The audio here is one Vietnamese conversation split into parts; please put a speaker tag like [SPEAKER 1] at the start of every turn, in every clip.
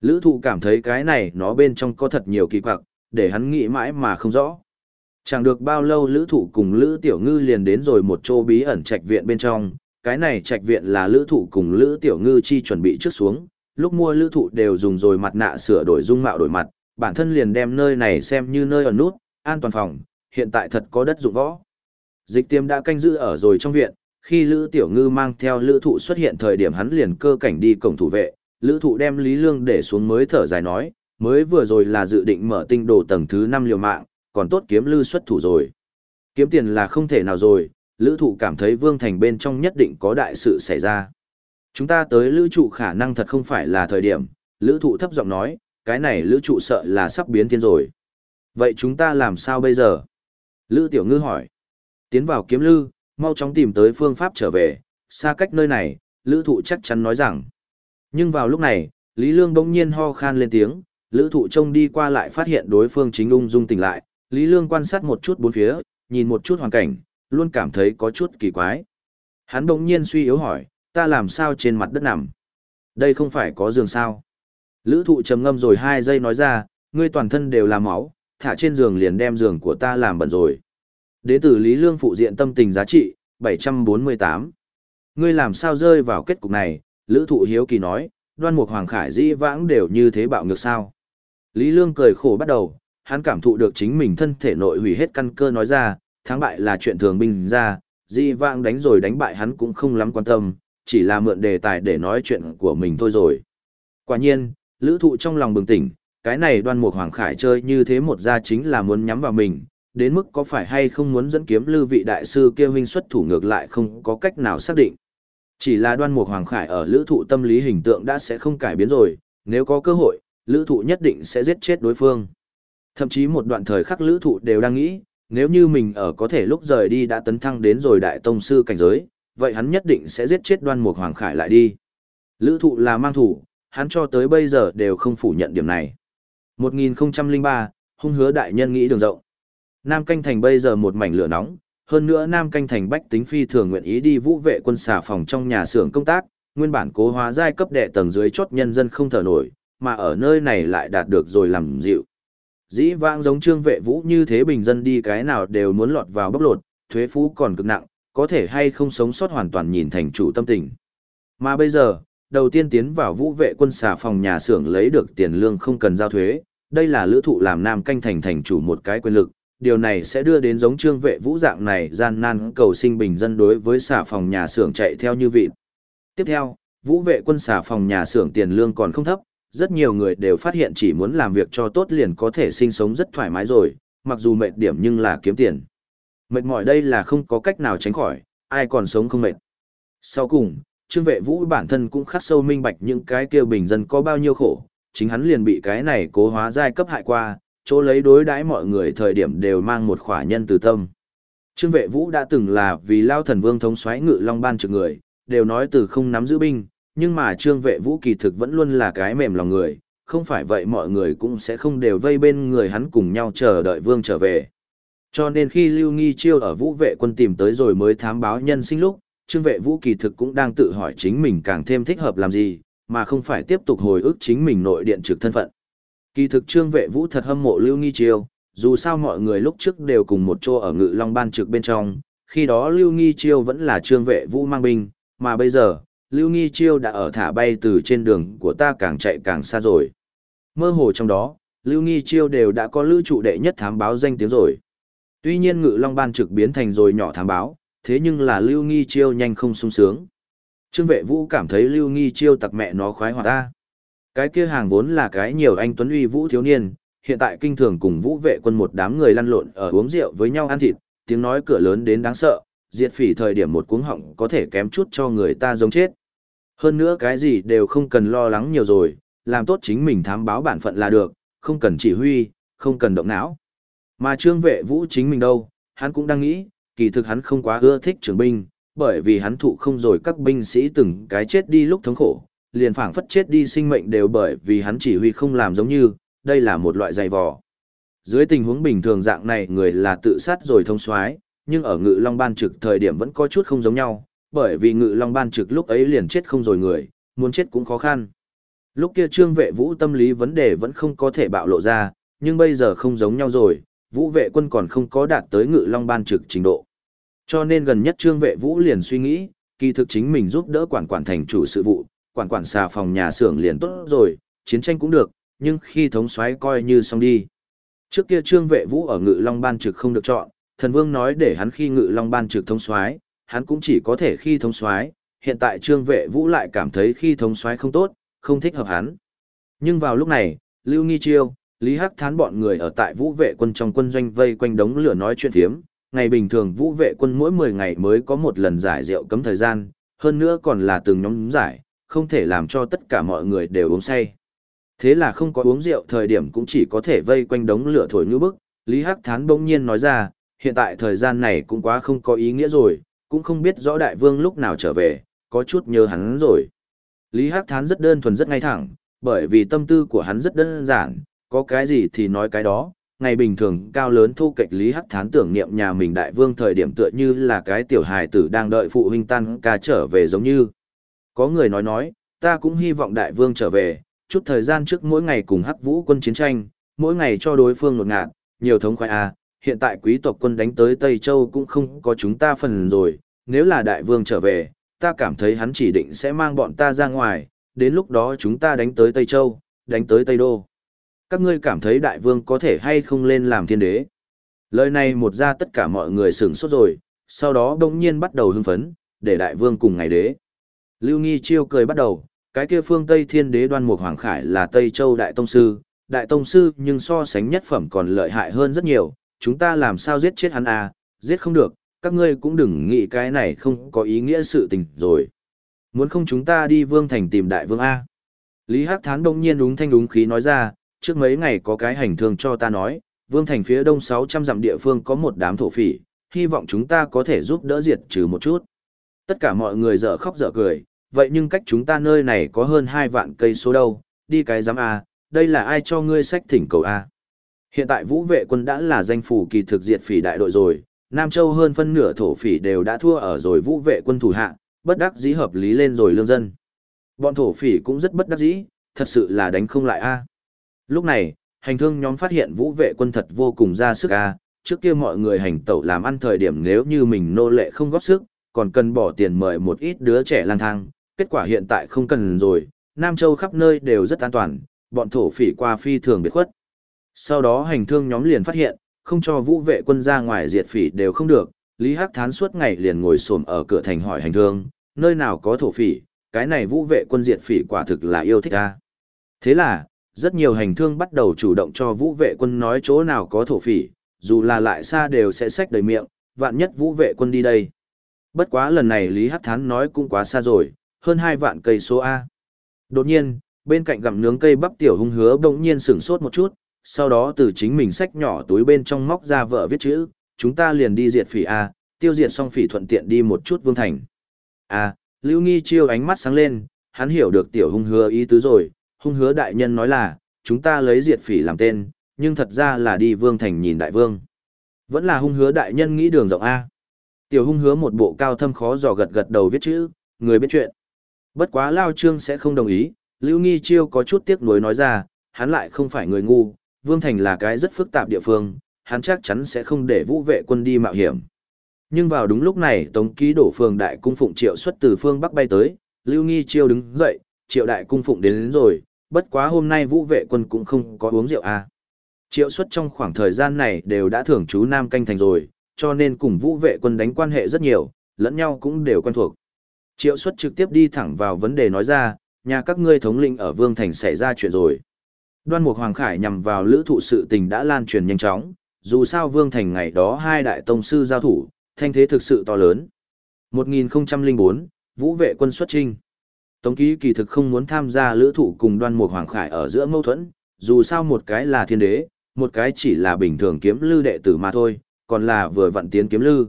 [SPEAKER 1] Lữ thụ cảm thấy cái này nó bên trong có thật nhiều kỳ quặc, để hắn nghĩ mãi mà không rõ. Chẳng được bao lâu lữ thụ cùng lữ tiểu ngư liền đến rồi một chỗ bí ẩn trạch viện bên trong. Cái này trạch viện là lữ thụ cùng lữ tiểu ngư chi chuẩn bị trước xuống. Lúc mua lữ thụ đều dùng rồi mặt nạ sửa đổi dung mạo đổi mặt, bản thân liền đem nơi này xem như nơi ở nút, an toàn phòng, hiện tại thật có đất dụng võ. Dịch tiêm đã canh giữ ở rồi trong viện, khi Lữ Tiểu Ngư mang theo Lữ Thụ xuất hiện thời điểm hắn liền cơ cảnh đi cổng thủ vệ, Lữ Thụ đem Lý Lương để xuống mới thở dài nói, mới vừa rồi là dự định mở tinh đồ tầng thứ 5 liều mạng, còn tốt kiếm Lư xuất thủ rồi. Kiếm tiền là không thể nào rồi, Lữ Thụ cảm thấy Vương Thành bên trong nhất định có đại sự xảy ra. Chúng ta tới Lữ Trụ khả năng thật không phải là thời điểm, Lữ Thụ thấp giọng nói, cái này Lữ Trụ sợ là sắp biến thiên rồi. Vậy chúng ta làm sao bây giờ? Lữ Tiểu Ngư hỏi. Tiến vào kiếm lư, mau chóng tìm tới phương pháp trở về, xa cách nơi này, Lữ Thụ chắc chắn nói rằng. Nhưng vào lúc này, Lý Lương bỗng nhiên ho khan lên tiếng, Lữ Thụ trông đi qua lại phát hiện đối phương chính ung dung tỉnh lại, Lý Lương quan sát một chút bốn phía, nhìn một chút hoàn cảnh, luôn cảm thấy có chút kỳ quái. Hắn bỗng nhiên suy yếu hỏi, ta làm sao trên mặt đất nằm? Đây không phải có giường sao? Lữ Thụ trầm ngâm rồi hai giây nói ra, ngươi toàn thân đều là máu, thả trên giường liền đem giường của ta làm bẩn rồi. Đế tử Lý Lương phụ diện tâm tình giá trị, 748. Ngươi làm sao rơi vào kết cục này, Lữ Thụ Hiếu Kỳ nói, đoan mục Hoàng Khải dĩ vãng đều như thế bạo ngược sao. Lý Lương cười khổ bắt đầu, hắn cảm thụ được chính mình thân thể nội hủy hết căn cơ nói ra, thắng bại là chuyện thường bình ra, dĩ vãng đánh rồi đánh bại hắn cũng không lắm quan tâm, chỉ là mượn đề tài để nói chuyện của mình thôi rồi. Quả nhiên, Lữ Thụ trong lòng bừng tỉnh, cái này đoan mục Hoàng Khải chơi như thế một ra chính là muốn nhắm vào mình, đến mức có phải hay không muốn dẫn kiếm lưu vị đại sư kia huynh xuất thủ ngược lại không có cách nào xác định. Chỉ là đoan mục hoàng khải ở lữ thụ tâm lý hình tượng đã sẽ không cải biến rồi, nếu có cơ hội, lữ thụ nhất định sẽ giết chết đối phương. Thậm chí một đoạn thời khắc lữ thụ đều đang nghĩ, nếu như mình ở có thể lúc rời đi đã tấn thăng đến rồi đại tông sư cảnh giới, vậy hắn nhất định sẽ giết chết đoan mục hoàng khải lại đi. Lữ thụ là mang thủ, hắn cho tới bây giờ đều không phủ nhận điểm này. 1003, hung hứa đại nhân nghĩ đường rộng. Nam Canh Thành bây giờ một mảnh lửa nóng, hơn nữa Nam Canh Thành bách tính phi thường nguyện ý đi vũ vệ quân xà phòng trong nhà xưởng công tác, nguyên bản cố hóa giai cấp đệ tầng dưới chốt nhân dân không thở nổi, mà ở nơi này lại đạt được rồi làm dịu. Dĩ vãng giống trương vệ vũ như thế bình dân đi cái nào đều muốn lọt vào bóc lột, thuế phú còn cực nặng, có thể hay không sống sót hoàn toàn nhìn thành chủ tâm tình. Mà bây giờ, đầu tiên tiến vào vũ vệ quân xà phòng nhà xưởng lấy được tiền lương không cần giao thuế, đây là lữ thụ làm nam canh thành thành chủ một cái quyền lực, điều này sẽ đưa đến giống trương vệ vũ dạng này gian nan cầu sinh bình dân đối với xà phòng nhà xưởng chạy theo như vị. Tiếp theo, vũ vệ quân xà phòng nhà xưởng tiền lương còn không thấp, rất nhiều người đều phát hiện chỉ muốn làm việc cho tốt liền có thể sinh sống rất thoải mái rồi, mặc dù mệt điểm nhưng là kiếm tiền. Mệt mỏi đây là không có cách nào tránh khỏi, ai còn sống không mệt. Sau cùng, trương vệ vũ bản thân cũng khắc sâu minh bạch những cái kêu bình dân có bao nhiêu khổ, chính hắn liền bị cái này cố hóa giai cấp hại qua, chỗ lấy đối đãi mọi người thời điểm đều mang một khỏa nhân từ tâm. Trương vệ vũ đã từng là vì lao thần vương thống xoáy ngự long ban trực người, đều nói từ không nắm giữ binh, nhưng mà trương vệ vũ kỳ thực vẫn luôn là cái mềm lòng người, không phải vậy mọi người cũng sẽ không đều vây bên người hắn cùng nhau chờ đợi vương trở về. Cho nên khi Lưu Nghi Chiêu ở vũ vệ quân tìm tới rồi mới thám báo nhân sinh lúc, trương vệ vũ kỳ thực cũng đang tự hỏi chính mình càng thêm thích hợp làm gì, mà không phải tiếp tục hồi ức chính mình nội điện trực thân phận. Kỳ thực trương vệ vũ thật hâm mộ Lưu Nghi Chiêu, dù sao mọi người lúc trước đều cùng một chỗ ở ngự long ban trực bên trong, khi đó Lưu Nghi Chiêu vẫn là trương vệ vũ mang binh, mà bây giờ, Lưu Nghi Chiêu đã ở thả bay từ trên đường của ta càng chạy càng xa rồi. Mơ hồ trong đó, Lưu Nghi Chiêu đều đã có lưu trụ đệ nhất thám báo danh tiếng rồi. Tuy nhiên ngự long ban trực biến thành rồi nhỏ thám báo, thế nhưng là Lưu Nghi Chiêu nhanh không sung sướng. Trương vệ vũ cảm thấy Lưu Nghi Chiêu tặc mẹ nó khoái hoạt ta. Cái kia hàng vốn là cái nhiều anh Tuấn Uy Vũ thiếu niên, hiện tại kinh thường cùng vũ vệ quân một đám người lăn lộn ở uống rượu với nhau ăn thịt, tiếng nói cửa lớn đến đáng sợ, diệt phỉ thời điểm một cuống họng có thể kém chút cho người ta giống chết. Hơn nữa cái gì đều không cần lo lắng nhiều rồi, làm tốt chính mình thám báo bản phận là được, không cần chỉ huy, không cần động não. Mà trương vệ vũ chính mình đâu, hắn cũng đang nghĩ, kỳ thực hắn không quá ưa thích trưởng binh, bởi vì hắn thụ không rồi các binh sĩ từng cái chết đi lúc thống khổ, liền phảng phất chết đi sinh mệnh đều bởi vì hắn chỉ huy không làm giống như, đây là một loại dày vò. Dưới tình huống bình thường dạng này người là tự sát rồi thông soái, nhưng ở ngự long ban trực thời điểm vẫn có chút không giống nhau, bởi vì ngự long ban trực lúc ấy liền chết không rồi người, muốn chết cũng khó khăn. Lúc kia trương vệ vũ tâm lý vấn đề vẫn không có thể bạo lộ ra, nhưng bây giờ không giống nhau rồi, vũ vệ quân còn không có đạt tới ngự long ban trực trình độ. Cho nên gần nhất trương vệ vũ liền suy nghĩ, kỳ thực chính mình giúp đỡ quản quản thành chủ sự vụ, quản quản xà phòng nhà xưởng liền tốt rồi, chiến tranh cũng được, nhưng khi thống soái coi như xong đi. Trước kia trương vệ vũ ở ngự long ban trực không được chọn, thần vương nói để hắn khi ngự long ban trực thống soái, hắn cũng chỉ có thể khi thống soái. hiện tại trương vệ vũ lại cảm thấy khi thống soái không tốt, không thích hợp hắn. Nhưng vào lúc này, Lưu Nghi Chiêu, Lý Hắc Thán bọn người ở tại vũ vệ quân trong quân doanh vây quanh đống lửa nói chuyện thiếm, ngày bình thường vũ vệ quân mỗi 10 ngày mới có một lần giải rượu cấm thời gian, hơn nữa còn là từng nhóm giải, không thể làm cho tất cả mọi người đều uống say. Thế là không có uống rượu thời điểm cũng chỉ có thể vây quanh đống lửa thổi như bức, Lý Hắc Thán bỗng nhiên nói ra, hiện tại thời gian này cũng quá không có ý nghĩa rồi, cũng không biết rõ đại vương lúc nào trở về, có chút nhớ hắn rồi. Lý Hắc Thán rất đơn thuần rất ngay thẳng, bởi vì tâm tư của hắn rất đơn giản, có cái gì thì nói cái đó. Ngày bình thường cao lớn thu kịch Lý Hắc Thán tưởng niệm nhà mình đại vương thời điểm tựa như là cái tiểu hài tử đang đợi phụ huynh tan ca trở về giống như. Có người nói nói, ta cũng hy vọng đại vương trở về, chút thời gian trước mỗi ngày cùng Hắc Vũ quân chiến tranh, mỗi ngày cho đối phương nột ngạt, nhiều thống khoái a, hiện tại quý tộc quân đánh tới Tây Châu cũng không có chúng ta phần rồi, nếu là đại vương trở về, ta cảm thấy hắn chỉ định sẽ mang bọn ta ra ngoài, đến lúc đó chúng ta đánh tới Tây Châu, đánh tới Tây Đô. Các ngươi cảm thấy đại vương có thể hay không lên làm thiên đế. Lời này một ra tất cả mọi người sửng sốt rồi, sau đó đông nhiên bắt đầu hưng phấn, để đại vương cùng ngày đế. Lưu Nghi Chiêu cười bắt đầu, cái kia phương Tây thiên đế đoan mục hoàng khải là Tây Châu đại tông sư, đại tông sư nhưng so sánh nhất phẩm còn lợi hại hơn rất nhiều, chúng ta làm sao giết chết hắn à, giết không được, các ngươi cũng đừng nghĩ cái này không có ý nghĩa sự tình rồi. Muốn không chúng ta đi vương thành tìm đại vương A. Lý Hắc Thán đông nhiên đúng thanh đúng khí nói ra, trước mấy ngày có cái hành thương cho ta nói, vương thành phía đông 600 dặm địa phương có một đám thổ phỉ, hy vọng chúng ta có thể giúp đỡ diệt trừ một chút. Tất cả mọi người dở khóc dở cười, vậy nhưng cách chúng ta nơi này có hơn 2 vạn cây số đâu, đi cái giám A, đây là ai cho ngươi sách thỉnh cầu A. Hiện tại vũ vệ quân đã là danh phủ kỳ thực diệt phỉ đại đội rồi, Nam Châu hơn phân nửa thổ phỉ đều đã thua ở rồi vũ vệ quân thủ hạ, bất đắc dĩ hợp lý lên rồi lương dân. Bọn thổ phỉ cũng rất bất đắc dĩ, thật sự là đánh không lại a. Lúc này, hành thương nhóm phát hiện vũ vệ quân thật vô cùng ra sức a, trước kia mọi người hành tẩu làm ăn thời điểm nếu như mình nô lệ không góp sức, còn cần bỏ tiền mời một ít đứa trẻ lang thang, kết quả hiện tại không cần rồi, Nam Châu khắp nơi đều rất an toàn, bọn thổ phỉ qua phi thường biệt khuất. Sau đó hành thương nhóm liền phát hiện, không cho vũ vệ quân ra ngoài diệt phỉ đều không được, Lý Hắc Thán suốt ngày liền ngồi xổm ở cửa thành hỏi hành thương, nơi nào có thổ phỉ, cái này vũ vệ quân diệt phỉ quả thực là yêu thích a. Thế là, rất nhiều hành thương bắt đầu chủ động cho vũ vệ quân nói chỗ nào có thổ phỉ, dù là lại xa đều sẽ xách đầy miệng, vạn nhất vũ vệ quân đi đây. Bất quá lần này Lý Hắc Thán nói cũng quá xa rồi, hơn hai vạn cây số A. Đột nhiên, bên cạnh gặm nướng cây bắp tiểu hung hứa bỗng nhiên sửng sốt một chút, sau đó từ chính mình sách nhỏ túi bên trong móc ra vợ viết chữ, chúng ta liền đi diệt phỉ A, tiêu diệt xong phỉ thuận tiện đi một chút vương thành. A, Lưu Nghi chiêu ánh mắt sáng lên, hắn hiểu được tiểu hung hứa ý tứ rồi, hung hứa đại nhân nói là, chúng ta lấy diệt phỉ làm tên, nhưng thật ra là đi vương thành nhìn đại vương. Vẫn là hung hứa đại nhân nghĩ đường rộng A. Tiểu hung hứa một bộ cao thâm khó dò gật gật đầu viết chữ, người biết chuyện. Bất quá Lao Trương sẽ không đồng ý, Lưu Nghi Chiêu có chút tiếc nuối nói ra, hắn lại không phải người ngu, Vương Thành là cái rất phức tạp địa phương, hắn chắc chắn sẽ không để vũ vệ quân đi mạo hiểm. Nhưng vào đúng lúc này Tống Ký đổ phường đại cung phụng Triệu xuất từ phương Bắc bay tới, Lưu Nghi Chiêu đứng dậy, Triệu đại cung phụng đến, đến rồi, bất quá hôm nay vũ vệ quân cũng không có uống rượu à. Triệu xuất trong khoảng thời gian này đều đã thưởng chú Nam Canh Thành rồi, cho nên cùng vũ vệ quân đánh quan hệ rất nhiều, lẫn nhau cũng đều quen thuộc. Triệu xuất trực tiếp đi thẳng vào vấn đề nói ra, nhà các ngươi thống lĩnh ở Vương Thành xảy ra chuyện rồi. Đoan Mục Hoàng Khải nhằm vào lữ thụ sự tình đã lan truyền nhanh chóng, dù sao Vương Thành ngày đó hai đại tông sư giao thủ, thanh thế thực sự to lớn. 1004, Vũ vệ quân xuất trinh. Tống ký kỳ thực không muốn tham gia lữ thụ cùng đoan mục hoàng khải ở giữa mâu thuẫn, dù sao một cái là thiên đế, một cái chỉ là bình thường kiếm lư đệ tử mà thôi, còn là vừa vận tiến kiếm lư.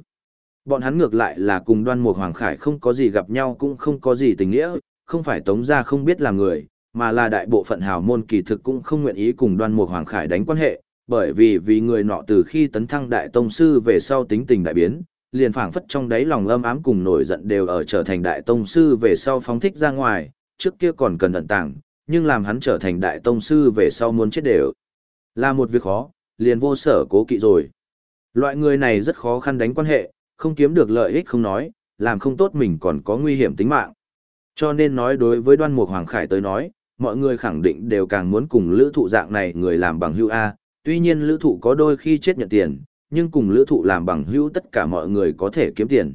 [SPEAKER 1] Bọn hắn ngược lại là cùng đoan mục hoàng khải không có gì gặp nhau cũng không có gì tình nghĩa, không phải tống gia không biết làm người, mà là đại bộ phận hào môn kỳ thực cũng không nguyện ý cùng đoan mục hoàng khải đánh quan hệ, bởi vì vì người nọ từ khi tấn thăng đại tông sư về sau tính tình đại biến, liền phảng phất trong đáy lòng âm ám cùng nổi giận đều ở trở thành đại tông sư về sau phóng thích ra ngoài, trước kia còn cần ẩn tàng, nhưng làm hắn trở thành đại tông sư về sau muốn chết đều. Là một việc khó, liền vô sở cố kỵ rồi. Loại người này rất khó khăn đánh quan hệ, không kiếm được lợi ích không nói, làm không tốt mình còn có nguy hiểm tính mạng. Cho nên nói đối với đoan mục Hoàng Khải tới nói, mọi người khẳng định đều càng muốn cùng lữ thụ dạng này người làm bằng hữu A, tuy nhiên lữ thụ có đôi khi chết nhận tiền, nhưng cùng lữ thụ làm bằng hữu tất cả mọi người có thể kiếm tiền.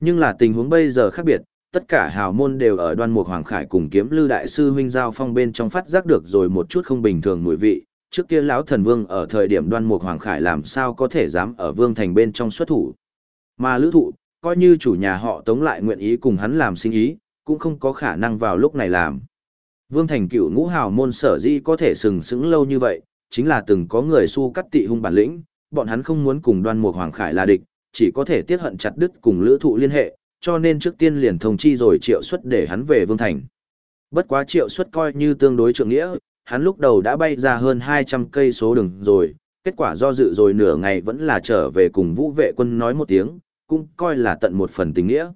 [SPEAKER 1] Nhưng là tình huống bây giờ khác biệt, tất cả hào môn đều ở đoan mục Hoàng Khải cùng kiếm lưu đại sư huynh giao phong bên trong phát giác được rồi một chút không bình thường mùi vị. Trước kia lão thần vương ở thời điểm đoan mục Hoàng Khải làm sao có thể dám ở vương thành bên trong xuất thủ. Mà lữ thụ, coi như chủ nhà họ tống lại nguyện ý cùng hắn làm sinh ý, cũng không có khả năng vào lúc này làm. Vương thành cửu ngũ hào môn sở di có thể sừng sững lâu như vậy, chính là từng có người su cắt tị hung bản lĩnh, bọn hắn không muốn cùng đoan mục Hoàng Khải là địch, chỉ có thể tiết hận chặt đứt cùng lữ thụ liên hệ, cho nên trước tiên liền thông chi rồi triệu xuất để hắn về Vương Thành. Bất quá triệu xuất coi như tương đối trượng nghĩa, hắn lúc đầu đã bay ra hơn 200 cây số đường rồi, kết quả do dự rồi nửa ngày vẫn là trở về cùng vũ vệ quân nói một tiếng, cũng coi là tận một phần tình nghĩa.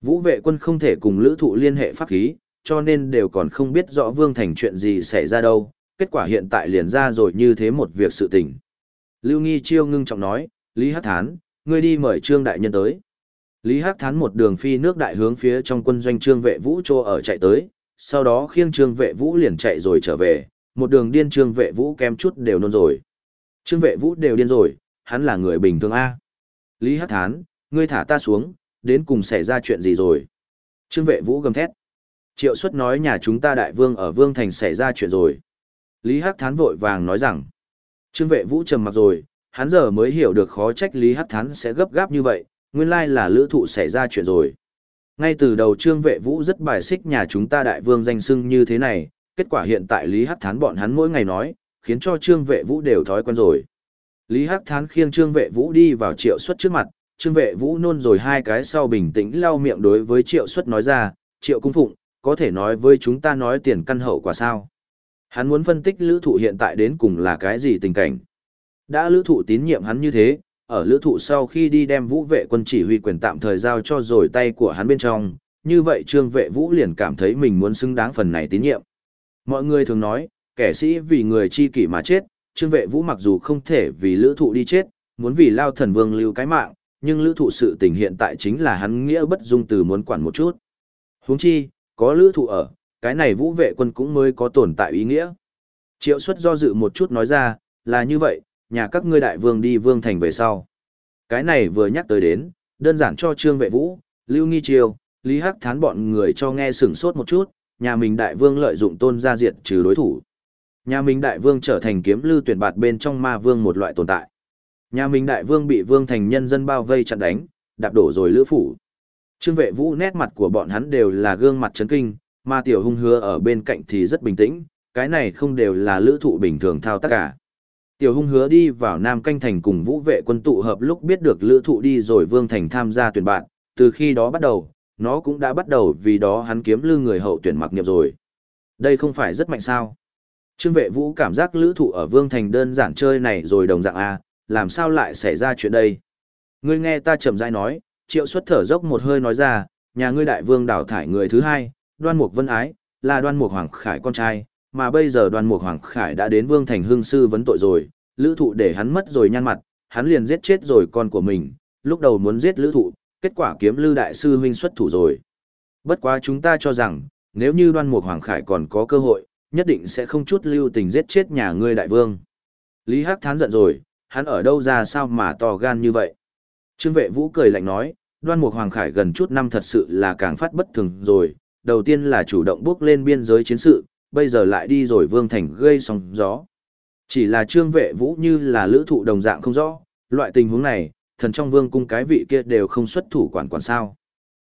[SPEAKER 1] Vũ vệ quân không thể cùng lữ thụ liên hệ pháp khí, cho nên đều còn không biết rõ Vương Thành chuyện gì xảy ra đâu, kết quả hiện tại liền ra rồi như thế một việc sự tình. Lưu Nghi Chiêu ngưng trọng nói, Lý Hắc Thán, ngươi đi mời Trương Đại Nhân tới. Lý Hắc Thán một đường phi nước đại hướng phía trong quân doanh Trương Vệ Vũ trô ở chạy tới, sau đó khiêng Trương Vệ Vũ liền chạy rồi trở về, một đường điên Trương Vệ Vũ kem chút đều nôn rồi. Trương Vệ Vũ đều điên rồi, hắn là người bình thường a. Lý Hắc Thán, ngươi thả ta xuống, đến cùng xảy ra chuyện gì rồi? Trương Vệ Vũ gầm thét. Triệu Xuất nói nhà chúng ta đại vương ở Vương Thành xảy ra chuyện rồi. Lý Hắc Thán vội vàng nói rằng. Trương Vệ Vũ trầm mặc rồi, hắn giờ mới hiểu được khó trách Lý Hắc Thán sẽ gấp gáp như vậy, nguyên lai là lữ thụ xảy ra chuyện rồi. Ngay từ đầu trương vệ vũ rất bài xích nhà chúng ta đại vương danh sưng như thế này, kết quả hiện tại Lý Hắc Thán bọn hắn mỗi ngày nói, khiến cho trương vệ vũ đều thói quen rồi. Lý Hắc Thán khiêng trương vệ vũ đi vào triệu suất trước mặt, trương vệ vũ nôn rồi hai cái sau bình tĩnh lau miệng đối với triệu suất nói ra, triệu cung phụng, có thể nói với chúng ta nói tiền căn hậu quả sao. Hắn muốn phân tích lữ thụ hiện tại đến cùng là cái gì tình cảnh. Đã lữ thụ tín nhiệm hắn như thế, ở lữ thụ sau khi đi đem vũ vệ quân chỉ huy quyền tạm thời giao cho rồi tay của hắn bên trong, như vậy trương vệ vũ liền cảm thấy mình muốn xứng đáng phần này tín nhiệm. Mọi người thường nói, kẻ sĩ vì người chi kỷ mà chết, trương vệ vũ mặc dù không thể vì lữ thụ đi chết, muốn vì lao thần vương lưu cái mạng, nhưng lữ thụ sự tình hiện tại chính là hắn nghĩa bất dung từ muốn quản một chút. huống chi, có lữ thụ ở, cái này vũ vệ quân cũng mới có tồn tại ý nghĩa. Triệu suất do dự một chút nói ra, là như vậy, nhà các ngươi đại vương đi vương thành về sau. Cái này vừa nhắc tới đến, đơn giản cho Trương Vệ Vũ, Lưu Nghi Triều, Lý Hắc Thán bọn người cho nghe sửng sốt một chút, nhà mình đại vương lợi dụng tôn gia diệt trừ đối thủ. Nhà mình đại vương trở thành kiếm lưu tuyển bạt bên trong ma vương một loại tồn tại. Nhà mình đại vương bị vương thành nhân dân bao vây chặn đánh, đạp đổ rồi lữ phủ. Trương vệ vũ nét mặt của bọn hắn đều là gương mặt chấn kinh, mà tiểu hung hứa ở bên cạnh thì rất bình tĩnh, cái này không đều là lữ thụ bình thường thao tác cả. Tiểu hung hứa đi vào Nam Canh Thành cùng vũ vệ quân tụ hợp lúc biết được lữ thụ đi rồi Vương Thành tham gia tuyển bạn, từ khi đó bắt đầu, nó cũng đã bắt đầu vì đó hắn kiếm lư người hậu tuyển mặc nghiệp rồi. Đây không phải rất mạnh sao. Trương vệ vũ cảm giác lữ thụ ở Vương Thành đơn giản chơi này rồi đồng dạng A, làm sao lại xảy ra chuyện đây? Ngươi nghe ta chậm rãi nói, triệu xuất thở dốc một hơi nói ra, nhà ngươi đại vương đảo thải người thứ hai, đoan mục vân ái, là đoan mục hoàng khải con trai, mà bây giờ Đoan mục hoàng khải đã đến vương thành hương sư vấn tội rồi, lữ thụ để hắn mất rồi nhăn mặt, hắn liền giết chết rồi con của mình, lúc đầu muốn giết lữ thụ, kết quả kiếm lưu đại sư huynh xuất thủ rồi. Bất quá chúng ta cho rằng, nếu như đoan mục hoàng khải còn có cơ hội, nhất định sẽ không chút lưu tình giết chết nhà ngươi đại vương. Lý Hắc thán giận rồi, hắn ở đâu ra sao mà to gan như vậy? Trương vệ vũ cười lạnh nói, đoan mục hoàng khải gần chút năm thật sự là càng phát bất thường rồi, đầu tiên là chủ động bước lên biên giới chiến sự, bây giờ lại đi rồi vương thành gây sóng gió. Chỉ là trương vệ vũ như là lữ thụ đồng dạng không rõ, loại tình huống này, thần trong vương cung cái vị kia đều không xuất thủ quản quản sao.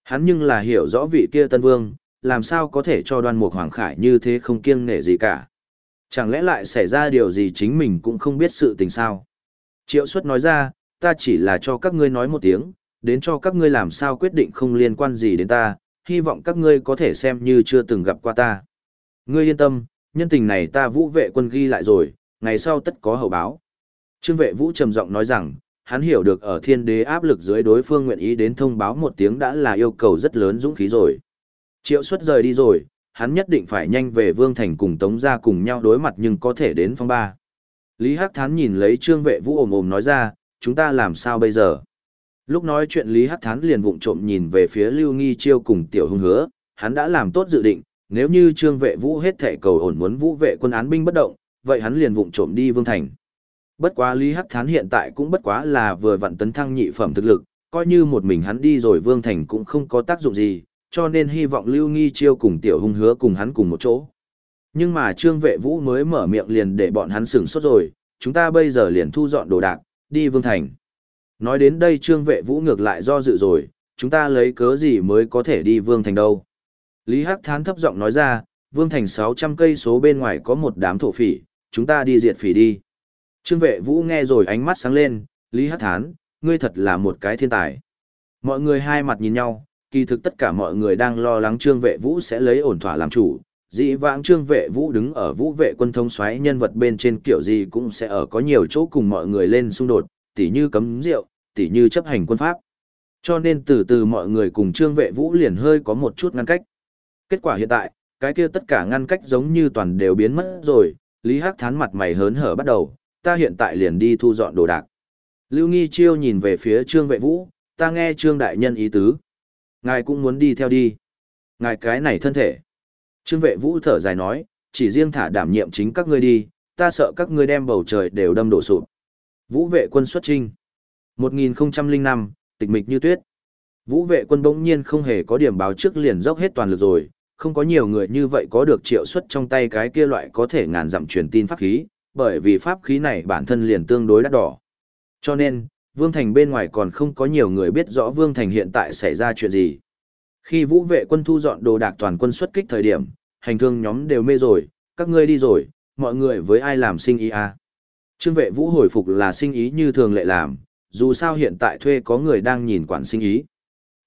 [SPEAKER 1] Hắn nhưng là hiểu rõ vị kia tân vương, làm sao có thể cho đoan mục hoàng khải như thế không kiêng nể gì cả. Chẳng lẽ lại xảy ra điều gì chính mình cũng không biết sự tình sao. Triệu suất nói ra, ta chỉ là cho các ngươi nói một tiếng, đến cho các ngươi làm sao quyết định không liên quan gì đến ta, hy vọng các ngươi có thể xem như chưa từng gặp qua ta. Ngươi yên tâm, nhân tình này ta vũ vệ quân ghi lại rồi, ngày sau tất có hậu báo. Trương vệ vũ trầm giọng nói rằng, hắn hiểu được ở thiên đế áp lực dưới đối phương nguyện ý đến thông báo một tiếng đã là yêu cầu rất lớn dũng khí rồi. Triệu suất rời đi rồi, hắn nhất định phải nhanh về Vương Thành cùng Tống gia cùng nhau đối mặt nhưng có thể đến phong ba. Lý Hắc Thán nhìn lấy Trương Vệ Vũ ồm ồm nói ra, chúng ta làm sao bây giờ? Lúc nói chuyện Lý Hắc Thán liền vụng trộm nhìn về phía Lưu Nghi Chiêu cùng Tiểu Hưng Hứa, hắn đã làm tốt dự định, nếu như Trương Vệ Vũ hết thể cầu ổn muốn Vũ vệ quân án binh bất động, vậy hắn liền vụng trộm đi Vương Thành. Bất quá Lý Hắc Thán hiện tại cũng bất quá là vừa vặn tấn thăng nhị phẩm thực lực, coi như một mình hắn đi rồi Vương Thành cũng không có tác dụng gì, cho nên hy vọng Lưu Nghi Chiêu cùng Tiểu Hung hứa cùng hắn cùng một chỗ. Nhưng mà Trương Vệ Vũ mới mở miệng liền để bọn hắn sửng sốt rồi, chúng ta bây giờ liền thu dọn đồ đạc, đi Vương Thành. Nói đến đây Trương Vệ Vũ ngược lại do dự rồi, chúng ta lấy cớ gì mới có thể đi Vương Thành đâu. Lý Hắc Thán thấp giọng nói ra, Vương Thành 600 cây số bên ngoài có một đám thổ phỉ, chúng ta đi diệt phỉ đi. Trương Vệ Vũ nghe rồi ánh mắt sáng lên, Lý Hắc Thán, ngươi thật là một cái thiên tài. Mọi người hai mặt nhìn nhau, kỳ thực tất cả mọi người đang lo lắng Trương Vệ Vũ sẽ lấy ổn thỏa làm chủ. Dĩ vãng Trương Vệ Vũ đứng ở vũ vệ quân thông xoáy nhân vật bên trên kiểu gì cũng sẽ ở có nhiều chỗ cùng mọi người lên xung đột, tỉ như cấm rượu, tỉ như chấp hành quân pháp. Cho nên từ từ mọi người cùng Trương Vệ Vũ liền hơi có một chút ngăn cách. Kết quả hiện tại, cái kia tất cả ngăn cách giống như toàn đều biến mất rồi, Lý Hắc thán mặt mày hớn hở bắt đầu, ta hiện tại liền đi thu dọn đồ đạc. Lưu Nghi Chiêu nhìn về phía Trương Vệ Vũ, ta nghe Trương Đại Nhân ý tứ. Ngài cũng muốn đi theo đi. Ngài cái này thân thể. Trương Vệ Vũ thở dài nói, chỉ riêng thả đảm nhiệm chính các ngươi đi, ta sợ các ngươi đem bầu trời đều đâm đổ sụp. Vũ vệ quân xuất trinh. 1005, tịch mịch như tuyết. Vũ vệ quân bỗng nhiên không hề có điểm báo trước liền dốc hết toàn lực rồi, không có nhiều người như vậy có được triệu suất trong tay cái kia loại có thể ngàn dặm truyền tin pháp khí, bởi vì pháp khí này bản thân liền tương đối đắt đỏ. Cho nên, Vương Thành bên ngoài còn không có nhiều người biết rõ Vương Thành hiện tại xảy ra chuyện gì. Khi vũ vệ quân thu dọn đồ đạc toàn quân xuất kích thời điểm, hành thương nhóm đều mê rồi, các ngươi đi rồi, mọi người với ai làm sinh ý à? Trương vệ vũ hồi phục là sinh ý như thường lệ làm, dù sao hiện tại thuê có người đang nhìn quản sinh ý.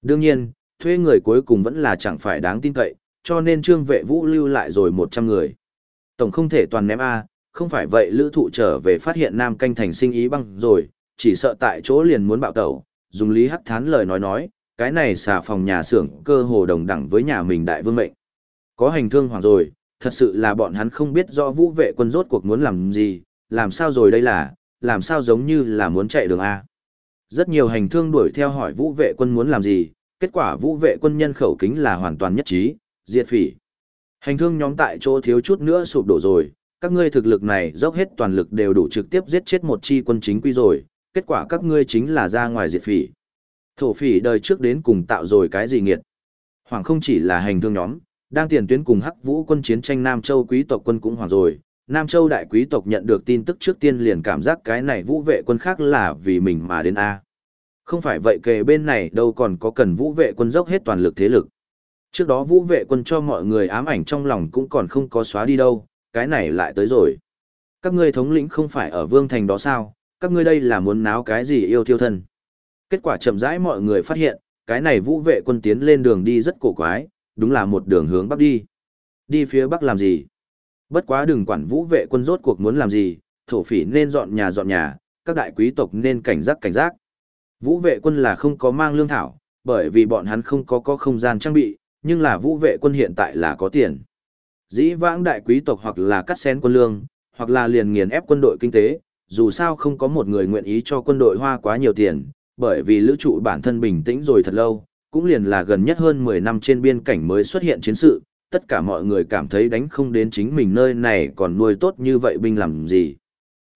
[SPEAKER 1] Đương nhiên, thuê người cuối cùng vẫn là chẳng phải đáng tin cậy, cho nên trương vệ vũ lưu lại rồi 100 người. Tổng không thể toàn ném A, không phải vậy lữ thụ trở về phát hiện nam canh thành sinh ý băng rồi, chỉ sợ tại chỗ liền muốn bạo tẩu, dùng lý hắc thán lời nói nói, cái này xà phòng nhà xưởng cơ hồ đồng đẳng với nhà mình đại vương mệnh. Có hành thương hoàng rồi, thật sự là bọn hắn không biết rõ vũ vệ quân rốt cuộc muốn làm gì, làm sao rồi đây là, làm sao giống như là muốn chạy đường A. Rất nhiều hành thương đuổi theo hỏi vũ vệ quân muốn làm gì, kết quả vũ vệ quân nhân khẩu kính là hoàn toàn nhất trí, diệt phỉ. Hành thương nhóm tại chỗ thiếu chút nữa sụp đổ rồi, các ngươi thực lực này dốc hết toàn lực đều đủ trực tiếp giết chết một chi quân chính quy rồi, kết quả các ngươi chính là ra ngoài diệt phỉ. Thổ phỉ đời trước đến cùng tạo rồi cái gì nghiệt. Hoàng không chỉ là hành thương nhóm, đang tiền tuyến cùng hắc vũ quân chiến tranh Nam Châu quý tộc quân cũng hoàng rồi. Nam Châu đại quý tộc nhận được tin tức trước tiên liền cảm giác cái này vũ vệ quân khác là vì mình mà đến A. Không phải vậy kề bên này đâu còn có cần vũ vệ quân dốc hết toàn lực thế lực. Trước đó vũ vệ quân cho mọi người ám ảnh trong lòng cũng còn không có xóa đi đâu, cái này lại tới rồi. Các ngươi thống lĩnh không phải ở vương thành đó sao, các ngươi đây là muốn náo cái gì yêu thiêu thân. Kết quả chậm rãi mọi người phát hiện, cái này vũ vệ quân tiến lên đường đi rất cổ quái, đúng là một đường hướng bắc đi. Đi phía bắc làm gì? Bất quá đừng quản vũ vệ quân rốt cuộc muốn làm gì, thổ phỉ nên dọn nhà dọn nhà, các đại quý tộc nên cảnh giác cảnh giác. Vũ vệ quân là không có mang lương thảo, bởi vì bọn hắn không có có không gian trang bị, nhưng là vũ vệ quân hiện tại là có tiền. Dĩ vãng đại quý tộc hoặc là cắt xén quân lương, hoặc là liền nghiền ép quân đội kinh tế, dù sao không có một người nguyện ý cho quân đội hoa quá nhiều tiền, bởi vì lữ trụ bản thân bình tĩnh rồi thật lâu, cũng liền là gần nhất hơn 10 năm trên biên cảnh mới xuất hiện chiến sự, tất cả mọi người cảm thấy đánh không đến chính mình nơi này còn nuôi tốt như vậy binh làm gì.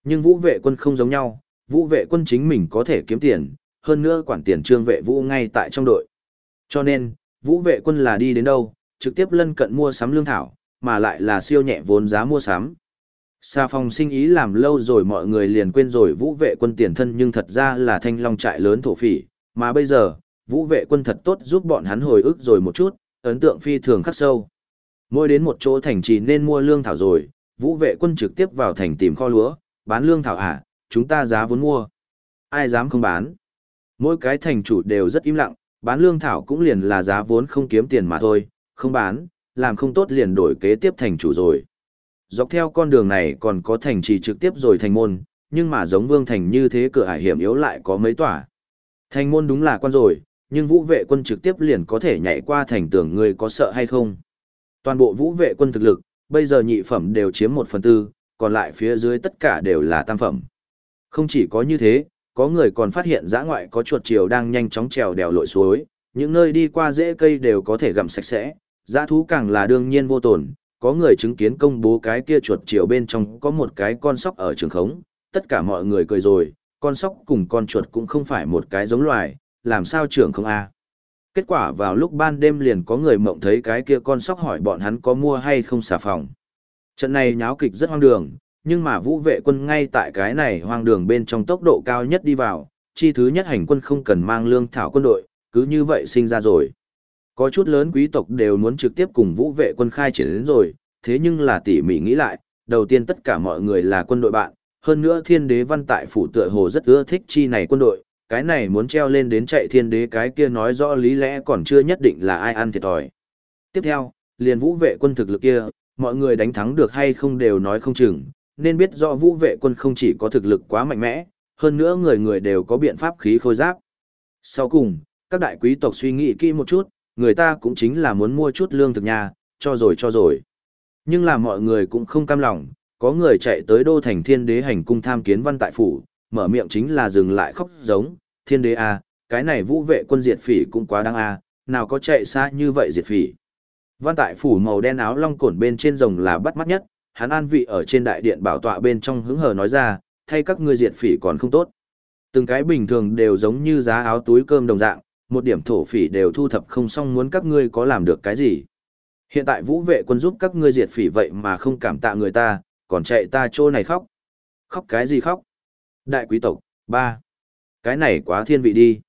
[SPEAKER 1] Nhưng vũ vệ quân không giống nhau, vũ vệ quân chính mình có thể kiếm tiền, hơn nữa quản tiền trương vệ vũ ngay tại trong đội. Cho nên, vũ vệ quân là đi đến đâu, trực tiếp lân cận mua sắm lương thảo, mà lại là siêu nhẹ vốn giá mua sắm. Sa phòng sinh ý làm lâu rồi mọi người liền quên rồi vũ vệ quân tiền thân nhưng thật ra là thanh long trại lớn thổ phỉ, mà bây giờ, vũ vệ quân thật tốt giúp bọn hắn hồi ức rồi một chút, ấn tượng phi thường khắc sâu. Mỗi đến một chỗ thành trì nên mua lương thảo rồi, vũ vệ quân trực tiếp vào thành tìm kho lúa, bán lương thảo à, chúng ta giá vốn mua. Ai dám không bán? Mỗi cái thành chủ đều rất im lặng, bán lương thảo cũng liền là giá vốn không kiếm tiền mà thôi, không bán, làm không tốt liền đổi kế tiếp thành chủ rồi. Dọc theo con đường này còn có thành trì trực tiếp rồi thành môn, nhưng mà giống vương thành như thế cửa ải hiểm yếu lại có mấy tòa. Thành môn đúng là quan rồi, nhưng vũ vệ quân trực tiếp liền có thể nhảy qua thành tưởng người có sợ hay không. Toàn bộ vũ vệ quân thực lực, bây giờ nhị phẩm đều chiếm một phần tư, còn lại phía dưới tất cả đều là tam phẩm. Không chỉ có như thế, có người còn phát hiện giã ngoại có chuột chiều đang nhanh chóng trèo đèo lội suối, những nơi đi qua rễ cây đều có thể gặm sạch sẽ, giã thú càng là đương nhiên vô tổn, có người chứng kiến công bố cái kia chuột chiều bên trong có một cái con sóc ở trường khống, tất cả mọi người cười rồi, con sóc cùng con chuột cũng không phải một cái giống loài, làm sao trưởng không a? Kết quả vào lúc ban đêm liền có người mộng thấy cái kia con sóc hỏi bọn hắn có mua hay không xà phòng. Trận này nháo kịch rất hoang đường, nhưng mà vũ vệ quân ngay tại cái này hoang đường bên trong tốc độ cao nhất đi vào, chi thứ nhất hành quân không cần mang lương thảo quân đội, cứ như vậy sinh ra rồi. Có chút lớn quý tộc đều muốn trực tiếp cùng vũ vệ quân khai triển đến rồi, thế nhưng là tỉ mỉ nghĩ lại, đầu tiên tất cả mọi người là quân đội bạn, hơn nữa thiên đế văn tại phủ tựa hồ rất ưa thích chi này quân đội, cái này muốn treo lên đến chạy thiên đế cái kia nói rõ lý lẽ còn chưa nhất định là ai ăn thiệt thòi. Tiếp theo, liền vũ vệ quân thực lực kia, mọi người đánh thắng được hay không đều nói không chừng, nên biết rõ vũ vệ quân không chỉ có thực lực quá mạnh mẽ, hơn nữa người người đều có biện pháp khí khôi giáp. Sau cùng, các đại quý tộc suy nghĩ kỹ một chút, người ta cũng chính là muốn mua chút lương thực nhà, cho rồi cho rồi. Nhưng là mọi người cũng không cam lòng, có người chạy tới đô thành thiên đế hành cung tham kiến văn tại phủ, mở miệng chính là dừng lại khóc giống, thiên đế a, cái này vũ vệ quân diệt phỉ cũng quá đáng a, nào có chạy xa như vậy diệt phỉ. Văn tại phủ màu đen áo long cổn bên trên rồng là bắt mắt nhất, hắn an vị ở trên đại điện bảo tọa bên trong hứng hờ nói ra, thay các ngươi diệt phỉ còn không tốt. Từng cái bình thường đều giống như giá áo túi cơm đồng dạng, một điểm thổ phỉ đều thu thập không xong muốn các ngươi có làm được cái gì. Hiện tại vũ vệ quân giúp các ngươi diệt phỉ vậy mà không cảm tạ người ta, còn chạy ta chỗ này khóc. Khóc cái gì khóc? Đại quý tộc, ba. Cái này quá thiên vị đi.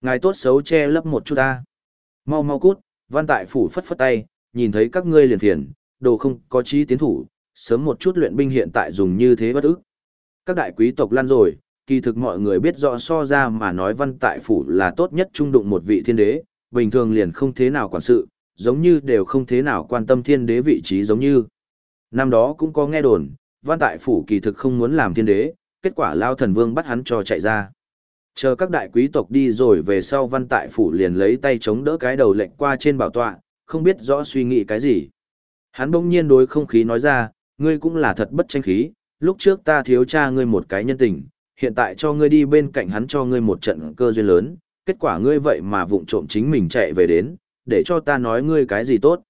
[SPEAKER 1] Ngài tốt xấu che lấp một chút ta. Mau mau cút, văn tại phủ phất phất tay, nhìn thấy các ngươi liền phiền, đồ không có trí tiến thủ, sớm một chút luyện binh hiện tại dùng như thế bất ức. Các đại quý tộc lan rồi, kỳ thực mọi người biết rõ so ra mà nói văn tại phủ là tốt nhất trung đụng một vị thiên đế, bình thường liền không thế nào quản sự, giống như đều không thế nào quan tâm thiên đế vị trí giống như. Năm đó cũng có nghe đồn, văn tại phủ kỳ thực không muốn làm thiên đế, kết quả lao thần vương bắt hắn cho chạy ra. Chờ các đại quý tộc đi rồi về sau văn tại phủ liền lấy tay chống đỡ cái đầu lệnh qua trên bảo tọa, không biết rõ suy nghĩ cái gì. Hắn bỗng nhiên đối không khí nói ra, ngươi cũng là thật bất tranh khí, lúc trước ta thiếu cha ngươi một cái nhân tình, hiện tại cho ngươi đi bên cạnh hắn cho ngươi một trận cơ duyên lớn, kết quả ngươi vậy mà vụng trộm chính mình chạy về đến, để cho ta nói ngươi cái gì tốt.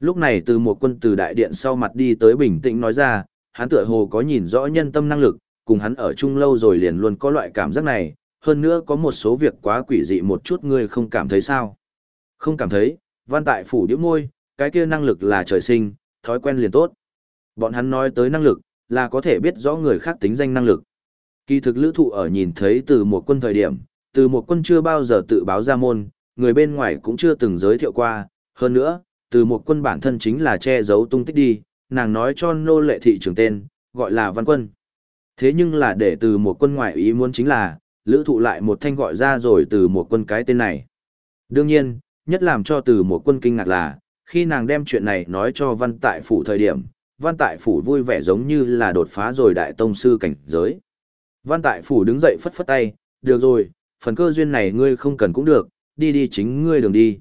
[SPEAKER 1] Lúc này từ một quân từ đại điện sau mặt đi tới bình tĩnh nói ra, hắn tựa hồ có nhìn rõ nhân tâm năng lực, cùng hắn ở chung lâu rồi liền luôn có loại cảm giác này, hơn nữa có một số việc quá quỷ dị một chút ngươi không cảm thấy sao. Không cảm thấy, văn tại phủ điếu môi, cái kia năng lực là trời sinh, thói quen liền tốt. Bọn hắn nói tới năng lực, là có thể biết rõ người khác tính danh năng lực. Kỳ thực lữ thụ ở nhìn thấy từ một quân thời điểm, từ một quân chưa bao giờ tự báo ra môn, người bên ngoài cũng chưa từng giới thiệu qua, hơn nữa, từ một quân bản thân chính là che giấu tung tích đi, nàng nói cho nô lệ thị trưởng tên, gọi là văn quân. Thế nhưng là để từ một quân ngoại ý muốn chính là, lữ thụ lại một thanh gọi ra rồi từ một quân cái tên này. Đương nhiên, nhất làm cho từ một quân kinh ngạc là, khi nàng đem chuyện này nói cho văn tại phủ thời điểm, văn tại phủ vui vẻ giống như là đột phá rồi đại tông sư cảnh giới. Văn tại phủ đứng dậy phất phất tay, được rồi, phần cơ duyên này ngươi không cần cũng được, đi đi chính ngươi đường đi.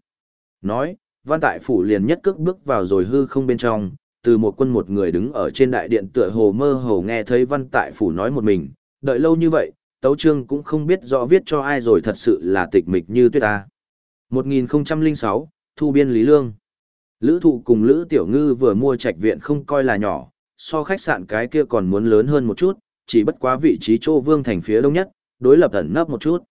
[SPEAKER 1] Nói, văn tại phủ liền nhất cước bước vào rồi hư không bên trong, từ một quân một người đứng ở trên đại điện tựa hồ mơ hồ nghe thấy văn tại phủ nói một mình, đợi lâu như vậy, tấu trương cũng không biết rõ viết cho ai rồi thật sự là tịch mịch như tuyết ta. 1006, Thu Biên Lý Lương Lữ thụ cùng Lữ Tiểu Ngư vừa mua trạch viện không coi là nhỏ, so khách sạn cái kia còn muốn lớn hơn một chút, chỉ bất quá vị trí chỗ vương thành phía đông nhất, đối lập ẩn nấp một chút.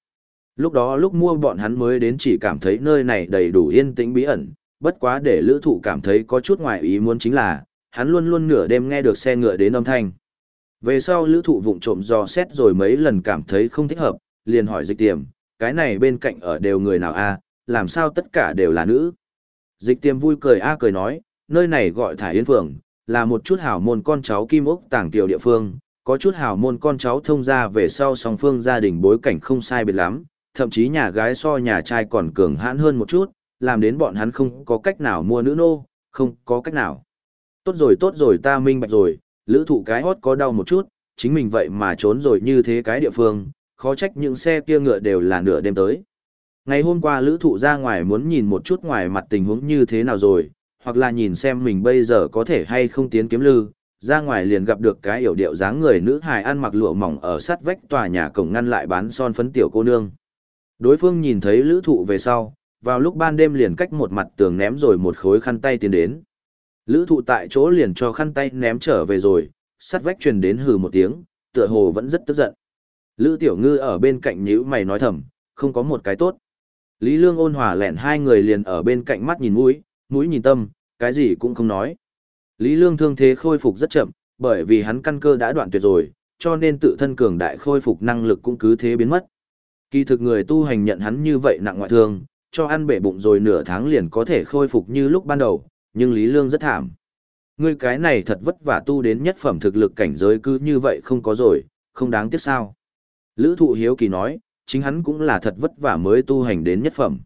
[SPEAKER 1] Lúc đó lúc mua bọn hắn mới đến chỉ cảm thấy nơi này đầy đủ yên tĩnh bí ẩn, bất quá để lữ thụ cảm thấy có chút ngoài ý muốn chính là, hắn luôn luôn nửa đêm nghe được xe ngựa đến âm thanh. Về sau lữ thụ vụng trộm do xét rồi mấy lần cảm thấy không thích hợp, liền hỏi dịch tiềm, cái này bên cạnh ở đều người nào a làm sao tất cả đều là nữ. Dịch tiềm vui cười a cười nói, nơi này gọi thải yên phường, là một chút hảo môn con cháu kim ốc tàng tiểu địa phương, có chút hảo môn con cháu thông ra về sau song phương gia đình bối cảnh không sai biệt lắm, thậm chí nhà gái so nhà trai còn cường hãn hơn một chút, làm đến bọn hắn không có cách nào mua nữ nô, không có cách nào. Tốt rồi tốt rồi ta minh bạch rồi, lữ thụ cái hót có đau một chút, chính mình vậy mà trốn rồi như thế cái địa phương, khó trách những xe kia ngựa đều là nửa đêm tới. Ngày hôm qua lữ thụ ra ngoài muốn nhìn một chút ngoài mặt tình huống như thế nào rồi, hoặc là nhìn xem mình bây giờ có thể hay không tiến kiếm lư, ra ngoài liền gặp được cái yểu điệu dáng người nữ hài ăn mặc lụa mỏng ở sát vách tòa nhà cổng ngăn lại bán son phấn tiểu cô nương. Đối phương nhìn thấy lữ thụ về sau, vào lúc ban đêm liền cách một mặt tường ném rồi một khối khăn tay tiến đến. Lữ thụ tại chỗ liền cho khăn tay ném trở về rồi, sát vách truyền đến hừ một tiếng, tựa hồ vẫn rất tức giận. Lữ tiểu ngư ở bên cạnh nhữ mày nói thầm, không có một cái tốt. Lý Lương ôn hòa lẹn hai người liền ở bên cạnh mắt nhìn mũi, mũi nhìn tâm, cái gì cũng không nói. Lý Lương thương thế khôi phục rất chậm, bởi vì hắn căn cơ đã đoạn tuyệt rồi, cho nên tự thân cường đại khôi phục năng lực cũng cứ thế biến mất. Kỳ thực người tu hành nhận hắn như vậy nặng ngoại thương, cho ăn bể bụng rồi nửa tháng liền có thể khôi phục như lúc ban đầu, nhưng Lý Lương rất thảm. Ngươi cái này thật vất vả tu đến nhất phẩm thực lực cảnh giới cứ như vậy không có rồi, không đáng tiếc sao. Lữ thụ hiếu kỳ nói, chính hắn cũng là thật vất vả mới tu hành đến nhất phẩm.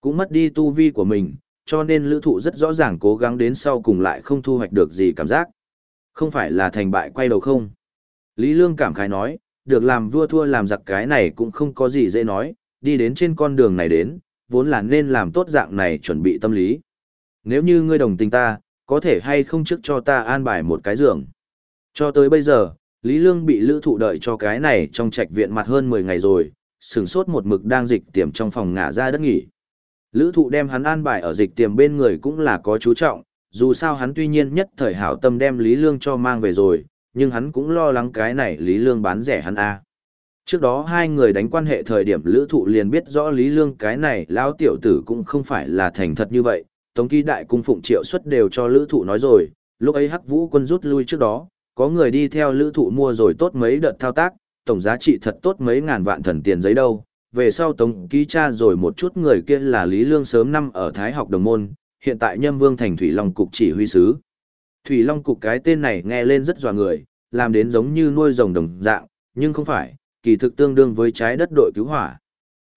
[SPEAKER 1] Cũng mất đi tu vi của mình, cho nên lữ thụ rất rõ ràng cố gắng đến sau cùng lại không thu hoạch được gì cảm giác. Không phải là thành bại quay đầu không? Lý Lương cảm khái nói, được làm vua thua làm giặc cái này cũng không có gì dễ nói, đi đến trên con đường này đến, vốn là nên làm tốt dạng này chuẩn bị tâm lý. Nếu như ngươi đồng tình ta, có thể hay không trước cho ta an bài một cái giường. Cho tới bây giờ, Lý Lương bị lữ thụ đợi cho cái này trong trạch viện mặt hơn 10 ngày rồi, sừng sốt một mực đang dịch tiềm trong phòng ngả ra đất nghỉ. Lữ thụ đem hắn an bài ở dịch tiềm bên người cũng là có chú trọng, dù sao hắn tuy nhiên nhất thời hảo tâm đem Lý Lương cho mang về rồi, nhưng hắn cũng lo lắng cái này Lý Lương bán rẻ hắn a Trước đó hai người đánh quan hệ thời điểm lữ thụ liền biết rõ Lý Lương cái này lão tiểu tử cũng không phải là thành thật như vậy, Tống ký đại cung phụng triệu suất đều cho lữ thụ nói rồi, lúc ấy hắc vũ quân rút lui trước đó, có người đi theo lữ thụ mua rồi tốt mấy đợt thao tác, tổng giá trị thật tốt mấy ngàn vạn thần tiền giấy đâu. Về sau Tống ký cha rồi một chút người kia là Lý Lương sớm năm ở Thái học đồng môn, hiện tại Nhâm Vương thành Thủy Long Cục chỉ huy sứ. Thủy Long Cục cái tên này nghe lên rất dọa người, làm đến giống như nuôi rồng đồng dạng, nhưng không phải, kỳ thực tương đương với trái đất đội cứu hỏa.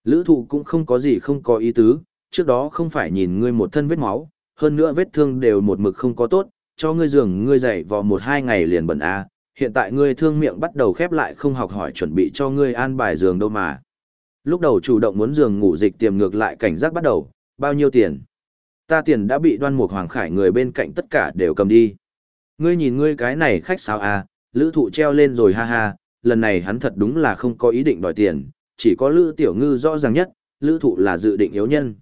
[SPEAKER 1] Lữ thụ cũng không có gì không có ý tứ, trước đó không phải nhìn ngươi một thân vết máu, hơn nữa vết thương đều một mực không có tốt, cho ngươi giường ngươi dậy vào một hai ngày liền bẩn a hiện tại ngươi thương miệng bắt đầu khép lại không học hỏi chuẩn bị cho ngươi an bài giường đâu mà. Lúc đầu chủ động muốn giường ngủ dịch tiềm ngược lại cảnh giác bắt đầu, bao nhiêu tiền? Ta tiền đã bị đoan mục hoàng khải người bên cạnh tất cả đều cầm đi. Ngươi nhìn ngươi cái này khách sao à, lữ thụ treo lên rồi ha ha, lần này hắn thật đúng là không có ý định đòi tiền, chỉ có lữ tiểu ngư rõ ràng nhất, lữ thụ là dự định yếu nhân.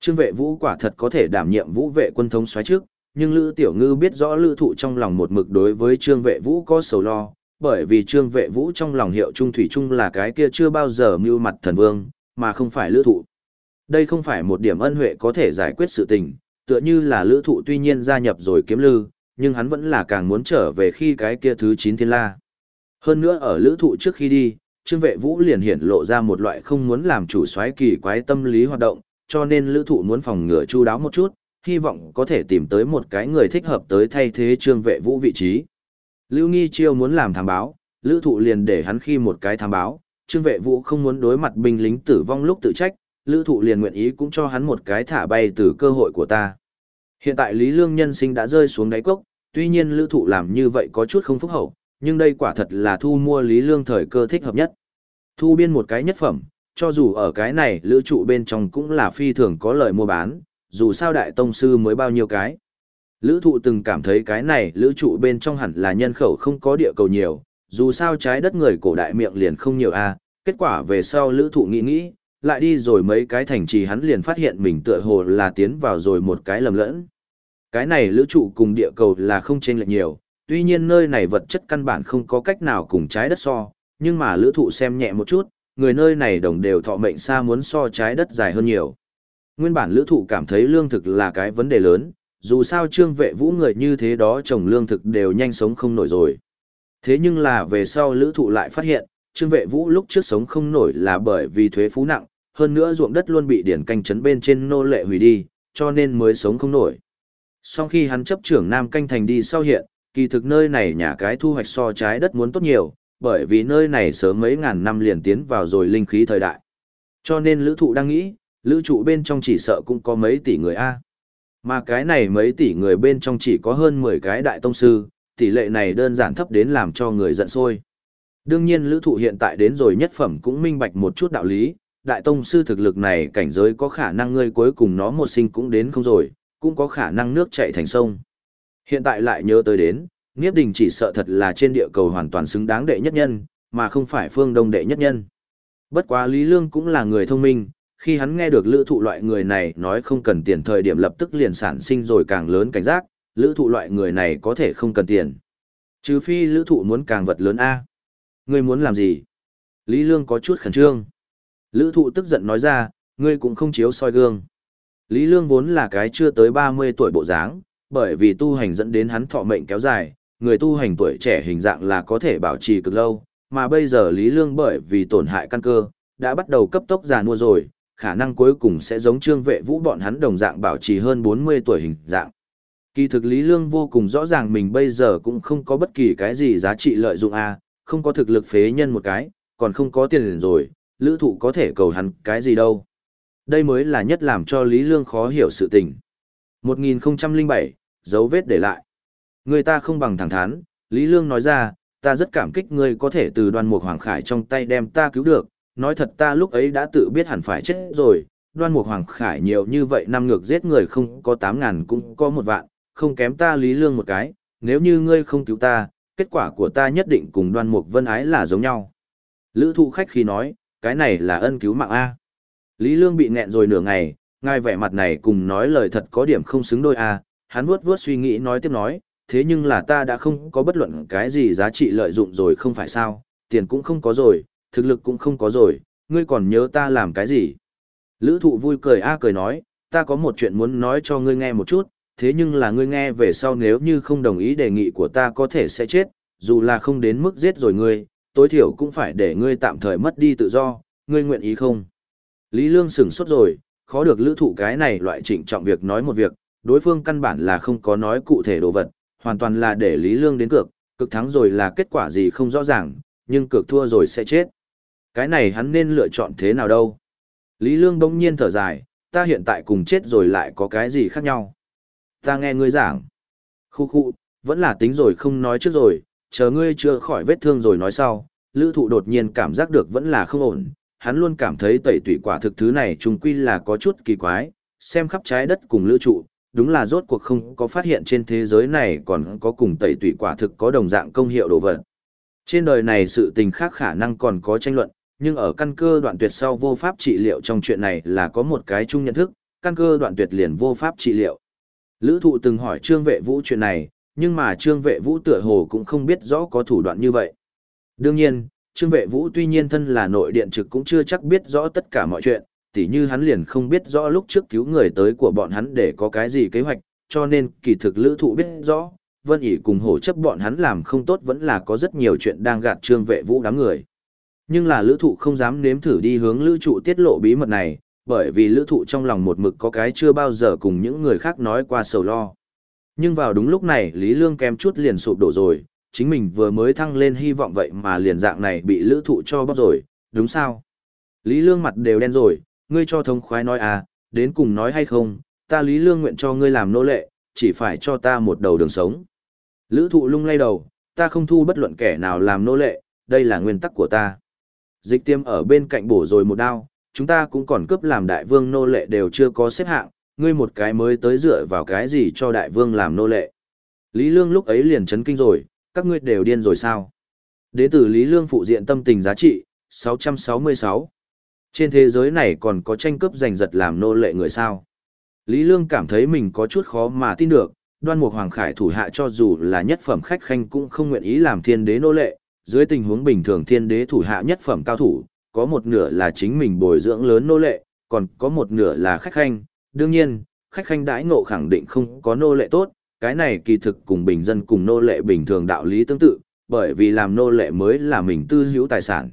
[SPEAKER 1] Trương vệ vũ quả thật có thể đảm nhiệm vũ vệ quân thống xoáy trước, nhưng Lữ Tiểu Ngư biết rõ Lữ Thụ trong lòng một mực đối với Trương vệ vũ có sầu lo, bởi vì Trương vệ vũ trong lòng hiệu Trung Thủy Trung là cái kia chưa bao giờ mưu mặt thần vương, mà không phải Lữ Thụ. Đây không phải một điểm ân huệ có thể giải quyết sự tình, tựa như là Lữ Thụ tuy nhiên gia nhập rồi kiếm lư, nhưng hắn vẫn là càng muốn trở về khi cái kia thứ 9 thiên la. Hơn nữa ở Lữ Thụ trước khi đi, Trương vệ vũ liền hiện lộ ra một loại không muốn làm chủ soái kỳ quái tâm lý hoạt động, cho nên lữ thụ muốn phòng ngừa chu đáo một chút, hy vọng có thể tìm tới một cái người thích hợp tới thay thế trương vệ vũ vị trí. Lưu Nghi Chiêu muốn làm thám báo, lữ thụ liền để hắn khi một cái thám báo, trương vệ vũ không muốn đối mặt binh lính tử vong lúc tự trách, lữ thụ liền nguyện ý cũng cho hắn một cái thả bay từ cơ hội của ta. Hiện tại Lý Lương nhân sinh đã rơi xuống đáy cốc, tuy nhiên lữ thụ làm như vậy có chút không phúc hậu, nhưng đây quả thật là thu mua Lý Lương thời cơ thích hợp nhất. Thu biên một cái nhất phẩm, cho dù ở cái này lữ trụ bên trong cũng là phi thường có lời mua bán, dù sao đại tông sư mới bao nhiêu cái. Lữ thụ từng cảm thấy cái này lữ trụ bên trong hẳn là nhân khẩu không có địa cầu nhiều, dù sao trái đất người cổ đại miệng liền không nhiều a kết quả về sau lữ thụ nghĩ nghĩ, lại đi rồi mấy cái thành trì hắn liền phát hiện mình tựa hồ là tiến vào rồi một cái lầm lẫn. Cái này lữ trụ cùng địa cầu là không chênh lệch nhiều, tuy nhiên nơi này vật chất căn bản không có cách nào cùng trái đất so, nhưng mà lữ thụ xem nhẹ một chút, người nơi này đồng đều thọ mệnh xa muốn so trái đất dài hơn nhiều. Nguyên bản lữ thụ cảm thấy lương thực là cái vấn đề lớn, dù sao trương vệ vũ người như thế đó trồng lương thực đều nhanh sống không nổi rồi. Thế nhưng là về sau lữ thụ lại phát hiện, trương vệ vũ lúc trước sống không nổi là bởi vì thuế phú nặng, hơn nữa ruộng đất luôn bị điển canh trấn bên trên nô lệ hủy đi, cho nên mới sống không nổi. Sau khi hắn chấp trưởng Nam Canh Thành đi sau hiện, kỳ thực nơi này nhà cái thu hoạch so trái đất muốn tốt nhiều, bởi vì nơi này sớm mấy ngàn năm liền tiến vào rồi linh khí thời đại. Cho nên lữ thụ đang nghĩ, lữ trụ bên trong chỉ sợ cũng có mấy tỷ người A. Mà cái này mấy tỷ người bên trong chỉ có hơn 10 cái đại tông sư, tỷ lệ này đơn giản thấp đến làm cho người giận sôi Đương nhiên lữ thụ hiện tại đến rồi nhất phẩm cũng minh bạch một chút đạo lý, đại tông sư thực lực này cảnh giới có khả năng ngươi cuối cùng nó một sinh cũng đến không rồi, cũng có khả năng nước chảy thành sông. Hiện tại lại nhớ tới đến, Niếp Đình chỉ sợ thật là trên địa cầu hoàn toàn xứng đáng đệ nhất nhân, mà không phải phương đông đệ nhất nhân. Bất quá Lý Lương cũng là người thông minh, khi hắn nghe được lữ thụ loại người này nói không cần tiền thời điểm lập tức liền sản sinh rồi càng lớn cảnh giác, lữ thụ loại người này có thể không cần tiền. Trừ phi lữ thụ muốn càng vật lớn A. Ngươi muốn làm gì? Lý Lương có chút khẩn trương. Lữ thụ tức giận nói ra, ngươi cũng không chiếu soi gương. Lý Lương vốn là cái chưa tới 30 tuổi bộ dáng, bởi vì tu hành dẫn đến hắn thọ mệnh kéo dài, người tu hành tuổi trẻ hình dạng là có thể bảo trì cực lâu, mà bây giờ Lý Lương bởi vì tổn hại căn cơ, đã bắt đầu cấp tốc già nua rồi, khả năng cuối cùng sẽ giống trương vệ vũ bọn hắn đồng dạng bảo trì hơn 40 tuổi hình dạng. Kỳ thực Lý Lương vô cùng rõ ràng mình bây giờ cũng không có bất kỳ cái gì giá trị lợi dụng a, không có thực lực phế nhân một cái, còn không có tiền rồi, lữ thụ có thể cầu hắn cái gì đâu. Đây mới là nhất làm cho Lý Lương khó hiểu sự tình. 1007, dấu vết để lại. Người ta không bằng thẳng thắn, Lý Lương nói ra, ta rất cảm kích ngươi có thể từ đoan mục hoàng khải trong tay đem ta cứu được, nói thật ta lúc ấy đã tự biết hẳn phải chết rồi, đoan mục hoàng khải nhiều như vậy năm ngược giết người không có 8 ngàn cũng có một vạn, không kém ta Lý Lương một cái, nếu như ngươi không cứu ta, kết quả của ta nhất định cùng đoan mục vân ái là giống nhau. Lữ thụ khách khi nói, cái này là ân cứu mạng A. Lý Lương bị nghẹn rồi nửa ngày, ngài vẻ mặt này cùng nói lời thật có điểm không xứng đôi A, hắn vuốt vuốt suy nghĩ nói tiếp nói, thế nhưng là ta đã không có bất luận cái gì giá trị lợi dụng rồi không phải sao, tiền cũng không có rồi, thực lực cũng không có rồi, ngươi còn nhớ ta làm cái gì. Lữ thụ vui cười A cười nói, ta có một chuyện muốn nói cho ngươi nghe một chút, thế nhưng là ngươi nghe về sau nếu như không đồng ý đề nghị của ta có thể sẽ chết, dù là không đến mức giết rồi ngươi, tối thiểu cũng phải để ngươi tạm thời mất đi tự do, ngươi nguyện ý không? Lý Lương sửng sốt rồi, khó được lữ thụ cái này loại trịnh trọng việc nói một việc, đối phương căn bản là không có nói cụ thể đồ vật, hoàn toàn là để Lý Lương đến cược, cực thắng rồi là kết quả gì không rõ ràng, nhưng cược thua rồi sẽ chết. Cái này hắn nên lựa chọn thế nào đâu? Lý Lương bỗng nhiên thở dài, ta hiện tại cùng chết rồi lại có cái gì khác nhau? Ta nghe ngươi giảng. Khu khu, vẫn là tính rồi không nói trước rồi, chờ ngươi chưa khỏi vết thương rồi nói sau. Lữ thụ đột nhiên cảm giác được vẫn là không ổn, hắn luôn cảm thấy tẩy tủy quả thực thứ này trùng quy là có chút kỳ quái, xem khắp trái đất cùng lữ trụ, đúng là rốt cuộc không có phát hiện trên thế giới này còn có cùng tẩy tủy quả thực có đồng dạng công hiệu đồ vật. Trên đời này sự tình khác khả năng còn có tranh luận, nhưng ở căn cơ đoạn tuyệt sau vô pháp trị liệu trong chuyện này là có một cái chung nhận thức, căn cơ đoạn tuyệt liền vô pháp trị liệu. Lữ thụ từng hỏi Trương Vệ Vũ chuyện này, nhưng mà Trương Vệ Vũ tựa hồ cũng không biết rõ có thủ đoạn như vậy. Đương nhiên, Trương Vệ Vũ tuy nhiên thân là nội điện trực cũng chưa chắc biết rõ tất cả mọi chuyện, tỉ như hắn liền không biết rõ lúc trước cứu người tới của bọn hắn để có cái gì kế hoạch, cho nên kỳ thực lữ thụ biết rõ, Vân ỉ cùng hổ chấp bọn hắn làm không tốt vẫn là có rất nhiều chuyện đang gạt Trương Vệ Vũ đám người. Nhưng là lữ thụ không dám nếm thử đi hướng lữ trụ tiết lộ bí mật này, bởi vì lữ thụ trong lòng một mực có cái chưa bao giờ cùng những người khác nói qua sầu lo. Nhưng vào đúng lúc này Lý Lương kém chút liền sụp đổ rồi, chính mình vừa mới thăng lên hy vọng vậy mà liền dạng này bị lữ thụ cho bóp rồi, đúng sao? Lý Lương mặt đều đen rồi, ngươi cho thông khoái nói à, đến cùng nói hay không, ta Lý Lương nguyện cho ngươi làm nô lệ, chỉ phải cho ta một đầu đường sống. Lữ thụ lung lay đầu, ta không thu bất luận kẻ nào làm nô lệ, đây là nguyên tắc của ta. Dịch tiêm ở bên cạnh bổ rồi một đao, chúng ta cũng còn cướp làm đại vương nô lệ đều chưa có xếp hạng, ngươi một cái mới tới dựa vào cái gì cho đại vương làm nô lệ. Lý Lương lúc ấy liền chấn kinh rồi, các ngươi đều điên rồi sao? Đế tử Lý Lương phụ diện tâm tình giá trị, 666. Trên thế giới này còn có tranh cướp giành giật làm nô lệ người sao? Lý Lương cảm thấy mình có chút khó mà tin được, đoan mục hoàng khải thủ hạ cho dù là nhất phẩm khách khanh cũng không nguyện ý làm thiên đế nô lệ, dưới tình huống bình thường thiên đế thủ hạ nhất phẩm cao thủ, có một nửa là chính mình bồi dưỡng lớn nô lệ, còn có một nửa là khách khanh. Đương nhiên, khách khanh đãi ngộ khẳng định không có nô lệ tốt, cái này kỳ thực cùng bình dân cùng nô lệ bình thường đạo lý tương tự, bởi vì làm nô lệ mới là mình tư hữu tài sản.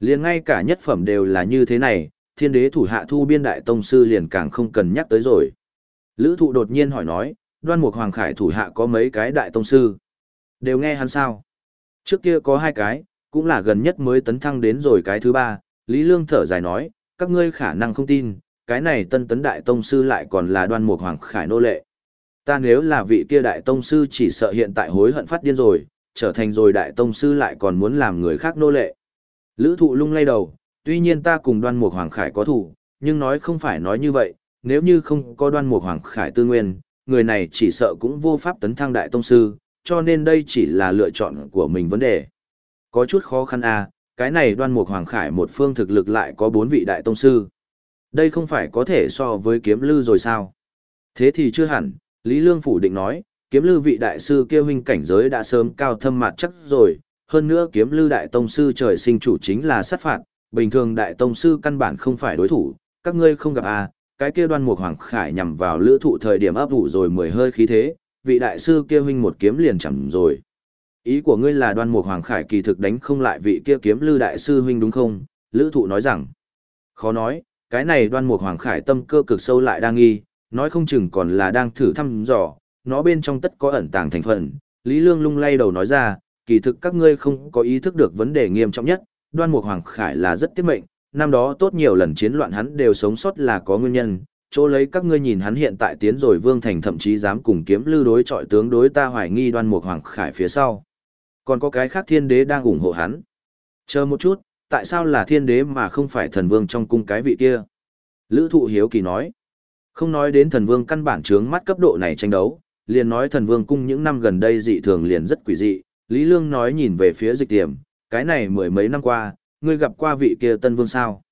[SPEAKER 1] Liền ngay cả nhất phẩm đều là như thế này, thiên đế thủ hạ thu biên đại tông sư liền càng không cần nhắc tới rồi. Lữ thụ đột nhiên hỏi nói, đoan mục hoàng khải thủ hạ có mấy cái đại tông sư. Đều nghe hắn sao? Trước kia có hai cái, cũng là gần nhất mới tấn thăng đến rồi cái thứ ba, Lý Lương thở dài nói, các ngươi khả năng không tin, cái này tân tấn đại tông sư lại còn là đoan mục hoàng khải nô lệ. Ta nếu là vị kia đại tông sư chỉ sợ hiện tại hối hận phát điên rồi, trở thành rồi đại tông sư lại còn muốn làm người khác nô lệ. Lữ thụ lung lay đầu, tuy nhiên ta cùng đoan mục hoàng khải có thủ, nhưng nói không phải nói như vậy, nếu như không có đoan mục hoàng khải tư nguyên, người này chỉ sợ cũng vô pháp tấn thăng đại tông sư, cho nên đây chỉ là lựa chọn của mình vấn đề. Có chút khó khăn à, cái này đoan mục hoàng khải một phương thực lực lại có bốn vị đại tông sư. Đây không phải có thể so với kiếm lư rồi sao? Thế thì chưa hẳn, Lý Lương phủ định nói, kiếm lư vị đại sư kêu huynh cảnh giới đã sớm cao thâm mặt chắc rồi, hơn nữa kiếm lư đại tông sư trời sinh chủ chính là sát phạt, bình thường đại tông sư căn bản không phải đối thủ, các ngươi không gặp à, cái kia đoan mục hoàng khải nhằm vào lữ thụ thời điểm áp vụ rồi mười hơi khí thế, vị đại sư kia huynh một kiếm liền chẳng rồi. Ý của ngươi là đoan mục hoàng khải kỳ thực đánh không lại vị kia kiếm lư đại sư huynh đúng không? Lữ thụ nói rằng, khó nói, cái này đoan mục hoàng khải tâm cơ cực sâu lại đang nghi, nói không chừng còn là đang thử thăm dò, nó bên trong tất có ẩn tàng thành phần. Lý Lương lung lay đầu nói ra, kỳ thực các ngươi không có ý thức được vấn đề nghiêm trọng nhất, đoan mục hoàng khải là rất tiết mệnh, năm đó tốt nhiều lần chiến loạn hắn đều sống sót là có nguyên nhân, chỗ lấy các ngươi nhìn hắn hiện tại tiến rồi vương thành thậm chí dám cùng kiếm lưu đối chọi tướng đối ta hoài nghi đoan mục hoàng khải phía sau. Còn có cái khác thiên đế đang ủng hộ hắn. Chờ một chút, tại sao là thiên đế mà không phải thần vương trong cung cái vị kia? Lữ thụ hiếu kỳ nói. Không nói đến thần vương căn bản trướng mắt cấp độ này tranh đấu, liền nói thần vương cung những năm gần đây dị thường liền rất quỷ dị. Lý Lương nói nhìn về phía dịch tiềm, cái này mười mấy năm qua, ngươi gặp qua vị kia tân vương sao?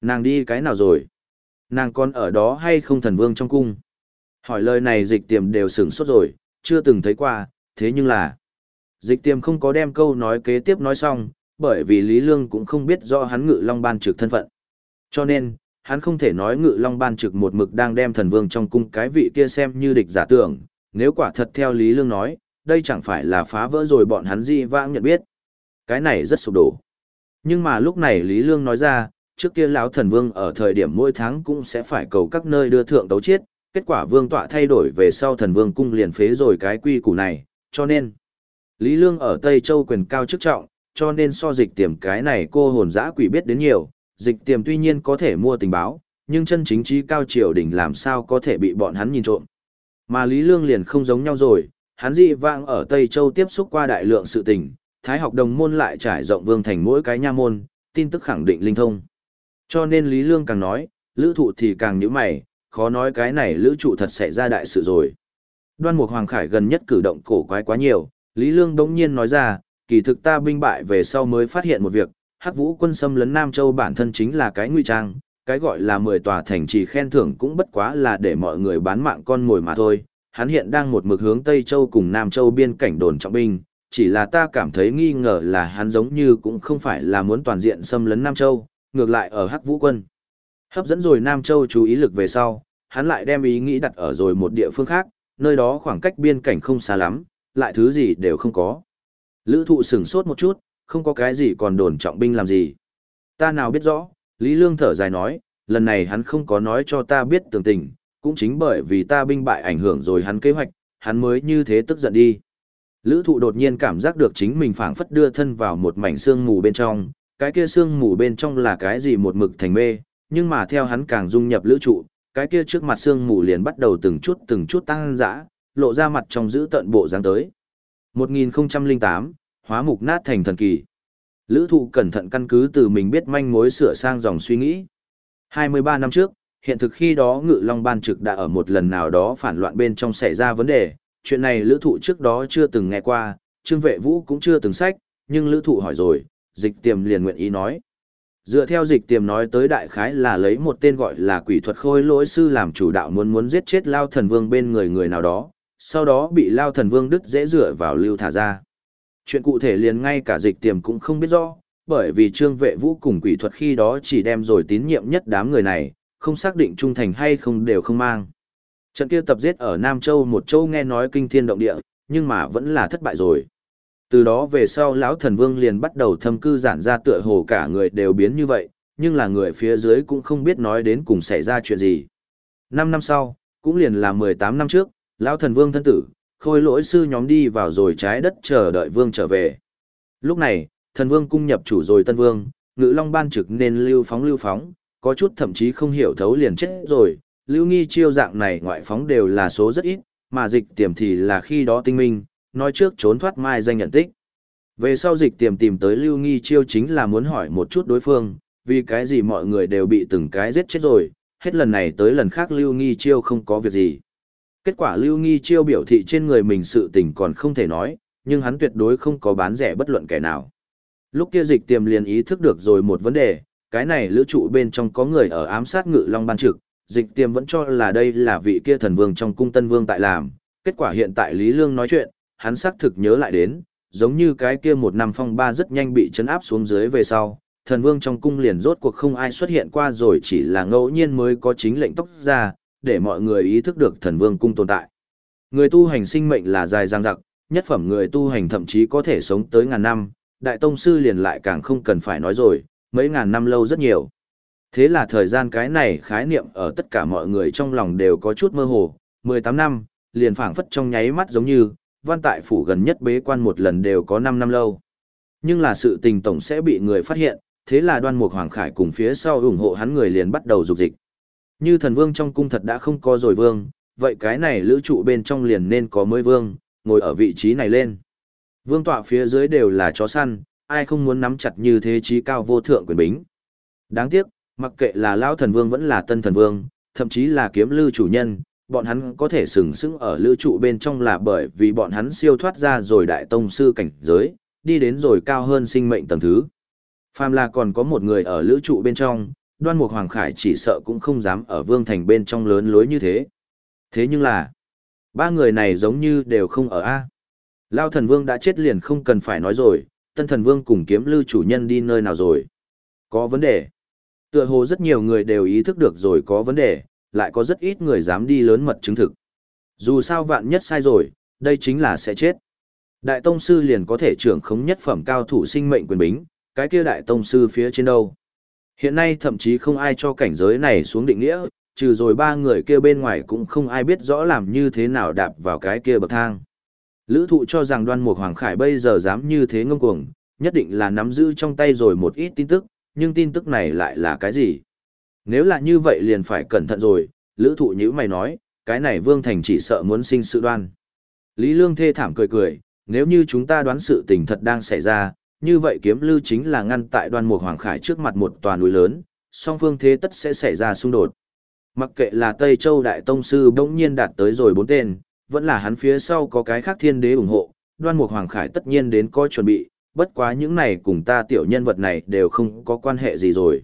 [SPEAKER 1] Nàng đi cái nào rồi? Nàng còn ở đó hay không thần vương trong cung? Hỏi lời này dịch tiềm đều sửng sốt rồi, chưa từng thấy qua, thế nhưng là... Dịch tiềm không có đem câu nói kế tiếp nói xong, bởi vì Lý Lương cũng không biết rõ hắn ngự long ban trực thân phận. Cho nên, hắn không thể nói ngự long ban trực một mực đang đem thần vương trong cung cái vị kia xem như địch giả tưởng, nếu quả thật theo Lý Lương nói, đây chẳng phải là phá vỡ rồi bọn hắn di vãng nhận biết. Cái này rất sụp đổ. Nhưng mà lúc này Lý Lương nói ra, trước kia lão thần vương ở thời điểm mỗi tháng cũng sẽ phải cầu các nơi đưa thượng tấu chiết, kết quả vương tọa thay đổi về sau thần vương cung liền phế rồi cái quy củ này, cho nên Lý Lương ở Tây Châu quyền cao chức trọng, cho nên so dịch tiềm cái này cô hồn dã quỷ biết đến nhiều, dịch tiềm tuy nhiên có thể mua tình báo, nhưng chân chính trí cao triều đình làm sao có thể bị bọn hắn nhìn trộm. Mà Lý Lương liền không giống nhau rồi, hắn dị vãng ở Tây Châu tiếp xúc qua đại lượng sự tình, Thái học đồng môn lại trải rộng vương thành mỗi cái nha môn, tin tức khẳng định linh thông. Cho nên Lý Lương càng nói, lữ thụ thì càng như mày, khó nói cái này lữ trụ thật sẽ ra đại sự rồi. Đoan Mục Hoàng Khải gần nhất cử động cổ quái quá nhiều, Lý Lương đống nhiên nói ra, kỳ thực ta binh bại về sau mới phát hiện một việc, Hắc Vũ quân xâm lấn Nam Châu bản thân chính là cái nguy trang, cái gọi là 10 tòa thành trì khen thưởng cũng bất quá là để mọi người bán mạng con ngồi mà thôi. Hắn hiện đang một mực hướng Tây Châu cùng Nam Châu biên cảnh đồn trọng binh, chỉ là ta cảm thấy nghi ngờ là hắn giống như cũng không phải là muốn toàn diện xâm lấn Nam Châu, ngược lại ở Hắc Vũ quân. Hấp dẫn rồi Nam Châu chú ý lực về sau, hắn lại đem ý nghĩ đặt ở rồi một địa phương khác, nơi đó khoảng cách biên cảnh không xa lắm, lại thứ gì đều không có. Lữ thụ sửng sốt một chút, không có cái gì còn đồn trọng binh làm gì. Ta nào biết rõ, Lý Lương thở dài nói, lần này hắn không có nói cho ta biết tường tình, cũng chính bởi vì ta binh bại ảnh hưởng rồi hắn kế hoạch, hắn mới như thế tức giận đi. Lữ thụ đột nhiên cảm giác được chính mình phảng phất đưa thân vào một mảnh xương mù bên trong, cái kia xương mù bên trong là cái gì một mực thành mê, nhưng mà theo hắn càng dung nhập lữ trụ, cái kia trước mặt xương mù liền bắt đầu từng chút từng chút tăng dã, lộ ra mặt trong giữ tận bộ dáng tới. 1008, hóa mục nát thành thần kỳ. Lữ thụ cẩn thận căn cứ từ mình biết manh mối sửa sang dòng suy nghĩ. 23 năm trước, hiện thực khi đó ngự long ban trực đã ở một lần nào đó phản loạn bên trong xảy ra vấn đề, chuyện này lữ thụ trước đó chưa từng nghe qua, trương vệ vũ cũng chưa từng sách, nhưng lữ thụ hỏi rồi, dịch tiềm liền nguyện ý nói. Dựa theo dịch tiềm nói tới đại khái là lấy một tên gọi là quỷ thuật khôi lỗi sư làm chủ đạo muốn muốn giết chết lao thần vương bên người người nào đó, sau đó bị lao thần vương đứt dễ dựa vào lưu thả ra. Chuyện cụ thể liền ngay cả dịch tiềm cũng không biết rõ, bởi vì trương vệ vũ cùng quỷ thuật khi đó chỉ đem rồi tín nhiệm nhất đám người này, không xác định trung thành hay không đều không mang. Trận kia tập giết ở Nam Châu một châu nghe nói kinh thiên động địa, nhưng mà vẫn là thất bại rồi. Từ đó về sau lão thần vương liền bắt đầu thâm cư giản ra tựa hồ cả người đều biến như vậy, nhưng là người phía dưới cũng không biết nói đến cùng xảy ra chuyện gì. Năm năm sau, cũng liền là 18 năm trước, lão thần vương thân tử, khôi lỗi sư nhóm đi vào rồi trái đất chờ đợi vương trở về. Lúc này, thần vương cung nhập chủ rồi tân vương, ngự long ban trực nên lưu phóng lưu phóng, có chút thậm chí không hiểu thấu liền chết rồi, lưu nghi chiêu dạng này ngoại phóng đều là số rất ít, mà dịch tiềm thì là khi đó tinh minh, nói trước trốn thoát mai danh nhận tích. Về sau dịch tiềm tìm tới lưu nghi chiêu chính là muốn hỏi một chút đối phương, vì cái gì mọi người đều bị từng cái giết chết rồi, hết lần này tới lần khác lưu nghi chiêu không có việc gì. Kết quả Lưu Nghi Chiêu biểu thị trên người mình sự tình còn không thể nói, nhưng hắn tuyệt đối không có bán rẻ bất luận kẻ nào. Lúc kia dịch tiềm liền ý thức được rồi một vấn đề, cái này lữ trụ bên trong có người ở ám sát ngự long ban trực, dịch tiềm vẫn cho là đây là vị kia thần vương trong cung tân vương tại làm, kết quả hiện tại Lý Lương nói chuyện, hắn xác thực nhớ lại đến, giống như cái kia một năm phong ba rất nhanh bị chấn áp xuống dưới về sau, thần vương trong cung liền rốt cuộc không ai xuất hiện qua rồi chỉ là ngẫu nhiên mới có chính lệnh tốc ra, để mọi người ý thức được thần vương cung tồn tại. Người tu hành sinh mệnh là dài dang dặc, nhất phẩm người tu hành thậm chí có thể sống tới ngàn năm, đại tông sư liền lại càng không cần phải nói rồi, mấy ngàn năm lâu rất nhiều. Thế là thời gian cái này khái niệm ở tất cả mọi người trong lòng đều có chút mơ hồ, 18 năm, liền phảng phất trong nháy mắt giống như, văn tại phủ gần nhất bế quan một lần đều có 5 năm lâu. Nhưng là sự tình tổng sẽ bị người phát hiện, thế là đoan mục hoàng khải cùng phía sau ủng hộ hắn người liền bắt đầu dục dịch. Như thần vương trong cung thật đã không có rồi vương, vậy cái này lữ trụ bên trong liền nên có mới vương, ngồi ở vị trí này lên. Vương tọa phía dưới đều là chó săn, ai không muốn nắm chặt như thế trí cao vô thượng quyền bính. Đáng tiếc, mặc kệ là lao thần vương vẫn là tân thần vương, thậm chí là kiếm lưu chủ nhân, bọn hắn có thể sừng sững ở lữ trụ bên trong là bởi vì bọn hắn siêu thoát ra rồi đại tông sư cảnh giới, đi đến rồi cao hơn sinh mệnh tầng thứ. Phàm là còn có một người ở lữ trụ bên trong, đoan mục hoàng khải chỉ sợ cũng không dám ở vương thành bên trong lớn lối như thế. Thế nhưng là, ba người này giống như đều không ở A. Lao thần vương đã chết liền không cần phải nói rồi, tân thần vương cùng kiếm lưu chủ nhân đi nơi nào rồi. Có vấn đề. Tựa hồ rất nhiều người đều ý thức được rồi có vấn đề, lại có rất ít người dám đi lớn mật chứng thực. Dù sao vạn nhất sai rồi, đây chính là sẽ chết. Đại tông sư liền có thể trưởng khống nhất phẩm cao thủ sinh mệnh quyền bính, cái kia đại tông sư phía trên đâu. Hiện nay thậm chí không ai cho cảnh giới này xuống định nghĩa, trừ rồi ba người kia bên ngoài cũng không ai biết rõ làm như thế nào đạp vào cái kia bậc thang. Lữ thụ cho rằng đoan mục Hoàng Khải bây giờ dám như thế ngông cuồng, nhất định là nắm giữ trong tay rồi một ít tin tức, nhưng tin tức này lại là cái gì? Nếu là như vậy liền phải cẩn thận rồi, lữ thụ như mày nói, cái này Vương Thành chỉ sợ muốn sinh sự đoan. Lý Lương thê thảm cười cười, nếu như chúng ta đoán sự tình thật đang xảy ra, như vậy kiếm lưu chính là ngăn tại đoan mục Hoàng Khải trước mặt một tòa núi lớn, song phương thế tất sẽ xảy ra xung đột. Mặc kệ là Tây Châu Đại Tông Sư bỗng nhiên đạt tới rồi bốn tên, vẫn là hắn phía sau có cái khác thiên đế ủng hộ, đoan mục Hoàng Khải tất nhiên đến có chuẩn bị, bất quá những này cùng ta tiểu nhân vật này đều không có quan hệ gì rồi.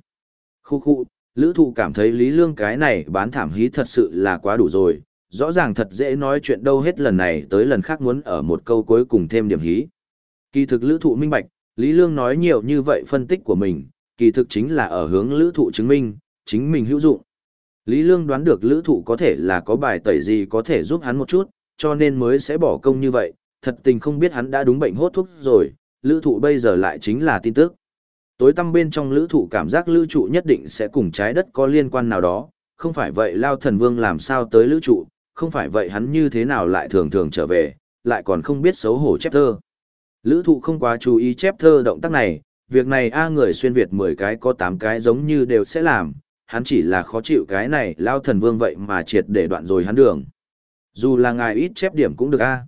[SPEAKER 1] Khu khu, lữ thụ cảm thấy lý lương cái này bán thảm hí thật sự là quá đủ rồi, rõ ràng thật dễ nói chuyện đâu hết lần này tới lần khác muốn ở một câu cuối cùng thêm điểm hí. Kỳ thực lữ thụ minh bạch, lý lương nói nhiều như vậy phân tích của mình, kỳ thực chính là ở hướng lữ thụ chứng minh, chính mình hữu dụng. Lý lương đoán được lữ thụ có thể là có bài tẩy gì có thể giúp hắn một chút, cho nên mới sẽ bỏ công như vậy, thật tình không biết hắn đã đúng bệnh hốt thuốc rồi, lữ thụ bây giờ lại chính là tin tức. Tối tâm bên trong lữ thụ cảm giác lữ trụ nhất định sẽ cùng trái đất có liên quan nào đó, không phải vậy lao thần vương làm sao tới lữ trụ, không phải vậy hắn như thế nào lại thường thường trở về, lại còn không biết xấu hổ chép thơ. Lữ thụ không quá chú ý chép thơ động tác này, việc này A người xuyên Việt 10 cái có 8 cái giống như đều sẽ làm, hắn chỉ là khó chịu cái này lao thần vương vậy mà triệt để đoạn rồi hắn đường. Dù là ngài ít chép điểm cũng được A.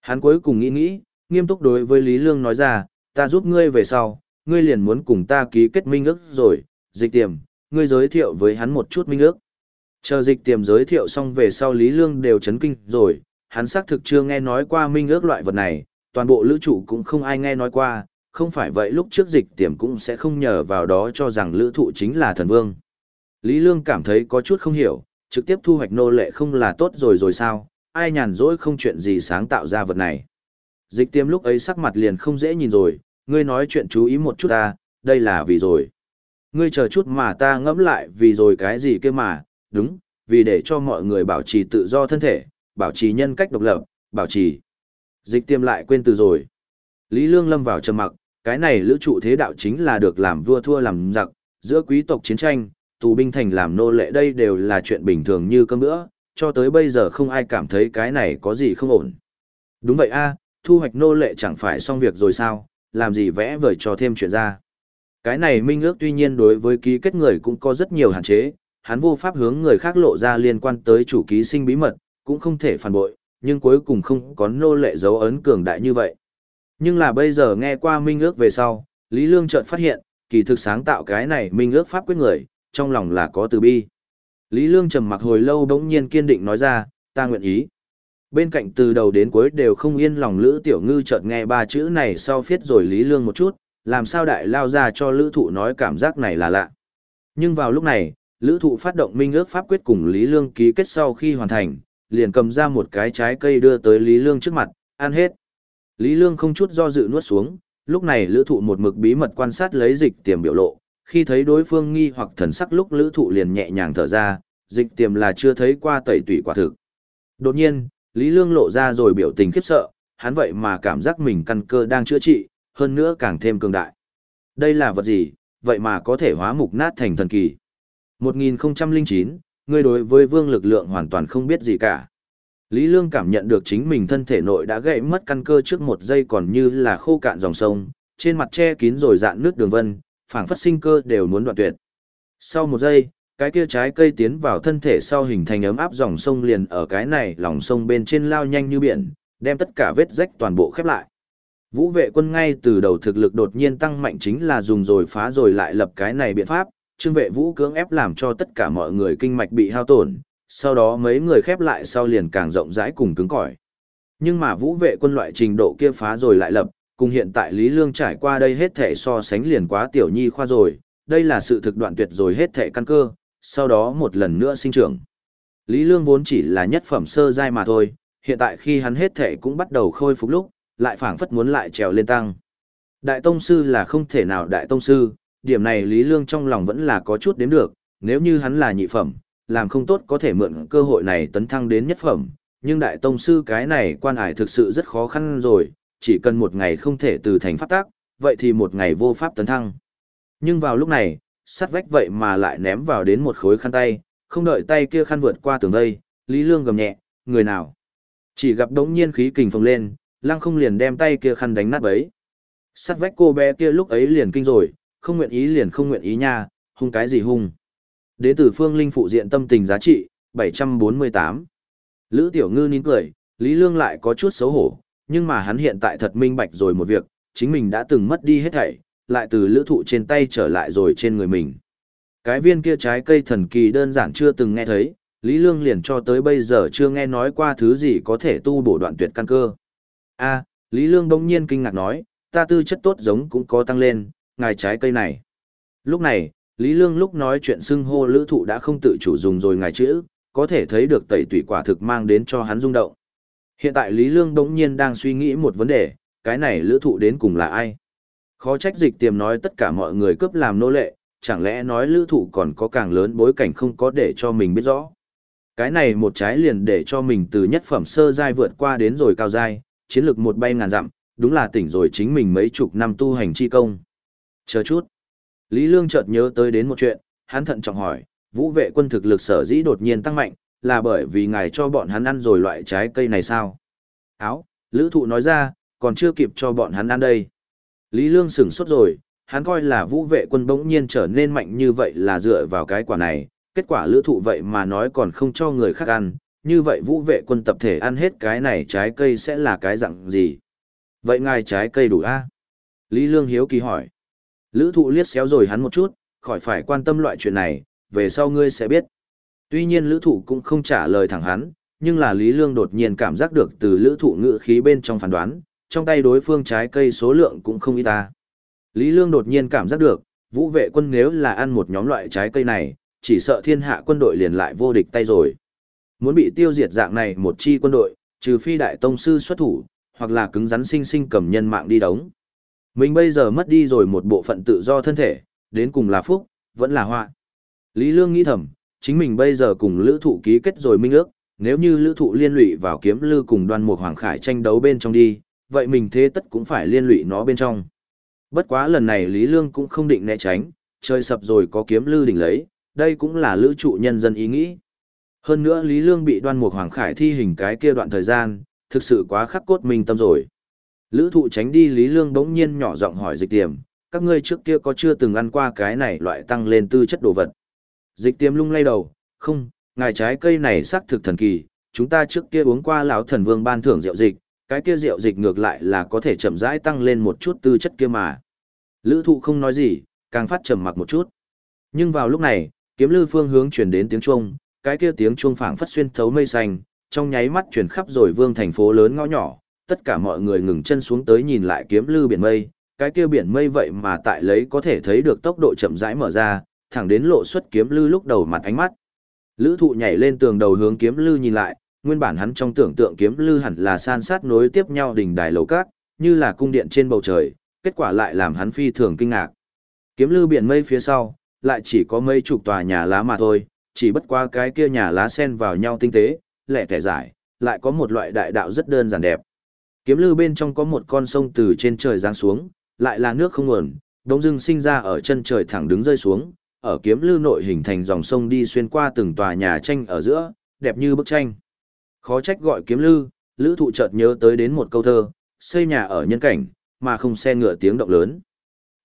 [SPEAKER 1] Hắn cuối cùng nghĩ nghĩ, nghiêm túc đối với Lý Lương nói ra, ta giúp ngươi về sau, ngươi liền muốn cùng ta ký kết minh ước rồi, dịch tiềm, ngươi giới thiệu với hắn một chút minh ước. Chờ dịch tiềm giới thiệu xong về sau Lý Lương đều chấn kinh rồi, hắn xác thực chưa nghe nói qua minh ước loại vật này, toàn bộ lữ trụ cũng không ai nghe nói qua, không phải vậy lúc trước dịch tiềm cũng sẽ không nhờ vào đó cho rằng lữ thụ chính là thần vương. Lý Lương cảm thấy có chút không hiểu, trực tiếp thu hoạch nô lệ không là tốt rồi rồi sao, ai nhàn rỗi không chuyện gì sáng tạo ra vật này. Dịch tiêm lúc ấy sắc mặt liền không dễ nhìn rồi, ngươi nói chuyện chú ý một chút ta, đây là vì rồi. Ngươi chờ chút mà ta ngẫm lại vì rồi cái gì kia mà, đúng, vì để cho mọi người bảo trì tự do thân thể, bảo trì nhân cách độc lập, bảo trì. Dịch tiêm lại quên từ rồi. Lý Lương lâm vào trầm mặc, cái này lữ trụ thế đạo chính là được làm vua thua làm giặc, giữa quý tộc chiến tranh, tù binh thành làm nô lệ đây đều là chuyện bình thường như cơm bữa, cho tới bây giờ không ai cảm thấy cái này có gì không ổn. Đúng vậy a, thu hoạch nô lệ chẳng phải xong việc rồi sao, làm gì vẽ vời cho thêm chuyện ra. Cái này minh ước tuy nhiên đối với ký kết người cũng có rất nhiều hạn chế, hắn vô pháp hướng người khác lộ ra liên quan tới chủ ký sinh bí mật, cũng không thể phản bội, nhưng cuối cùng không có nô lệ dấu ấn cường đại như vậy. Nhưng là bây giờ nghe qua minh ước về sau, Lý Lương chợt phát hiện, kỳ thực sáng tạo cái này minh ước pháp quyết người, trong lòng là có từ bi. Lý Lương trầm mặc hồi lâu bỗng nhiên kiên định nói ra, ta nguyện ý. Bên cạnh từ đầu đến cuối đều không yên lòng Lữ Tiểu Ngư chợt nghe ba chữ này sau phiết rồi Lý Lương một chút, làm sao đại lao ra cho Lữ Thụ nói cảm giác này là lạ. Nhưng vào lúc này, Lữ Thụ phát động minh ước pháp quyết cùng Lý Lương ký kết sau khi hoàn thành, liền cầm ra một cái trái cây đưa tới Lý Lương trước mặt, ăn hết. Lý Lương không chút do dự nuốt xuống, lúc này Lữ Thụ một mực bí mật quan sát lấy dịch tiềm biểu lộ, khi thấy đối phương nghi hoặc thần sắc lúc Lữ Thụ liền nhẹ nhàng thở ra, dịch tiềm là chưa thấy qua tẩy tủy quả thực. Đột nhiên, Lý Lương lộ ra rồi biểu tình khiếp sợ, hắn vậy mà cảm giác mình căn cơ đang chữa trị, hơn nữa càng thêm cường đại. Đây là vật gì, vậy mà có thể hóa mục nát thành thần kỳ. 1009, người đối với vương lực lượng hoàn toàn không biết gì cả. Lý Lương cảm nhận được chính mình thân thể nội đã gãy mất căn cơ trước một giây còn như là khô cạn dòng sông, trên mặt che kín rồi dạn nước đường vân, phảng phất sinh cơ đều muốn đoạn tuyệt. Sau một giây, cái kia trái cây tiến vào thân thể sau hình thành ấm áp dòng sông liền ở cái này lòng sông bên trên lao nhanh như biển, đem tất cả vết rách toàn bộ khép lại. Vũ vệ quân ngay từ đầu thực lực đột nhiên tăng mạnh chính là dùng rồi phá rồi lại lập cái này biện pháp, trương vệ vũ cưỡng ép làm cho tất cả mọi người kinh mạch bị hao tổn, sau đó mấy người khép lại sau liền càng rộng rãi cùng cứng cỏi. Nhưng mà vũ vệ quân loại trình độ kia phá rồi lại lập, cùng hiện tại Lý Lương trải qua đây hết thể so sánh liền quá tiểu nhi khoa rồi, đây là sự thực đoạn tuyệt rồi hết thể căn cơ, sau đó một lần nữa sinh trưởng. Lý Lương vốn chỉ là nhất phẩm sơ giai mà thôi, hiện tại khi hắn hết thể cũng bắt đầu khôi phục lúc, lại phảng phất muốn lại trèo lên tăng. Đại tông sư là không thể nào đại tông sư, điểm này Lý Lương trong lòng vẫn là có chút đến được, nếu như hắn là nhị phẩm, làm không tốt có thể mượn cơ hội này tấn thăng đến nhất phẩm, nhưng đại tông sư cái này quan hải thực sự rất khó khăn rồi, chỉ cần một ngày không thể từ thành pháp tác, vậy thì một ngày vô pháp tấn thăng. Nhưng vào lúc này, sắt vách vậy mà lại ném vào đến một khối khăn tay, không đợi tay kia khăn vượt qua tường vây, Lý Lương gầm nhẹ, người nào? Chỉ gặp đống nhiên khí kình phồng lên, lăng không liền đem tay kia khăn đánh nát bấy. Sắt vách cô bé kia lúc ấy liền kinh rồi, không nguyện ý liền không nguyện ý nha, hung cái gì hung. Đế tử phương linh phụ diện tâm tình giá trị, 748. Lữ tiểu ngư nín cười, Lý Lương lại có chút xấu hổ, nhưng mà hắn hiện tại thật minh bạch rồi một việc, chính mình đã từng mất đi hết thảy, lại từ lữ thụ trên tay trở lại rồi trên người mình. Cái viên kia trái cây thần kỳ đơn giản chưa từng nghe thấy, Lý Lương liền cho tới bây giờ chưa nghe nói qua thứ gì có thể tu bổ đoạn tuyệt căn cơ. a Lý Lương đông nhiên kinh ngạc nói, ta tư chất tốt giống cũng có tăng lên, ngài trái cây này. Lúc này, Lý Lương lúc nói chuyện xưng hô lữ thụ đã không tự chủ dùng rồi ngài chữ, có thể thấy được tẩy tủy quả thực mang đến cho hắn rung động. Hiện tại Lý Lương đống nhiên đang suy nghĩ một vấn đề, cái này lữ thụ đến cùng là ai? Khó trách dịch tiềm nói tất cả mọi người cướp làm nô lệ, chẳng lẽ nói lữ thụ còn có càng lớn bối cảnh không có để cho mình biết rõ. Cái này một trái liền để cho mình từ nhất phẩm sơ giai vượt qua đến rồi cao giai, chiến lược một bay ngàn dặm, đúng là tỉnh rồi chính mình mấy chục năm tu hành chi công. Chờ chút. Lý Lương chợt nhớ tới đến một chuyện, hắn thận trọng hỏi, vũ vệ quân thực lực sở dĩ đột nhiên tăng mạnh, là bởi vì ngài cho bọn hắn ăn rồi loại trái cây này sao? Áo, lữ thụ nói ra, còn chưa kịp cho bọn hắn ăn đây. Lý Lương sửng sốt rồi, hắn coi là vũ vệ quân bỗng nhiên trở nên mạnh như vậy là dựa vào cái quả này, kết quả lữ thụ vậy mà nói còn không cho người khác ăn, như vậy vũ vệ quân tập thể ăn hết cái này trái cây sẽ là cái dạng gì? Vậy ngài trái cây đủ a Lý Lương hiếu kỳ hỏi. Lữ thụ liếc xéo rồi hắn một chút, khỏi phải quan tâm loại chuyện này, về sau ngươi sẽ biết. Tuy nhiên lữ thụ cũng không trả lời thẳng hắn, nhưng là Lý Lương đột nhiên cảm giác được từ lữ thụ ngự khí bên trong phán đoán, trong tay đối phương trái cây số lượng cũng không ít ta. Lý Lương đột nhiên cảm giác được, vũ vệ quân nếu là ăn một nhóm loại trái cây này, chỉ sợ thiên hạ quân đội liền lại vô địch tay rồi. Muốn bị tiêu diệt dạng này một chi quân đội, trừ phi đại tông sư xuất thủ, hoặc là cứng rắn sinh sinh cầm nhân mạng đi đóng. Mình bây giờ mất đi rồi một bộ phận tự do thân thể, đến cùng là phúc, vẫn là họa. Lý Lương nghĩ thầm, chính mình bây giờ cùng lữ thụ ký kết rồi minh ước, nếu như lữ thụ liên lụy vào kiếm lư cùng đoan mục hoàng khải tranh đấu bên trong đi, vậy mình thế tất cũng phải liên lụy nó bên trong. Bất quá lần này Lý Lương cũng không định né tránh, chơi sập rồi có kiếm lư đỉnh lấy, đây cũng là lữ trụ nhân dân ý nghĩ. Hơn nữa Lý Lương bị đoan mục hoàng khải thi hình cái kia đoạn thời gian, thực sự quá khắc cốt mình tâm rồi. Lữ thụ tránh đi Lý Lương bỗng nhiên nhỏ giọng hỏi dịch tiềm, các ngươi trước kia có chưa từng ăn qua cái này loại tăng lên tư chất đồ vật. Dịch tiềm lung lay đầu, không, ngài trái cây này xác thực thần kỳ, chúng ta trước kia uống qua lão thần vương ban thưởng rượu dịch, cái kia rượu dịch ngược lại là có thể chậm rãi tăng lên một chút tư chất kia mà. Lữ thụ không nói gì, càng phát trầm mặc một chút. Nhưng vào lúc này, kiếm lư phương hướng chuyển đến tiếng chuông, cái kia tiếng chuông phảng phất xuyên thấu mây xanh, trong nháy mắt chuyển khắp rồi vương thành phố lớn ngõ nhỏ, tất cả mọi người ngừng chân xuống tới nhìn lại kiếm lư biển mây, cái kia biển mây vậy mà tại lấy có thể thấy được tốc độ chậm rãi mở ra, thẳng đến lộ xuất kiếm lư lúc đầu mặt ánh mắt. Lữ thụ nhảy lên tường đầu hướng kiếm lư nhìn lại, nguyên bản hắn trong tưởng tượng kiếm lư hẳn là san sát nối tiếp nhau đỉnh đài lầu cát, như là cung điện trên bầu trời, kết quả lại làm hắn phi thường kinh ngạc. Kiếm lư biển mây phía sau, lại chỉ có mấy chục tòa nhà lá mà thôi, chỉ bất qua cái kia nhà lá sen vào nhau tinh tế, lẻ tẻ giải, lại có một loại đại đạo rất đơn giản đẹp. Kiếm lư bên trong có một con sông từ trên trời giáng xuống, lại là nước không nguồn, đống dưng sinh ra ở chân trời thẳng đứng rơi xuống, ở kiếm lư nội hình thành dòng sông đi xuyên qua từng tòa nhà tranh ở giữa, đẹp như bức tranh. Khó trách gọi kiếm lư, lữ thụ chợt nhớ tới đến một câu thơ, xây nhà ở nhân cảnh, mà không xe ngựa tiếng động lớn.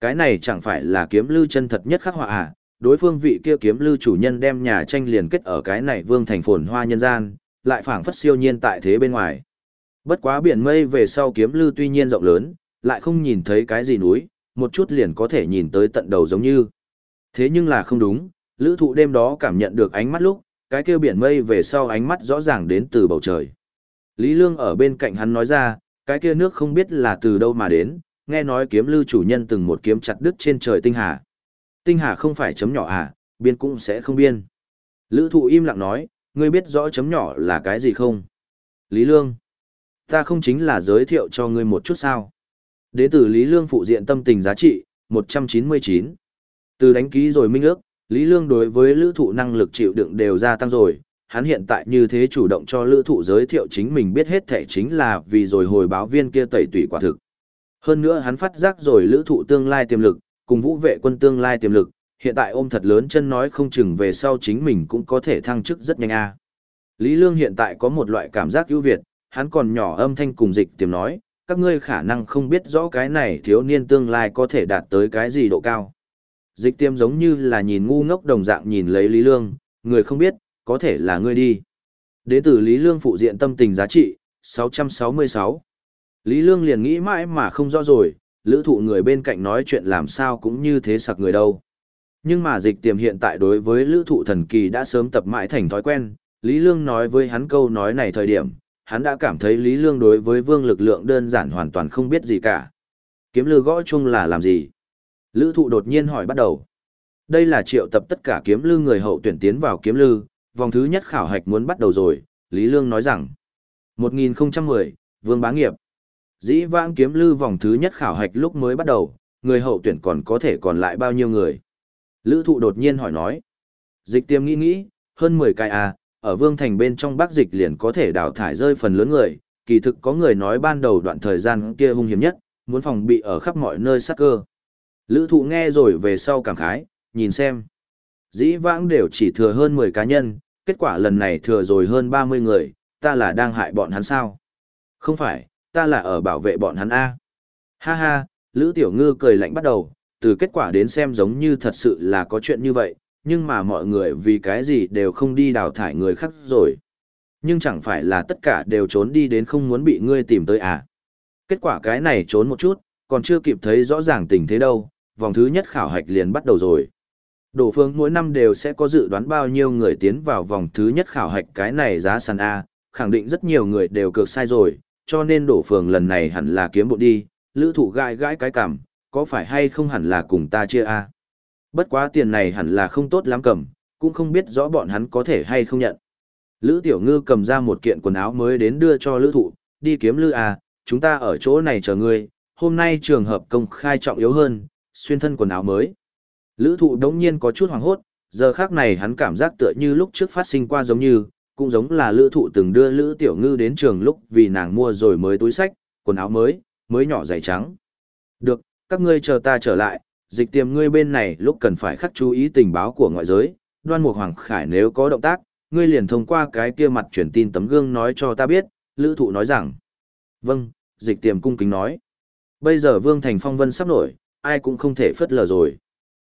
[SPEAKER 1] Cái này chẳng phải là kiếm lư chân thật nhất khắc họa à, đối phương vị kia kiếm lư chủ nhân đem nhà tranh liền kết ở cái này vương thành phồn hoa nhân gian, lại phảng phất siêu nhiên tại thế bên ngoài. Bất quá biển mây về sau kiếm lư tuy nhiên rộng lớn, lại không nhìn thấy cái gì núi, một chút liền có thể nhìn tới tận đầu giống như. Thế nhưng là không đúng, lữ thụ đêm đó cảm nhận được ánh mắt lúc, cái kia biển mây về sau ánh mắt rõ ràng đến từ bầu trời. Lý Lương ở bên cạnh hắn nói ra, cái kia nước không biết là từ đâu mà đến, nghe nói kiếm lưu chủ nhân từng một kiếm chặt đứt trên trời tinh hà. Tinh hà không phải chấm nhỏ à, biên cũng sẽ không biên. Lữ thụ im lặng nói, ngươi biết rõ chấm nhỏ là cái gì không? Lý Lương, ta không chính là giới thiệu cho ngươi một chút sao. Đế tử Lý Lương phụ diện tâm tình giá trị, 199. Từ đánh ký rồi minh ước, Lý Lương đối với lữ thụ năng lực chịu đựng đều gia tăng rồi, hắn hiện tại như thế chủ động cho lữ thụ giới thiệu chính mình biết hết thể chính là vì rồi hồi báo viên kia tẩy tủy quả thực. Hơn nữa hắn phát giác rồi lữ thụ tương lai tiềm lực, cùng vũ vệ quân tương lai tiềm lực, hiện tại ôm thật lớn chân nói không chừng về sau chính mình cũng có thể thăng chức rất nhanh a. Lý Lương hiện tại có một loại cảm giác ưu việt, hắn còn nhỏ âm thanh cùng dịch tiềm nói, các ngươi khả năng không biết rõ cái này thiếu niên tương lai có thể đạt tới cái gì độ cao. Dịch tiêm giống như là nhìn ngu ngốc đồng dạng nhìn lấy Lý Lương, người không biết, có thể là ngươi đi. Đế tử Lý Lương phụ diện tâm tình giá trị, 666. Lý Lương liền nghĩ mãi mà không rõ rồi, lữ thụ người bên cạnh nói chuyện làm sao cũng như thế sặc người đâu. Nhưng mà dịch tiềm hiện tại đối với lữ thụ thần kỳ đã sớm tập mãi thành thói quen, Lý Lương nói với hắn câu nói này thời điểm, hắn đã cảm thấy Lý Lương đối với vương lực lượng đơn giản hoàn toàn không biết gì cả. Kiếm lư gõ chung là làm gì? Lữ thụ đột nhiên hỏi bắt đầu. Đây là triệu tập tất cả kiếm lư người hậu tuyển tiến vào kiếm lư, vòng thứ nhất khảo hạch muốn bắt đầu rồi, Lý Lương nói rằng. 1010, Vương Bá Nghiệp. Dĩ vãng kiếm lư vòng thứ nhất khảo hạch lúc mới bắt đầu, người hậu tuyển còn có thể còn lại bao nhiêu người. Lữ thụ đột nhiên hỏi nói. Dịch tiêm nghĩ nghĩ, hơn 10 cái à, ở vương thành bên trong bắc dịch liền có thể đào thải rơi phần lớn người, kỳ thực có người nói ban đầu đoạn thời gian kia hung hiểm nhất, muốn phòng bị ở khắp mọi nơi sát cơ. Lữ thụ nghe rồi về sau cảm khái, nhìn xem. Dĩ vãng đều chỉ thừa hơn 10 cá nhân, kết quả lần này thừa rồi hơn 30 người, ta là đang hại bọn hắn sao? Không phải, ta là ở bảo vệ bọn hắn A. Ha ha, Lữ Tiểu Ngư cười lạnh bắt đầu, từ kết quả đến xem giống như thật sự là có chuyện như vậy, nhưng mà mọi người vì cái gì đều không đi đào thải người khác rồi. Nhưng chẳng phải là tất cả đều trốn đi đến không muốn bị ngươi tìm tới à. Kết quả cái này trốn một chút, còn chưa kịp thấy rõ ràng tình thế đâu, vòng thứ nhất khảo hạch liền bắt đầu rồi. Đổ phương mỗi năm đều sẽ có dự đoán bao nhiêu người tiến vào vòng thứ nhất khảo hạch cái này giá sàn A, khẳng định rất nhiều người đều cược sai rồi, cho nên đổ phường lần này hẳn là kiếm bộ đi, lữ thụ gãi gãi cái cảm, có phải hay không hẳn là cùng ta chia A. Bất quá tiền này hẳn là không tốt lắm cầm, cũng không biết rõ bọn hắn có thể hay không nhận. Lữ Tiểu Ngư cầm ra một kiện quần áo mới đến đưa cho lữ thụ, đi kiếm lữ A, chúng ta ở chỗ này chờ ngươi, hôm nay trường hợp công khai trọng yếu hơn, xuyên thân quần áo mới. Lữ thụ đống nhiên có chút hoàng hốt, giờ khác này hắn cảm giác tựa như lúc trước phát sinh qua giống như, cũng giống là lữ thụ từng đưa lữ tiểu ngư đến trường lúc vì nàng mua rồi mới túi sách, quần áo mới, mới nhỏ giày trắng. Được, các ngươi chờ ta trở lại, dịch tiềm ngươi bên này lúc cần phải khắc chú ý tình báo của ngoại giới, đoan mục hoàng khải nếu có động tác, ngươi liền thông qua cái kia mặt truyền tin tấm gương nói cho ta biết, lữ thụ nói rằng. Vâng, dịch tiềm cung kính nói. Bây giờ Vương Thành Phong Vân sắp nổi, ai cũng không thể phớt lờ rồi.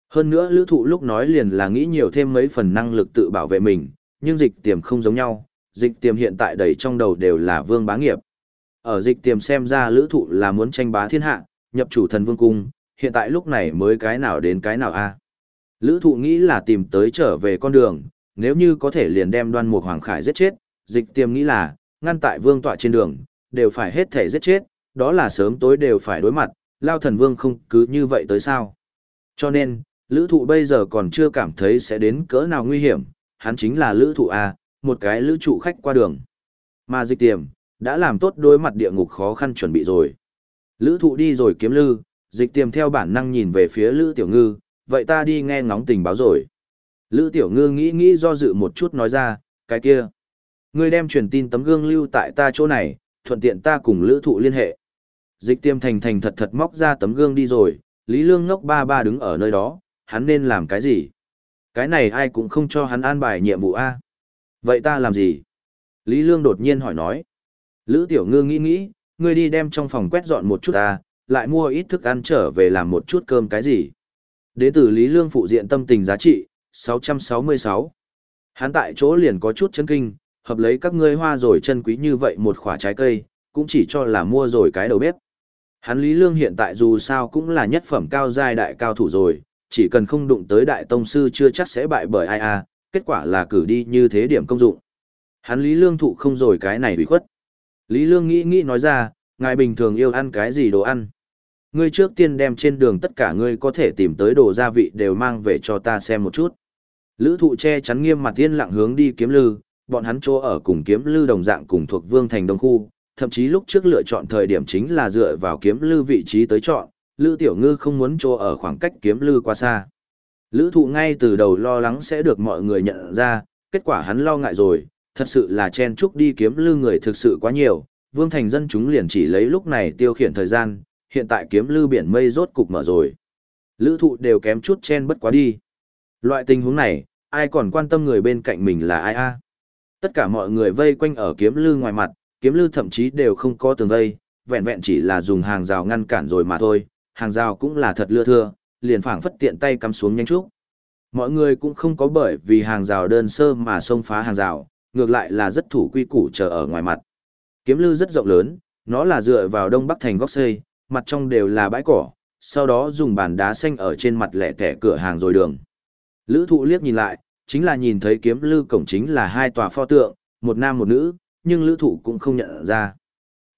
[SPEAKER 1] Hơn nữa lữ thụ lúc nói liền là nghĩ nhiều thêm mấy phần năng lực tự bảo vệ mình, nhưng dịch tiềm không giống nhau, dịch tiềm hiện tại đầy trong đầu đều là vương bá nghiệp. Ở dịch tiềm xem ra lữ thụ là muốn tranh bá thiên hạ, nhập chủ thần vương cung, hiện tại lúc này mới cái nào đến cái nào a Lữ thụ nghĩ là tìm tới trở về con đường, nếu như có thể liền đem đoan mục hoàng khải giết chết, dịch tiềm nghĩ là, ngăn tại vương tọa trên đường, đều phải hết thể giết chết, đó là sớm tối đều phải đối mặt, lao thần vương không cứ như vậy tới sao. Cho nên, lữ thụ bây giờ còn chưa cảm thấy sẽ đến cỡ nào nguy hiểm, hắn chính là lữ thụ A, một cái lữ trụ khách qua đường. Mà dịch tiềm, đã làm tốt đối mặt địa ngục khó khăn chuẩn bị rồi. Lữ thụ đi rồi kiếm lư, dịch tiềm theo bản năng nhìn về phía lữ tiểu ngư, vậy ta đi nghe ngóng tình báo rồi. Lữ tiểu ngư nghĩ nghĩ do dự một chút nói ra, cái kia. Ngươi đem truyền tin tấm gương lưu tại ta chỗ này, thuận tiện ta cùng lữ thụ liên hệ. Dịch tiêm thành thành thật thật móc ra tấm gương đi rồi, Lý Lương ngốc ba ba đứng ở nơi đó, hắn nên làm cái gì? Cái này ai cũng không cho hắn an bài nhiệm vụ A. Vậy ta làm gì? Lý Lương đột nhiên hỏi nói. Lữ Tiểu Ngư nghĩ nghĩ, ngươi đi đem trong phòng quét dọn một chút ta, lại mua ít thức ăn trở về làm một chút cơm cái gì. Đến từ Lý Lương phụ diện tâm tình giá trị, 666. Hắn tại chỗ liền có chút chân kinh, hợp lấy các ngươi hoa rồi chân quý như vậy một khỏa trái cây, cũng chỉ cho là mua rồi cái đầu bếp. Hắn Lý Lương hiện tại dù sao cũng là nhất phẩm cao giai đại cao thủ rồi, chỉ cần không đụng tới đại tông sư chưa chắc sẽ bại bởi ai a, kết quả là cử đi như thế điểm công dụng. Hắn Lý Lương thụ không rồi cái này ủy khuất. Lý Lương nghĩ nghĩ nói ra, ngài bình thường yêu ăn cái gì đồ ăn. Ngươi trước tiên đem trên đường tất cả ngươi có thể tìm tới đồ gia vị đều mang về cho ta xem một chút. Lữ thụ che chắn nghiêm mặt tiên lặng hướng đi kiếm lư, bọn hắn chỗ ở cùng kiếm lư đồng dạng cùng thuộc vương thành đông khu, thậm chí lúc trước lựa chọn thời điểm chính là dựa vào kiếm lư vị trí tới chọn, lữ tiểu ngư không muốn chỗ ở khoảng cách kiếm lư quá xa. Lữ thụ ngay từ đầu lo lắng sẽ được mọi người nhận ra, kết quả hắn lo ngại rồi, thật sự là chen chúc đi kiếm lư người thực sự quá nhiều, vương thành dân chúng liền chỉ lấy lúc này tiêu khiển thời gian, hiện tại kiếm lư biển mây rốt cục mở rồi. Lữ thụ đều kém chút chen bất quá đi. Loại tình huống này, ai còn quan tâm người bên cạnh mình là ai a Tất cả mọi người vây quanh ở kiếm lư ngoài mặt, kiếm lư thậm chí đều không có tường vây, vẹn vẹn chỉ là dùng hàng rào ngăn cản rồi mà thôi, hàng rào cũng là thật lưa thưa, liền phảng phất tiện tay cắm xuống nhanh chúc. Mọi người cũng không có bởi vì hàng rào đơn sơ mà xông phá hàng rào, ngược lại là rất thủ quy củ chờ ở ngoài mặt. Kiếm lư rất rộng lớn, nó là dựa vào đông bắc thành góc xây, mặt trong đều là bãi cỏ, sau đó dùng bàn đá xanh ở trên mặt lẻ tẻ cửa hàng rồi đường. Lữ thụ liếc nhìn lại, chính là nhìn thấy kiếm lư cổng chính là hai tòa pho tượng, một nam một nữ, nhưng lữ thụ cũng không nhận ra.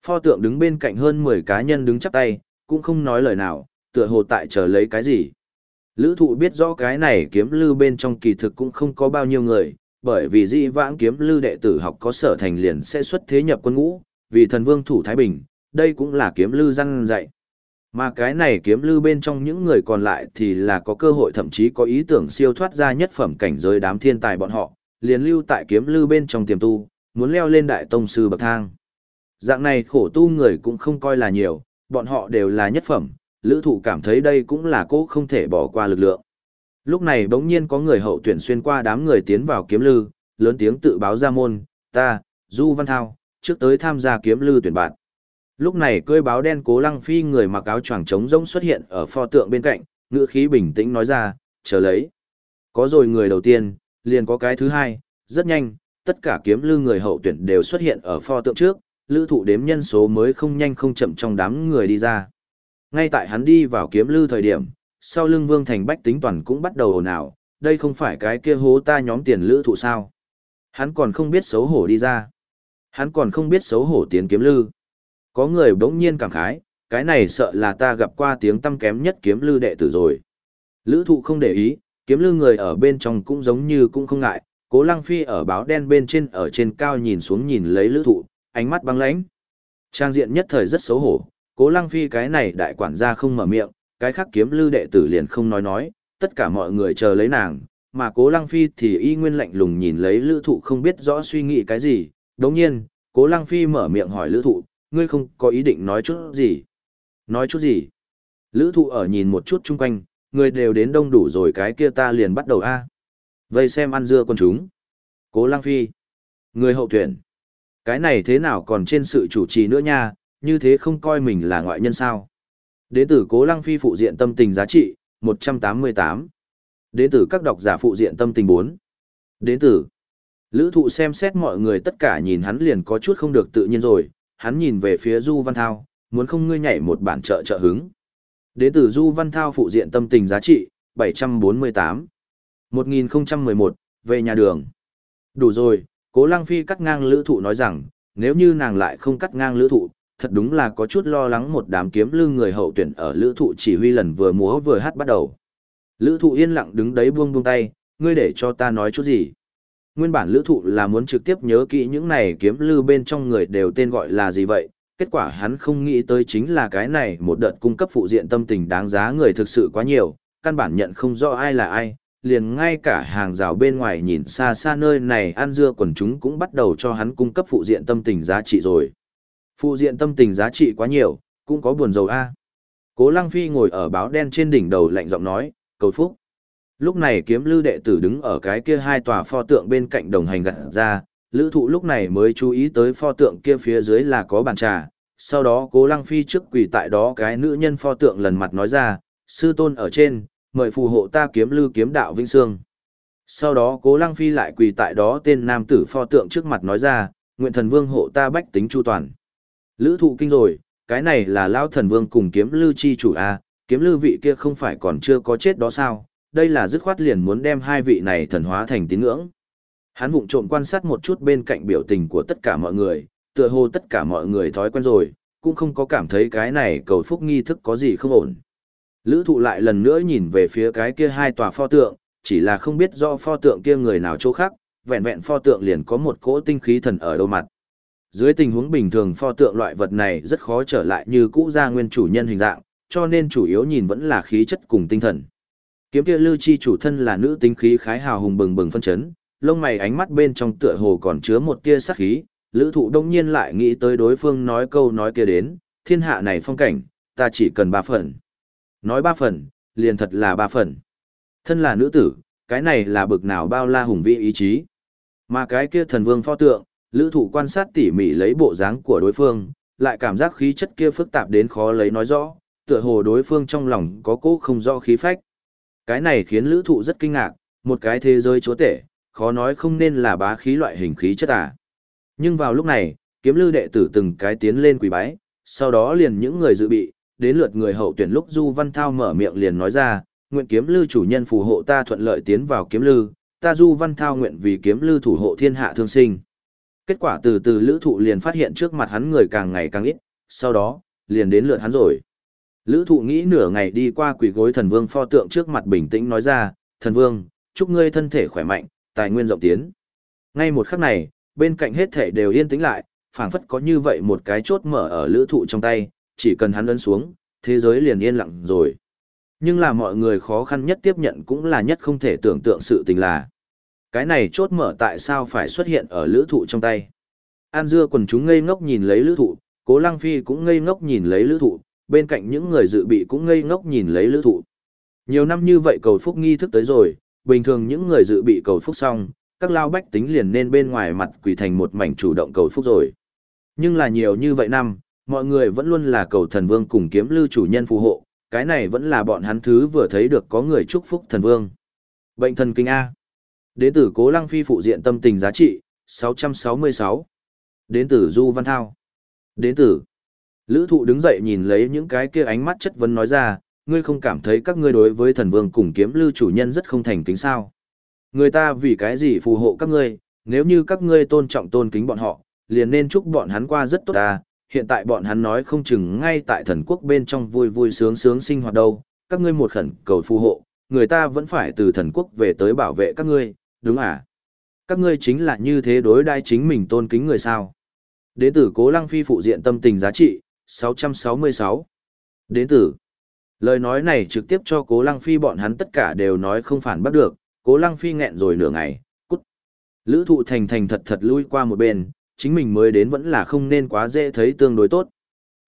[SPEAKER 1] Pho tượng đứng bên cạnh hơn 10 cá nhân đứng chắp tay, cũng không nói lời nào, tựa hồ tại chờ lấy cái gì. Lữ thụ biết rõ cái này kiếm lư bên trong kỳ thực cũng không có bao nhiêu người, bởi vì di vãng kiếm lư đệ tử học có sở thành liền sẽ xuất thế nhập quân ngũ, vì thần vương thủ Thái Bình, đây cũng là kiếm lư răng dạy. Mà cái này kiếm lư bên trong những người còn lại thì là có cơ hội thậm chí có ý tưởng siêu thoát ra nhất phẩm cảnh giới đám thiên tài bọn họ, liền lưu tại kiếm lư bên trong tiềm tu, muốn leo lên đại tông sư bậc thang. Dạng này khổ tu người cũng không coi là nhiều, bọn họ đều là nhất phẩm, lữ thụ cảm thấy đây cũng là cố không thể bỏ qua lực lượng. Lúc này bỗng nhiên có người hậu tuyển xuyên qua đám người tiến vào kiếm lư, lớn tiếng tự báo ra môn, ta, Du Văn Thao, trước tới tham gia kiếm lư tuyển bạn. Lúc này cưỡi báo đen cố lăng phi người mặc áo choàng trống rỗng xuất hiện ở pho tượng bên cạnh, ngữ khí bình tĩnh nói ra, chờ lấy. Có rồi người đầu tiên, liền có cái thứ hai, rất nhanh, tất cả kiếm lư người hậu tuyển đều xuất hiện ở pho tượng trước, lữ thụ đếm nhân số mới không nhanh không chậm trong đám người đi ra. Ngay tại hắn đi vào kiếm lư thời điểm, sau lưng vương thành bách tính toàn cũng bắt đầu ồn ào, đây không phải cái kia hố ta nhóm tiền lữ thụ sao. Hắn còn không biết xấu hổ đi ra. Hắn còn không biết xấu hổ tiến kiếm lư. Có người bỗng nhiên cảm khái, cái này sợ là ta gặp qua tiếng tâm kém nhất kiếm lư đệ tử rồi. Lữ thụ không để ý, kiếm lư người ở bên trong cũng giống như cũng không ngại, cố lăng phi ở báo đen bên trên ở trên cao nhìn xuống nhìn lấy lữ thụ, ánh mắt băng lãnh. Trang diện nhất thời rất xấu hổ, cố lăng phi cái này đại quản gia không mở miệng, cái khác kiếm lưu đệ tử liền không nói nói, tất cả mọi người chờ lấy nàng, mà cố lăng phi thì y nguyên lạnh lùng nhìn lấy lữ thụ không biết rõ suy nghĩ cái gì. Đồng nhiên, cố lăng phi mở miệng hỏi lữ thụ, ngươi không có ý định nói chút gì. Nói chút gì? Lữ thụ ở nhìn một chút chung quanh, người đều đến đông đủ rồi cái kia ta liền bắt đầu a Vây xem ăn dưa con chúng. Cố lăng phi. Người hậu tuyển. Cái này thế nào còn trên sự chủ trì nữa nha, như thế không coi mình là ngoại nhân sao. Đến từ cố lăng phi phụ diện tâm tình giá trị, 188. Đến từ các độc giả phụ diện tâm tình 4. Đến từ. Lữ thụ xem xét mọi người tất cả nhìn hắn liền có chút không được tự nhiên rồi, hắn nhìn về phía Du Văn Thao, muốn không ngươi nhảy một bản trợ trợ hứng. Đến từ Du Văn Thao phụ diện tâm tình giá trị, 748. 1011, về nhà đường. Đủ rồi, cố lăng phi cắt ngang lữ thụ nói rằng, nếu như nàng lại không cắt ngang lữ thụ, thật đúng là có chút lo lắng một đám kiếm lưng người hậu tuyển ở lữ thụ chỉ huy lần vừa múa vừa hát bắt đầu. Lữ thụ yên lặng đứng đấy buông buông tay, ngươi để cho ta nói chút gì. Nguyên bản lữ thụ là muốn trực tiếp nhớ kỹ những này kiếm lư bên trong người đều tên gọi là gì vậy, kết quả hắn không nghĩ tới chính là cái này một đợt cung cấp phụ diện tâm tình đáng giá người thực sự quá nhiều, căn bản nhận không rõ ai là ai, liền ngay cả hàng rào bên ngoài nhìn xa xa nơi này ăn dưa quần chúng cũng bắt đầu cho hắn cung cấp phụ diện tâm tình giá trị rồi. Phụ diện tâm tình giá trị quá nhiều, cũng có buồn dầu a. Cố Lăng Phi ngồi ở báo đen trên đỉnh đầu lạnh giọng nói, cầu phúc. Lúc này kiếm lư đệ tử đứng ở cái kia hai tòa pho tượng bên cạnh đồng hành gặt ra, lữ thụ lúc này mới chú ý tới pho tượng kia phía dưới là có bàn trà, sau đó cố lăng phi trước quỳ tại đó cái nữ nhân pho tượng lần mặt nói ra, sư tôn ở trên, mời phù hộ ta kiếm lư kiếm đạo vinh sương. Sau đó cố lăng phi lại quỳ tại đó tên nam tử pho tượng trước mặt nói ra, nguyện thần vương hộ ta bách tính chu toàn. Lữ thụ kinh rồi, cái này là lao thần vương cùng kiếm lư chi chủ A, kiếm lư vị kia không phải còn chưa có chết đó sao, đây là dứt khoát liền muốn đem hai vị này thần hóa thành tín ngưỡng. Hắn vụng trộm quan sát một chút bên cạnh biểu tình của tất cả mọi người, tựa hồ tất cả mọi người thói quen rồi, cũng không có cảm thấy cái này cầu phúc nghi thức có gì không ổn. Lữ thụ lại lần nữa nhìn về phía cái kia hai tòa pho tượng, chỉ là không biết do pho tượng kia người nào chỗ khác, vẹn vẹn pho tượng liền có một cỗ tinh khí thần ở đâu mặt. Dưới tình huống bình thường pho tượng loại vật này rất khó trở lại như cũ ra nguyên chủ nhân hình dạng, cho nên chủ yếu nhìn vẫn là khí chất cùng tinh thần. Kiếm kia Lưu Chi chủ thân là nữ tính khí khái hào hùng bừng bừng phân chấn, lông mày ánh mắt bên trong tựa hồ còn chứa một tia sát khí, Lữ Thụ đông nhiên lại nghĩ tới đối phương nói câu nói kia đến, thiên hạ này phong cảnh, ta chỉ cần ba phần. Nói ba phần, liền thật là ba phần. Thân là nữ tử, cái này là bực nào bao la hùng vĩ ý chí. Mà cái kia thần vương pho tượng, Lữ Thụ quan sát tỉ mỉ lấy bộ dáng của đối phương, lại cảm giác khí chất kia phức tạp đến khó lấy nói rõ, tựa hồ đối phương trong lòng có cố không rõ khí phách. Cái này khiến lữ thụ rất kinh ngạc, một cái thế giới chúa tể, khó nói không nên là bá khí loại hình khí chất à. Nhưng vào lúc này, kiếm lưu đệ tử từng cái tiến lên quỳ bái, sau đó liền những người dự bị, đến lượt người hậu tuyển lúc Du Văn Thao mở miệng liền nói ra, nguyện kiếm lư chủ nhân phù hộ ta thuận lợi tiến vào kiếm lư, ta Du Văn Thao nguyện vì kiếm lư thủ hộ thiên hạ thương sinh. Kết quả từ từ lữ thụ liền phát hiện trước mặt hắn người càng ngày càng ít, sau đó, liền đến lượt hắn rồi. Lữ thụ nghĩ nửa ngày đi qua quỷ gối thần vương pho tượng trước mặt bình tĩnh nói ra, thần vương, chúc ngươi thân thể khỏe mạnh, tài nguyên rộng tiến. Ngay một khắc này, bên cạnh hết thể đều yên tĩnh lại, phảng phất có như vậy một cái chốt mở ở lữ thụ trong tay, chỉ cần hắn ấn xuống, thế giới liền yên lặng rồi. Nhưng là mọi người khó khăn nhất tiếp nhận cũng là nhất không thể tưởng tượng sự tình là. Cái này chốt mở tại sao phải xuất hiện ở lữ thụ trong tay. An dưa quần chúng ngây ngốc nhìn lấy lữ thụ, cố lăng phi cũng ngây ngốc nhìn lấy lữ thụ, bên cạnh những người dự bị cũng ngây ngốc nhìn lấy lữ thụ. Nhiều năm như vậy cầu phúc nghi thức tới rồi, bình thường những người dự bị cầu phúc xong, các lao bách tính liền nên bên ngoài mặt quỷ thành một mảnh chủ động cầu phúc rồi. Nhưng là nhiều như vậy năm, mọi người vẫn luôn là cầu thần vương cùng kiếm lưu chủ nhân phù hộ, cái này vẫn là bọn hắn thứ vừa thấy được có người chúc phúc thần vương. Bệnh thần kinh A. Đến từ Cố Lăng Phi phụ diện tâm tình giá trị, 666. Đến từ Du Văn Thao. Đến từ Lữ thụ đứng dậy nhìn lấy những cái kia ánh mắt chất vấn nói ra, ngươi không cảm thấy các ngươi đối với thần vương cùng kiếm lưu chủ nhân rất không thành kính sao. Người ta vì cái gì phù hộ các ngươi, nếu như các ngươi tôn trọng tôn kính bọn họ, liền nên chúc bọn hắn qua rất tốt ta, hiện tại bọn hắn nói không chừng ngay tại thần quốc bên trong vui vui sướng sướng sinh hoạt đâu, các ngươi một khẩn cầu phù hộ, người ta vẫn phải từ thần quốc về tới bảo vệ các ngươi, đúng à? Các ngươi chính là như thế đối đai chính mình tôn kính người sao? Đế tử cố lăng phi phụ diện tâm tình giá trị, 666. Đế tử, Lời nói này trực tiếp cho Cố Lăng Phi bọn hắn tất cả đều nói không phản bắt được, Cố Lăng Phi nghẹn rồi nửa ngày, cút. Lữ thụ thành thành thật thật lui qua một bên, chính mình mới đến vẫn là không nên quá dễ thấy tương đối tốt.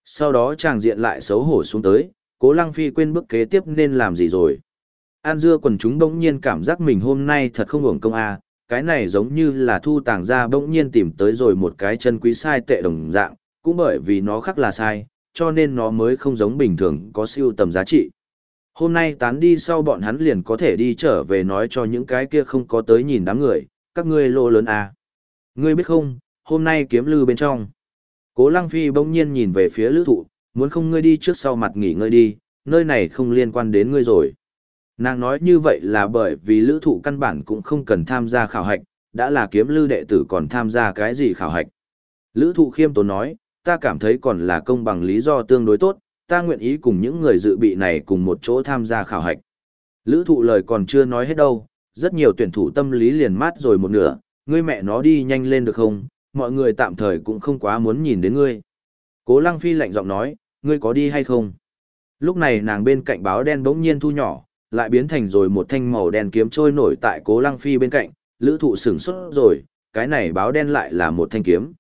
[SPEAKER 1] Sau đó chàng diện lại xấu hổ xuống tới, Cố Lăng Phi quên bước kế tiếp nên làm gì rồi. An dưa quần chúng bỗng nhiên cảm giác mình hôm nay thật không hưởng công a cái này giống như là thu tàng ra bỗng nhiên tìm tới rồi một cái chân quý sai tệ đồng dạng, cũng bởi vì nó khác là sai, cho nên nó mới không giống bình thường có siêu tầm giá trị. Hôm nay tán đi sau bọn hắn liền có thể đi trở về nói cho những cái kia không có tới nhìn đám người, các ngươi lô lớn à. Ngươi biết không, hôm nay kiếm lư bên trong. Cố Lăng Phi bỗng nhiên nhìn về phía lữ thụ, muốn không ngươi đi trước sau mặt nghỉ ngơi đi, nơi này không liên quan đến ngươi rồi. Nàng nói như vậy là bởi vì lữ thụ căn bản cũng không cần tham gia khảo hạch, đã là kiếm lư đệ tử còn tham gia cái gì khảo hạch. Lữ thụ khiêm tốn nói, ta cảm thấy còn là công bằng lý do tương đối tốt, ta nguyện ý cùng những người dự bị này cùng một chỗ tham gia khảo hạch. Lữ thụ lời còn chưa nói hết đâu, rất nhiều tuyển thủ tâm lý liền mát rồi một nửa, ngươi mẹ nó đi nhanh lên được không, mọi người tạm thời cũng không quá muốn nhìn đến ngươi. Cố Lăng Phi lạnh giọng nói, ngươi có đi hay không? Lúc này nàng bên cạnh báo đen bỗng nhiên thu nhỏ, lại biến thành rồi một thanh màu đen kiếm trôi nổi tại Cố Lăng Phi bên cạnh, lữ thụ sửng sốt rồi, cái này báo đen lại là một thanh kiếm.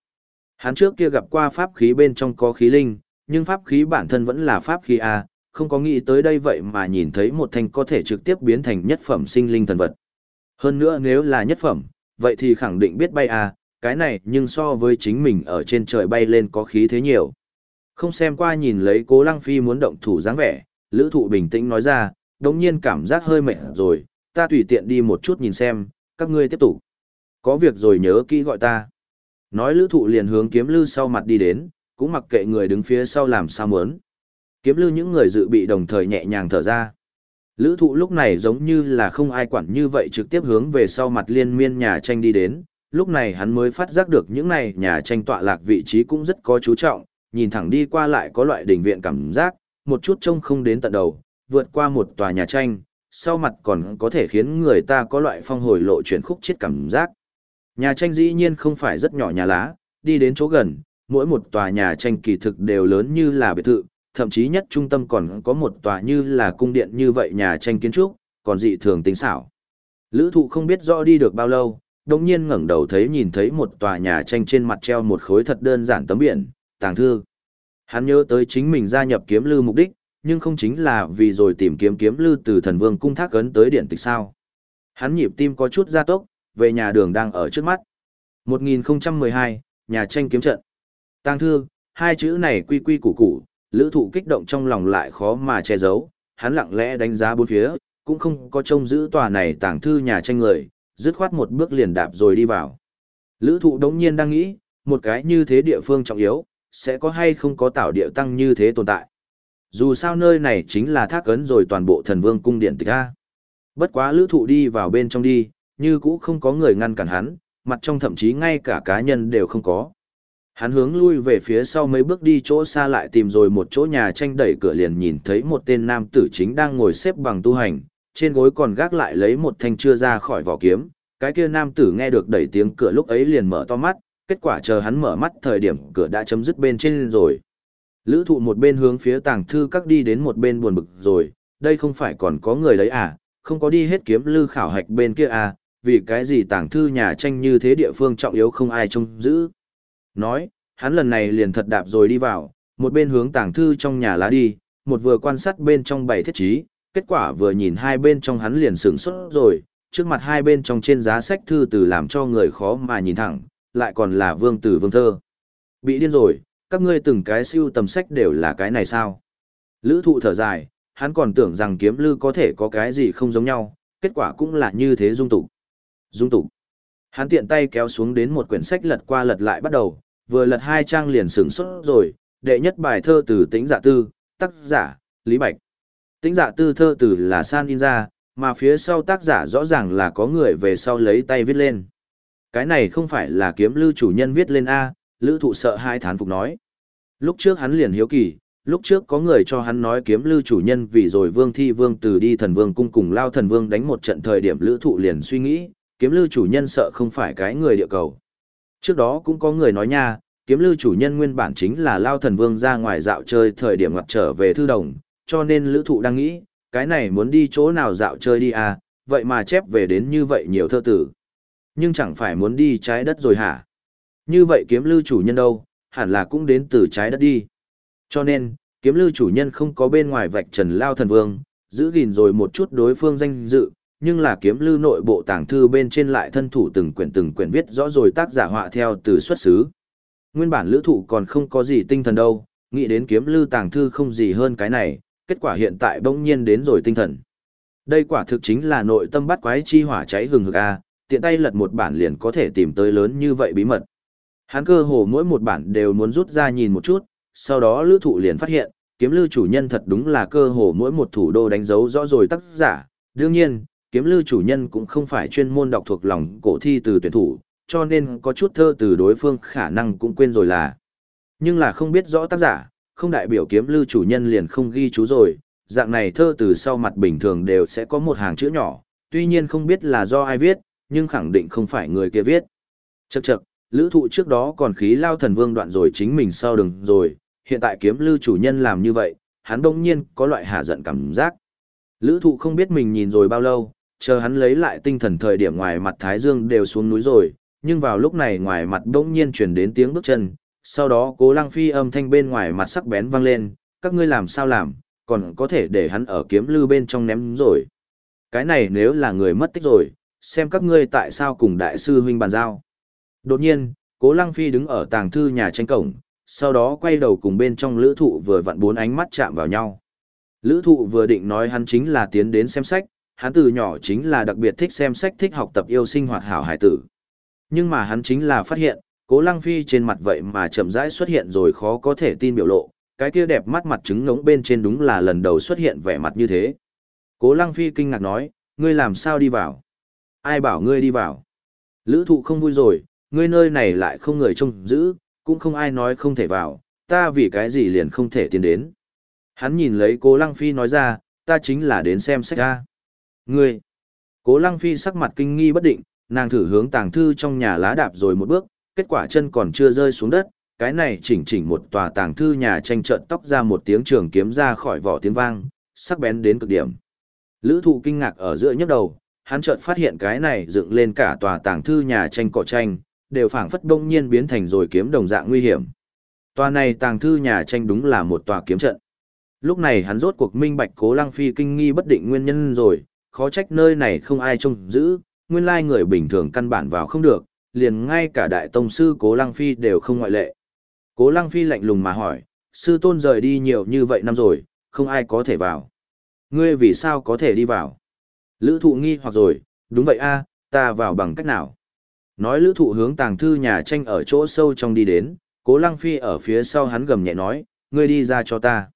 [SPEAKER 1] Hắn trước kia gặp qua pháp khí bên trong có khí linh, nhưng pháp khí bản thân vẫn là pháp khí A, không có nghĩ tới đây vậy mà nhìn thấy một thanh có thể trực tiếp biến thành nhất phẩm sinh linh thần vật. Hơn nữa nếu là nhất phẩm, vậy thì khẳng định biết bay A, cái này nhưng so với chính mình ở trên trời bay lên có khí thế nhiều. Không xem qua nhìn lấy cố lăng phi muốn động thủ dáng vẻ, lữ thụ bình tĩnh nói ra, đồng nhiên cảm giác hơi mệt rồi, ta tùy tiện đi một chút nhìn xem, các ngươi tiếp tục. Có việc rồi nhớ kỹ gọi ta. Nói lữ thụ liền hướng kiếm lư sau mặt đi đến, cũng mặc kệ người đứng phía sau làm sao muốn. Kiếm lư những người dự bị đồng thời nhẹ nhàng thở ra. Lữ thụ lúc này giống như là không ai quản như vậy trực tiếp hướng về sau mặt liên miên nhà tranh đi đến, lúc này hắn mới phát giác được những này nhà tranh tọa lạc vị trí cũng rất có chú trọng, nhìn thẳng đi qua lại có loại đỉnh viện cảm giác, một chút trông không đến tận đầu, vượt qua một tòa nhà tranh, sau mặt còn có thể khiến người ta có loại phong hồi lộ chuyển khúc chết cảm giác. Nhà tranh dĩ nhiên không phải rất nhỏ nhà lá, đi đến chỗ gần, mỗi một tòa nhà tranh kỳ thực đều lớn như là biệt thự, thậm chí nhất trung tâm còn có một tòa như là cung điện như vậy nhà tranh kiến trúc, còn dị thường tính xảo. Lữ thụ không biết rõ đi được bao lâu, đồng nhiên ngẩng đầu thấy nhìn thấy một tòa nhà tranh trên mặt treo một khối thật đơn giản tấm biển, tàng thư. Hắn nhớ tới chính mình gia nhập kiếm lưu mục đích, nhưng không chính là vì rồi tìm kiếm kiếm lưu từ thần vương cung thác ấn tới điện tịch sao. Hắn nhịp tim có chút gia tốc, về nhà đường đang ở trước mắt. 1012, nhà tranh kiếm trận. Tàng thư, hai chữ này quy quy củ củ, lữ thụ kích động trong lòng lại khó mà che giấu, hắn lặng lẽ đánh giá bốn phía, cũng không có trông giữ tòa này tàng thư nhà tranh người, dứt khoát một bước liền đạp rồi đi vào. Lữ thụ đống nhiên đang nghĩ, một cái như thế địa phương trọng yếu, sẽ có hay không có tạo địa tăng như thế tồn tại. Dù sao nơi này chính là thác ấn rồi toàn bộ thần vương cung điện tịch A. Bất quá lữ thụ đi vào bên trong đi, như cũ không có người ngăn cản hắn, mặt trong thậm chí ngay cả cá nhân đều không có. Hắn hướng lui về phía sau mấy bước đi chỗ xa lại tìm rồi một chỗ nhà tranh đẩy cửa liền nhìn thấy một tên nam tử chính đang ngồi xếp bằng tu hành, trên gối còn gác lại lấy một thanh chưa ra khỏi vỏ kiếm. Cái kia nam tử nghe được đẩy tiếng cửa lúc ấy liền mở to mắt, kết quả chờ hắn mở mắt thời điểm cửa đã chấm dứt bên trên rồi. Lữ thụ một bên hướng phía tàng thư các đi đến một bên buồn bực rồi, đây không phải còn có người đấy à, không có đi hết kiếm lư khảo hạch bên kia à, vì cái gì tàng thư nhà tranh như thế địa phương trọng yếu không ai trông giữ. Nói, hắn lần này liền thật đạp rồi đi vào, một bên hướng tàng thư trong nhà lá đi, một vừa quan sát bên trong bảy thiết trí, kết quả vừa nhìn hai bên trong hắn liền sửng sốt rồi, trước mặt hai bên trong trên giá sách thư từ làm cho người khó mà nhìn thẳng, lại còn là vương tử vương thơ. Bị điên rồi, các ngươi từng cái siêu tầm sách đều là cái này sao? Lữ thụ thở dài, hắn còn tưởng rằng kiếm lư có thể có cái gì không giống nhau, kết quả cũng là như thế dung tục. Dung tục. Hắn tiện tay kéo xuống đến một quyển sách lật qua lật lại bắt đầu, vừa lật hai trang liền sửng sốt rồi, đệ nhất bài thơ từ tính dạ tư, tác giả, Lý Bạch tính giả tư thơ từ là san in ra, mà phía sau tác giả rõ ràng là có người về sau lấy tay viết lên. Cái này không phải là kiếm lưu chủ nhân viết lên A, lữ thụ sợ hai thán phục nói. Lúc trước hắn liền hiếu kỳ, lúc trước có người cho hắn nói kiếm lưu chủ nhân vì rồi vương thi vương từ đi thần vương cung cùng lao thần vương đánh một trận thời điểm lữ thụ liền suy nghĩ, kiếm lưu chủ nhân sợ không phải cái người địa cầu. Trước đó cũng có người nói nha, kiếm lưu chủ nhân nguyên bản chính là lao thần vương ra ngoài dạo chơi thời điểm ngặt trở về thư đồng, cho nên lữ thụ đang nghĩ, cái này muốn đi chỗ nào dạo chơi đi à, vậy mà chép về đến như vậy nhiều thơ tử. Nhưng chẳng phải muốn đi trái đất rồi hả? Như vậy kiếm lưu chủ nhân đâu, hẳn là cũng đến từ trái đất đi. Cho nên, kiếm lưu chủ nhân không có bên ngoài vạch trần lao thần vương, giữ gìn rồi một chút đối phương danh dự, nhưng là kiếm lưu nội bộ tàng thư bên trên lại thân thủ từng quyển từng quyển viết rõ rồi tác giả họa theo từ xuất xứ. Nguyên bản lữ thụ còn không có gì tinh thần đâu, nghĩ đến kiếm lưu tàng thư không gì hơn cái này, kết quả hiện tại bỗng nhiên đến rồi tinh thần. Đây quả thực chính là nội tâm bắt quái chi hỏa cháy hừng hực a, tiện tay lật một bản liền có thể tìm tới lớn như vậy bí mật. Hắn cơ hồ mỗi một bản đều muốn rút ra nhìn một chút, sau đó lữ thụ liền phát hiện, kiếm lưu chủ nhân thật đúng là cơ hồ mỗi một thủ đô đánh dấu rõ rồi tác giả. Đương nhiên, kiếm lưu chủ nhân cũng không phải chuyên môn đọc thuộc lòng cổ thi từ tuyển thủ, cho nên có chút thơ từ đối phương khả năng cũng quên rồi là. Nhưng là không biết rõ tác giả, không đại biểu kiếm lưu chủ nhân liền không ghi chú rồi, dạng này thơ từ sau mặt bình thường đều sẽ có một hàng chữ nhỏ, tuy nhiên không biết là do ai viết, nhưng khẳng định không phải người kia viết. Chậc chậc, lữ thụ trước đó còn khí lao thần vương đoạn rồi chính mình sau đừng rồi, hiện tại kiếm lưu chủ nhân làm như vậy, hắn đông nhiên có loại hạ giận cảm giác. Lữ thụ không biết mình nhìn rồi bao lâu, chờ hắn lấy lại tinh thần thời điểm ngoài mặt Thái Dương đều xuống núi rồi, nhưng vào lúc này ngoài mặt đông nhiên chuyển đến tiếng bước chân, sau đó cố lăng phi âm thanh bên ngoài mặt sắc bén vang lên, các ngươi làm sao làm, còn có thể để hắn ở kiếm lư bên trong ném rồi. Cái này nếu là người mất tích rồi, xem các ngươi tại sao cùng đại sư huynh bàn giao. Đột nhiên, cố lăng phi đứng ở tàng thư nhà tranh cổng, sau đó quay đầu cùng bên trong lữ thụ vừa vặn bốn ánh mắt chạm vào nhau. Lữ thụ vừa định nói hắn chính là tiến đến xem sách, hắn từ nhỏ chính là đặc biệt thích xem sách thích học tập yêu sinh hoạt hảo hải tử. Nhưng mà hắn chính là phát hiện, cố lăng phi trên mặt vậy mà chậm rãi xuất hiện rồi khó có thể tin biểu lộ, cái kia đẹp mắt mặt trứng ngống bên trên đúng là lần đầu xuất hiện vẻ mặt như thế. Cố lăng phi kinh ngạc nói, ngươi làm sao đi vào? Ai bảo ngươi đi vào? Lữ thụ không vui rồi, ngươi nơi này lại không người trông giữ, cũng không ai nói không thể vào, ta vì cái gì liền không thể tiến đến. Hắn nhìn lấy cố lăng phi nói ra, ta chính là đến xem sách ra. Ngươi! Cố lăng phi sắc mặt kinh nghi bất định, nàng thử hướng tàng thư trong nhà lá đạp rồi một bước, kết quả chân còn chưa rơi xuống đất, cái này chỉnh chỉnh một tòa tàng thư nhà tranh trận tóc ra một tiếng trường kiếm ra khỏi vỏ tiếng vang, sắc bén đến cực điểm. Lữ thụ kinh ngạc ở giữa nhấc đầu, hắn chợt phát hiện cái này dựng lên cả tòa tàng thư nhà tranh cỏ tranh, đều phảng phất đông nhiên biến thành rồi kiếm đồng dạng nguy hiểm. Tòa này tàng thư nhà tranh đúng là một tòa kiếm trận. Lúc này hắn rốt cuộc minh bạch cố lăng phi kinh nghi bất định nguyên nhân rồi, khó trách nơi này không ai trông giữ, nguyên lai người bình thường căn bản vào không được, liền ngay cả đại tông sư cố lăng phi đều không ngoại lệ. Cố lăng phi lạnh lùng mà hỏi, sư tôn rời đi nhiều như vậy năm rồi, không ai có thể vào. Ngươi vì sao có thể đi vào? Lữ thụ nghi hoặc rồi, đúng vậy a ta vào bằng cách nào? Nói lữ thụ hướng tàng thư nhà tranh ở chỗ sâu trong đi đến, cố lăng phi ở phía sau hắn gầm nhẹ nói, ngươi đi ra cho ta.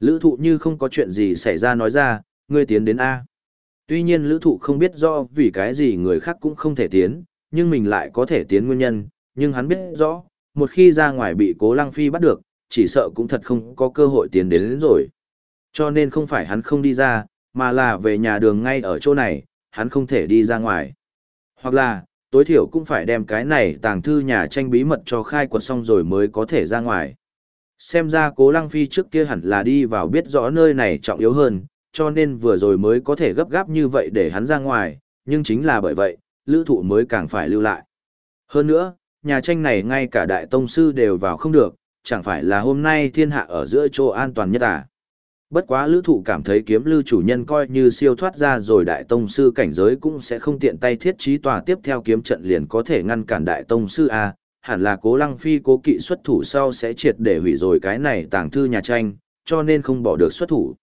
[SPEAKER 1] Lữ thụ như không có chuyện gì xảy ra nói ra, ngươi tiến đến A. Tuy nhiên lữ thụ không biết do vì cái gì người khác cũng không thể tiến, nhưng mình lại có thể tiến nguyên nhân, nhưng hắn biết rõ, một khi ra ngoài bị cố lăng phi bắt được, chỉ sợ cũng thật không có cơ hội tiến đến, đến rồi. Cho nên không phải hắn không đi ra, mà là về nhà đường ngay ở chỗ này, hắn không thể đi ra ngoài. Hoặc là, tối thiểu cũng phải đem cái này tàng thư nhà tranh bí mật cho khai quật xong rồi mới có thể ra ngoài. Xem ra cố lăng phi trước kia hẳn là đi vào biết rõ nơi này trọng yếu hơn, cho nên vừa rồi mới có thể gấp gáp như vậy để hắn ra ngoài, nhưng chính là bởi vậy, lữ thụ mới càng phải lưu lại. Hơn nữa, nhà tranh này ngay cả đại tông sư đều vào không được, chẳng phải là hôm nay thiên hạ ở giữa chỗ an toàn nhất à. Bất quá lữ thụ cảm thấy kiếm lưu chủ nhân coi như siêu thoát ra rồi đại tông sư cảnh giới cũng sẽ không tiện tay thiết trí tòa tiếp theo kiếm trận liền có thể ngăn cản đại tông sư A, hẳn là cố lăng phi cố kỵ xuất thủ sau sẽ triệt để hủy rồi cái này tàng thư nhà tranh, cho nên không bỏ được xuất thủ.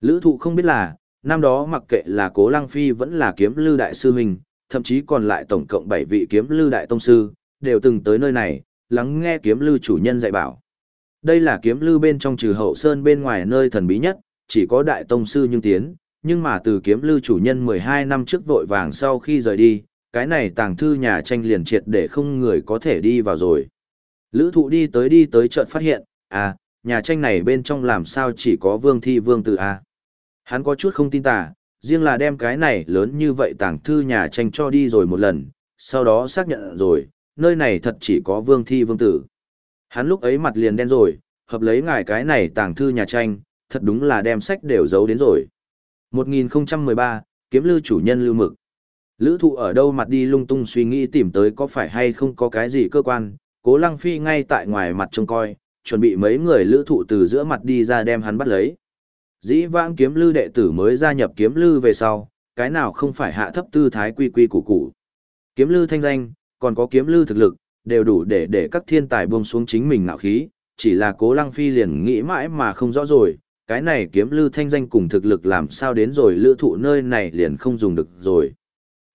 [SPEAKER 1] Lữ thụ không biết là, năm đó mặc kệ là cố lăng phi vẫn là kiếm lưu đại sư mình, thậm chí còn lại tổng cộng 7 vị kiếm lưu đại tông sư, đều từng tới nơi này, lắng nghe kiếm lưu chủ nhân dạy bảo. Đây là kiếm lưu bên trong trừ hậu sơn bên ngoài nơi thần bí nhất, chỉ có đại tông sư nhưng tiến, nhưng mà từ kiếm lưu chủ nhân 12 năm trước vội vàng sau khi rời đi, cái này tàng thư nhà tranh liền triệt để không người có thể đi vào rồi. Lữ thụ đi tới đi tới chợt phát hiện, à, nhà tranh này bên trong làm sao chỉ có vương thi vương tử A. Hắn có chút không tin tà, riêng là đem cái này lớn như vậy tàng thư nhà tranh cho đi rồi một lần, sau đó xác nhận rồi, nơi này thật chỉ có vương thi vương tử. Hắn lúc ấy mặt liền đen rồi, hợp lấy ngài cái này tàng thư nhà tranh, thật đúng là đem sách đều giấu đến rồi. 1013, kiếm lưu chủ nhân lưu mực. Lữ thụ ở đâu mặt đi lung tung suy nghĩ tìm tới có phải hay không có cái gì cơ quan, cố lăng phi ngay tại ngoài mặt trông coi, chuẩn bị mấy người lữ thụ từ giữa mặt đi ra đem hắn bắt lấy. Dĩ vãng kiếm lư đệ tử mới gia nhập kiếm lư về sau, cái nào không phải hạ thấp tư thái quy quy củ củ. Kiếm lư thanh danh, còn có kiếm lư thực lực, đều đủ để để các thiên tài buông xuống chính mình nạo khí, chỉ là cố lăng phi liền nghĩ mãi mà không rõ rồi, cái này kiếm lư thanh danh cùng thực lực làm sao đến rồi lữ thụ nơi này liền không dùng được rồi.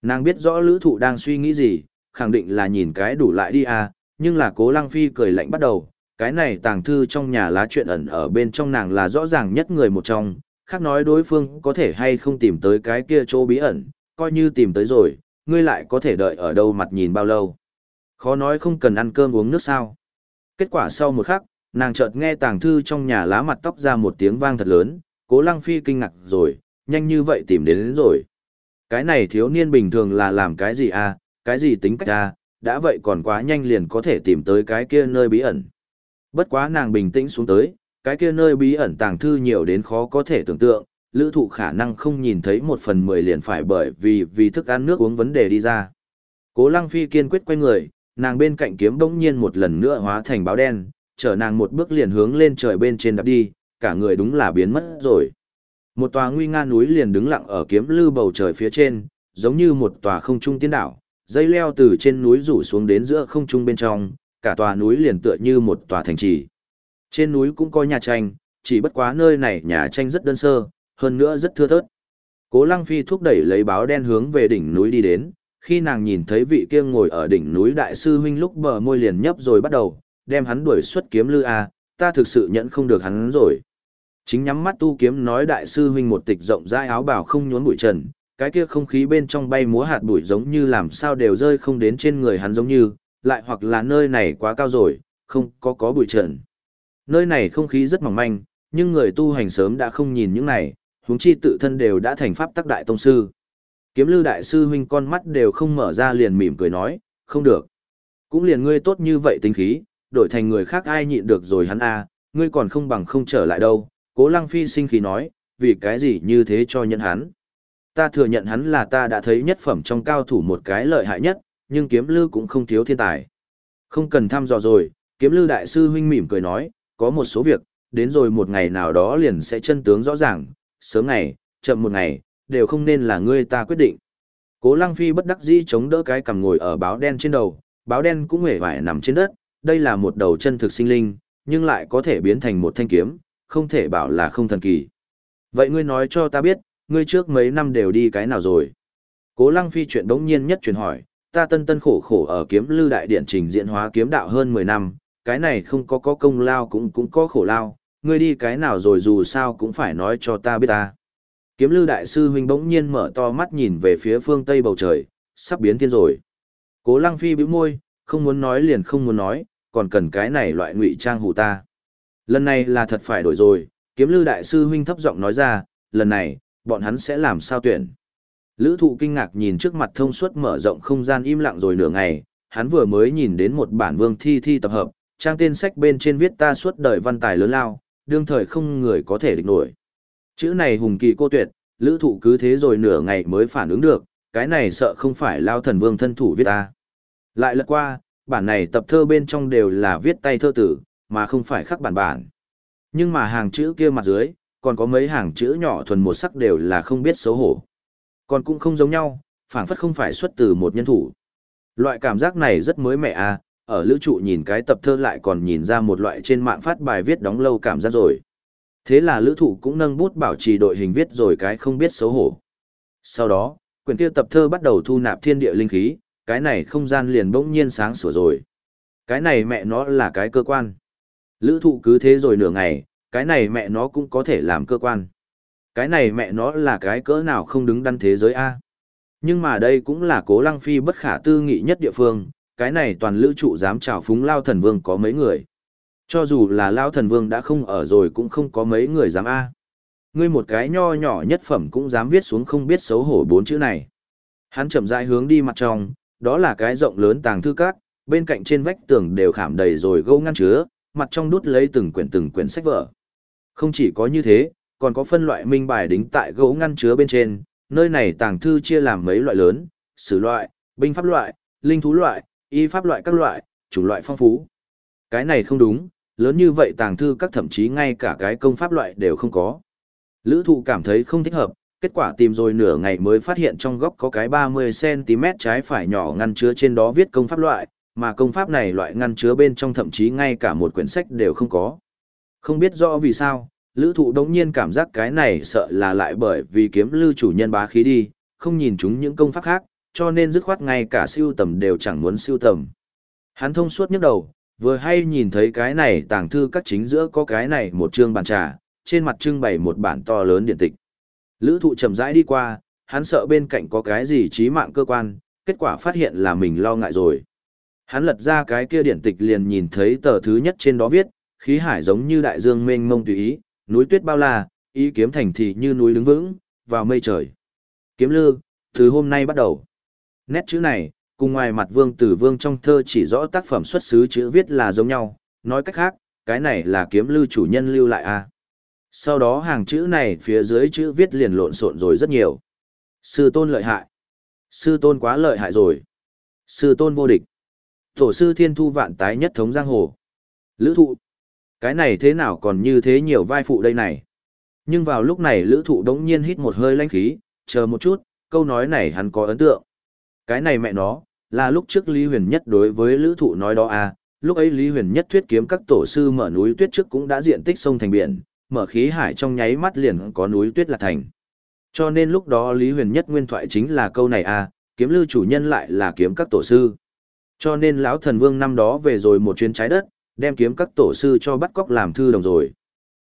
[SPEAKER 1] Nàng biết rõ lữ thụ đang suy nghĩ gì, khẳng định là nhìn cái đủ lại đi à, nhưng là cố lăng phi cười lạnh bắt đầu, cái này tàng thư trong nhà lá chuyện ẩn ở bên trong nàng là rõ ràng nhất người một trong, khác nói đối phương có thể hay không tìm tới cái kia chỗ bí ẩn, coi như tìm tới rồi, ngươi lại có thể đợi ở đâu mặt nhìn bao lâu. Khó nói không cần ăn cơm uống nước sao. Kết quả sau một khắc, nàng chợt nghe tàng thư trong nhà lá mặt tóc ra một tiếng vang thật lớn, cố lăng phi kinh ngạc rồi, nhanh như vậy tìm đến, đến rồi. Cái này thiếu niên bình thường là làm cái gì à, cái gì tính cách à, đã vậy còn quá nhanh liền có thể tìm tới cái kia nơi bí ẩn. Bất quá nàng bình tĩnh xuống tới, cái kia nơi bí ẩn tàng thư nhiều đến khó có thể tưởng tượng, lữ thụ khả năng không nhìn thấy một phần mười liền phải bởi vì vì thức ăn nước uống vấn đề đi ra. Cố lăng phi kiên quyết quay người, nàng bên cạnh kiếm bỗng nhiên một lần nữa hóa thành báo đen, chở nàng một bước liền hướng lên trời bên trên đạp đi, cả người đúng là biến mất rồi. Một tòa nguy nga núi liền đứng lặng ở kiếm lư bầu trời phía trên, giống như một tòa không trung tiên đảo, dây leo từ trên núi rủ xuống đến giữa không trung bên trong, cả tòa núi liền tựa như một tòa thành trì. Trên núi cũng có nhà tranh, chỉ bất quá nơi này nhà tranh rất đơn sơ, hơn nữa rất thưa thớt. Cố Lăng Phi thúc đẩy lấy báo đen hướng về đỉnh núi đi đến, khi nàng nhìn thấy vị kia ngồi ở đỉnh núi đại sư huynh lúc bờ môi liền nhấp rồi bắt đầu, đem hắn đuổi xuất kiếm lư a, ta thực sự nhận không được hắn rồi. Chính nhắm mắt tu kiếm nói đại sư huynh một tịch rộng rãi áo bào không nhốn bụi trần, cái kia không khí bên trong bay múa hạt bụi giống như làm sao đều rơi không đến trên người hắn giống như, lại hoặc là nơi này quá cao rồi, không có có bụi trần. Nơi này không khí rất mỏng manh, nhưng người tu hành sớm đã không nhìn những này, huống chi tự thân đều đã thành pháp tắc đại tông sư. Kiếm lưu đại sư huynh con mắt đều không mở ra liền mỉm cười nói, không được. Cũng liền ngươi tốt như vậy tính khí, đổi thành người khác ai nhịn được rồi hắn a, ngươi còn không bằng không trở lại đâu. Cố lăng phi sinh khí nói, vì cái gì như thế cho nhận hắn. Ta thừa nhận hắn là ta đã thấy nhất phẩm trong cao thủ một cái lợi hại nhất, nhưng kiếm lư cũng không thiếu thiên tài. Không cần thăm dò rồi, kiếm lư đại sư huynh mỉm cười nói, có một số việc, đến rồi một ngày nào đó liền sẽ chân tướng rõ ràng, sớm ngày, chậm một ngày, đều không nên là ngươi ta quyết định. Cố Lăng Phi bất đắc dĩ chống đỡ cái cằm ngồi ở báo đen trên đầu, báo đen cũng hề vải nằm trên đất, đây là một đầu chân thực sinh linh, nhưng lại có thể biến thành một thanh kiếm, không thể bảo là không thần kỳ. Vậy ngươi nói cho ta biết, ngươi trước mấy năm đều đi cái nào rồi? Cố Lăng Phi chuyện đống nhiên nhất chuyển hỏi, ta tân tân khổ khổ ở kiếm lưu đại điện trình diễn hóa kiếm đạo hơn 10 năm, cái này không có có công lao cũng cũng có khổ lao, ngươi đi cái nào rồi dù sao cũng phải nói cho ta biết ta. Kiếm lưu đại sư huynh bỗng nhiên mở to mắt nhìn về phía phương tây bầu trời, sắp biến thiên rồi. Cố lăng phi bĩu môi, không muốn nói liền không muốn nói, còn cần cái này loại ngụy trang hù ta. Lần này là thật phải đổi rồi, kiếm lưu đại sư huynh thấp giọng nói ra, lần này, bọn hắn sẽ làm sao tuyển. Lữ thụ kinh ngạc nhìn trước mặt thông suốt mở rộng không gian im lặng rồi nửa ngày, hắn vừa mới nhìn đến một bản vương thi thi tập hợp, trang tên sách bên trên viết ta suốt đời văn tài lớn lao, đương thời không người có thể địch nổi. Chữ này hùng kỳ cô tuyệt, lữ thụ cứ thế rồi nửa ngày mới phản ứng được, cái này sợ không phải lao thần vương thân thủ viết ta. Lại lật qua, bản này tập thơ bên trong đều là viết tay thơ tử, mà không phải khắc bản bản. Nhưng mà hàng chữ kia mặt dưới, còn có mấy hàng chữ nhỏ thuần một sắc đều là không biết xấu hổ. Còn cũng không giống nhau, phảng phất không phải xuất từ một nhân thủ. Loại cảm giác này rất mới mẻ à, ở lữ trụ nhìn cái tập thơ lại còn nhìn ra một loại trên mạng phát bài viết đóng lâu cảm giác rồi. Thế là lữ thụ cũng nâng bút bảo trì đội hình viết rồi cái không biết xấu hổ. Sau đó, quyển kia tập thơ bắt đầu thu nạp thiên địa linh khí, cái này không gian liền bỗng nhiên sáng sủa rồi. Cái này mẹ nó là cái cơ quan. Lữ thụ cứ thế rồi nửa ngày, cái này mẹ nó cũng có thể làm cơ quan. Cái này mẹ nó là cái cỡ nào không đứng đắn thế giới A. Nhưng mà đây cũng là cố lăng phi bất khả tư nghị nhất địa phương, cái này toàn lữ trụ dám chào phúng lao thần vương có mấy người. Cho dù là lao thần vương đã không ở rồi cũng không có mấy người dám A. Ngươi một cái nho nhỏ nhất phẩm cũng dám viết xuống không biết xấu hổ bốn chữ này. Hắn chậm rãi hướng đi mặt trong, đó là cái rộng lớn tàng thư cát, bên cạnh trên vách tường đều khảm đầy rồi gâu ngăn chứa, mặt trong đút lấy từng quyển từng quyển sách vở. Không chỉ có như thế, còn có phân loại minh bài đính tại gỗ ngăn chứa bên trên, nơi này tàng thư chia làm mấy loại lớn, sử loại, binh pháp loại, linh thú loại, y pháp loại các loại, chủng loại phong phú. Cái này không đúng, lớn như vậy tàng thư các thậm chí ngay cả cái công pháp loại đều không có. Lữ thụ cảm thấy không thích hợp, kết quả tìm rồi nửa ngày mới phát hiện trong góc có cái 30cm trái phải nhỏ ngăn chứa trên đó viết công pháp loại, mà công pháp này loại ngăn chứa bên trong thậm chí ngay cả một quyển sách đều không có. Không biết rõ vì sao, lữ thụ đống nhiên cảm giác cái này sợ là lại bởi vì kiếm lưu chủ nhân bá khí đi, không nhìn chúng những công pháp khác, cho nên dứt khoát ngay cả siêu tầm đều chẳng muốn siêu tầm. Hắn thông suốt nhức đầu, vừa hay nhìn thấy cái này tàng thư các chính giữa có cái này một chương bàn trà, trên mặt trưng bày một bản to lớn điện tịch. Lữ thụ chậm rãi đi qua, hắn sợ bên cạnh có cái gì trí mạng cơ quan, kết quả phát hiện là mình lo ngại rồi. Hắn lật ra cái kia điển tịch liền nhìn thấy tờ thứ nhất trên đó viết, khí hải giống như đại dương mênh mông tùy ý, núi tuyết bao la, ý kiếm thành thì như núi đứng vững, vào mây trời. Kiếm lư, từ hôm nay bắt đầu. Nét chữ này, cùng ngoài mặt vương tử vương trong thơ chỉ rõ tác phẩm xuất xứ chữ viết là giống nhau, nói cách khác, cái này là kiếm lưu chủ nhân lưu lại a. À. Sau đó hàng chữ này phía dưới chữ viết liền lộn xộn rồi rất nhiều. Sư tôn lợi hại. Sư tôn quá lợi hại rồi. Sư tôn vô địch. Tổ sư thiên thu vạn tái nhất thống giang hồ. Lữ thụ. Cái này thế nào còn như thế nhiều vai phụ đây này. Nhưng vào lúc này lữ thụ đống nhiên hít một hơi lanh khí, chờ một chút, câu nói này hắn có ấn tượng. Cái này mẹ nó, là lúc trước Lý Huyền Nhất đối với lữ thụ nói đó à, lúc ấy Lý Huyền Nhất thuyết kiếm các tổ sư mở núi tuyết trước cũng đã diện tích sông thành biển, mở khí hải trong nháy mắt liền có núi tuyết là thành. Cho nên lúc đó Lý Huyền Nhất nguyên thoại chính là câu này à, kiếm lưu chủ nhân lại là kiếm các tổ sư. Cho nên lão thần vương năm đó về rồi một chuyến trái đất, đem kiếm các tổ sư cho bắt cóc làm thư đồng rồi.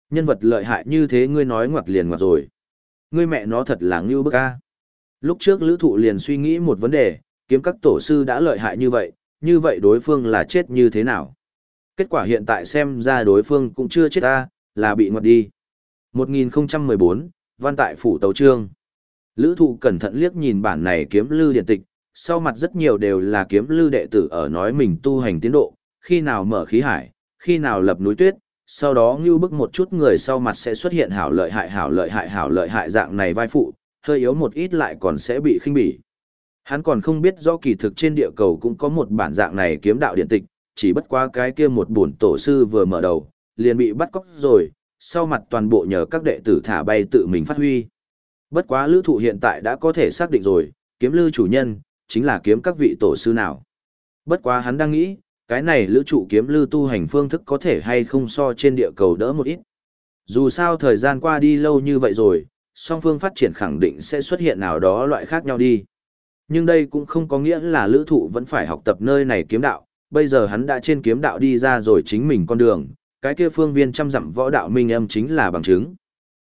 [SPEAKER 1] Nhân vật lợi hại như thế ngươi nói ngoặt liền ngoặt rồi. Ngươi mẹ nó thật là ngưu bức a. Lúc trước lữ thụ liền suy nghĩ một vấn đề, kiếm các tổ sư đã lợi hại như vậy, như vậy đối phương là chết như thế nào? Kết quả hiện tại xem ra đối phương cũng chưa chết ta, là bị ngoặt đi. 1014, Văn tại Phủ Tấu Trương Lữ thụ cẩn thận liếc nhìn bản này kiếm lưu điện tịch, sau mặt rất nhiều đều là kiếm lưu đệ tử ở nói mình tu hành tiến độ, khi nào mở khí hải, khi nào lập núi tuyết, sau đó ngưu bức một chút người sau mặt sẽ xuất hiện hảo lợi hại hảo lợi hại hảo lợi hại dạng này vai phụ, hơi yếu một ít lại còn sẽ bị khinh bỉ. Hắn còn không biết do kỳ thực trên địa cầu cũng có một bản dạng này kiếm đạo điện tịch, chỉ bất qua cái kia một bổn tổ sư vừa mở đầu, liền bị bắt cóc rồi, sau mặt toàn bộ nhờ các đệ tử thả bay tự mình phát huy. Bất quá lữ thụ hiện tại đã có thể xác định rồi, kiếm lư chủ nhân, chính là kiếm các vị tổ sư nào. Bất quá hắn đang nghĩ, cái này lữ trụ kiếm lưu tu hành phương thức có thể hay không so trên địa cầu đỡ một ít. Dù sao thời gian qua đi lâu như vậy rồi, song phương phát triển khẳng định sẽ xuất hiện nào đó loại khác nhau đi. Nhưng đây cũng không có nghĩa là lữ thụ vẫn phải học tập nơi này kiếm đạo, bây giờ hắn đã trên kiếm đạo đi ra rồi chính mình con đường, cái kia phương viên trăm dặm võ đạo minh âm chính là bằng chứng.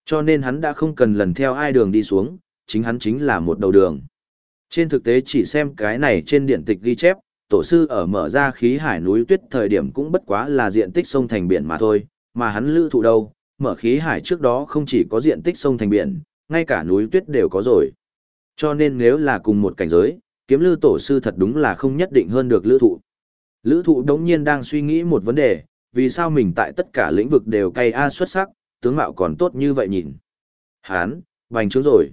[SPEAKER 1] Cho nên hắn đã không cần lần theo ai đường đi xuống, chính hắn chính là một đầu đường. Trên thực tế chỉ xem cái này trên điện tịch ghi chép, tổ sư ở mở ra khí hải núi tuyết thời điểm cũng bất quá là diện tích sông thành biển mà thôi, mà hắn lữ thụ đâu, mở khí hải trước đó không chỉ có diện tích sông thành biển, ngay cả núi tuyết đều có rồi. Cho nên nếu là cùng một cảnh giới, kiếm lư tổ sư thật đúng là không nhất định hơn được lữ thụ. Lữ thụ đống nhiên đang suy nghĩ một vấn đề, vì sao mình tại tất cả lĩnh vực đều cay A xuất sắc, tướng mạo còn tốt như vậy nhìn. Hán, bành trướng rồi.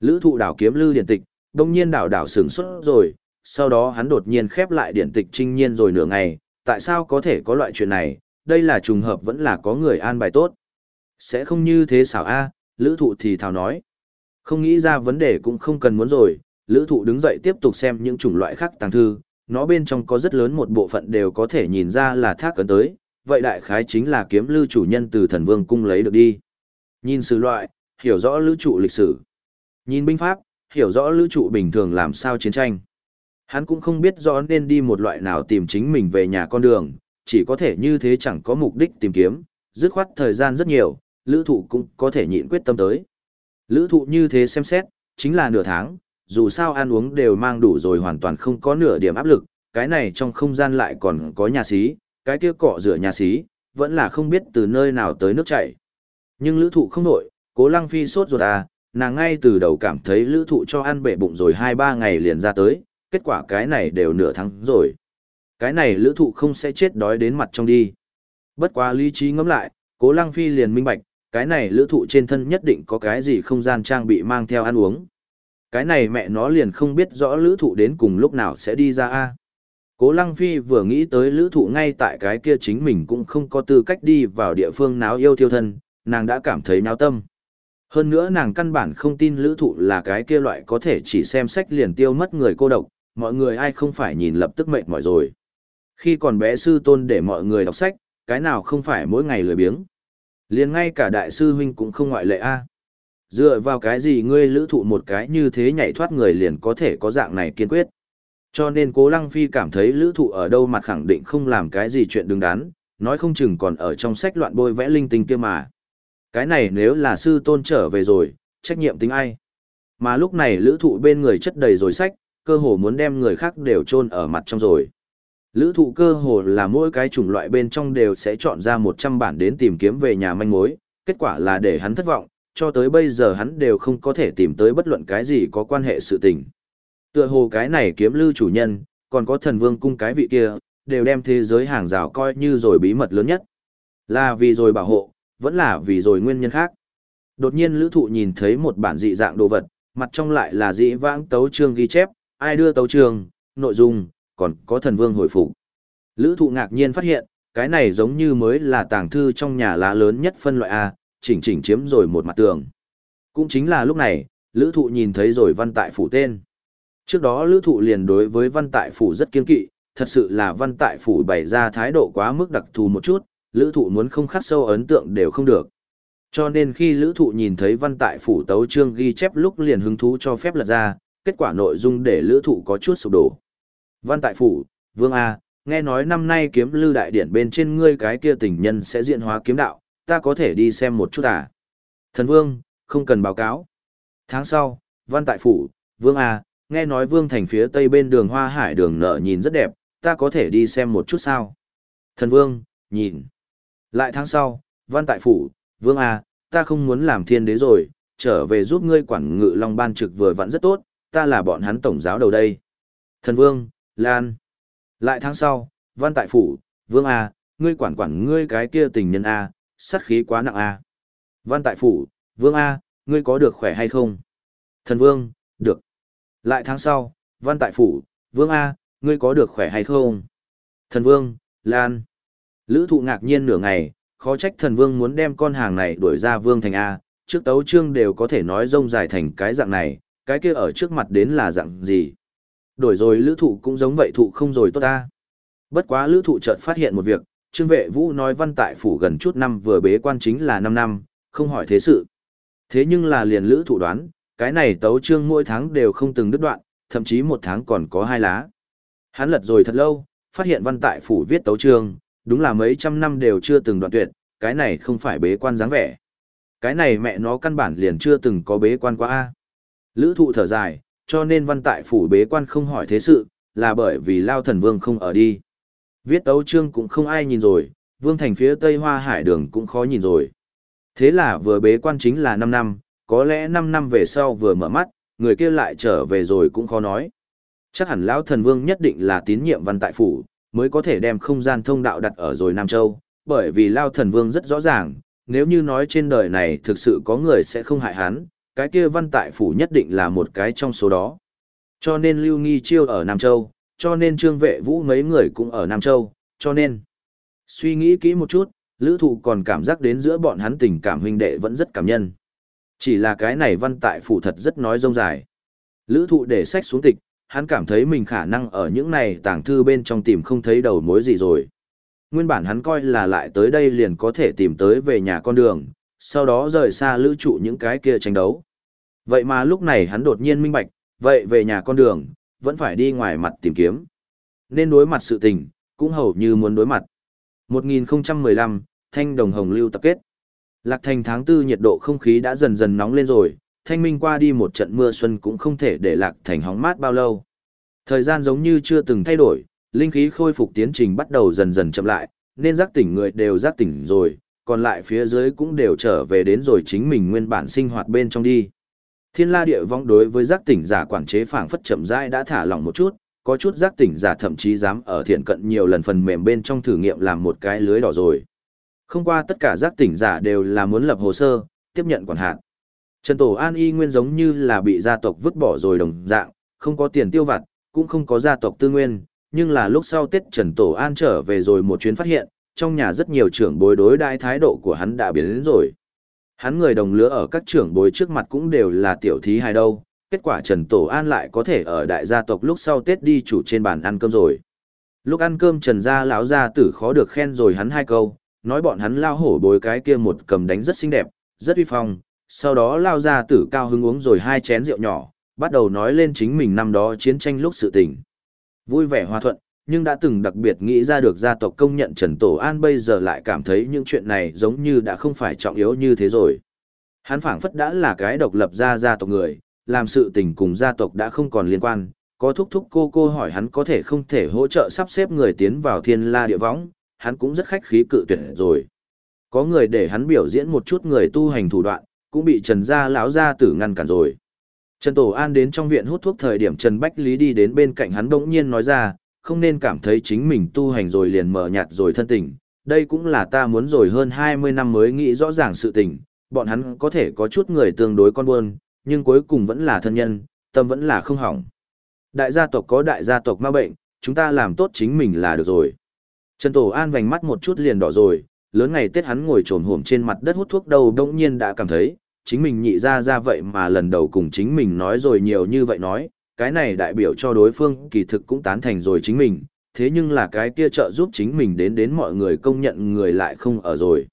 [SPEAKER 1] Lữ thụ đảo kiếm lư điện tịch, đống nhiên đảo đảo sướng xuất rồi, sau đó hắn đột nhiên khép lại điện tịch trinh nhiên rồi nửa ngày, tại sao có thể có loại chuyện này, đây là trùng hợp vẫn là có người an bài tốt. Sẽ không như thế xảo A, lữ thụ thì thảo nói. Không nghĩ ra vấn đề cũng không cần muốn rồi, lữ thụ đứng dậy tiếp tục xem những chủng loại khác tàng thư, nó bên trong có rất lớn một bộ phận đều có thể nhìn ra là thác cấn tới, vậy đại khái chính là kiếm lưu chủ nhân từ thần vương cung lấy được đi. Nhìn sử loại, hiểu rõ lữ trụ lịch sử. Nhìn binh pháp, hiểu rõ lữ trụ bình thường làm sao chiến tranh. Hắn cũng không biết rõ nên đi một loại nào tìm chính mình về nhà con đường, chỉ có thể như thế chẳng có mục đích tìm kiếm, dứt khoát thời gian rất nhiều, lữ thụ cũng có thể nhịn quyết tâm tới. Lữ thụ như thế xem xét, chính là nửa tháng, dù sao ăn uống đều mang đủ rồi hoàn toàn không có nửa điểm áp lực, cái này trong không gian lại còn có nhà xí, cái kia cọ rửa nhà xí, vẫn là không biết từ nơi nào tới nước chảy. Nhưng lữ thụ không nổi, cố lăng phi sốt ruột à, nàng ngay từ đầu cảm thấy lữ thụ cho ăn bể bụng rồi 2-3 ngày liền ra tới, kết quả cái này đều nửa tháng rồi. Cái này lữ thụ không sẽ chết đói đến mặt trong đi. Bất quá lý trí ngẫm lại, cố lăng phi liền minh bạch, cái này lữ thụ trên thân nhất định có cái gì không gian trang bị mang theo ăn uống. Cái này mẹ nó liền không biết rõ lữ thụ đến cùng lúc nào sẽ đi ra a Cố Lăng Phi vừa nghĩ tới lữ thụ ngay tại cái kia chính mình cũng không có tư cách đi vào địa phương náo yêu thiêu thân, nàng đã cảm thấy náo tâm. Hơn nữa nàng căn bản không tin lữ thụ là cái kia loại có thể chỉ xem sách liền tiêu mất người cô độc, mọi người ai không phải nhìn lập tức mệt mỏi rồi. Khi còn bé sư tôn để mọi người đọc sách, cái nào không phải mỗi ngày lười biếng. liền ngay cả đại sư huynh cũng không ngoại lệ a Dựa vào cái gì ngươi lữ thụ một cái như thế nhảy thoát người liền có thể có dạng này kiên quyết. Cho nên cố lăng phi cảm thấy lữ thụ ở đâu mặt khẳng định không làm cái gì chuyện đứng đắn, nói không chừng còn ở trong sách loạn bôi vẽ linh tinh kia mà. Cái này nếu là sư tôn trở về rồi, trách nhiệm tính ai? Mà lúc này lữ thụ bên người chất đầy rồi sách, cơ hồ muốn đem người khác đều chôn ở mặt trong rồi. Lữ thụ cơ hồ là mỗi cái chủng loại bên trong đều sẽ chọn ra 100 bản đến tìm kiếm về nhà manh mối, kết quả là để hắn thất vọng, cho tới bây giờ hắn đều không có thể tìm tới bất luận cái gì có quan hệ sự tình. Tựa hồ cái này kiếm lưu chủ nhân, còn có thần vương cung cái vị kia, đều đem thế giới hàng rào coi như rồi bí mật lớn nhất. Là vì rồi bảo hộ, vẫn là vì rồi nguyên nhân khác. Đột nhiên lữ thụ nhìn thấy một bản dị dạng đồ vật, mặt trong lại là dị vãng tấu trương ghi chép, ai đưa tấu trường, nội dung, còn có thần vương hồi phục. Lữ thụ ngạc nhiên phát hiện, cái này giống như mới là tàng thư trong nhà lá lớn nhất phân loại A, chỉnh chỉnh chiếm rồi một mặt tường. Cũng chính là lúc này, lữ thụ nhìn thấy rồi văn tại phủ tên. Trước đó lữ thụ liền đối với văn tại phủ rất kiên kỵ, thật sự là văn tại phủ bày ra thái độ quá mức đặc thù một chút, lữ thụ muốn không khắc sâu ấn tượng đều không được. Cho nên khi lữ thụ nhìn thấy văn tại phủ tấu trương ghi chép lúc liền hứng thú cho phép lật ra, kết quả nội dung để lữ thụ có chút sụp đổ. Văn tại phủ, Vương A, nghe nói năm nay kiếm lưu đại điển bên trên ngươi cái kia tình nhân sẽ diện hóa kiếm đạo, ta có thể đi xem một chút à. Thần Vương, không cần báo cáo. Tháng sau, Văn tại phủ, Vương A, nghe nói Vương thành phía tây bên đường Hoa Hải đường nợ nhìn rất đẹp, ta có thể đi xem một chút sao. Thần Vương, nhìn. Lại tháng sau, Văn tại phủ, Vương A, ta không muốn làm thiên đế rồi, trở về giúp ngươi quản ngự long ban trực vừa vặn rất tốt, ta là bọn hắn tổng giáo đầu đây. Thần Vương, Lan. Lại tháng sau, Văn tại phủ, Vương A, ngươi quản quản ngươi cái kia tình nhân A, sát khí quá nặng A. Văn tại phủ, Vương A, ngươi có được khỏe hay không? Thần Vương, được. Lại tháng sau, Văn tại phủ, Vương A, ngươi có được khỏe hay không? Thần Vương, Lan. Lữ thụ ngạc nhiên nửa ngày, khó trách thần vương muốn đem con hàng này đuổi ra vương thành A, trước tấu trương đều có thể nói rông dài thành cái dạng này, cái kia ở trước mặt đến là dạng gì. Đổi rồi lữ thụ cũng giống vậy thụ không rồi tốt ta. Bất quá lữ thụ chợt phát hiện một việc, trương vệ vũ nói văn tại phủ gần chút năm vừa bế quan chính là 5 năm, không hỏi thế sự. Thế nhưng là liền lữ thụ đoán, cái này tấu trương mỗi tháng đều không từng đứt đoạn, thậm chí một tháng còn có hai lá. Hắn lật rồi thật lâu, phát hiện văn tại phủ viết tấu trương, đúng là mấy trăm năm đều chưa từng đoạn tuyệt, cái này không phải bế quan dáng vẻ. Cái này mẹ nó căn bản liền chưa từng có bế quan qua a. Lữ thụ thở dài, cho nên văn tại phủ bế quan không hỏi thế sự, là bởi vì Lao Thần Vương không ở đi. Viết tấu chương cũng không ai nhìn rồi, Vương thành phía Tây Hoa Hải đường cũng khó nhìn rồi. Thế là vừa bế quan chính là 5 năm, có lẽ 5 năm về sau vừa mở mắt, người kia lại trở về rồi cũng khó nói. Chắc hẳn Lão Thần Vương nhất định là tín nhiệm văn tại phủ, mới có thể đem không gian thông đạo đặt ở rồi Nam Châu, bởi vì Lao Thần Vương rất rõ ràng, nếu như nói trên đời này thực sự có người sẽ không hại hắn, cái kia văn tại phủ nhất định là một cái trong số đó. Cho nên Lưu Nghi Chiêu ở Nam Châu, cho nên Trương Vệ Vũ mấy người cũng ở Nam Châu, cho nên suy nghĩ kỹ một chút, Lữ Thụ còn cảm giác đến giữa bọn hắn tình cảm huynh đệ vẫn rất cảm nhân. Chỉ là cái này văn tại phủ thật rất nói rông dài. Lữ Thụ để sách xuống tịch, hắn cảm thấy mình khả năng ở những này tàng thư bên trong tìm không thấy đầu mối gì rồi. Nguyên bản hắn coi là lại tới đây liền có thể tìm tới về nhà con đường, sau đó rời xa lữ trụ những cái kia tranh đấu. Vậy mà lúc này hắn đột nhiên minh bạch, vậy về nhà con đường, vẫn phải đi ngoài mặt tìm kiếm. Nên đối mặt sự tình, cũng hầu như muốn đối mặt. 1015, Thanh Đồng Hồng Lưu tập kết. Lạc thành tháng tư nhiệt độ không khí đã dần dần nóng lên rồi, thanh minh qua đi một trận mưa xuân cũng không thể để lạc thành hóng mát bao lâu. Thời gian giống như chưa từng thay đổi, linh khí khôi phục tiến trình bắt đầu dần dần chậm lại, nên giác tỉnh người đều giác tỉnh rồi, còn lại phía dưới cũng đều trở về đến rồi chính mình nguyên bản sinh hoạt bên trong đi. Thiên la địa vong đối với giác tỉnh giả quản chế phảng phất chậm rãi đã thả lỏng một chút, có chút giác tỉnh giả thậm chí dám ở thiện cận nhiều lần phần mềm bên trong thử nghiệm làm một cái lưới đỏ rồi. Không qua tất cả giác tỉnh giả đều là muốn lập hồ sơ, tiếp nhận quản hạt. Trần Tổ An y nguyên giống như là bị gia tộc vứt bỏ rồi đồng dạng, không có tiền tiêu vặt, cũng không có gia tộc tư nguyên, nhưng là lúc sau Tết Trần Tổ An trở về rồi một chuyến phát hiện, trong nhà rất nhiều trưởng bối đối đại thái độ của hắn đã biến đến rồi. Hắn người đồng lứa ở các trưởng bối trước mặt cũng đều là tiểu thí hài đâu, kết quả Trần Tổ An lại có thể ở đại gia tộc lúc sau Tết đi chủ trên bàn ăn cơm rồi. Lúc ăn cơm Trần gia lão gia tử khó được khen rồi hắn hai câu, nói bọn hắn lao hổ bối cái kia một cầm đánh rất xinh đẹp, rất uy phong, sau đó lao gia tử cao hứng uống rồi hai chén rượu nhỏ, bắt đầu nói lên chính mình năm đó chiến tranh lúc sự tình. Vui vẻ hòa thuận, nhưng đã từng đặc biệt nghĩ ra được gia tộc công nhận Trần Tổ An bây giờ lại cảm thấy những chuyện này giống như đã không phải trọng yếu như thế rồi. Hắn phảng phất đã là cái độc lập ra gia tộc người, làm sự tình cùng gia tộc đã không còn liên quan, có thúc thúc cô cô hỏi hắn có thể không thể hỗ trợ sắp xếp người tiến vào thiên la địa võng, hắn cũng rất khách khí cự tuyệt rồi. Có người để hắn biểu diễn một chút người tu hành thủ đoạn, cũng bị Trần gia lão gia tử ngăn cản rồi. Trần Tổ An đến trong viện hút thuốc thời điểm Trần Bách Lý đi đến bên cạnh hắn bỗng nhiên nói ra, không nên cảm thấy chính mình tu hành rồi liền mở nhạt rồi thân tình, đây cũng là ta muốn rồi hơn 20 năm mới nghĩ rõ ràng sự tình, bọn hắn có thể có chút người tương đối con buôn, nhưng cuối cùng vẫn là thân nhân, tâm vẫn là không hỏng. Đại gia tộc có đại gia tộc ma bệnh, chúng ta làm tốt chính mình là được rồi. Trần Tổ An vành mắt một chút liền đỏ rồi, lớn ngày Tết hắn ngồi trồn hổm trên mặt đất hút thuốc đầu đông nhiên đã cảm thấy, chính mình nhị ra ra vậy mà lần đầu cùng chính mình nói rồi nhiều như vậy nói, cái này đại biểu cho đối phương kỳ thực cũng tán thành rồi chính mình, thế nhưng là cái kia trợ giúp chính mình đến đến mọi người công nhận người lại không ở rồi.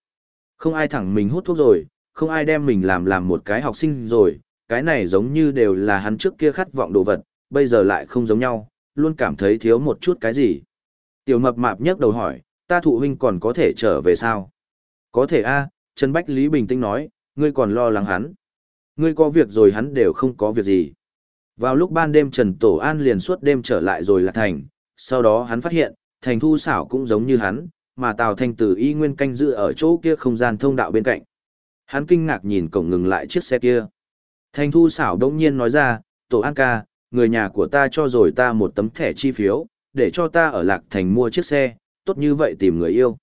[SPEAKER 1] Không ai thẳng mình hút thuốc rồi, không ai đem mình làm làm một cái học sinh rồi, cái này giống như đều là hắn trước kia khát vọng đồ vật, bây giờ lại không giống nhau, luôn cảm thấy thiếu một chút cái gì. Tiểu mập mạp nhấc đầu hỏi, ta thụ huynh còn có thể trở về sao? Có thể a Trần Bách Lý bình tĩnh nói, ngươi còn lo lắng hắn. Ngươi có việc rồi hắn đều không có việc gì. Vào lúc ban đêm Trần Tổ An liền suốt đêm trở lại rồi là thành, sau đó hắn phát hiện, thành thu xảo cũng giống như hắn, mà Tào Thanh Tử y nguyên canh giữ ở chỗ kia không gian thông đạo bên cạnh. Hắn kinh ngạc nhìn cổng ngừng lại chiếc xe kia. Thành thu xảo đống nhiên nói ra, Tổ An ca, người nhà của ta cho rồi ta một tấm thẻ chi phiếu, để cho ta ở Lạc Thành mua chiếc xe, tốt như vậy tìm người yêu.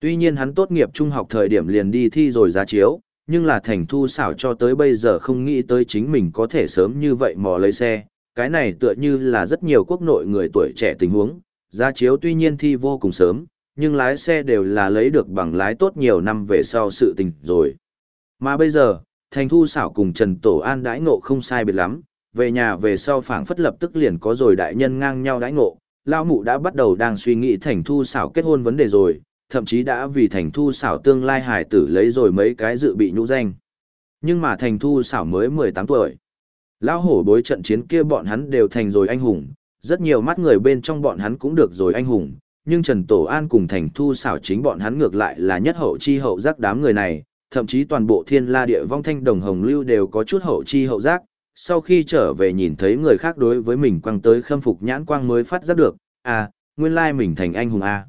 [SPEAKER 1] Tuy nhiên hắn tốt nghiệp trung học thời điểm liền đi thi rồi giá chiếu, nhưng là thành thu xảo cho tới bây giờ không nghĩ tới chính mình có thể sớm như vậy mò lấy xe. Cái này tựa như là rất nhiều quốc nội người tuổi trẻ tình huống, giá chiếu tuy nhiên thi vô cùng sớm, nhưng lái xe đều là lấy được bằng lái tốt nhiều năm về sau sự tình rồi. Mà bây giờ, thành thu xảo cùng Trần Tổ An đãi ngộ không sai biệt lắm, về nhà về sau phảng phất lập tức liền có rồi đại nhân ngang nhau đãi ngộ, lao mụ đã bắt đầu đang suy nghĩ thành thu xảo kết hôn vấn đề rồi, thậm chí đã vì thành thu xảo tương lai hải tử lấy rồi mấy cái dự bị nhũ danh. Nhưng mà thành thu xảo mới 18 tuổi. Lão hổ bối trận chiến kia bọn hắn đều thành rồi anh hùng, rất nhiều mắt người bên trong bọn hắn cũng được rồi anh hùng, nhưng Trần Tổ An cùng thành thu xảo chính bọn hắn ngược lại là nhất hậu chi hậu giác đám người này, thậm chí toàn bộ thiên la địa vong thanh đồng hồng lưu đều có chút hậu chi hậu giác, sau khi trở về nhìn thấy người khác đối với mình quăng tới khâm phục nhãn quang mới phát giác được, à, nguyên lai mình thành anh hùng à.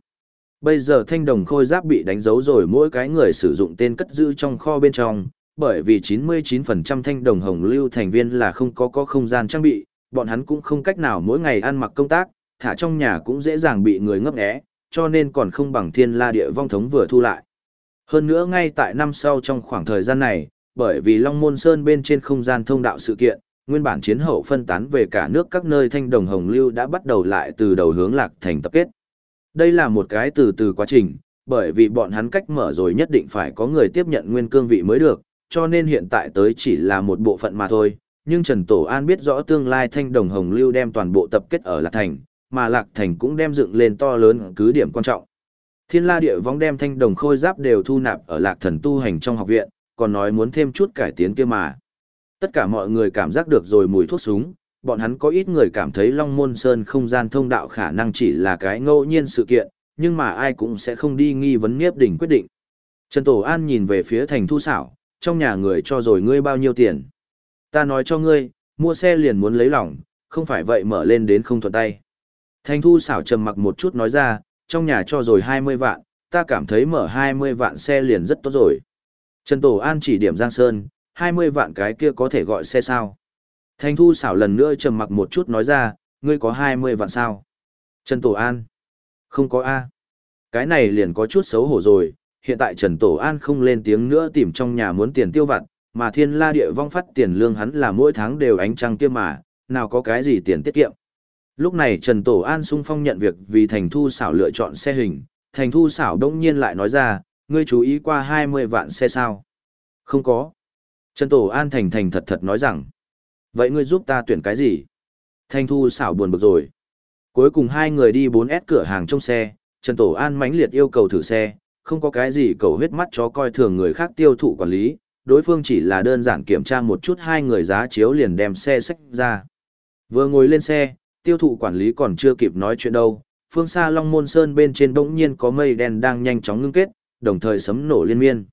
[SPEAKER 1] Bây giờ thanh đồng khôi giáp bị đánh dấu rồi mỗi cái người sử dụng tên cất giữ trong kho bên trong, bởi vì 99% thanh đồng hồng lưu thành viên là không có có không gian trang bị, bọn hắn cũng không cách nào mỗi ngày ăn mặc công tác, thả trong nhà cũng dễ dàng bị người ngấp nghé, cho nên còn không bằng thiên la địa vong thống vừa thu lại. Hơn nữa ngay tại năm sau trong khoảng thời gian này, bởi vì Long Môn Sơn bên trên không gian thông đạo sự kiện, nguyên bản chiến hậu phân tán về cả nước các nơi thanh đồng hồng lưu đã bắt đầu lại từ đầu hướng lạc thành tập kết. Đây là một cái từ từ quá trình, bởi vì bọn hắn cách mở rồi nhất định phải có người tiếp nhận nguyên cương vị mới được, cho nên hiện tại tới chỉ là một bộ phận mà thôi. Nhưng Trần Tổ An biết rõ tương lai thanh đồng hồng lưu đem toàn bộ tập kết ở Lạc Thành, mà Lạc Thành cũng đem dựng lên to lớn cứ điểm quan trọng. Thiên la địa vong đem thanh đồng khôi giáp đều thu nạp ở Lạc Thần tu hành trong học viện, còn nói muốn thêm chút cải tiến kia mà. Tất cả mọi người cảm giác được rồi mùi thuốc súng, bọn hắn có ít người cảm thấy Long Môn Sơn không gian thông đạo khả năng chỉ là cái ngẫu nhiên sự kiện, nhưng mà ai cũng sẽ không đi nghi vấn Niếp Đỉnh quyết định. Trần Tổ An nhìn về phía thành thu xảo, trong nhà người cho rồi ngươi bao nhiêu tiền. Ta nói cho ngươi, mua xe liền muốn lấy lòng, không phải vậy mở lên đến không thuận tay. Thành thu xảo trầm mặc một chút nói ra, trong nhà cho rồi 20 vạn, ta cảm thấy mở 20 vạn xe liền rất tốt rồi. Trần Tổ An chỉ điểm Giang Sơn, 20 vạn cái kia có thể gọi xe sao. Thanh thu xảo lần nữa trầm mặc một chút nói ra, ngươi có 20 vạn sao. Trần Tổ An. Không có A. Cái này liền có chút xấu hổ rồi, hiện tại Trần Tổ An không lên tiếng nữa tìm trong nhà muốn tiền tiêu vặt, mà thiên la địa vong phát tiền lương hắn là mỗi tháng đều ánh trăng kia mà, nào có cái gì tiền tiết kiệm. Lúc này Trần Tổ An sung phong nhận việc vì Thành Thu xảo lựa chọn xe hình, Thành Thu xảo đông nhiên lại nói ra, ngươi chú ý qua 20 vạn xe sao? Không có. Trần Tổ An thành thành thật thật nói rằng, vậy ngươi giúp ta tuyển cái gì? Thanh Thu xảo buồn bực rồi. Cuối cùng hai người đi 4S cửa hàng trong xe, Trần Tổ An mãnh liệt yêu cầu thử xe, không có cái gì cầu huyết mắt chó coi thường người khác tiêu thụ quản lý, đối phương chỉ là đơn giản kiểm tra một chút hai người giá chiếu liền đem xe sách ra. Vừa ngồi lên xe, tiêu thụ quản lý còn chưa kịp nói chuyện đâu, phương xa Long Môn Sơn bên trên bỗng nhiên có mây đen đang nhanh chóng ngưng kết, đồng thời sấm nổ liên miên.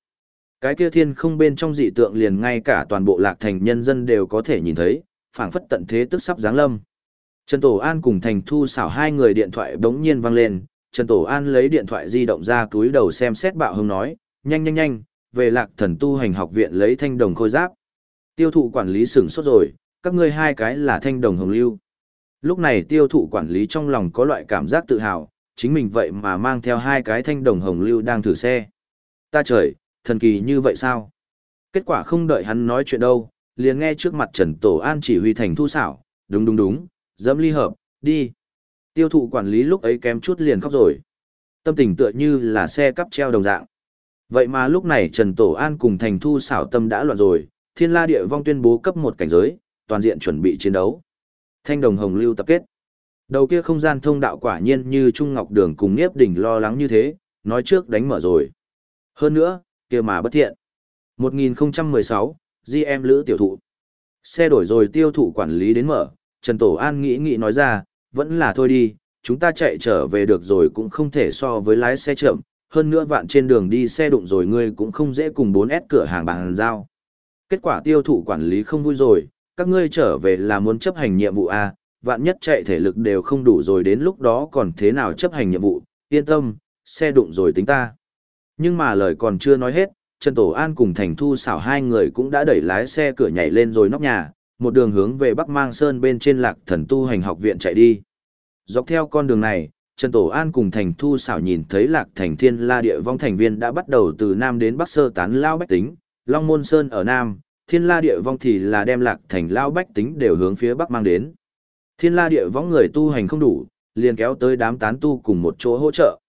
[SPEAKER 1] Cái kia thiên không bên trong dị tượng liền ngay cả toàn bộ lạc thành nhân dân đều có thể nhìn thấy, phảng phất tận thế tức sắp giáng lâm. Trần Tổ An cùng Thành Thu xảo hai người điện thoại bỗng nhiên vang lên, Trần Tổ An lấy điện thoại di động ra túi đầu xem xét bạo hưng nói, nhanh nhanh nhanh, về lạc thần tu hành học viện lấy thanh đồng khôi giáp. Tiêu thụ quản lý sửng sốt rồi, các ngươi hai cái là thanh đồng hồng lưu. Lúc này tiêu thụ quản lý trong lòng có loại cảm giác tự hào, chính mình vậy mà mang theo hai cái thanh đồng hồng lưu đang thử xe. Ta trời, thần kỳ như vậy sao? Kết quả không đợi hắn nói chuyện đâu, liền nghe trước mặt Trần Tổ An chỉ huy thành thu xảo, đúng đúng đúng, dẫm ly hợp, đi. Tiêu thụ quản lý lúc ấy kém chút liền khóc rồi. Tâm tình tựa như là xe cắp treo đồng dạng. Vậy mà lúc này Trần Tổ An cùng thành thu xảo tâm đã loạn rồi, thiên la địa vong tuyên bố cấp một cảnh giới, toàn diện chuẩn bị chiến đấu. Thanh đồng hồng lưu tập kết. Đầu kia không gian thông đạo quả nhiên như Trung Ngọc Đường cùng Niếp Đình lo lắng như thế, nói trước đánh mở rồi. Hơn nữa, kia mà bất thiện. 1016, GM Lữ tiểu thụ. Xe đổi rồi tiêu thụ quản lý đến mở, Trần Tổ An nghĩ nghĩ nói ra, vẫn là thôi đi, chúng ta chạy trở về được rồi cũng không thể so với lái xe chậm, hơn nữa vạn trên đường đi xe đụng rồi ngươi cũng không dễ cùng 4S cửa hàng bằng giao. Kết quả tiêu thụ quản lý không vui rồi, các ngươi trở về là muốn chấp hành nhiệm vụ A, vạn nhất chạy thể lực đều không đủ rồi đến lúc đó còn thế nào chấp hành nhiệm vụ, yên tâm, xe đụng rồi tính ta. Nhưng mà lời còn chưa nói hết, Trần Tổ An cùng Thành Thu xảo hai người cũng đã đẩy lái xe cửa nhảy lên rồi nóc nhà, một đường hướng về Bắc Mang Sơn bên trên lạc thần tu hành học viện chạy đi. Dọc theo con đường này, Trần Tổ An cùng Thành Thu xảo nhìn thấy lạc thành thiên la địa vong thành viên đã bắt đầu từ Nam đến Bắc sơ tán lao bách tính, Long Môn Sơn ở Nam, thiên la địa vong thì là đem lạc thành lao bách tính đều hướng phía Bắc mang đến. Thiên la địa vong người tu hành không đủ, liền kéo tới đám tán tu cùng một chỗ hỗ trợ.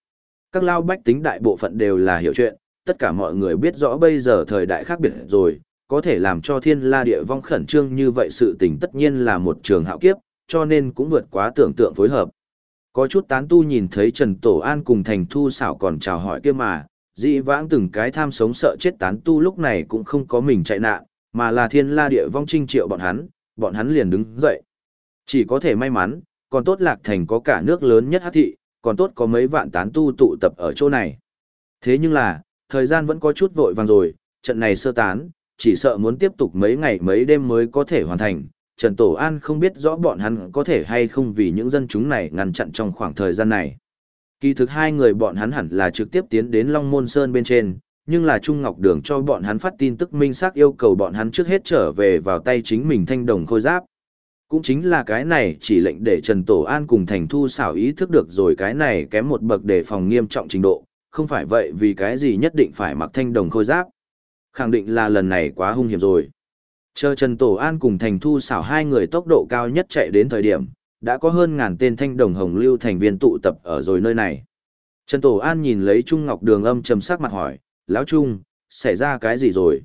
[SPEAKER 1] Các lao bách tính đại bộ phận đều là hiểu chuyện, tất cả mọi người biết rõ bây giờ thời đại khác biệt rồi, có thể làm cho thiên la địa vong khẩn trương như vậy sự tình tất nhiên là một trường hạo kiếp, cho nên cũng vượt quá tưởng tượng phối hợp. Có chút tán tu nhìn thấy Trần Tổ An cùng Thành Thu xảo còn chào hỏi kia mà, dị vãng từng cái tham sống sợ chết tán tu lúc này cũng không có mình chạy nạn, mà là thiên la địa vong trinh triệu bọn hắn, bọn hắn liền đứng dậy. Chỉ có thể may mắn, còn tốt lạc thành có cả nước lớn nhất hát thị, còn tốt có mấy vạn tán tu tụ tập ở chỗ này. Thế nhưng là, thời gian vẫn có chút vội vàng rồi, trận này sơ tán, chỉ sợ muốn tiếp tục mấy ngày mấy đêm mới có thể hoàn thành. Trần Tổ An không biết rõ bọn hắn có thể hay không vì những dân chúng này ngăn chặn trong khoảng thời gian này. Kỳ thực hai người bọn hắn hẳn là trực tiếp tiến đến Long Môn Sơn bên trên, nhưng là Trung Ngọc Đường cho bọn hắn phát tin tức minh xác yêu cầu bọn hắn trước hết trở về vào tay chính mình thanh đồng khôi giáp. Cũng chính là cái này chỉ lệnh để Trần Tổ An cùng Thành Thu xảo ý thức được rồi cái này kém một bậc để phòng nghiêm trọng trình độ, không phải vậy vì cái gì nhất định phải mặc thanh đồng khôi giáp. Khẳng định là lần này quá hung hiểm rồi. Chờ Trần Tổ An cùng Thành Thu xảo hai người tốc độ cao nhất chạy đến thời điểm, đã có hơn ngàn tên thanh đồng hồng lưu thành viên tụ tập ở rồi nơi này. Trần Tổ An nhìn lấy Trung Ngọc Đường âm trầm sắc mặt hỏi, Lão Trung, xảy ra cái gì rồi?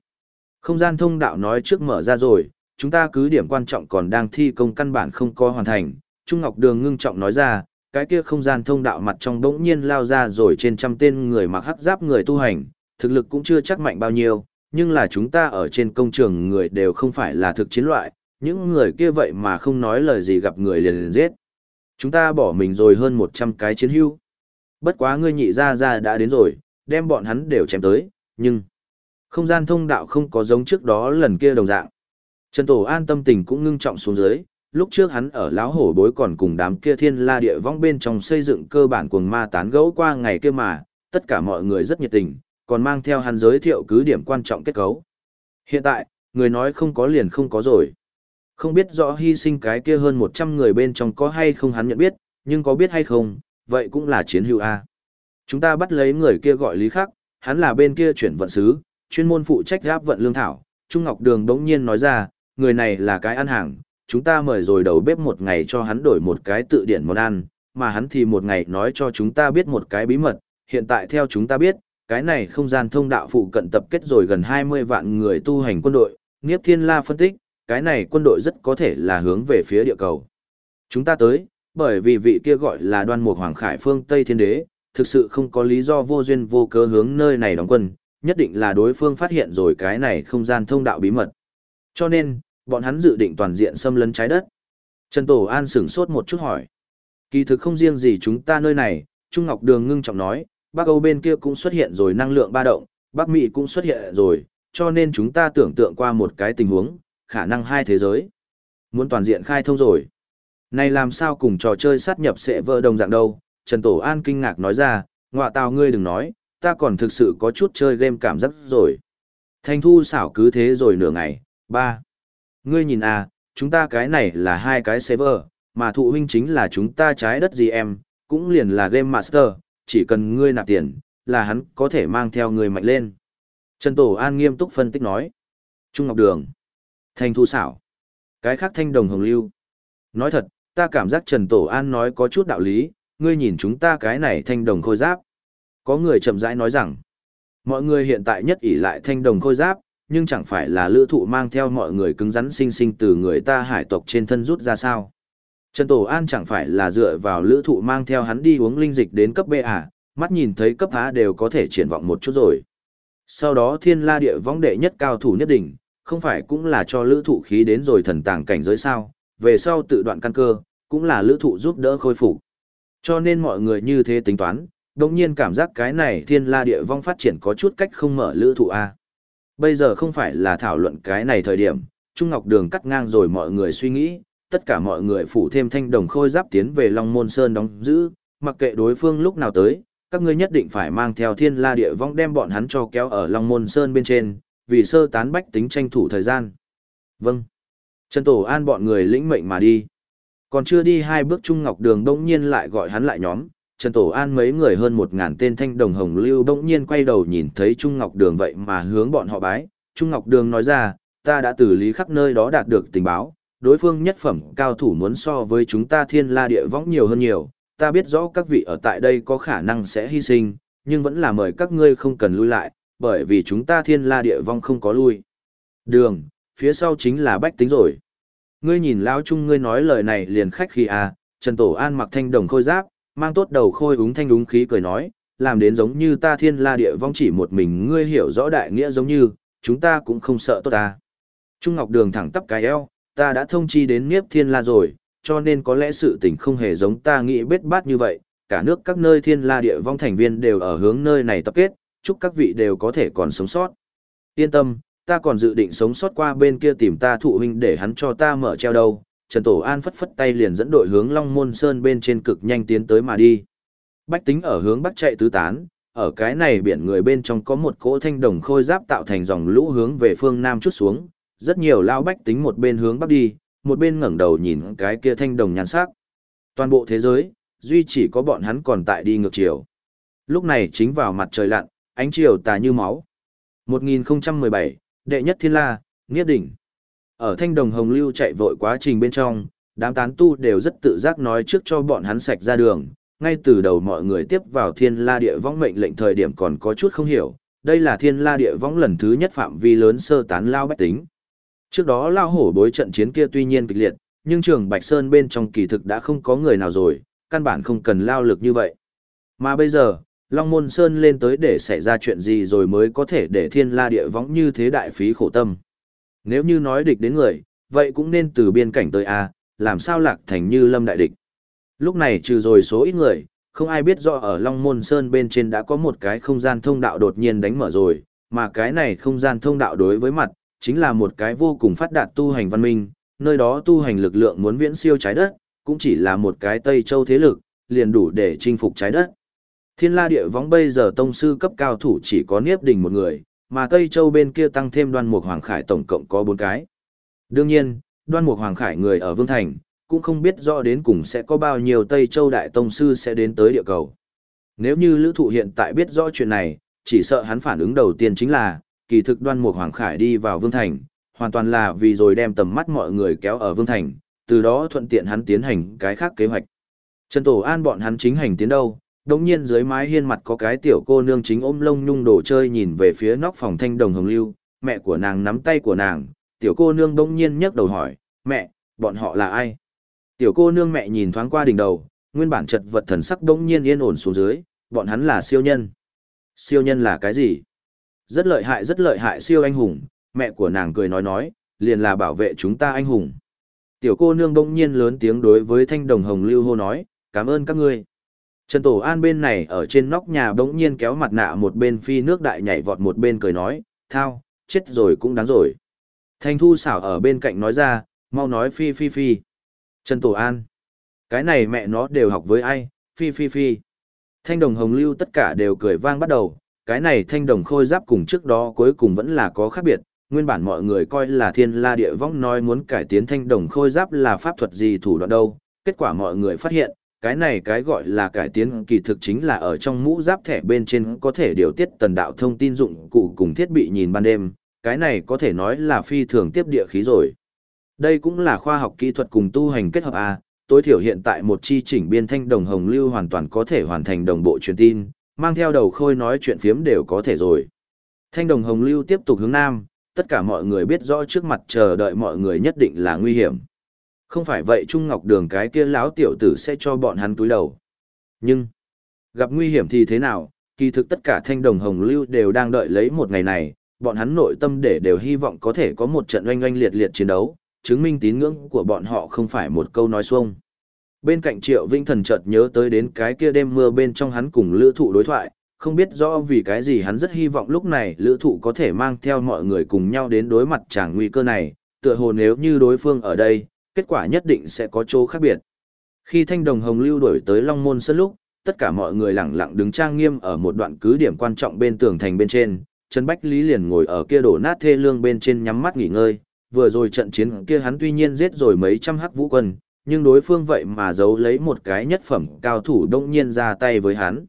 [SPEAKER 1] Không gian thông đạo nói trước mở ra rồi, chúng ta cứ điểm quan trọng còn đang thi công căn bản không có hoàn thành. Trung Ngọc Đường ngưng trọng nói ra, cái kia không gian thông đạo mặt trong đống nhiên lao ra rồi trên trăm tên người mặc hắc giáp người tu hành, thực lực cũng chưa chắc mạnh bao nhiêu, nhưng là chúng ta ở trên công trường người đều không phải là thực chiến loại, những người kia vậy mà không nói lời gì gặp người liền liền giết. Chúng ta bỏ mình rồi hơn 100 cái chiến hưu. Bất quá ngươi nhị ra ra đã đến rồi, đem bọn hắn đều chém tới, nhưng không gian thông đạo không có giống trước đó lần kia đồng dạng. Trần Tổ An tâm tình cũng ngưng trọng xuống dưới, lúc trước hắn ở lão hổ bối còn cùng đám kia thiên la địa vong bên trong xây dựng cơ bản cuồng ma tán gẫu qua ngày kia mà, tất cả mọi người rất nhiệt tình, còn mang theo hắn giới thiệu cứ điểm quan trọng kết cấu. Hiện tại, người nói không có liền không có rồi. Không biết rõ hy sinh cái kia hơn 100 người bên trong có hay không hắn nhận biết, nhưng có biết hay không, vậy cũng là chiến hữu A. Chúng ta bắt lấy người kia gọi Lý Khắc, hắn là bên kia chuyển vận sứ, chuyên môn phụ trách gáp vận lương thảo. Trung Ngọc Đường đống nhiên nói ra, người này là cái ăn hàng, chúng ta mời rồi đầu bếp một ngày cho hắn đổi một cái tự điển món ăn, mà hắn thì một ngày nói cho chúng ta biết một cái bí mật, hiện tại theo chúng ta biết, cái này không gian thông đạo phụ cận tập kết rồi gần 20 vạn người tu hành quân đội, Niếp Thiên La phân tích, cái này quân đội rất có thể là hướng về phía địa cầu. Chúng ta tới, bởi vì vị kia gọi là đoan mục Hoàng Khải phương Tây Thiên Đế, thực sự không có lý do vô duyên vô cớ hướng nơi này đóng quân, nhất định là đối phương phát hiện rồi cái này không gian thông đạo bí mật. Cho nên, bọn hắn dự định toàn diện xâm lấn trái đất. Trần Tổ An sửng sốt một chút hỏi. Kỳ thực không riêng gì chúng ta nơi này, Trung Ngọc Đường ngưng trọng nói, Bắc Âu bên kia cũng xuất hiện rồi năng lượng ba động, Bắc Mỹ cũng xuất hiện rồi, cho nên chúng ta tưởng tượng qua một cái tình huống, khả năng hai thế giới. Muốn toàn diện khai thông rồi. Này làm sao cùng trò chơi sát nhập sẽ vỡ đồng dạng đâu, Trần Tổ An kinh ngạc nói ra, ngọa tào ngươi đừng nói, ta còn thực sự có chút chơi game cảm giác rồi. Thanh thu xảo cứ thế rồi nửa ngày, ba. Ngươi nhìn à, chúng ta cái này là hai cái server, mà thụ huynh chính là chúng ta trái đất gì em, cũng liền là game master, chỉ cần ngươi nạp tiền, là hắn có thể mang theo người mạnh lên. Trần Tổ An nghiêm túc phân tích nói. Trung Ngọc Đường. thành thu xảo. Cái khác thanh đồng hồng lưu. Nói thật, ta cảm giác Trần Tổ An nói có chút đạo lý, ngươi nhìn chúng ta cái này thanh đồng khôi giáp. Có người chậm rãi nói rằng, mọi người hiện tại nhất ỷ lại thanh đồng khôi giáp, nhưng chẳng phải là lữ thụ mang theo mọi người cứng rắn sinh sinh từ người ta hải tộc trên thân rút ra sao. Trần Tổ An chẳng phải là dựa vào lữ thụ mang theo hắn đi uống linh dịch đến cấp B à, mắt nhìn thấy cấp A đều có thể triển vọng một chút rồi. Sau đó thiên la địa vong đệ nhất cao thủ nhất định, không phải cũng là cho lữ thụ khí đến rồi thần tàng cảnh giới sao, về sau tự đoạn căn cơ, cũng là lữ thụ giúp đỡ khôi phục. Cho nên mọi người như thế tính toán, đồng nhiên cảm giác cái này thiên la địa vong phát triển có chút cách không mở lữ thụ A. Bây giờ không phải là thảo luận cái này thời điểm, Trung Ngọc Đường cắt ngang rồi mọi người suy nghĩ, tất cả mọi người phủ thêm thanh đồng khôi giáp tiến về Long Môn Sơn đóng giữ, mặc kệ đối phương lúc nào tới, các ngươi nhất định phải mang theo thiên la địa vong đem bọn hắn cho kéo ở Long Môn Sơn bên trên, vì sơ tán bách tính tranh thủ thời gian. Vâng. Trần Tổ An bọn người lĩnh mệnh mà đi. Còn chưa đi hai bước Trung Ngọc Đường đông nhiên lại gọi hắn lại nhóm, Trần Tổ An mấy người hơn một ngàn tên thanh đồng hồng lưu bỗng nhiên quay đầu nhìn thấy Trung Ngọc Đường vậy mà hướng bọn họ bái. Trung Ngọc Đường nói ra, ta đã từ lý khắp nơi đó đạt được tình báo, đối phương nhất phẩm cao thủ muốn so với chúng ta thiên la địa võng nhiều hơn nhiều, ta biết rõ các vị ở tại đây có khả năng sẽ hy sinh, nhưng vẫn là mời các ngươi không cần lui lại, bởi vì chúng ta thiên la địa vong không có lui. Đường, phía sau chính là bách tính rồi. Ngươi nhìn lão trung ngươi nói lời này liền khách khi à, Trần Tổ An mặc thanh đồng khôi giáp, mang tốt đầu khôi úng thanh đúng khí cười nói, làm đến giống như ta thiên la địa vong chỉ một mình ngươi hiểu rõ đại nghĩa giống như, chúng ta cũng không sợ tốt ta. Trung Ngọc Đường thẳng tắp cái eo, ta đã thông chi đến Niếp Thiên La rồi, cho nên có lẽ sự tình không hề giống ta nghĩ bết bát như vậy, cả nước các nơi thiên la địa vong thành viên đều ở hướng nơi này tập kết, chúc các vị đều có thể còn sống sót. Yên tâm, ta còn dự định sống sót qua bên kia tìm ta thụ huynh để hắn cho ta mở treo đâu. Trần Tổ An phất phất tay liền dẫn đội hướng Long Môn Sơn bên trên cực nhanh tiến tới mà đi. Bách tính ở hướng bắc chạy tứ tán, ở cái này biển người bên trong có một cỗ thanh đồng khôi giáp tạo thành dòng lũ hướng về phương nam chút xuống, rất nhiều lao bách tính một bên hướng bắc đi, một bên ngẩng đầu nhìn cái kia thanh đồng nhan sắc. Toàn bộ thế giới, duy chỉ có bọn hắn còn tại đi ngược chiều. Lúc này chính vào mặt trời lặn, ánh chiều tà như máu. 1017, đệ nhất thiên la, nghiết đỉnh. Ở thanh đồng hồng lưu chạy vội quá trình bên trong, đám tán tu đều rất tự giác nói trước cho bọn hắn sạch ra đường. Ngay từ đầu mọi người tiếp vào thiên la địa võng mệnh lệnh thời điểm còn có chút không hiểu, đây là thiên la địa võng lần thứ nhất phạm vi lớn sơ tán lao bách tính. Trước đó lao hổ bối trận chiến kia tuy nhiên kịch liệt, nhưng trường Bạch Sơn bên trong kỳ thực đã không có người nào rồi, căn bản không cần lao lực như vậy. Mà bây giờ, Long Môn Sơn lên tới để xảy ra chuyện gì rồi mới có thể để thiên la địa võng như thế đại phí khổ tâm. Nếu như nói địch đến người, vậy cũng nên từ biên cảnh tới A, làm sao lạc thành như lâm đại địch. Lúc này trừ rồi số ít người, không ai biết rõ ở Long Môn Sơn bên trên đã có một cái không gian thông đạo đột nhiên đánh mở rồi, mà cái này không gian thông đạo đối với mặt, chính là một cái vô cùng phát đạt tu hành văn minh, nơi đó tu hành lực lượng muốn viễn siêu trái đất, cũng chỉ là một cái Tây Châu thế lực, liền đủ để chinh phục trái đất. Thiên la địa võng bây giờ tông sư cấp cao thủ chỉ có Niếp Đình một người, mà Tây Châu bên kia tăng thêm đoan mục Hoàng Khải tổng cộng có bốn cái. Đương nhiên, đoan mục Hoàng Khải người ở Vương Thành, cũng không biết rõ đến cùng sẽ có bao nhiêu Tây Châu đại tông sư sẽ đến tới địa cầu. Nếu như lữ thụ hiện tại biết rõ chuyện này, chỉ sợ hắn phản ứng đầu tiên chính là, kỳ thực đoan mục Hoàng Khải đi vào Vương Thành, hoàn toàn là vì rồi đem tầm mắt mọi người kéo ở Vương Thành, từ đó thuận tiện hắn tiến hành cái khác kế hoạch. Trần Tổ An bọn hắn chính hành tiến đâu, đống nhiên dưới mái hiên mặt có cái tiểu cô nương chính ôm lông nhung đồ chơi nhìn về phía nóc phòng thanh đồng hồng lưu, mẹ của nàng nắm tay của nàng, tiểu cô nương đống nhiên nhấc đầu hỏi, mẹ, bọn họ là ai? Tiểu cô nương mẹ nhìn thoáng qua đỉnh đầu, nguyên bản chật vật thần sắc đống nhiên yên ổn xuống dưới, bọn hắn là siêu nhân. Siêu nhân là cái gì? Rất lợi hại rất lợi hại siêu anh hùng, mẹ của nàng cười nói nói, liền là bảo vệ chúng ta anh hùng. Tiểu cô nương đống nhiên lớn tiếng đối với thanh đồng hồng lưu hô nói, cảm ơn các ngươi. Trần Tổ An bên này ở trên nóc nhà bỗng nhiên kéo mặt nạ một bên phi nước đại nhảy vọt một bên cười nói, thao, chết rồi cũng đáng rồi. Thanh Thu xảo ở bên cạnh nói ra, mau nói phi phi phi. Trần Tổ An, cái này mẹ nó đều học với ai, phi phi phi. Thanh đồng hồng lưu tất cả đều cười vang bắt đầu, cái này thanh đồng khôi giáp cùng trước đó cuối cùng vẫn là có khác biệt, nguyên bản mọi người coi là thiên la địa vong nói muốn cải tiến thanh đồng khôi giáp là pháp thuật gì thủ đoạn đâu, kết quả mọi người phát hiện, cái này cái gọi là cải tiến kỳ thực chính là ở trong mũ giáp thẻ bên trên có thể điều tiết tần đạo thông tin dụng cụ cùng thiết bị nhìn ban đêm, cái này có thể nói là phi thường tiếp địa khí rồi. Đây cũng là khoa học kỹ thuật cùng tu hành kết hợp A, tối thiểu hiện tại một chi chỉnh biên thanh đồng hồng lưu hoàn toàn có thể hoàn thành đồng bộ truyền tin, mang theo đầu khôi nói chuyện phiếm đều có thể rồi. Thanh đồng hồng lưu tiếp tục hướng nam, tất cả mọi người biết rõ trước mặt chờ đợi mọi người nhất định là nguy hiểm. Không phải vậy Trung Ngọc Đường cái kia lão tiểu tử sẽ cho bọn hắn túi đầu. Nhưng, gặp nguy hiểm thì thế nào, kỳ thực tất cả thanh đồng hồng lưu đều đang đợi lấy một ngày này, bọn hắn nội tâm để đều hy vọng có thể có một trận oanh oanh liệt liệt chiến đấu, chứng minh tín ngưỡng của bọn họ không phải một câu nói xuông. Bên cạnh Triệu Vinh Thần chợt nhớ tới đến cái kia đêm mưa bên trong hắn cùng lữ thụ đối thoại, không biết rõ vì cái gì hắn rất hy vọng lúc này lữ thụ có thể mang theo mọi người cùng nhau đến đối mặt chẳng nguy cơ này, tựa hồ nếu như đối phương ở đây, kết quả nhất định sẽ có chỗ khác biệt. Khi thanh đồng hồng lưu đổi tới Long Môn Sơn lúc, tất cả mọi người lặng lặng đứng trang nghiêm ở một đoạn cứ điểm quan trọng bên tường thành bên trên, Trần Bách Lý liền ngồi ở kia đổ nát thê lương bên trên nhắm mắt nghỉ ngơi, vừa rồi trận chiến kia hắn tuy nhiên giết rồi mấy trăm hắc vũ quân, nhưng đối phương vậy mà giấu lấy một cái nhất phẩm cao thủ đông nhiên ra tay với hắn.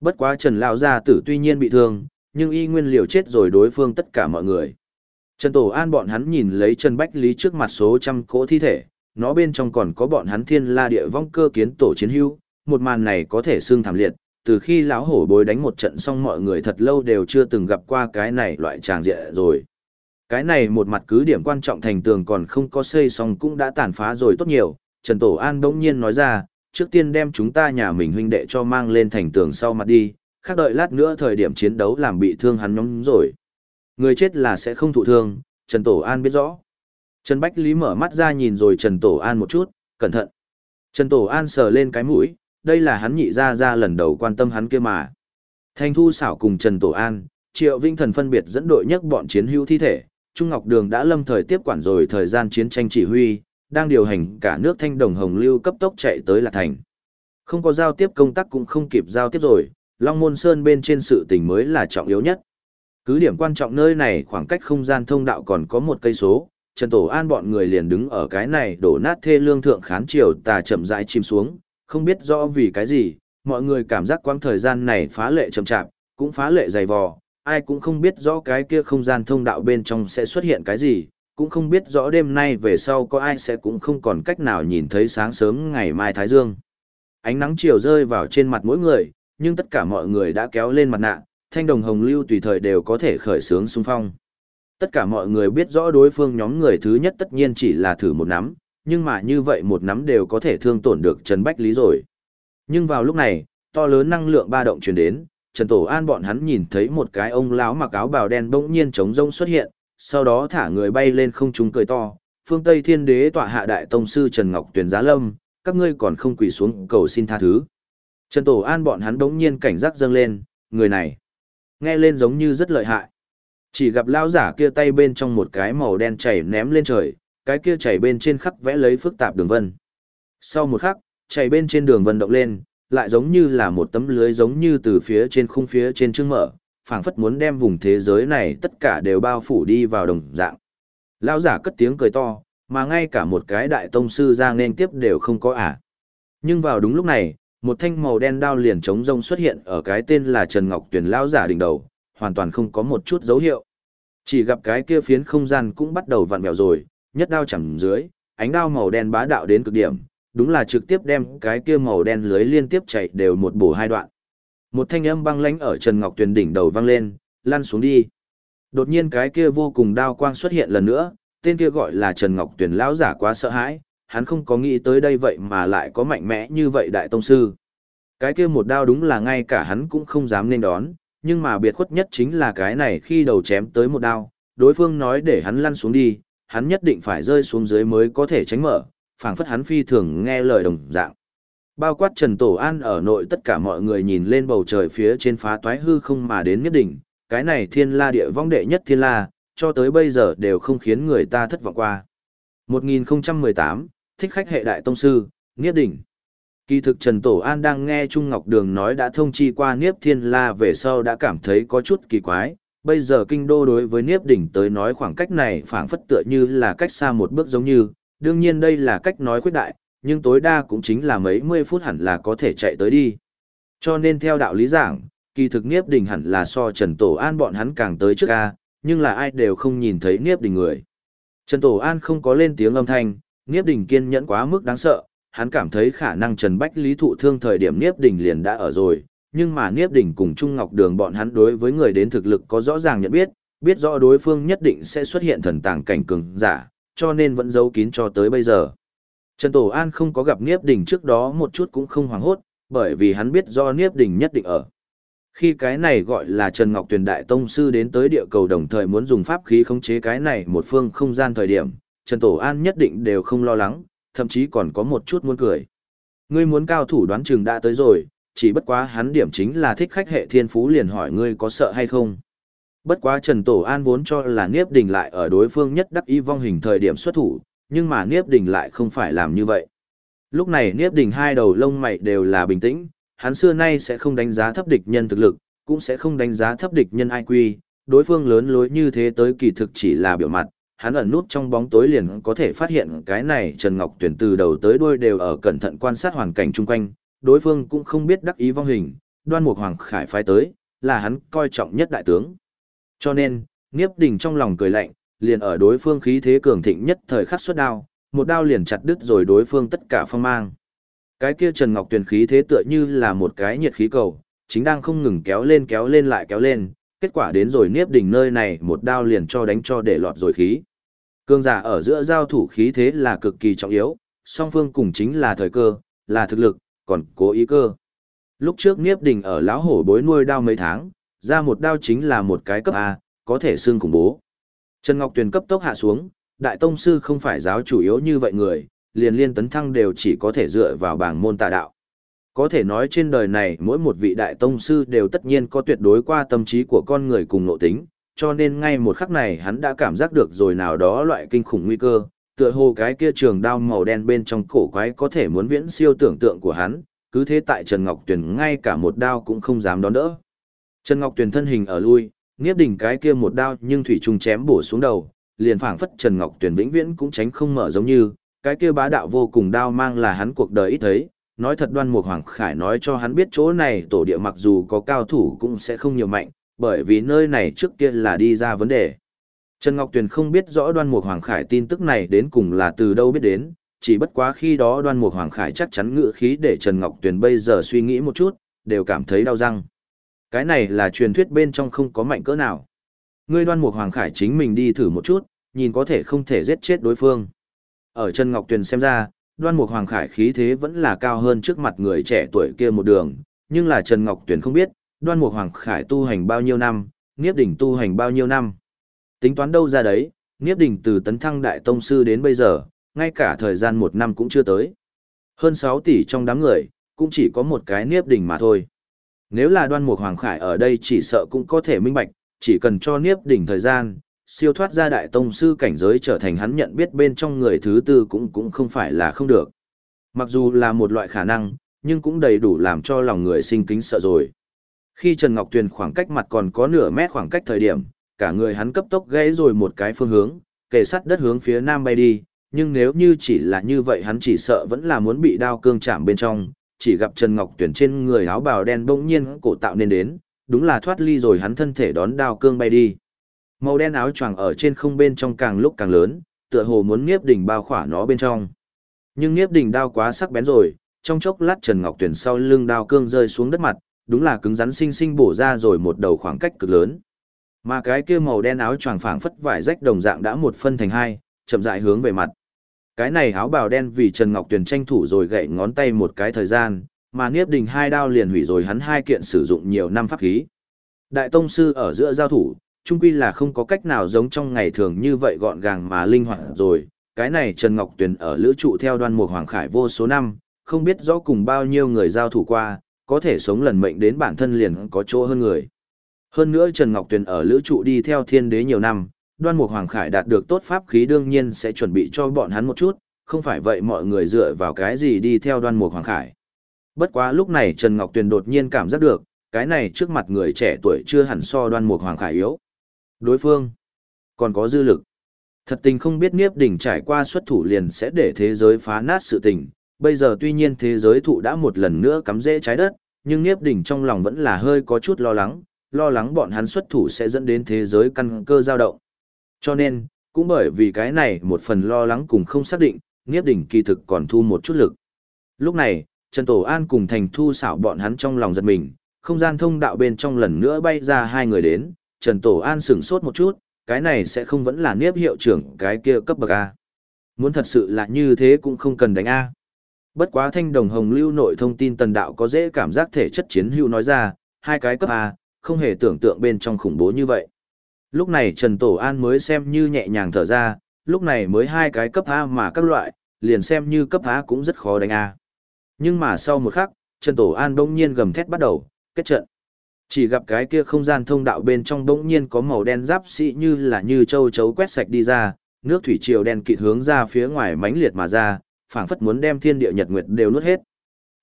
[SPEAKER 1] Bất quá Trần Lão gia tử tuy nhiên bị thương, nhưng y nguyên liều chết rồi đối phương tất cả mọi người. Trần Tổ An bọn hắn nhìn lấy Trần Bách Lý trước mặt số trăm cỗ thi thể, nó bên trong còn có bọn hắn thiên la địa vong cơ kiến tổ chiến hưu, một màn này có thể xương thảm liệt, từ khi lão hổ bối đánh một trận xong mọi người thật lâu đều chưa từng gặp qua cái này loại tràng diện rồi. Cái này một mặt cứ điểm quan trọng thành tường còn không có xây xong cũng đã tàn phá rồi tốt nhiều, Trần Tổ An bỗng nhiên nói ra, trước tiên đem chúng ta nhà mình huynh đệ cho mang lên thành tường sau mặt đi, khác đợi lát nữa thời điểm chiến đấu làm bị thương hắn nhóm rồi. Người chết là sẽ không thụ thương, Trần Tổ An biết rõ. Trần Bách Lý mở mắt ra nhìn rồi Trần Tổ An một chút, cẩn thận. Trần Tổ An sờ lên cái mũi, đây là hắn nhị ra ra lần đầu quan tâm hắn kia mà. Thanh Thu xảo cùng Trần Tổ An, Triệu Vinh Thần phân biệt dẫn đội nhất bọn chiến hữu thi thể, Trung Ngọc Đường đã lâm thời tiếp quản rồi thời gian chiến tranh chỉ huy, đang điều hành cả nước thanh đồng hồng lưu cấp tốc chạy tới Lạc Thành. Không có giao tiếp công tác cũng không kịp giao tiếp rồi, Long Môn Sơn bên trên sự tình mới là trọng yếu nhất. Cứ điểm quan trọng nơi này khoảng cách không gian thông đạo còn có một cây số, Trần Tổ An bọn người liền đứng ở cái này đổ nát thê lương thượng khán triều tà chậm rãi chìm xuống, không biết rõ vì cái gì, mọi người cảm giác quãng thời gian này phá lệ chậm chạp, cũng phá lệ dày vò, ai cũng không biết rõ cái kia không gian thông đạo bên trong sẽ xuất hiện cái gì, cũng không biết rõ đêm nay về sau có ai sẽ cũng không còn cách nào nhìn thấy sáng sớm ngày mai Thái Dương. Ánh nắng chiều rơi vào trên mặt mỗi người, nhưng tất cả mọi người đã kéo lên mặt nạ, thanh đồng hồng lưu tùy thời đều có thể khởi sướng xung phong. Tất cả mọi người biết rõ đối phương nhóm người thứ nhất tất nhiên chỉ là thử một nắm, nhưng mà như vậy một nắm đều có thể thương tổn được Trần Bách Lý rồi. Nhưng vào lúc này, to lớn năng lượng ba động truyền đến, Trần Tổ An bọn hắn nhìn thấy một cái ông lão mặc áo bào đen bỗng nhiên trống rông xuất hiện, sau đó thả người bay lên không trung cười to, phương Tây Thiên Đế tọa hạ đại tông sư Trần Ngọc Tuyền Giá Lâm, các ngươi còn không quỳ xuống cầu xin tha thứ. Trần Tổ An bọn hắn bỗng nhiên cảnh giác dâng lên, người này, nghe lên giống như rất lợi hại. Chỉ gặp lão giả kia tay bên trong một cái màu đen chảy ném lên trời, cái kia chảy bên trên khắc vẽ lấy phức tạp đường vân. Sau một khắc, chảy bên trên đường vân động lên, lại giống như là một tấm lưới giống như từ phía trên khung phía trên trưng mở, phảng phất muốn đem vùng thế giới này tất cả đều bao phủ đi vào đồng dạng. Lão giả cất tiếng cười to, mà ngay cả một cái đại tông sư ra nên tiếp đều không có ả. À. Nhưng vào đúng lúc này, một thanh màu đen đao liền chống rông xuất hiện ở cái tên là Trần Ngọc Tuyền lão giả đỉnh đầu, hoàn toàn không có một chút dấu hiệu. Chỉ gặp cái kia phiến không gian cũng bắt đầu vặn vẹo rồi, nhất đao chẳng dưới, ánh đao màu đen bá đạo đến cực điểm, đúng là trực tiếp đem cái kia màu đen lưới liên tiếp chạy đều một bổ hai đoạn. Một thanh âm băng lãnh ở Trần Ngọc Tuyền đỉnh đầu vang lên, lăn xuống đi. Đột nhiên cái kia vô cùng đao quang xuất hiện lần nữa, tên kia gọi là Trần Ngọc Tuyền lão giả quá sợ hãi, hắn không có nghĩ tới đây vậy mà lại có mạnh mẽ như vậy đại tông sư. Cái kia một đao đúng là ngay cả hắn cũng không dám nên đón, nhưng mà biệt khuất nhất chính là cái này khi đầu chém tới một đao, đối phương nói để hắn lăn xuống đi, hắn nhất định phải rơi xuống dưới mới có thể tránh mở, phảng phất hắn phi thường nghe lời đồng dạng. Bao quát Trần Tổ An ở nội tất cả mọi người nhìn lên bầu trời phía trên phá toái hư không mà đến nhất đỉnh, cái này thiên la địa vong đệ nhất thiên la, cho tới bây giờ đều không khiến người ta thất vọng qua. 1018, thích khách hệ đại tông sư, Niếp Đỉnh. Kỳ thực Trần Tổ An đang nghe Trung Ngọc Đường nói đã thông chi qua Niếp Thiên La về sau đã cảm thấy có chút kỳ quái. Bây giờ kinh đô đối với Niếp Đỉnh tới nói khoảng cách này phảng phất tựa như là cách xa một bước giống như, đương nhiên đây là cách nói khuyết đại, nhưng tối đa cũng chính là mấy mươi phút hẳn là có thể chạy tới đi. Cho nên theo đạo lý giảng, kỳ thực Niếp Đỉnh hẳn là so Trần Tổ An bọn hắn càng tới trước a, nhưng là ai đều không nhìn thấy Niếp Đỉnh người. Trần Tổ An không có lên tiếng âm thanh, Niếp Đỉnh kiên nhẫn quá mức đáng sợ, hắn cảm thấy khả năng Trần Bách Lý thụ thương thời điểm Niếp Đỉnh liền đã ở rồi, nhưng mà Niếp Đỉnh cùng Trung Ngọc Đường bọn hắn đối với người đến thực lực có rõ ràng nhận biết, biết rõ đối phương nhất định sẽ xuất hiện thần tàng cảnh cường giả, cho nên vẫn giấu kín cho tới bây giờ. Trần Tổ An không có gặp Niếp Đỉnh trước đó một chút cũng không hoảng hốt, bởi vì hắn biết do Niếp Đỉnh nhất định ở. Khi cái này gọi là Trần Ngọc Tuyền Đại Tông Sư đến tới địa cầu đồng thời muốn dùng pháp khí khống chế cái này một phương không gian thời điểm, Trần Tổ An nhất định đều không lo lắng, thậm chí còn có một chút muốn cười. Ngươi muốn cao thủ đoán chừng đã tới rồi, chỉ bất quá hắn điểm chính là thích khách hệ thiên phú liền hỏi ngươi có sợ hay không. Bất quá Trần Tổ An vốn cho là Niếp Đình lại ở đối phương nhất đắc y vong hình thời điểm xuất thủ, nhưng mà Niếp Đình lại không phải làm như vậy. Lúc này Niếp Đình hai đầu lông mày đều là bình tĩnh, hắn xưa nay sẽ không đánh giá thấp địch nhân thực lực, cũng sẽ không đánh giá thấp địch nhân IQ, đối phương lớn lối như thế tới kỳ thực chỉ là biểu mặt, hắn ẩn nút trong bóng tối liền có thể phát hiện cái này Trần Ngọc Tuyển từ đầu tới đuôi đều ở cẩn thận quan sát hoàn cảnh chung quanh, đối phương cũng không biết đắc ý vong hình, đoan mục hoàng khải phái tới, là hắn coi trọng nhất đại tướng. Cho nên, Niếp Đình trong lòng cười lạnh, liền ở đối phương khí thế cường thịnh nhất thời khắc xuất đao, một đao liền chặt đứt rồi đối phương tất cả phong mang. Cái kia Trần Ngọc Tuyền khí thế tựa như là một cái nhiệt khí cầu, chính đang không ngừng kéo lên kéo lên lại kéo lên, kết quả đến rồi Niếp Đình nơi này một đao liền cho đánh cho để lọt rồi khí. Cương giả ở giữa giao thủ khí thế là cực kỳ trọng yếu, song phương cùng chính là thời cơ, là thực lực, còn cố ý cơ. Lúc trước Niếp Đình ở lão hổ bối nuôi đao mấy tháng, ra một đao chính là một cái cấp A, có thể xương khủng bố. Trần Ngọc Tuyền cấp tốc hạ xuống, đại tông sư không phải giáo chủ yếu như vậy người, liền liên tấn thăng đều chỉ có thể dựa vào bảng môn tà đạo. Có thể nói trên đời này mỗi một vị đại tông sư đều tất nhiên có tuyệt đối qua tâm trí của con người cùng nội tính, cho nên ngay một khắc này hắn đã cảm giác được rồi nào đó loại kinh khủng nguy cơ, tựa hồ cái kia trường đao màu đen bên trong cổ quái có thể muốn viễn siêu tưởng tượng của hắn, cứ thế tại Trần Ngọc Tuyền ngay cả một đao cũng không dám đón đỡ. Trần Ngọc Tuyền thân hình ở lui, nghiếp đỉnh cái kia một đao nhưng thủy trùng chém bổ xuống đầu, liền phảng phất Trần Ngọc Tuyền vĩnh viễn cũng tránh không mở giống như, cái kia bá đạo vô cùng đao mang là hắn cuộc đời ít thấy, nói thật đoan mục hoàng khải nói cho hắn biết chỗ này tổ địa mặc dù có cao thủ cũng sẽ không nhiều mạnh, bởi vì nơi này trước kia là đi ra vấn đề. Trần Ngọc Tuyền không biết rõ đoan mục hoàng khải tin tức này đến cùng là từ đâu biết đến, chỉ bất quá khi đó đoan mục hoàng khải chắc chắn ngự khí để Trần Ngọc Tuyền bây giờ suy nghĩ một chút, đều cảm thấy đau răng. Cái này là truyền thuyết bên trong không có mạnh cỡ nào. Ngươi đoan mục hoàng khải chính mình đi thử một chút, nhìn có thể không thể giết chết đối phương. Ở Trần Ngọc Tuyền xem ra, đoan mục hoàng khải khí thế vẫn là cao hơn trước mặt người trẻ tuổi kia một đường, nhưng là Trần Ngọc Tuyền không biết, đoan mục hoàng khải tu hành bao nhiêu năm, Niếp đỉnh tu hành bao nhiêu năm. Tính toán đâu ra đấy, Niếp đỉnh từ tấn thăng đại tông sư đến bây giờ, ngay cả thời gian một năm cũng chưa tới. Hơn 6 tỷ trong đám người, cũng chỉ có một cái Niếp đỉnh mà thôi. Nếu là đoan mục hoàng khải ở đây chỉ sợ cũng có thể minh bạch, chỉ cần cho Niếp đỉnh thời gian, siêu thoát ra đại tông sư cảnh giới trở thành hắn nhận biết bên trong người thứ tư cũng cũng không phải là không được. Mặc dù là một loại khả năng, nhưng cũng đầy đủ làm cho lòng người sinh kính sợ rồi. Khi Trần Ngọc Tuyền khoảng cách mặt còn có nửa mét khoảng cách thời điểm, cả người hắn cấp tốc gãy rồi một cái phương hướng, kề sắt đất hướng phía nam bay đi, nhưng nếu như chỉ là như vậy hắn chỉ sợ vẫn là muốn bị đao cương chạm bên trong, chỉ gặp Trần Ngọc Tuyền trên người áo bào đen bỗng nhiên cổ tạo nên đến, đúng là thoát ly rồi hắn thân thể đón đao cương bay đi. Màu đen áo choàng ở trên không bên trong càng lúc càng lớn, tựa hồ muốn Niếp Đỉnh bao khỏa nó bên trong. Nhưng Niếp Đỉnh đao quá sắc bén rồi, trong chốc lát Trần Ngọc Tuyển sau lưng đao cương rơi xuống đất mặt, đúng là cứng rắn sinh sinh bổ ra rồi một đầu khoảng cách cực lớn. Mà cái kia màu đen áo choàng phảng phất vải rách đồng dạng đã một phân thành hai, chậm rãi hướng về mặt. Cái này áo bào đen vì Trần Ngọc Tuyền tranh thủ rồi gậy ngón tay một cái thời gian, mà Niếp Đình hai đao liền hủy rồi hắn hai kiện sử dụng nhiều năm pháp khí. Đại tông sư ở giữa giao thủ, chung quy là không có cách nào giống trong ngày thường như vậy gọn gàng mà linh hoạt rồi. Cái này Trần Ngọc Tuyền ở lữ trụ theo đoan mục Hoàng Khải vô số năm, không biết rõ cùng bao nhiêu người giao thủ qua, có thể sống lần mệnh đến bản thân liền có chỗ hơn người. Hơn nữa Trần Ngọc Tuyền ở lữ trụ đi theo thiên đế nhiều năm, đoan mục hoàng khải đạt được tốt pháp khí đương nhiên sẽ chuẩn bị cho bọn hắn một chút, không phải vậy mọi người dựa vào cái gì đi theo đoan mục hoàng khải. Bất quá lúc này Trần Ngọc Tuyền đột nhiên cảm giác được, cái này trước mặt người trẻ tuổi chưa hẳn so đoan mục hoàng khải yếu. Đối phương còn có dư lực. Thật tình không biết Niếp Đỉnh trải qua xuất thủ liền sẽ để thế giới phá nát sự tình, bây giờ tuy nhiên thế giới thụ đã một lần nữa cắm rễ trái đất, nhưng Niếp Đỉnh trong lòng vẫn là hơi có chút lo lắng, lo lắng bọn hắn xuất thủ sẽ dẫn đến thế giới căn cơ dao động. Cho nên, cũng bởi vì cái này một phần lo lắng cùng không xác định, Niếp Đỉnh kỳ thực còn thu một chút lực. Lúc này, Trần Tổ An cùng Thành Thu xảo bọn hắn trong lòng giật mình, không gian thông đạo bên trong lần nữa bay ra hai người đến, Trần Tổ An sửng sốt một chút, cái này sẽ không vẫn là Niếp hiệu trưởng cái kia cấp bậc A. Muốn thật sự là như thế cũng không cần đánh A. Bất quá thanh đồng hồng lưu nội thông tin tần đạo có dễ cảm giác thể chất chiến hữu nói ra, hai cái cấp A, không hề tưởng tượng bên trong khủng bố như vậy. Lúc này Trần Tổ An mới xem như nhẹ nhàng thở ra, lúc này mới hai cái cấp A mà các loại, liền xem như cấp A cũng rất khó đánh A. Nhưng mà sau một khắc, Trần Tổ An bỗng nhiên gầm thét bắt đầu, kết trận. Chỉ gặp cái kia không gian thông đạo bên trong bỗng nhiên có màu đen giáp sĩ như là như châu chấu quét sạch đi ra, nước thủy triều đen kịt hướng ra phía ngoài mãnh liệt mà ra, phảng phất muốn đem thiên địa nhật nguyệt đều nuốt hết.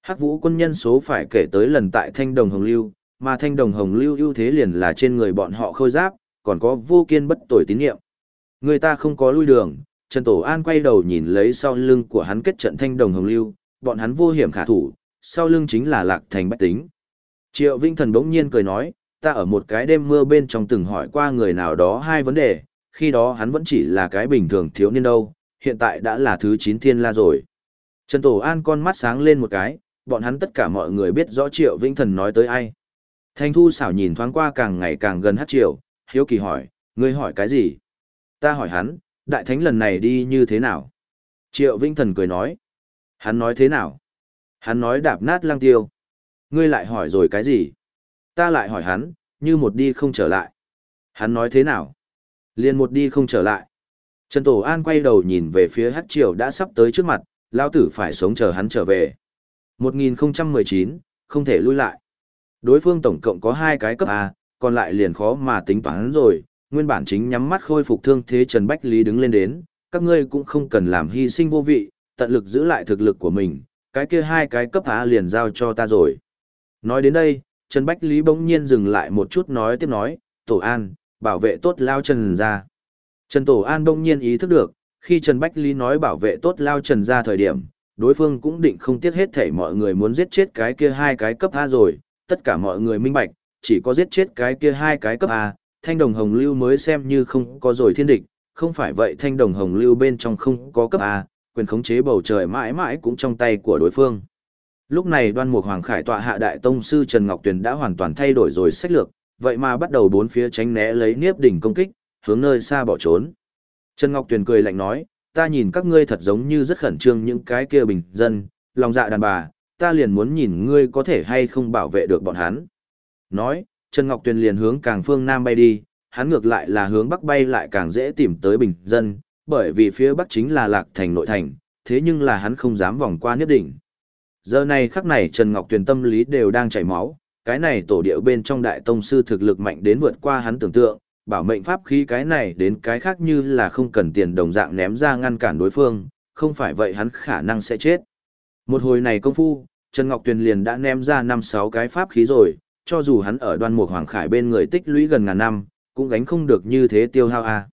[SPEAKER 1] Hắc Vũ quân nhân số phải kể tới lần tại Thanh Đồng Hồng Lưu, mà Thanh Đồng Hồng Lưu ưu thế liền là trên người bọn họ khôi giáp, còn có vô kiên bất tồi tín nhiệm Người ta không có lui đường, Trần Tổ An quay đầu nhìn lấy sau lưng của hắn kết trận Thanh Đồng Hồng Lưu, bọn hắn vô hiểm khả thủ, sau lưng chính là Lạc Thành Bách Tính. Triệu Vinh Thần bỗng nhiên cười nói, ta ở một cái đêm mưa bên trong từng hỏi qua người nào đó hai vấn đề, khi đó hắn vẫn chỉ là cái bình thường thiếu niên đâu, hiện tại đã là thứ chín thiên la rồi. Trần Tổ An con mắt sáng lên một cái, bọn hắn tất cả mọi người biết rõ Triệu Vinh Thần nói tới ai. Thanh Thu xảo nhìn thoáng qua càng ngày càng gần hát triệu, hiếu kỳ hỏi, ngươi hỏi cái gì? Ta hỏi hắn, đại thánh lần này đi như thế nào? Triệu Vinh Thần cười nói. Hắn nói thế nào? Hắn nói đạp nát lang tiêu. Ngươi lại hỏi rồi cái gì? Ta lại hỏi hắn, như một đi không trở lại. Hắn nói thế nào? Liên một đi không trở lại. Trần Tổ An quay đầu nhìn về phía hát triều đã sắp tới trước mặt, lao tử phải sống chờ hắn trở về. 1019, không thể lui lại. Đối phương tổng cộng có hai cái cấp A, còn lại liền khó mà tính toán rồi, nguyên bản chính nhắm mắt khôi phục thương thế Trần Bách Lý đứng lên đến, các ngươi cũng không cần làm hy sinh vô vị, tận lực giữ lại thực lực của mình, cái kia hai cái cấp A liền giao cho ta rồi. Nói đến đây, Trần Bách Lý bỗng nhiên dừng lại một chút nói tiếp nói, Tổ An, bảo vệ tốt Lao Trần ra. Trần Tổ An bỗng nhiên ý thức được, khi Trần Bách Lý nói bảo vệ tốt Lao Trần ra thời điểm, đối phương cũng định không tiếc hết thảy mọi người muốn giết chết cái kia hai cái cấp A rồi, tất cả mọi người minh bạch, chỉ có giết chết cái kia hai cái cấp A, thanh đồng hồng lưu mới xem như không có rồi thiên địch, không phải vậy thanh đồng hồng lưu bên trong không có cấp A, quyền khống chế bầu trời mãi mãi cũng trong tay của đối phương. Lúc này đoan mục hoàng khải tọa hạ đại tông sư Trần Ngọc Tuyền đã hoàn toàn thay đổi rồi sách lược, vậy mà bắt đầu bốn phía tránh né lấy niếp đỉnh công kích, hướng nơi xa bỏ trốn. Trần Ngọc Tuyền cười lạnh nói, ta nhìn các ngươi thật giống như rất khẩn trương những cái kia bình dân, lòng dạ đàn bà, ta liền muốn nhìn ngươi có thể hay không bảo vệ được bọn hắn. Nói, Trần Ngọc Tuyền liền hướng càng phương Nam bay đi, hắn ngược lại là hướng Bắc bay lại càng dễ tìm tới bình dân, bởi vì phía Bắc chính là lạc thành nội thành, thế nhưng là hắn không dám vòng qua nhất định. Giờ này khắc này Trần Ngọc Tuyền tâm lý đều đang chảy máu, cái này tổ điệu bên trong đại tông sư thực lực mạnh đến vượt qua hắn tưởng tượng, bảo mệnh pháp khí cái này đến cái khác như là không cần tiền đồng dạng ném ra ngăn cản đối phương, không phải vậy hắn khả năng sẽ chết. Một hồi này công phu, Trần Ngọc Tuyền liền đã ném ra 5-6 cái pháp khí rồi, cho dù hắn ở đoan mục hoàng khải bên người tích lũy gần ngàn năm, cũng gánh không được như thế tiêu hao a.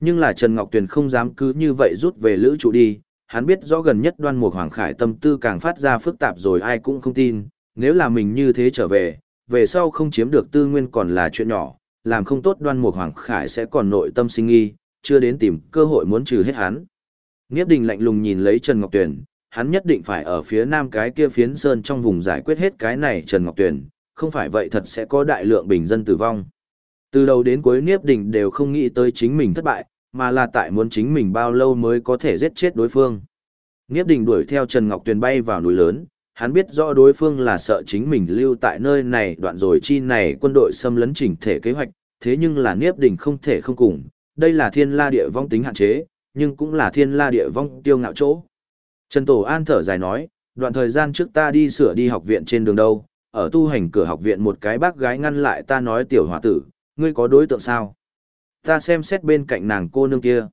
[SPEAKER 1] Nhưng là Trần Ngọc Tuyền không dám cứ như vậy rút về lữ trụ đi, hắn biết rõ gần nhất đoan mục hoàng khải tâm tư càng phát ra phức tạp rồi ai cũng không tin, nếu là mình như thế trở về, về sau không chiếm được tư nguyên còn là chuyện nhỏ, làm không tốt đoan mục hoàng khải sẽ còn nội tâm sinh nghi, chưa đến tìm cơ hội muốn trừ hết hắn. Nghiếp đình lạnh lùng nhìn lấy Trần Ngọc Tuyền, hắn nhất định phải ở phía nam cái kia phiến sơn trong vùng giải quyết hết cái này Trần Ngọc Tuyền, không phải vậy thật sẽ có đại lượng bình dân tử vong. Từ đầu đến cuối Niếp Đình đều không nghĩ tới chính mình thất bại, mà là tại muốn chính mình bao lâu mới có thể giết chết đối phương. Nghiếp Đình đuổi theo Trần Ngọc Tuyền bay vào núi lớn, hắn biết rõ đối phương là sợ chính mình lưu tại nơi này đoạn rồi chi này quân đội xâm lấn chỉnh thể kế hoạch, thế nhưng là Nghiếp Đình không thể không cùng, đây là thiên la địa vong tính hạn chế, nhưng cũng là thiên la địa vong tiêu ngạo chỗ. Trần Tổ An thở dài nói, đoạn thời gian trước ta đi sửa đi học viện trên đường đâu, ở tu hành cửa học viện một cái bác gái ngăn lại ta nói tiểu hòa tử, ngươi có đối tượng sao? Ta xem xét bên cạnh nàng cô nương kia.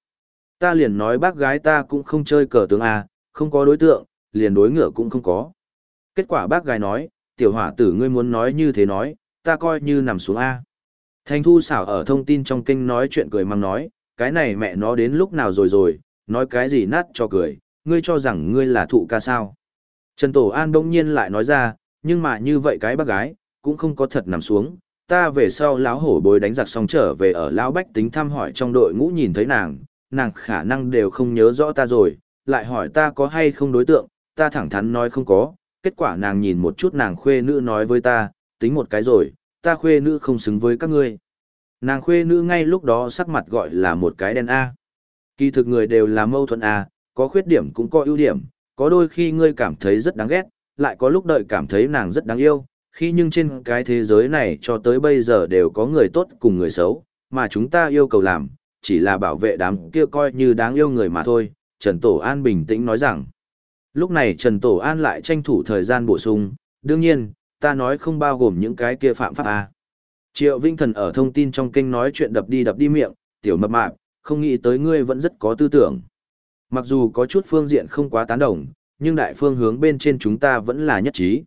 [SPEAKER 1] Ta liền nói bác gái ta cũng không chơi cờ tướng A, không có đối tượng, liền đối ngựa cũng không có. Kết quả bác gái nói, tiểu hỏa tử ngươi muốn nói như thế nói, ta coi như nằm xuống A. Thanh thu xảo ở thông tin trong kênh nói chuyện cười mang nói, cái này mẹ nó đến lúc nào rồi rồi, nói cái gì nát cho cười, ngươi cho rằng ngươi là thụ ca sao. Trần Tổ An đông nhiên lại nói ra, nhưng mà như vậy cái bác gái, cũng không có thật nằm xuống, ta về sau lão hổ bối đánh giặc xong trở về ở lão bách tính thăm hỏi trong đội ngũ nhìn thấy nàng, nàng khả năng đều không nhớ rõ ta rồi, lại hỏi ta có hay không đối tượng, ta thẳng thắn nói không có, kết quả nàng nhìn một chút nàng khuê nữ nói với ta, tính một cái rồi, ta khuê nữ không xứng với các ngươi. Nàng khuê nữ ngay lúc đó sắc mặt gọi là một cái đen A. Kỳ thực người đều là mâu thuẫn A, có khuyết điểm cũng có ưu điểm, có đôi khi ngươi cảm thấy rất đáng ghét, lại có lúc đợi cảm thấy nàng rất đáng yêu, khi nhưng trên cái thế giới này cho tới bây giờ đều có người tốt cùng người xấu, mà chúng ta yêu cầu làm, chỉ là bảo vệ đám kia coi như đáng yêu người mà thôi, Trần Tổ An bình tĩnh nói rằng. Lúc này Trần Tổ An lại tranh thủ thời gian bổ sung, đương nhiên, ta nói không bao gồm những cái kia phạm pháp A. Triệu Vinh Thần ở thông tin trong kênh nói chuyện đập đi đập đi miệng, tiểu mập mạp, không nghĩ tới ngươi vẫn rất có tư tưởng. Mặc dù có chút phương diện không quá tán đồng, nhưng đại phương hướng bên trên chúng ta vẫn là nhất trí.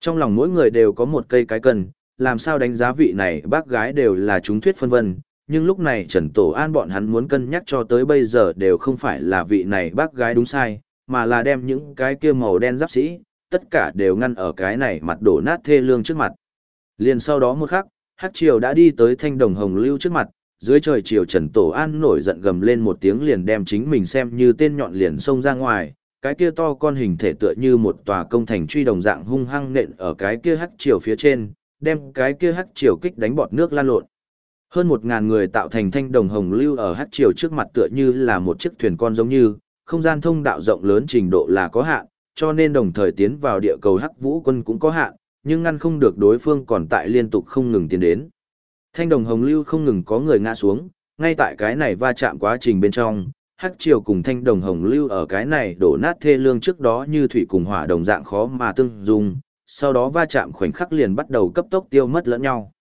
[SPEAKER 1] Trong lòng mỗi người đều có một cây cái cần, làm sao đánh giá vị này bác gái đều là chúng thuyết phân vân, nhưng lúc này Trần Tổ An bọn hắn muốn cân nhắc cho tới bây giờ đều không phải là vị này bác gái đúng sai, mà là đem những cái kia màu đen giáp sĩ, tất cả đều ngăn ở cái này mặt đổ nát thê lương trước mặt. Liền sau đó một khắc, Hắc Triều đã đi tới thanh đồng hồng lưu trước mặt, dưới trời chiều Trần Tổ An nổi giận gầm lên một tiếng liền đem chính mình xem như tên nhọn liền xông ra ngoài, cái kia to con hình thể tựa như một tòa công thành truy đồng dạng hung hăng nện ở cái kia hắc chiều phía trên, đem cái kia hắc chiều kích đánh bọt nước lan lộn. Hơn một ngàn người tạo thành thanh đồng hồng lưu ở hắc chiều trước mặt tựa như là một chiếc thuyền con giống như, không gian thông đạo rộng lớn trình độ là có hạn, cho nên đồng thời tiến vào địa cầu hắc vũ quân cũng có hạn, nhưng ngăn không được đối phương còn tại liên tục không ngừng tiến đến. Thanh đồng hồng lưu không ngừng có người ngã xuống, ngay tại cái này va chạm quá trình bên trong, hắc triều cùng thanh đồng hồng lưu ở cái này đổ nát thê lương trước đó như thủy cùng hỏa đồng dạng khó mà tương dung, sau đó va chạm khoảnh khắc liền bắt đầu cấp tốc tiêu mất lẫn nhau.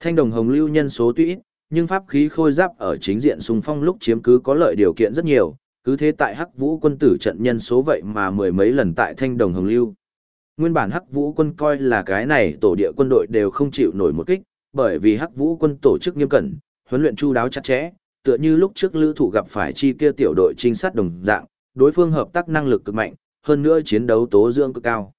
[SPEAKER 1] Thanh đồng hồng lưu nhân số tuy ít, nhưng pháp khí khôi giáp ở chính diện xung phong lúc chiếm cứ có lợi điều kiện rất nhiều, cứ thế tại hắc vũ quân tử trận nhân số vậy mà mười mấy lần tại thanh đồng hồng lưu. Nguyên bản hắc vũ quân coi là cái này tổ địa quân đội đều không chịu nổi một kích, bởi vì hắc vũ quân tổ chức nghiêm cẩn, huấn luyện chu đáo chặt chẽ, tựa như lúc trước lữ thủ gặp phải chi kia tiểu đội trinh sát đồng dạng, đối phương hợp tác năng lực cực mạnh, hơn nữa chiến đấu tố dưỡng cực cao.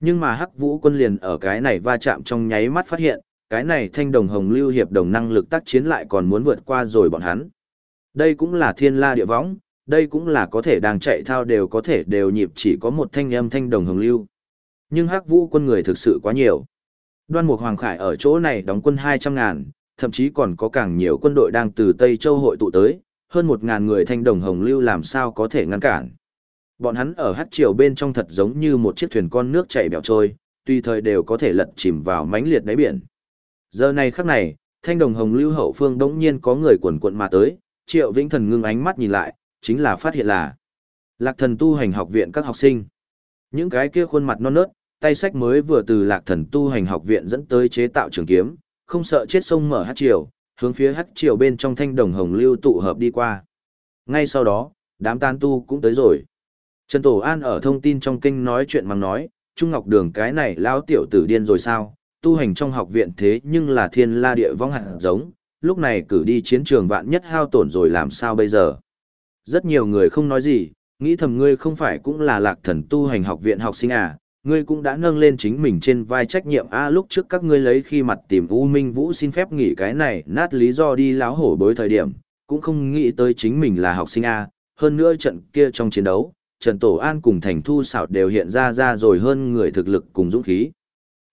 [SPEAKER 1] Nhưng mà Hắc Vũ quân liền ở cái này va chạm trong nháy mắt phát hiện, cái này thanh đồng hồng lưu hiệp đồng năng lực tác chiến lại còn muốn vượt qua rồi bọn hắn. Đây cũng là thiên la địa võng, đây cũng là có thể đang chạy thao đều có thể đều nhịp chỉ có một thanh âm thanh đồng hồng lưu. Nhưng Hắc Vũ quân người thực sự quá nhiều. Đoan Mục Hoàng Khải ở chỗ này đóng quân 200 ngàn, thậm chí còn có càng nhiều quân đội đang từ Tây Châu hội tụ tới, hơn một ngàn người thanh đồng hồng lưu làm sao có thể ngăn cản. Bọn hắn ở hát triều bên trong thật giống như một chiếc thuyền con nước chảy bèo trôi, tùy thời đều có thể lật chìm vào mánh liệt đáy biển. Giờ này khắc này, thanh đồng hồng lưu hậu phương đống nhiên có người quần quận mà tới, triệu vĩnh thần ngưng ánh mắt nhìn lại, chính là phát hiện là lạc thần tu hành học viện các học sinh. Những cái kia khuôn mặt non nớt, tay sách mới vừa từ lạc thần tu hành học viện dẫn tới chế tạo trường kiếm, không sợ chết sông mở hát triều, hướng phía hát triều bên trong thanh đồng hồng lưu tụ hợp đi qua. Ngay sau đó, đám tan tu cũng tới rồi. Trần Tổ An ở thông tin trong kinh nói chuyện mang nói, Trung Ngọc Đường cái này lao tiểu tử điên rồi sao, tu hành trong học viện thế nhưng là thiên la địa vong hạt giống, lúc này cử đi chiến trường vạn nhất hao tổn rồi làm sao bây giờ. Rất nhiều người không nói gì, nghĩ thầm ngươi không phải cũng là lạc thần tu hành học viện học sinh à, ngươi cũng đã nâng lên chính mình trên vai trách nhiệm a lúc trước các ngươi lấy khi mặt tìm U Minh Vũ xin phép nghỉ cái này nát lý do đi láo hổ bối thời điểm, cũng không nghĩ tới chính mình là học sinh a, hơn nữa trận kia trong chiến đấu, Trần Tổ An cùng Thành Thu xảo đều hiện ra ra rồi hơn người thực lực cùng dũng khí.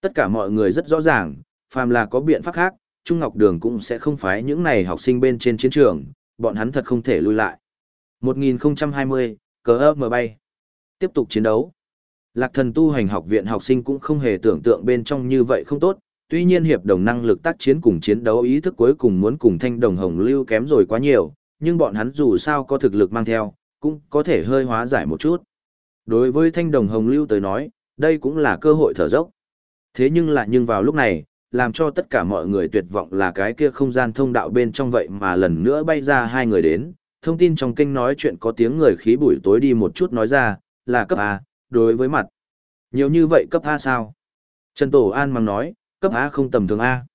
[SPEAKER 1] Tất cả mọi người rất rõ ràng, phàm là có biện pháp khác, Trung Ngọc Đường cũng sẽ không phái những này học sinh bên trên chiến trường, bọn hắn thật không thể lui lại. 1020, cờ ơ mở bay. Tiếp tục chiến đấu. Lạc thần tu hành học viện học sinh cũng không hề tưởng tượng bên trong như vậy không tốt, tuy nhiên hiệp đồng năng lực tác chiến cùng chiến đấu ý thức cuối cùng muốn cùng thanh đồng hồng lưu kém rồi quá nhiều, nhưng bọn hắn dù sao có thực lực mang theo, cũng có thể hơi hóa giải một chút. Đối với thanh đồng hồng lưu tới nói, đây cũng là cơ hội thở dốc. Thế nhưng lại nhưng vào lúc này, làm cho tất cả mọi người tuyệt vọng là cái kia không gian thông đạo bên trong vậy mà lần nữa bay ra hai người đến. Thông tin trong kênh nói chuyện có tiếng người khí buổi tối đi một chút nói ra, là cấp A, đối với mặt. Nhiều như vậy cấp A sao? Trần Tổ An mang nói, cấp A không tầm thường A.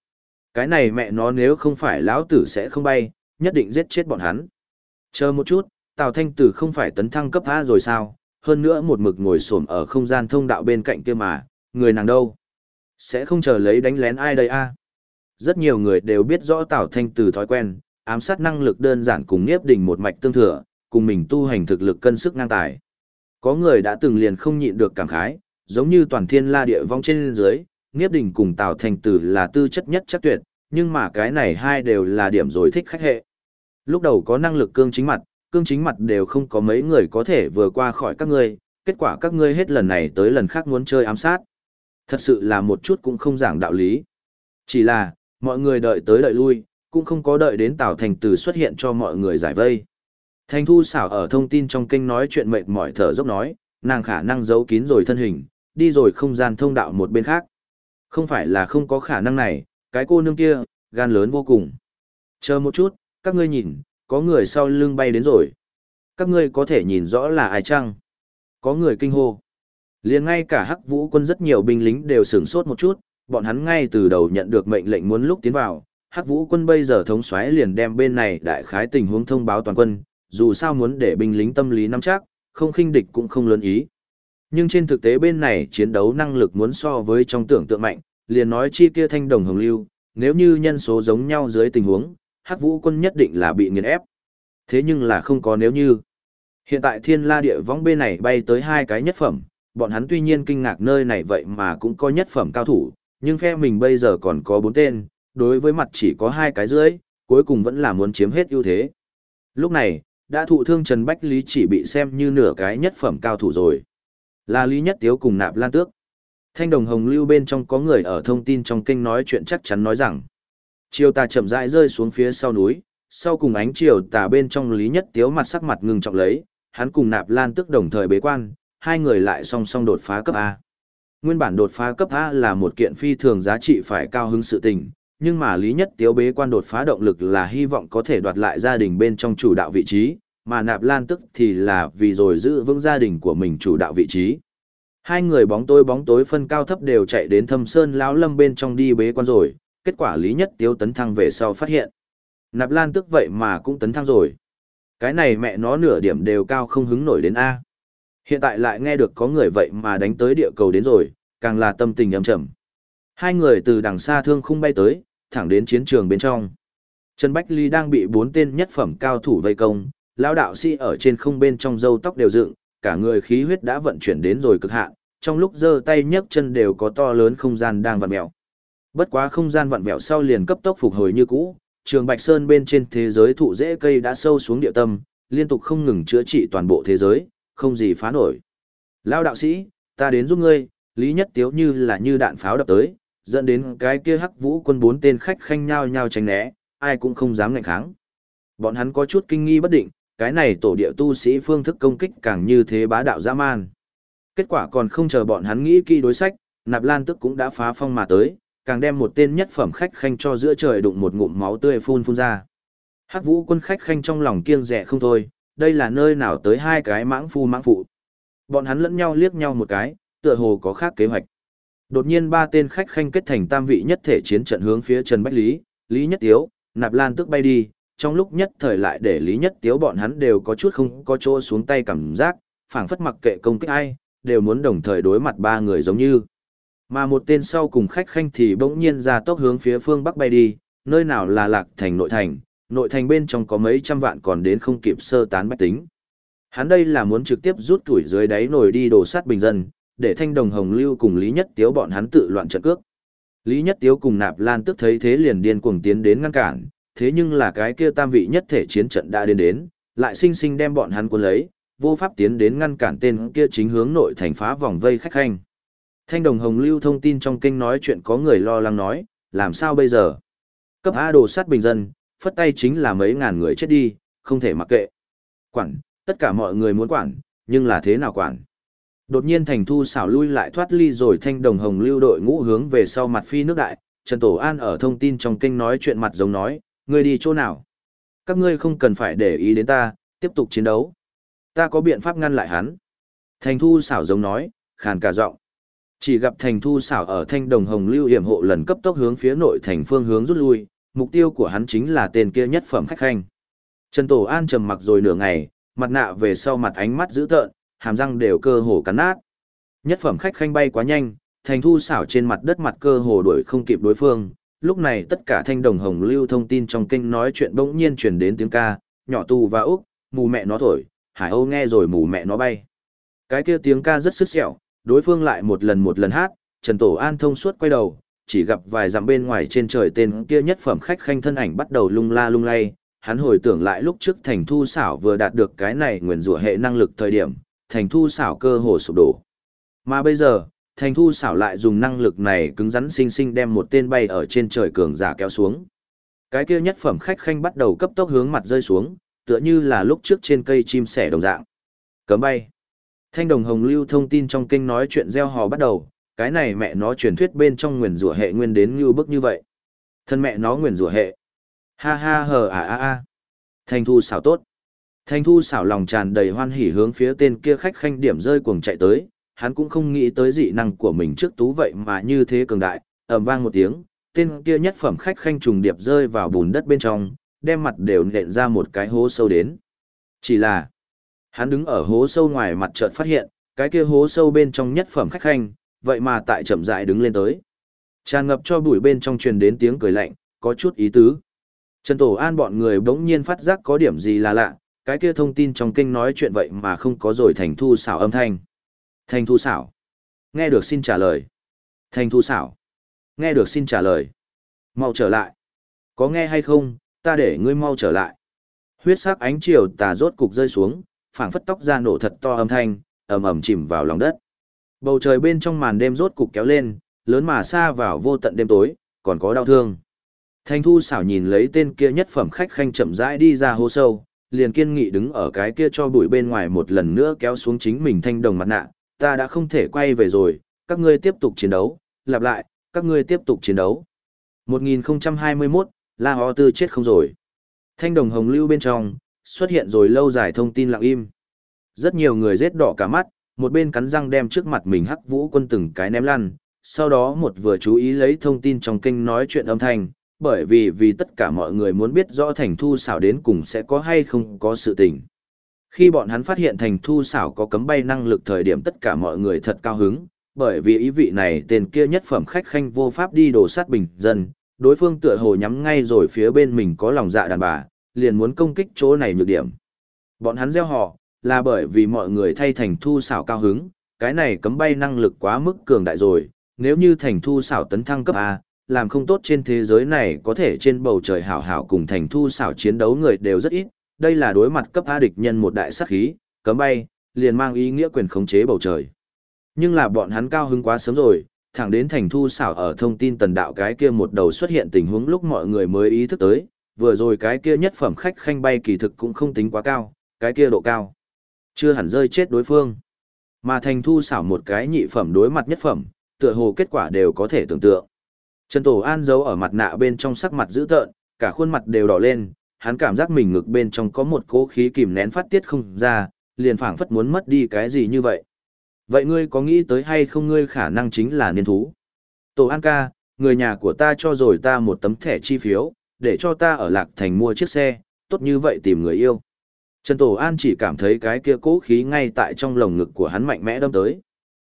[SPEAKER 1] Cái này mẹ nó nếu không phải lão tử sẽ không bay, nhất định giết chết bọn hắn. Chờ một chút, Tào Thanh Tử không phải tấn thăng cấp A rồi sao? Hơn nữa một mực ngồi xổm ở không gian thông đạo bên cạnh kia mà, người nàng đâu? Sẽ không chờ lấy đánh lén ai đây a? Rất nhiều người đều biết rõ Tào Thanh Tử thói quen, ám sát năng lực đơn giản cùng Niếp Đình một mạch tương thừa, cùng mình tu hành thực lực cân sức ngang tài. Có người đã từng liền không nhịn được cảm khái, giống như toàn thiên la địa vong trên dưới, Niếp Đình cùng Tào thành Tử là tư chất nhất chắc tuyệt, nhưng mà cái này hai đều là điểm rồi thích khách hệ. Lúc đầu có năng lực cương chính mặt, cương chính mặt đều không có mấy người có thể vừa qua khỏi các ngươi, kết quả các ngươi hết lần này tới lần khác muốn chơi ám sát. Thật sự là một chút cũng không giảng đạo lý. Chỉ là, mọi người đợi tới đợi lui, cũng không có đợi đến Tào Thành tử xuất hiện cho mọi người giải vây. Thành Thu xảo ở thông tin trong kênh nói chuyện mệt mỏi thở dốc nói, nàng khả năng giấu kín rồi thân hình, đi rồi không gian thông đạo một bên khác. Không phải là không có khả năng này, cái cô nương kia, gan lớn vô cùng. Chờ một chút, các ngươi nhìn, có người sau lưng bay đến rồi. Các ngươi có thể nhìn rõ là ai chăng? Có người kinh hô liền ngay cả hắc vũ quân rất nhiều binh lính đều sửng sốt một chút bọn hắn ngay từ đầu nhận được mệnh lệnh muốn lúc tiến vào hắc vũ quân bây giờ thống xoáy liền đem bên này đại khái tình huống thông báo toàn quân dù sao muốn để binh lính tâm lý nắm chắc không khinh địch cũng không lớn ý. Nhưng trên thực tế bên này chiến đấu năng lực muốn so với trong tưởng tượng mạnh liền nói chi kia thanh đồng hồng lưu nếu như nhân số giống nhau dưới tình huống hắc vũ quân nhất định là bị nghiền ép. Thế nhưng là không có nếu như. Hiện tại thiên la địa võng bên này bay tới hai cái nhất phẩm bọn hắn tuy nhiên kinh ngạc nơi này vậy mà cũng có nhất phẩm cao thủ, nhưng phe mình bây giờ còn có bốn tên, đối với mặt chỉ có hai cái dưới, cuối cùng vẫn là muốn chiếm hết ưu thế. Lúc này, đã thụ thương Trần Bách Lý chỉ bị xem như nửa cái nhất phẩm cao thủ rồi. Là Lý Nhất Tiếu cùng nạp lan tước. Thanh đồng hồng lưu bên trong có người ở thông tin trong kênh nói chuyện chắc chắn nói rằng. Chiều tà chậm rãi rơi xuống phía sau núi, sau cùng ánh chiều tà bên trong Lý Nhất Tiếu mặt sắc mặt ngừng trọng lấy, hắn cùng nạp lan tước đồng thời bế quan, hai người lại song song đột phá cấp A. Nguyên bản đột phá cấp A là một kiện phi thường giá trị phải cao hứng sự tình, nhưng mà Lý Nhất Tiếu bế quan đột phá động lực là hy vọng có thể đoạt lại gia đình bên trong chủ đạo vị trí, mà Nạp Lan tức thì là vì rồi giữ vững gia đình của mình chủ đạo vị trí. Hai người bóng tối bóng tối phân cao thấp đều chạy đến thâm sơn lão lâm bên trong đi bế quan rồi, kết quả Lý Nhất Tiếu tấn thăng về sau phát hiện. Nạp Lan tức vậy mà cũng tấn thăng rồi. Cái này mẹ nó nửa điểm đều cao không hứng nổi đến A. Hiện tại lại nghe được có người vậy mà đánh tới địa cầu đến rồi, càng là tâm tình âm trầm. Hai người từ đằng xa thương khung bay tới, thẳng đến chiến trường bên trong. Trần Bách Ly đang bị bốn tên nhất phẩm cao thủ vây công, lão đạo sĩ ở trên không bên trong râu tóc đều dựng, cả người khí huyết đã vận chuyển đến rồi cực hạn, trong lúc giơ tay nhấc chân đều có to lớn không gian đang vặn vẹo. Bất quá không gian vặn vẹo sau liền cấp tốc phục hồi như cũ, trường Bạch Sơn bên trên thế giới thụ rễ cây đã sâu xuống địa tâm, liên tục không ngừng chữa trị toàn bộ thế giới, không gì phá nổi. Lao đạo sĩ, ta đến giúp ngươi, Lý Nhất Tiếu như là như đạn pháo đập tới, dẫn đến cái kia hắc vũ quân bốn tên khách khanh nhau nhau tránh né, ai cũng không dám ngạnh kháng. Bọn hắn có chút kinh nghi bất định, cái này tổ địa tu sĩ phương thức công kích càng như thế bá đạo dã man. Kết quả còn không chờ bọn hắn nghĩ kỹ đối sách, Nạp Lan tức cũng đã phá phong mà tới, càng đem một tên nhất phẩm khách khanh cho giữa trời đụng một ngụm máu tươi phun phun ra. Hắc Vũ quân khách khanh trong lòng kiêng dè không thôi, đây là nơi nào tới hai cái mãng phu mãng phụ. Bọn hắn lẫn nhau liếc nhau một cái, tựa hồ có khác kế hoạch. Đột nhiên ba tên khách khanh kết thành tam vị nhất thể chiến trận hướng phía Trần Bách Lý, Lý Nhất Tiếu, Nạp Lan tức bay đi, trong lúc nhất thời lại để Lý Nhất Tiếu bọn hắn đều có chút không có chỗ xuống tay cảm giác, phảng phất mặc kệ công kích ai, đều muốn đồng thời đối mặt ba người giống như. Mà một tên sau cùng khách khanh thì bỗng nhiên ra tốc hướng phía phương bắc bay đi, nơi nào là lạc thành nội thành, nội thành bên trong có mấy trăm vạn còn đến không kịp sơ tán bách tính. Hắn đây là muốn trực tiếp rút tuổi dưới đáy nổi đi đổ sát bình dân, để thanh đồng hồng lưu cùng Lý Nhất Tiếu bọn hắn tự loạn trận cước. Lý Nhất Tiếu cùng Nạp Lan tức thấy thế liền điên cuồng tiến đến ngăn cản, thế nhưng là cái kia tam vị nhất thể chiến trận đã đến đến, lại sinh sinh đem bọn hắn cuốn lấy, vô pháp tiến đến ngăn cản tên kia chính hướng nội thành phá vòng vây khách khanh. Thanh đồng hồng lưu thông tin trong kênh nói chuyện có người lo lắng nói, làm sao bây giờ? Cấp A đồ sát bình dân, phất tay chính là mấy ngàn người chết đi, không thể mặc kệ. Quản, tất cả mọi người muốn quản, nhưng là thế nào quản? Đột nhiên thành thu xảo lui lại thoát ly rồi thanh đồng hồng lưu đội ngũ hướng về sau mặt phi nước đại, Trần Tổ An ở thông tin trong kênh nói chuyện mặt giống nói, ngươi đi chỗ nào? Các ngươi không cần phải để ý đến ta, tiếp tục chiến đấu. Ta có biện pháp ngăn lại hắn. Thành thu xảo giống nói, khàn cả giọng. Chỉ gặp thành thu xảo ở thanh đồng hồng lưu hiểm hộ lần cấp tốc hướng phía nội thành phương hướng rút lui, mục tiêu của hắn chính là tên kia nhất phẩm khách khanh. Trần Tổ An trầm mặc rồi nửa ngày, mặt nạ về sau mặt ánh mắt dữ tợn, hàm răng đều cơ hồ cắn nát. Nhất phẩm khách khanh bay quá nhanh, thành thu xảo trên mặt đất mặt cơ hồ đuổi không kịp đối phương. Lúc này tất cả thanh đồng hồng lưu thông tin trong kênh nói chuyện bỗng nhiên truyền đến tiếng ca, nhỏ tù và úc, mù mẹ nó thổi, hải âu nghe rồi mù mẹ nó bay. Cái kia tiếng ca rất sức sẹo, đối phương lại một lần một lần hát, Trần Tổ An thông suốt quay đầu, chỉ gặp vài dặm bên ngoài trên trời tên kia nhất phẩm khách khanh thân ảnh bắt đầu lung la lung lay, hắn hồi tưởng lại lúc trước thành thu xảo vừa đạt được cái này nguyền rủa hệ năng lực thời điểm, thành thu xảo cơ hồ sụp đổ. Mà bây giờ, thành thu xảo lại dùng năng lực này cứng rắn sinh sinh đem một tên bay ở trên trời cường giả kéo xuống. Cái kia nhất phẩm khách khanh bắt đầu cấp tốc hướng mặt rơi xuống, tựa như là lúc trước trên cây chim sẻ đồng dạng. Cấm bay. Thanh đồng hồng lưu thông tin trong kênh nói chuyện gieo hò bắt đầu, cái này mẹ nó truyền thuyết bên trong nguyền rủa hệ nguyên đến như bức như vậy. Thân mẹ nó nguyền rủa hệ. Ha ha hờ à a a. Thanh thu xảo tốt. Thanh thu xảo lòng tràn đầy hoan hỉ hướng phía tên kia khách khanh điểm rơi cuồng chạy tới, hắn cũng không nghĩ tới dị năng của mình trước tú vậy mà như thế cường đại, ầm vang một tiếng, tên kia nhất phẩm khách khanh trùng điệp rơi vào bùn đất bên trong, đem mặt đều nện ra một cái hố sâu đến. Chỉ là, hắn đứng ở hố sâu ngoài mặt chợt phát hiện, cái kia hố sâu bên trong nhất phẩm khách khanh, vậy mà tại chậm rãi đứng lên tới. Tràn ngập cho bụi bên trong truyền đến tiếng cười lạnh, có chút ý tứ. Trần Tổ An bọn người bỗng nhiên phát giác có điểm gì là lạ, cái kia thông tin trong kinh nói chuyện vậy mà không có rồi thành thu xảo âm thanh. Thành thu xảo. Nghe được xin trả lời. Thành thu xảo. Nghe được xin trả lời. Mau trở lại. Có nghe hay không, ta để ngươi mau trở lại. Huyết sắc ánh chiều tà rốt cục rơi xuống, phảng phất tóc ra nổ thật to âm thanh, ầm ầm chìm vào lòng đất. Bầu trời bên trong màn đêm rốt cục kéo lên, lớn mà xa vào vô tận đêm tối, còn có đau thương. Thanh thu xảo nhìn lấy tên kia nhất phẩm khách khanh chậm rãi đi ra hố sâu, liền kiên nghị đứng ở cái kia cho bụi bên ngoài một lần nữa kéo xuống chính mình thanh đồng mặt nạ, ta đã không thể quay về rồi, các ngươi tiếp tục chiến đấu, lặp lại, các ngươi tiếp tục chiến đấu. 1021, La Ho Tư chết không rồi. Thanh đồng hồng lưu bên trong, xuất hiện rồi lâu dài thông tin lặng im. Rất nhiều người rết đỏ cả mắt, một bên cắn răng đem trước mặt mình hắc vũ quân từng cái ném lăn, sau đó một vừa chú ý lấy thông tin trong kênh nói chuyện âm thanh, bởi vì vì tất cả mọi người muốn biết rõ thành thu xảo đến cùng sẽ có hay không có sự tình. Khi bọn hắn phát hiện thành thu xảo có cấm bay năng lực thời điểm tất cả mọi người thật cao hứng, bởi vì ý vị này tên kia nhất phẩm khách khanh vô pháp đi đổ sát bình dân, đối phương tựa hồ nhắm ngay rồi phía bên mình có lòng dạ đàn bà, liền muốn công kích chỗ này nhược điểm. Bọn hắn gieo họ, là bởi vì mọi người thay thành thu xảo cao hứng, cái này cấm bay năng lực quá mức cường đại rồi, nếu như thành thu xảo tấn thăng cấp A, làm không tốt trên thế giới này có thể trên bầu trời hảo hảo cùng thành thu xảo chiến đấu người đều rất ít, đây là đối mặt cấp A địch nhân một đại sát khí, cấm bay, liền mang ý nghĩa quyền khống chế bầu trời. Nhưng là bọn hắn cao hứng quá sớm rồi, thẳng đến thành thu xảo ở thông tin tần đạo cái kia một đầu xuất hiện tình huống lúc mọi người mới ý thức tới, vừa rồi cái kia nhất phẩm khách khanh bay kỳ thực cũng không tính quá cao, cái kia độ cao. Chưa hẳn rơi chết đối phương. Mà thành thu xảo một cái nhị phẩm đối mặt nhất phẩm, tựa hồ kết quả đều có thể tưởng tượng. Trần Tổ An giấu ở mặt nạ bên trong sắc mặt dữ tợn, cả khuôn mặt đều đỏ lên, hắn cảm giác mình ngực bên trong có một cỗ khí kìm nén phát tiết không ra, liền phảng phất muốn mất đi cái gì như vậy. Vậy ngươi có nghĩ tới hay không ngươi khả năng chính là niên thú? Tổ An ca, người nhà của ta cho rồi ta một tấm thẻ chi phiếu, để cho ta ở Lạc Thành mua chiếc xe, tốt như vậy tìm người yêu. Trần Tổ An chỉ cảm thấy cái kia cố khí ngay tại trong lồng ngực của hắn mạnh mẽ đâm tới.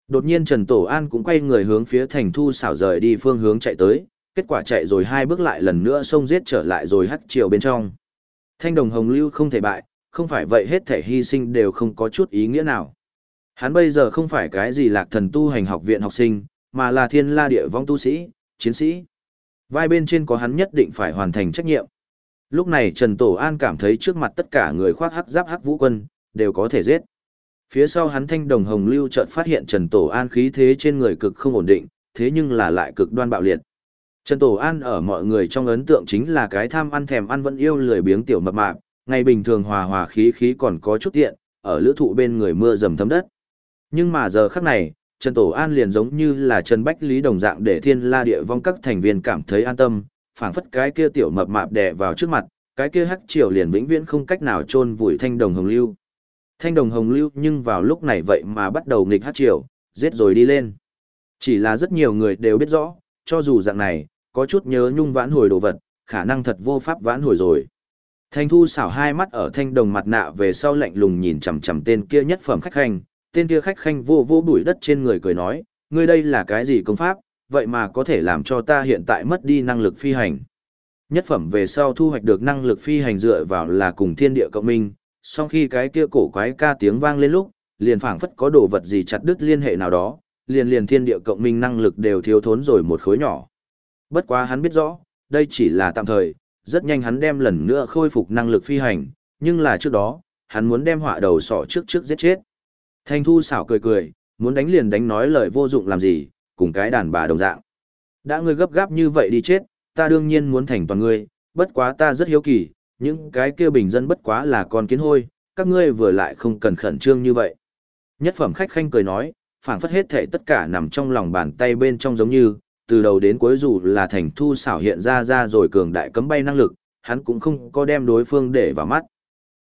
[SPEAKER 1] Đột nhiên Trần Tổ An cũng quay người hướng phía thành thu xảo rời đi phương hướng chạy tới, kết quả chạy rồi hai bước lại lần nữa xông giết trở lại rồi hắt chiều bên trong. Thanh đồng hồng lưu không thể bại, không phải vậy hết thể hy sinh đều không có chút ý nghĩa nào. Hắn bây giờ không phải cái gì lạc thần tu hành học viện học sinh, mà là thiên la địa vong tu sĩ, chiến sĩ. Vai bên trên có hắn nhất định phải hoàn thành trách nhiệm. Lúc này Trần Tổ An cảm thấy trước mặt tất cả người khoác hắc giáp hắc vũ quân, đều có thể giết. Phía sau hắn thanh đồng hồng lưu chợt phát hiện Trần Tổ An khí thế trên người cực không ổn định, thế nhưng là lại cực đoan bạo liệt. Trần Tổ An ở mọi người trong ấn tượng chính là cái tham ăn thèm ăn vẫn yêu lười biếng tiểu mập mạp, ngày bình thường hòa hòa khí khí còn có chút tiện, ở lữ thụ bên người mưa dầm thấm đất. Nhưng mà giờ khắc này, Trần Tổ An liền giống như là Trần Bách Lý đồng dạng để thiên la địa vong các thành viên cảm thấy an tâm, phảng phất cái kia tiểu mập mạp đè vào trước mặt, cái kia hắc triều liền vĩnh viễn không cách nào chôn vùi thanh đồng hồng lưu. Thanh đồng hồng lưu nhưng vào lúc này vậy mà bắt đầu nghịch hát triều, giết rồi đi lên. Chỉ là rất nhiều người đều biết rõ, cho dù dạng này, có chút nhớ nhung vãn hồi đồ vật, khả năng thật vô pháp vãn hồi rồi. Thanh thu xảo hai mắt ở thanh đồng mặt nạ về sau lạnh lùng nhìn chằm chằm tên kia nhất phẩm khách khanh, tên kia khách khanh vô vô bụi đất trên người cười nói, ngươi đây là cái gì công pháp, vậy mà có thể làm cho ta hiện tại mất đi năng lực phi hành. Nhất phẩm về sau thu hoạch được năng lực phi hành dựa vào là cùng thiên địa cộng minh, sau khi cái kia cổ quái ca tiếng vang lên lúc, liền phảng phất có đồ vật gì chặt đứt liên hệ nào đó, liền liền thiên địa cộng minh năng lực đều thiếu thốn rồi một khối nhỏ. Bất quá hắn biết rõ, đây chỉ là tạm thời, rất nhanh hắn đem lần nữa khôi phục năng lực phi hành, nhưng là trước đó, hắn muốn đem họa đầu sọ trước trước giết chết. Thanh thu xảo cười cười, muốn đánh liền đánh nói lời vô dụng làm gì, cùng cái đàn bà đồng dạng. Đã ngươi gấp gáp như vậy đi chết, ta đương nhiên muốn thành toàn ngươi, bất quá ta rất hiếu kỳ, những cái kia bình dân bất quá là con kiến hôi, các ngươi vừa lại không cần khẩn trương như vậy. Nhất phẩm khách khanh cười nói, phảng phất hết thể tất cả nằm trong lòng bàn tay bên trong giống như, từ đầu đến cuối dù là thành thu xảo hiện ra ra rồi cường đại cấm bay năng lực, hắn cũng không có đem đối phương để vào mắt.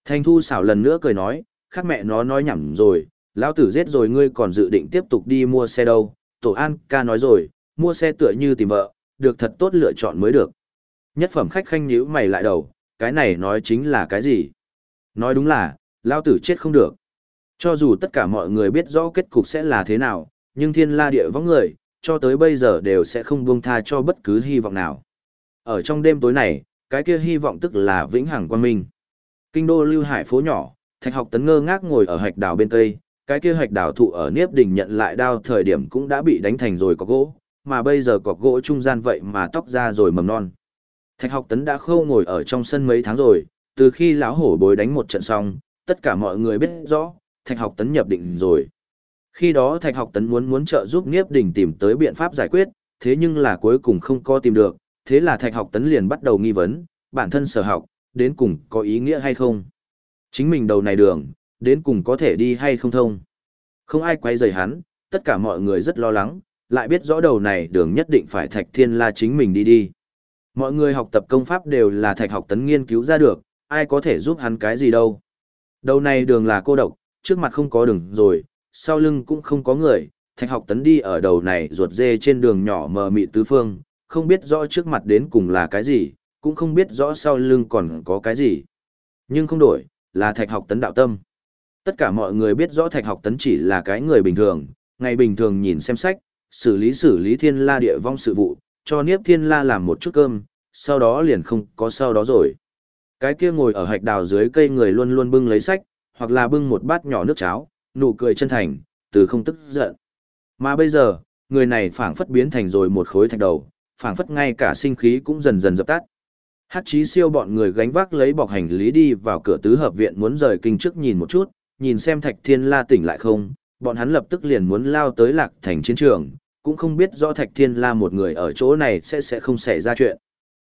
[SPEAKER 1] Thành thu xảo lần nữa cười nói, khác mẹ nó nói nhảm rồi, lão tử giết rồi ngươi còn dự định tiếp tục đi mua xe đâu, tổ an ca nói rồi, mua xe tựa như tìm vợ, được thật tốt lựa chọn mới được. Nhất phẩm khách khanh nhíu mày lại đầu, cái này nói chính là cái gì? Nói đúng là, lao tử chết không được. Cho dù tất cả mọi người biết rõ kết cục sẽ là thế nào, nhưng thiên la địa võng người, cho tới bây giờ đều sẽ không buông tha cho bất cứ hy vọng nào. Ở trong đêm tối này, cái kia hy vọng tức là vĩnh hằng quan minh. Kinh đô lưu hải phố nhỏ, thạch học tấn ngơ ngác ngồi ở hạch đào bên tây, cái kia hạch đào thụ ở Niếp Đình nhận lại đao thời điểm cũng đã bị đánh thành rồi có gỗ, mà bây giờ có gỗ trung gian vậy mà tóc ra rồi mầm non. Thạch học tấn đã khâu ngồi ở trong sân mấy tháng rồi, từ khi lão hổ bối đánh một trận xong, tất cả mọi người biết rõ, thạch học tấn nhập định rồi. Khi đó thạch học tấn muốn muốn trợ giúp Niếp Đình tìm tới biện pháp giải quyết, thế nhưng là cuối cùng không có tìm được, thế là thạch học tấn liền bắt đầu nghi vấn, bản thân sở học, đến cùng có ý nghĩa hay không. Chính mình đầu này đường, đến cùng có thể đi hay không thông. Không ai quay rời hắn, tất cả mọi người rất lo lắng, lại biết rõ đầu này đường nhất định phải thạch thiên la chính mình đi đi. Mọi người học tập công pháp đều là thạch học tấn nghiên cứu ra được, ai có thể giúp hắn cái gì đâu. Đầu này đường là cô độc, trước mặt không có đường rồi, sau lưng cũng không có người, thạch học tấn đi ở đầu này ruột dê trên đường nhỏ mờ mị tứ phương, không biết rõ trước mặt đến cùng là cái gì, cũng không biết rõ sau lưng còn có cái gì. Nhưng không đổi, là thạch học tấn đạo tâm. Tất cả mọi người biết rõ thạch học tấn chỉ là cái người bình thường, ngày bình thường nhìn xem sách, xử lý xử lý thiên la địa vong sự vụ, cho niếp thiên la làm một chút cơm, sau đó liền không có sau đó rồi. Cái kia ngồi ở hạch đào dưới cây người luôn luôn bưng lấy sách, hoặc là bưng một bát nhỏ nước cháo, nụ cười chân thành, từ không tức giận. Mà bây giờ, người này phảng phất biến thành rồi một khối thạch đầu, phảng phất ngay cả sinh khí cũng dần dần dập tắt. Hát chí siêu bọn người gánh vác lấy bọc hành lý đi vào cửa tứ hợp viện muốn rời kinh trước nhìn một chút, nhìn xem thạch thiên la tỉnh lại không, bọn hắn lập tức liền muốn lao tới lạc thành chiến trường, cũng không biết rõ thạch thiên la một người ở chỗ này sẽ sẽ không xảy ra chuyện.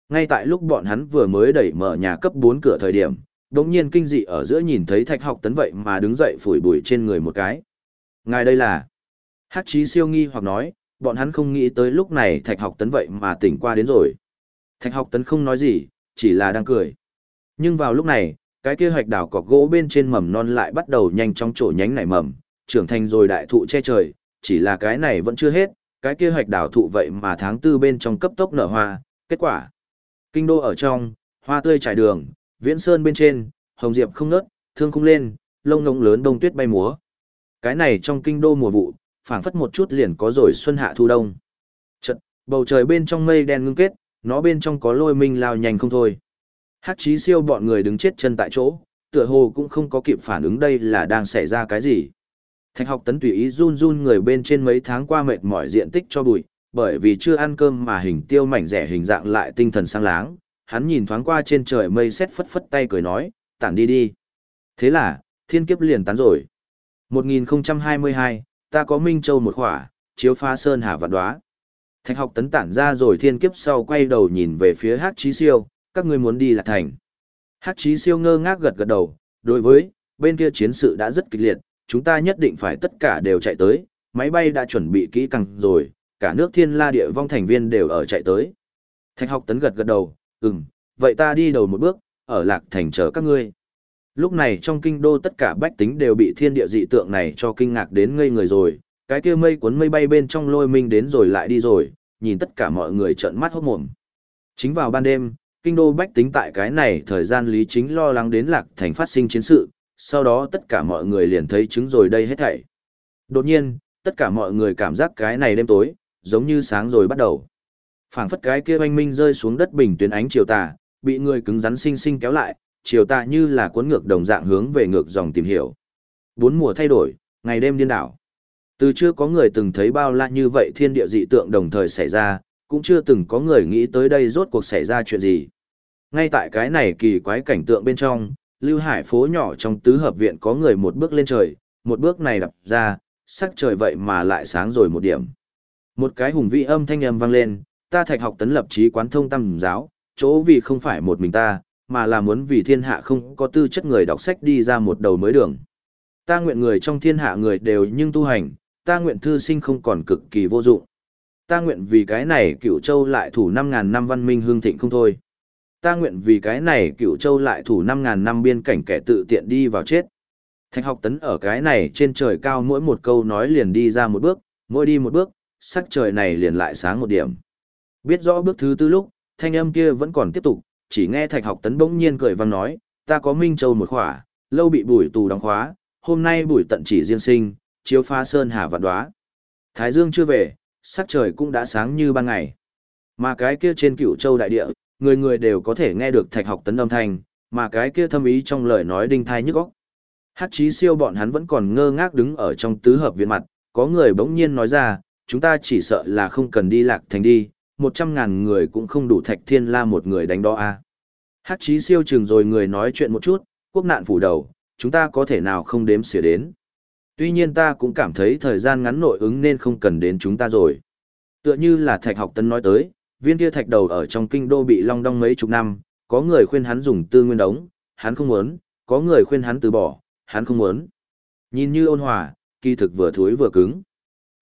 [SPEAKER 1] Ngay tại lúc bọn hắn vừa mới đẩy mở nhà cấp 4 cửa thời điểm, đống nhiên kinh dị ở giữa nhìn thấy thạch học tấn vậy mà đứng dậy phủi bụi trên người một cái. Ngài đây là... Hát chí siêu nghi hoặc nói, bọn hắn không nghĩ tới lúc này thạch học tấn vậy mà tỉnh qua đến rồi. Thạch học tấn không nói gì, chỉ là đang cười. Nhưng vào lúc này, cái kia hoạch đảo cọc gỗ bên trên mầm non lại bắt đầu nhanh chóng trổ nhánh nảy mầm, trưởng thành rồi đại thụ che trời, chỉ là cái này vẫn chưa hết, cái kia hoạch đảo thụ vậy mà tháng tư bên trong cấp tốc nở hoa, kết quả. Kinh đô ở trong, hoa tươi trải đường, viễn sơn bên trên, hồng diệp không nớt, thương không lên, lông ngỗng lớn đông tuyết bay múa. Cái này trong kinh đô mùa vụ, phảng phất một chút liền có rồi xuân hạ thu đông. Chật, bầu trời bên trong mây đen ngưng kết, nó bên trong có lôi minh lao nhanh không thôi. Hắc chí siêu bọn người đứng chết chân tại chỗ, tựa hồ cũng không có kịp phản ứng đây là đang xảy ra cái gì. Thạch học tấn tùy ý run run người bên trên mấy tháng qua mệt mỏi diện tích cho bụi, bởi vì chưa ăn cơm mà hình tiêu mảnh rẻ hình dạng lại tinh thần sang láng, hắn nhìn thoáng qua trên trời mây xét phất phất tay cười nói, tản đi đi. Thế là, thiên kiếp liền tán rồi. 1022, ta có Minh Châu một khỏa, chiếu pha sơn hà vạn đoá. Thạch học tấn tản ra rồi thiên kiếp sau quay đầu nhìn về phía hát Chí siêu, các ngươi muốn đi là thành. Hát Chí siêu ngơ ngác gật gật đầu, đối với, bên kia chiến sự đã rất kịch liệt, chúng ta nhất định phải tất cả đều chạy tới, máy bay đã chuẩn bị kỹ càng rồi, cả nước thiên la địa vong thành viên đều ở chạy tới. Thạch học tấn gật gật đầu, ừm, vậy ta đi đầu một bước, ở lạc thành chờ các ngươi. Lúc này trong kinh đô tất cả bách tính đều bị thiên địa dị tượng này cho kinh ngạc đến ngây người rồi, cái kia mây cuốn mây bay bên trong lôi minh đến rồi lại đi rồi, nhìn tất cả mọi người trợn mắt hốt mồm. Chính vào ban đêm, kinh đô bách tính tại cái này thời gian lý chính lo lắng đến lạc thành phát sinh chiến sự, sau đó tất cả mọi người liền thấy chứng rồi đây hết thảy. Đột nhiên, tất cả mọi người cảm giác cái này đêm tối, giống như sáng rồi bắt đầu. phảng phất cái kia oanh minh rơi xuống đất bình tuyến ánh chiều tà, bị người cứng rắn sinh sinh kéo lại, chiều tà như là cuốn ngược đồng dạng hướng về ngược dòng tìm hiểu. Bốn mùa thay đổi, ngày đêm điên đảo. Từ chưa có người từng thấy bao la như vậy thiên địa dị tượng đồng thời xảy ra, cũng chưa từng có người nghĩ tới đây rốt cuộc xảy ra chuyện gì. Ngay tại cái này kỳ quái cảnh tượng bên trong, Lưu Hải phố nhỏ trong tứ hợp viện có người một bước lên trời, một bước này đập ra, sắc trời vậy mà lại sáng rồi một điểm. Một cái hùng vĩ âm thanh âm vang lên, ta thạch học tấn lập chí quán thông tâm giáo, chỗ vì không phải một mình ta, mà là muốn vì thiên hạ không có tư chất người đọc sách đi ra một đầu mới đường. Ta nguyện người trong thiên hạ người đều nhưng tu hành, ta nguyện thư sinh không còn cực kỳ vô dụng. Ta nguyện vì cái này cựu châu lại thủ 5.000 năm văn minh hương thịnh không thôi. Ta nguyện vì cái này cựu châu lại thủ 5.000 năm biên cảnh kẻ tự tiện đi vào chết. Thạch học tấn ở cái này trên trời cao mỗi một câu nói liền đi ra một bước, mỗi đi một bước, sắc trời này liền lại sáng một điểm. Biết rõ bước thứ tư lúc, thanh âm kia vẫn còn tiếp tục, chỉ nghe thạch học tấn bỗng nhiên cười vang nói, ta có Minh Châu một khỏa, lâu bị bùi tù đóng khóa, hôm nay bùi tận chỉ riêng sinh, chiếu pha sơn hà vạn đoá. Thái Dương chưa về, sắc trời cũng đã sáng như ban ngày. Mà cái kia trên cửu châu đại địa, người người đều có thể nghe được thạch học tấn âm thanh, mà cái kia thâm ý trong lời nói đinh thai nhức óc. Hát chí siêu bọn hắn vẫn còn ngơ ngác đứng ở trong tứ hợp viện mặt, có người bỗng nhiên nói ra, chúng ta chỉ sợ là không cần đi lạc thành đi, một trăm ngàn người cũng không đủ thạch thiên la một người đánh đó a. À. Hát chí siêu chừng rồi người nói chuyện một chút, quốc nạn phủ đầu, chúng ta có thể nào không đếm xỉa đến. Tuy nhiên ta cũng cảm thấy thời gian ngắn nội ứng nên không cần đến chúng ta rồi. Tựa như là thạch học tân nói tới, viên kia thạch đầu ở trong kinh đô bị long đong mấy chục năm, có người khuyên hắn dùng tư nguyên đống, hắn không muốn, có người khuyên hắn từ bỏ, hắn không muốn. Nhìn như ôn hòa, kỳ thực vừa thối vừa cứng.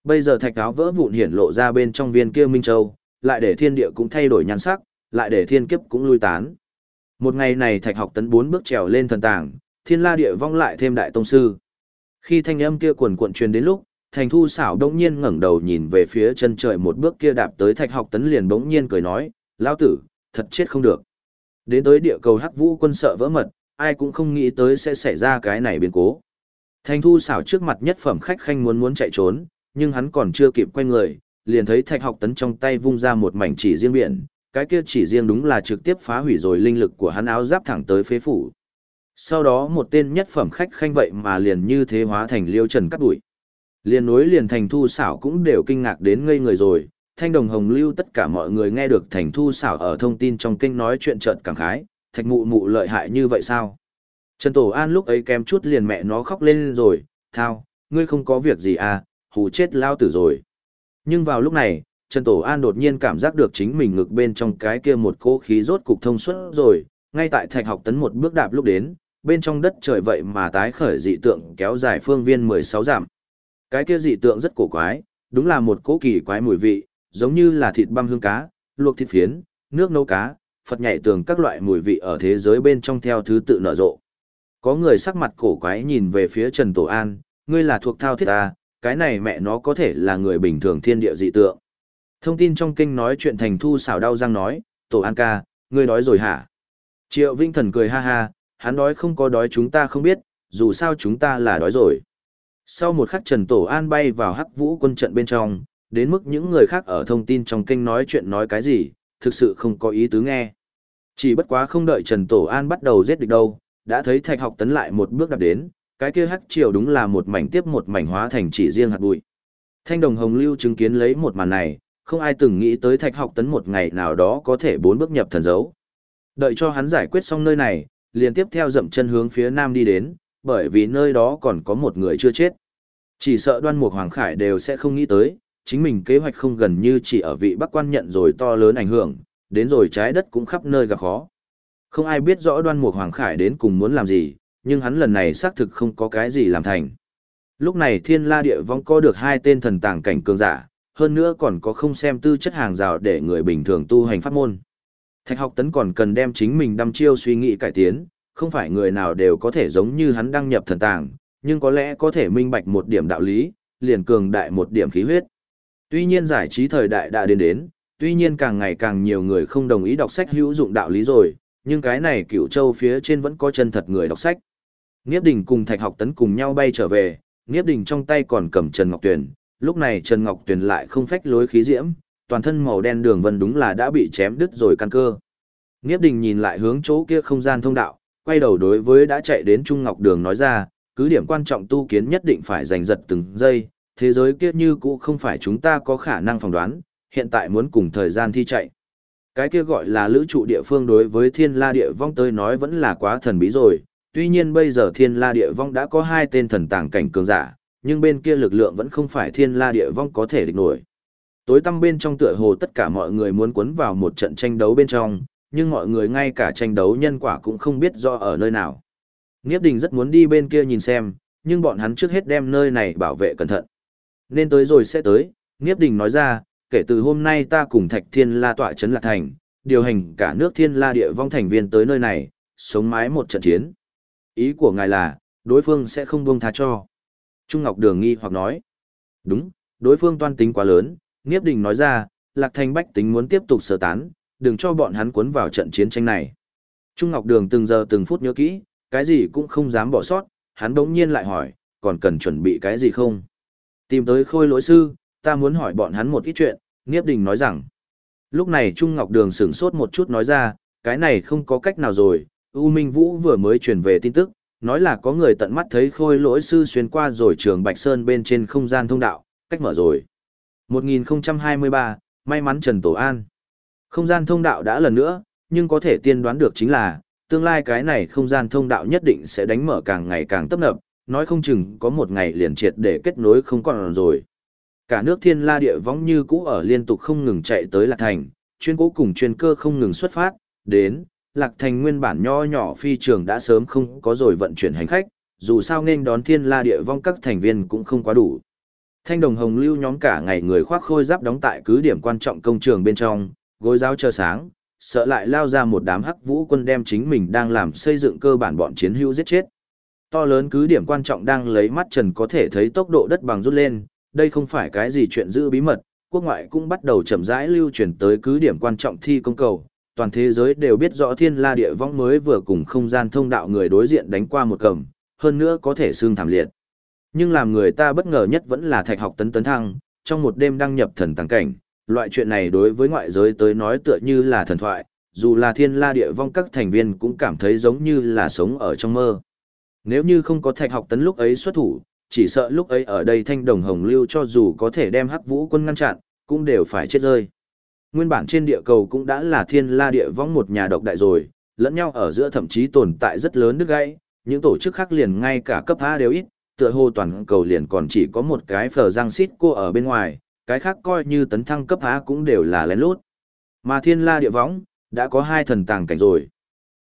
[SPEAKER 1] Bây giờ thạch áo vỡ vụn hiển lộ ra bên trong viên kia Minh Châu, lại để thiên địa cũng thay đổi nhan sắc, lại để thiên kiếp cũng lui tán. Một ngày này thạch học tấn bốn bước trèo lên thần tàng, thiên la địa vong lại thêm đại tông sư. Khi thanh âm kia quần cuộn truyền đến lúc, thành thu xảo đông nhiên ngẩng đầu nhìn về phía chân trời một bước kia đạp tới thạch học tấn liền bỗng nhiên cười nói, lão tử, thật chết không được. Đến tới địa cầu hắc vũ quân sợ vỡ mật, ai cũng không nghĩ tới sẽ xảy ra cái này biến cố. Thành thu xảo trước mặt nhất phẩm khách khanh muốn muốn chạy trốn, nhưng hắn còn chưa kịp quay người, liền thấy thạch học tấn trong tay vung ra một mảnh chỉ riêng biển, cái kia chỉ riêng đúng là trực tiếp phá hủy rồi linh lực của hắn áo giáp thẳng tới phế phủ. Sau đó một tên nhất phẩm khách khanh vậy mà liền như thế hóa thành liêu trần cắt đuổi. Liền nối liền thành thu xảo cũng đều kinh ngạc đến ngây người rồi, thanh đồng hồng lưu tất cả mọi người nghe được thành thu xảo ở thông tin trong kinh nói chuyện trợn cảm khái, thạch mụ mụ lợi hại như vậy sao? Trần Tổ An lúc ấy kém chút liền mẹ nó khóc lên rồi, thao, ngươi không có việc gì à, hù chết lao tử rồi. Nhưng vào lúc này, Trần Tổ An đột nhiên cảm giác được chính mình ngực bên trong cái kia một cỗ khí rốt cục thông suốt rồi, ngay tại thạch học tấn một bước đạp lúc đến, bên trong đất trời vậy mà tái khởi dị tượng kéo dài phương viên 16 giảm. Cái kia dị tượng rất cổ quái, đúng là một cỗ kỳ quái mùi vị, giống như là thịt băm hương cá, luộc thịt phiến, nước nấu cá, Phật nhảy tường các loại mùi vị ở thế giới bên trong theo thứ tự nở rộ. Có người sắc mặt cổ quái nhìn về phía Trần Tổ An, ngươi là thuộc thao thiết ta, cái này mẹ nó có thể là người bình thường thiên địa dị tượng. Thông tin trong kinh nói chuyện thành thu xảo đau răng nói, Tổ An ca, ngươi đói rồi hả? Triệu Vinh Thần cười ha ha, hắn đói không có đói chúng ta không biết, dù sao chúng ta là đói rồi. Sau một khắc Trần Tổ An bay vào hắc vũ quân trận bên trong, đến mức những người khác ở thông tin trong kênh nói chuyện nói cái gì, thực sự không có ý tứ nghe. Chỉ bất quá không đợi Trần Tổ An bắt đầu giết địch đâu, đã thấy Thạch Học Tấn lại một bước đạp đến, cái kia hắc triều đúng là một mảnh tiếp một mảnh hóa thành chỉ riêng hạt bụi. Thanh đồng hồng lưu chứng kiến lấy một màn này, không ai từng nghĩ tới Thạch Học Tấn một ngày nào đó có thể bốn bước nhập thần dấu. Đợi cho hắn giải quyết xong nơi này, liền tiếp theo dậm chân hướng phía nam đi đến, bởi vì nơi đó còn có một người chưa chết. Chỉ sợ đoan mục Hoàng Khải đều sẽ không nghĩ tới, chính mình kế hoạch không gần như chỉ ở vị Bắc quan nhận rồi to lớn ảnh hưởng, đến rồi trái đất cũng khắp nơi gặp khó. Không ai biết rõ đoan mục Hoàng Khải đến cùng muốn làm gì, nhưng hắn lần này xác thực không có cái gì làm thành. Lúc này thiên la địa vong có được hai tên thần tàng cảnh cường giả, hơn nữa còn có không xem tư chất hàng rào để người bình thường tu hành pháp môn. Thạch học tấn còn cần đem chính mình đăm chiêu suy nghĩ cải tiến, không phải người nào đều có thể giống như hắn đăng nhập thần tàng, nhưng có lẽ có thể minh bạch một điểm đạo lý, liền cường đại một điểm khí huyết. Tuy nhiên giải trí thời đại đã đến đến, tuy nhiên càng ngày càng nhiều người không đồng ý đọc sách hữu dụng đạo lý rồi, nhưng cái này cựu châu phía trên vẫn có chân thật người đọc sách. Niếp Đình cùng Thạch Học Tấn cùng nhau bay trở về, Niếp Đình trong tay còn cầm Trần Ngọc Tuyền, lúc này Trần Ngọc Tuyền lại không phách lối khí diễm, toàn thân màu đen đường vân đúng là đã bị chém đứt rồi căn cơ. Niếp Đình nhìn lại hướng chỗ kia không gian thông đạo, quay đầu đối với đã chạy đến Trung Ngọc Đường nói ra, cứ điểm quan trọng tu kiến nhất định phải giành giật từng giây, thế giới kia như cũ không phải chúng ta có khả năng phỏng đoán, hiện tại muốn cùng thời gian thi chạy. Cái kia gọi là lữ trụ địa phương đối với thiên la địa vong tới nói vẫn là quá thần bí rồi, tuy nhiên bây giờ thiên la địa vong đã có hai tên thần tàng cảnh cường giả, nhưng bên kia lực lượng vẫn không phải thiên la địa vong có thể địch nổi. Tối tăm bên trong tựa hồ tất cả mọi người muốn cuốn vào một trận tranh đấu bên trong, nhưng mọi người ngay cả tranh đấu nhân quả cũng không biết do ở nơi nào. Niếp đình rất muốn đi bên kia nhìn xem, nhưng bọn hắn trước hết đem nơi này bảo vệ cẩn thận. Nên tới rồi sẽ tới, Niếp đình nói ra, kể từ hôm nay ta cùng Thạch Thiên La tọa chấn Lạc Thành, điều hành cả nước Thiên La địa vong thành viên tới nơi này, sống mái một trận chiến. Ý của ngài là, đối phương sẽ không buông tha cho. Trung Ngọc Đường nghi hoặc nói. Đúng, đối phương toan tính quá lớn, Niếp Đình nói ra, Lạc Thành bách tính muốn tiếp tục sơ tán, đừng cho bọn hắn cuốn vào trận chiến tranh này. Trung Ngọc Đường từng giờ từng phút nhớ kỹ, cái gì cũng không dám bỏ sót, hắn bỗng nhiên lại hỏi, còn cần chuẩn bị cái gì không? Tìm tới khôi lỗi sư, ta muốn hỏi bọn hắn một ít chuyện, Niếp Đình nói rằng. Lúc này Trung Ngọc Đường sửng sốt một chút nói ra, cái này không có cách nào rồi, U Minh Vũ vừa mới truyền về tin tức, nói là có người tận mắt thấy khôi lỗi sư xuyên qua rồi trường Bạch Sơn bên trên không gian thông đạo, cách mở rồi. 1023, may mắn Trần Tổ An. Không gian thông đạo đã lần nữa, nhưng có thể tiên đoán được chính là, tương lai cái này không gian thông đạo nhất định sẽ đánh mở càng ngày càng tấp nập, nói không chừng có một ngày liền triệt để kết nối không còn rồi. Cả nước thiên la địa võng như cũ ở liên tục không ngừng chạy tới Lạc Thành, chuyên cố cùng chuyên cơ không ngừng xuất phát, đến, Lạc Thành nguyên bản nho nhỏ phi trường đã sớm không có rồi vận chuyển hành khách, dù sao nên đón thiên la địa vong các thành viên cũng không quá đủ. Thanh đồng hồng lưu nhóm cả ngày người khoác khôi giáp đóng tại cứ điểm quan trọng công trường bên trong, gối giáo chờ sáng, sợ lại lao ra một đám hắc vũ quân đem chính mình đang làm xây dựng cơ bản bọn chiến hữu giết chết. To lớn cứ điểm quan trọng đang lấy mắt trần có thể thấy tốc độ đất bằng rút lên, đây không phải cái gì chuyện giữ bí mật, quốc ngoại cũng bắt đầu chậm rãi lưu truyền tới cứ điểm quan trọng thi công cầu. Toàn thế giới đều biết rõ thiên la địa vong mới vừa cùng không gian thông đạo người đối diện đánh qua một cầm, hơn nữa có thể xương thảm liệt. Nhưng làm người ta bất ngờ nhất vẫn là thạch học tấn tấn thăng, trong một đêm đăng nhập thần tăng cảnh, loại chuyện này đối với ngoại giới tới nói tựa như là thần thoại, dù là thiên la địa vong các thành viên cũng cảm thấy giống như là sống ở trong mơ. Nếu như không có thạch học tấn lúc ấy xuất thủ, chỉ sợ lúc ấy ở đây thanh đồng hồng lưu cho dù có thể đem hắc vũ quân ngăn chặn, cũng đều phải chết rơi. Nguyên bản trên địa cầu cũng đã là thiên la địa vong một nhà độc đại rồi, lẫn nhau ở giữa thậm chí tồn tại rất lớn đứt gãy, những tổ chức khác liền ngay cả cấp A đều ít, tựa hồ toàn cầu liền còn chỉ có một cái phở giang xít cô ở bên ngoài, cái khác coi như tấn thăng cấp há cũng đều là lén lút. Mà thiên la địa võng, đã có hai thần tàng cảnh rồi.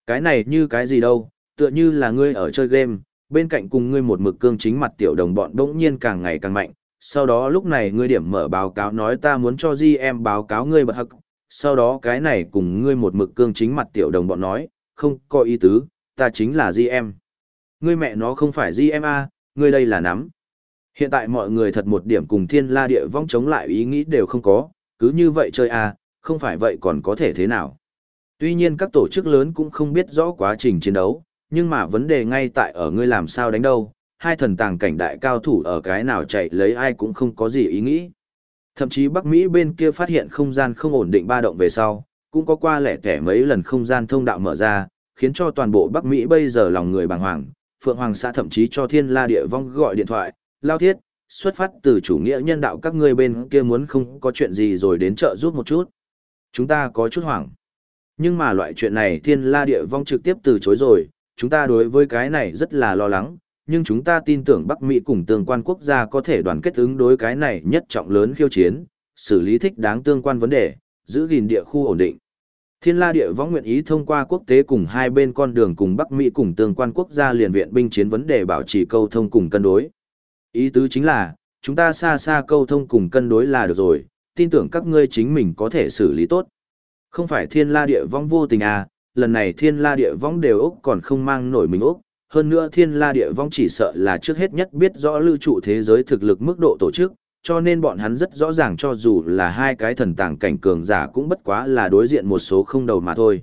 [SPEAKER 1] Cái này như cái gì đâu, tựa như là ngươi ở chơi game, bên cạnh cùng ngươi một mực cương chính mặt tiểu đồng bọn đỗng nhiên càng ngày càng mạnh. Sau đó lúc này ngươi điểm mở báo cáo nói ta muốn cho GM báo cáo ngươi bật hậc. Sau đó cái này cùng ngươi một mực cương chính mặt tiểu đồng bọn nói, không có ý tứ, ta chính là GM. Ngươi mẹ nó không phải GM A, ngươi đây là nắm. Hiện tại mọi người thật một điểm cùng thiên la địa vong chống lại ý nghĩ đều không có, cứ như vậy chơi à không phải vậy còn có thể thế nào. Tuy nhiên các tổ chức lớn cũng không biết rõ quá trình chiến đấu, nhưng mà vấn đề ngay tại ở ngươi làm sao đánh đâu, hai thần tàng cảnh đại cao thủ ở cái nào chạy lấy ai cũng không có gì ý nghĩ. Thậm chí Bắc Mỹ bên kia phát hiện không gian không ổn định ba động về sau, cũng có qua lẻ tẻ mấy lần không gian thông đạo mở ra, khiến cho toàn bộ Bắc Mỹ bây giờ lòng người bàng hoàng. Phượng Hoàng xã thậm chí cho Thiên La Địa Vong gọi điện thoại, lao thiết, xuất phát từ chủ nghĩa nhân đạo các ngươi bên kia muốn không có chuyện gì rồi đến chợ giúp một chút. Chúng ta có chút hoảng. Nhưng mà loại chuyện này Thiên La Địa Vong trực tiếp từ chối rồi, chúng ta đối với cái này rất là lo lắng, nhưng chúng ta tin tưởng Bắc Mỹ cùng tương quan quốc gia có thể đoàn kết ứng đối cái này nhất trọng lớn khiêu chiến, xử lý thích đáng tương quan vấn đề, giữ gìn địa khu ổn định. Thiên La Địa Võng nguyện ý thông qua quốc tế cùng hai bên con đường cùng Bắc Mỹ cùng tương quan quốc gia liền viện binh chiến vấn đề bảo trì câu thông cùng cân đối. Ý tứ chính là, chúng ta xa xa câu thông cùng cân đối là được rồi, tin tưởng các ngươi chính mình có thể xử lý tốt. Không phải thiên la địa vong vô tình à, lần này thiên la địa vong đều Úc còn không mang nổi mình Úc. Hơn nữa thiên la địa vong chỉ sợ là trước hết nhất biết rõ lưu trụ thế giới thực lực mức độ tổ chức, cho nên bọn hắn rất rõ ràng cho dù là hai cái thần tàng cảnh cường giả cũng bất quá là đối diện một số không đầu mà thôi.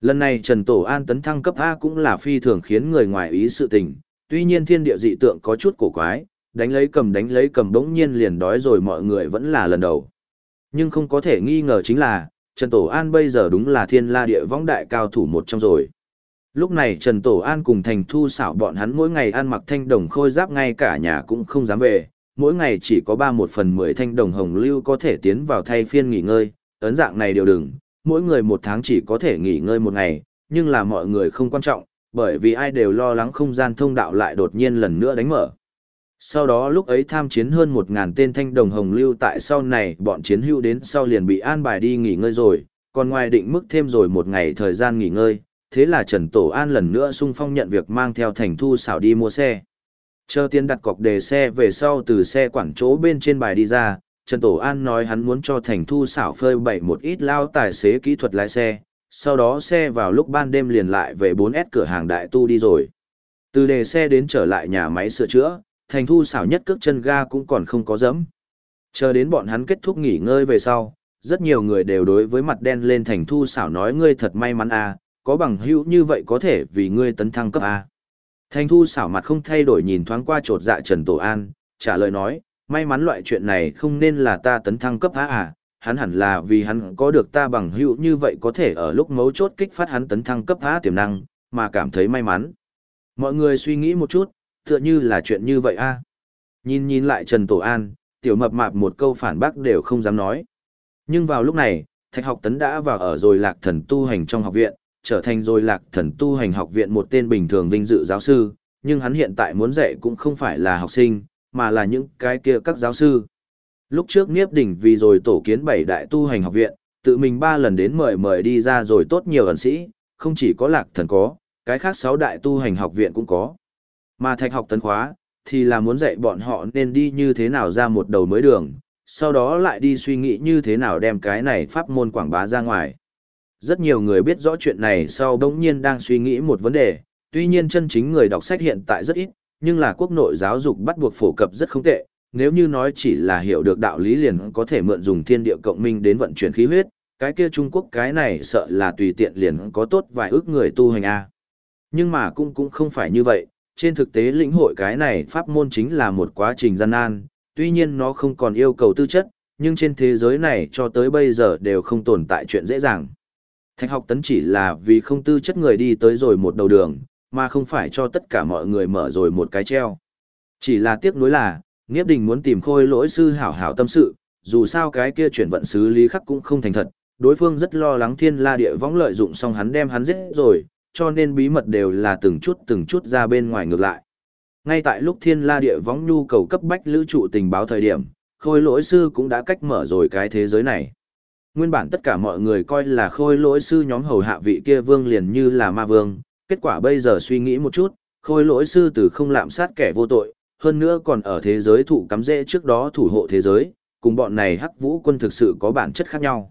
[SPEAKER 1] Lần này Trần Tổ An tấn thăng cấp A cũng là phi thường khiến người ngoài ý sự tình, tuy nhiên thiên địa dị tượng có chút cổ quái, đánh lấy cầm đánh lấy cầm đống nhiên liền đói rồi mọi người vẫn là lần đầu. Nhưng không có thể nghi ngờ chính là, Trần Tổ An bây giờ đúng là thiên la địa võng đại cao thủ một trong rồi. Lúc này Trần Tổ An cùng Thành Thu xảo bọn hắn mỗi ngày ăn mặc thanh đồng khôi giáp ngay cả nhà cũng không dám về, mỗi ngày chỉ có ba một phần mười thanh đồng hồng lưu có thể tiến vào thay phiên nghỉ ngơi, ấn dạng này đều đừng, mỗi người một tháng chỉ có thể nghỉ ngơi một ngày, nhưng là mọi người không quan trọng, bởi vì ai đều lo lắng không gian thông đạo lại đột nhiên lần nữa đánh mở. Sau đó lúc ấy tham chiến hơn một ngàn tên thanh đồng hồng lưu tại sau này bọn chiến hữu đến sau liền bị an bài đi nghỉ ngơi rồi, còn ngoài định mức thêm rồi một ngày thời gian nghỉ ngơi, thế là Trần Tổ An lần nữa sung phong nhận việc mang theo thành thu xảo đi mua xe. Chờ tiền đặt cọc đề xe về sau từ xe quản chỗ bên trên bài đi ra, Trần Tổ An nói hắn muốn cho thành thu xảo phơi bày một ít lao tài xế kỹ thuật lái xe, sau đó xe vào lúc ban đêm liền lại về 4S cửa hàng đại tu đi rồi. Từ đề xe đến trở lại nhà máy sửa chữa, thành thu xảo nhất cước chân ga cũng còn không có dẫm. Chờ đến bọn hắn kết thúc nghỉ ngơi về sau, rất nhiều người đều đối với mặt đen lên thành thu xảo nói ngươi thật may mắn à, có bằng hữu như vậy có thể vì ngươi tấn thăng cấp à? Thành thu xảo mặt không thay đổi nhìn thoáng qua trột dạ Trần Tổ An, trả lời nói, may mắn loại chuyện này không nên là ta tấn thăng cấp á à, hắn hẳn là vì hắn có được ta bằng hữu như vậy có thể ở lúc mấu chốt kích phát hắn tấn thăng cấp á tiềm năng, mà cảm thấy may mắn. Mọi người suy nghĩ một chút, tựa như là chuyện như vậy a. Nhìn nhìn lại Trần Tổ An, tiểu mập mạp một câu phản bác đều không dám nói. Nhưng vào lúc này, Thạch học tấn đã vào ở rồi lạc thần tu hành trong học viện, trở thành rồi lạc thần tu hành học viện một tên bình thường vinh dự giáo sư, nhưng hắn hiện tại muốn dạy cũng không phải là học sinh, mà là những cái kia các giáo sư. Lúc trước Niếp Đỉnh vì rồi tổ kiến bảy đại tu hành học viện, tự mình ba lần đến mời mời đi ra rồi tốt nhiều ẩn sĩ, không chỉ có lạc thần có, cái khác sáu đại tu hành học viện cũng có. Mà thạch học tấn khóa, thì là muốn dạy bọn họ nên đi như thế nào ra một đầu mới đường, sau đó lại đi suy nghĩ như thế nào đem cái này pháp môn quảng bá ra ngoài. Rất nhiều người biết rõ chuyện này sau bỗng nhiên đang suy nghĩ một vấn đề, tuy nhiên chân chính người đọc sách hiện tại rất ít, nhưng là quốc nội giáo dục bắt buộc phổ cập rất không tệ, nếu như nói chỉ là hiểu được đạo lý liền có thể mượn dùng thiên địa cộng minh đến vận chuyển khí huyết, cái kia Trung Quốc cái này sợ là tùy tiện liền có tốt vài ước người tu hành a. Nhưng mà cũng cũng không phải như vậy, trên thực tế lĩnh hội cái này pháp môn chính là một quá trình gian nan, tuy nhiên nó không còn yêu cầu tư chất, nhưng trên thế giới này cho tới bây giờ đều không tồn tại chuyện dễ dàng. Thạch học tấn chỉ là vì không tư chất người đi tới rồi một đầu đường, mà không phải cho tất cả mọi người mở rồi một cái treo. Chỉ là tiếc nuối là, Nghiếp Đình muốn tìm khôi lỗi sư hảo hảo tâm sự, dù sao cái kia chuyển vận sứ lý khắc cũng không thành thật, đối phương rất lo lắng thiên la địa võng lợi dụng xong hắn đem hắn giết rồi, cho nên bí mật đều là từng chút từng chút ra bên ngoài ngược lại. Ngay tại lúc thiên la địa võng nhu cầu cấp bách lữ trụ tình báo thời điểm, khôi lỗi sư cũng đã cách mở rồi cái thế giới này. Nguyên bản tất cả mọi người coi là khôi lỗi sư nhóm hầu hạ vị kia vương liền như là ma vương, kết quả bây giờ suy nghĩ một chút, khôi lỗi sư từ không lạm sát kẻ vô tội, hơn nữa còn ở thế giới thụ cắm rễ trước đó thủ hộ thế giới, cùng bọn này hắc vũ quân thực sự có bản chất khác nhau.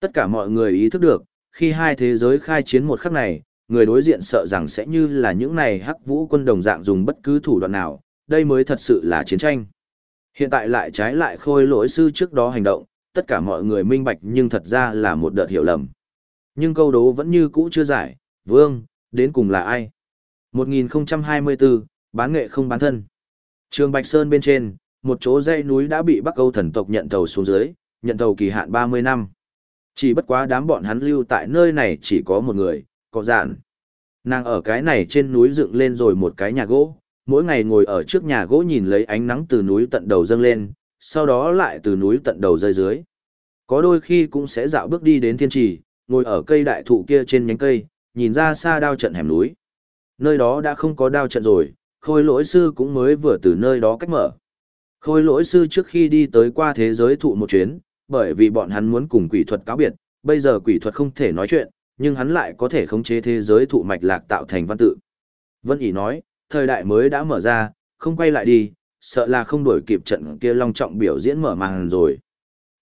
[SPEAKER 1] Tất cả mọi người ý thức được, khi hai thế giới khai chiến một khắc này, người đối diện sợ rằng sẽ như là những này hắc vũ quân đồng dạng dùng bất cứ thủ đoạn nào, đây mới thật sự là chiến tranh. Hiện tại lại trái lại khôi lỗi sư trước đó hành động, tất cả mọi người minh bạch nhưng thật ra là một đợt hiểu lầm. Nhưng câu đố vẫn như cũ chưa giải, vương, đến cùng là ai? 1024, bán nghệ không bán thân. Trường Bạch Sơn bên trên, một chỗ dãy núi đã bị Bắc Âu thần tộc nhận tàu xuống dưới, nhận tàu kỳ hạn 30 năm. Chỉ bất quá đám bọn hắn lưu tại nơi này chỉ có một người, có dạn. Nàng ở cái này trên núi dựng lên rồi một cái nhà gỗ, mỗi ngày ngồi ở trước nhà gỗ nhìn lấy ánh nắng từ núi tận đầu dâng lên, sau đó lại từ núi tận đầu rơi dưới. Có đôi khi cũng sẽ dạo bước đi đến thiên trì, ngồi ở cây đại thụ kia trên nhánh cây, nhìn ra xa đao trận hẻm núi. Nơi đó đã không có đao trận rồi, khôi lỗi sư cũng mới vừa từ nơi đó cách mở. Khôi lỗi sư trước khi đi tới qua thế giới thụ một chuyến, bởi vì bọn hắn muốn cùng quỷ thuật cáo biệt, bây giờ quỷ thuật không thể nói chuyện, nhưng hắn lại có thể khống chế thế giới thụ mạch lạc tạo thành văn tự. Vân ỉ nói, thời đại mới đã mở ra, không quay lại đi, sợ là không đổi kịp trận kia long trọng biểu diễn mở màn rồi.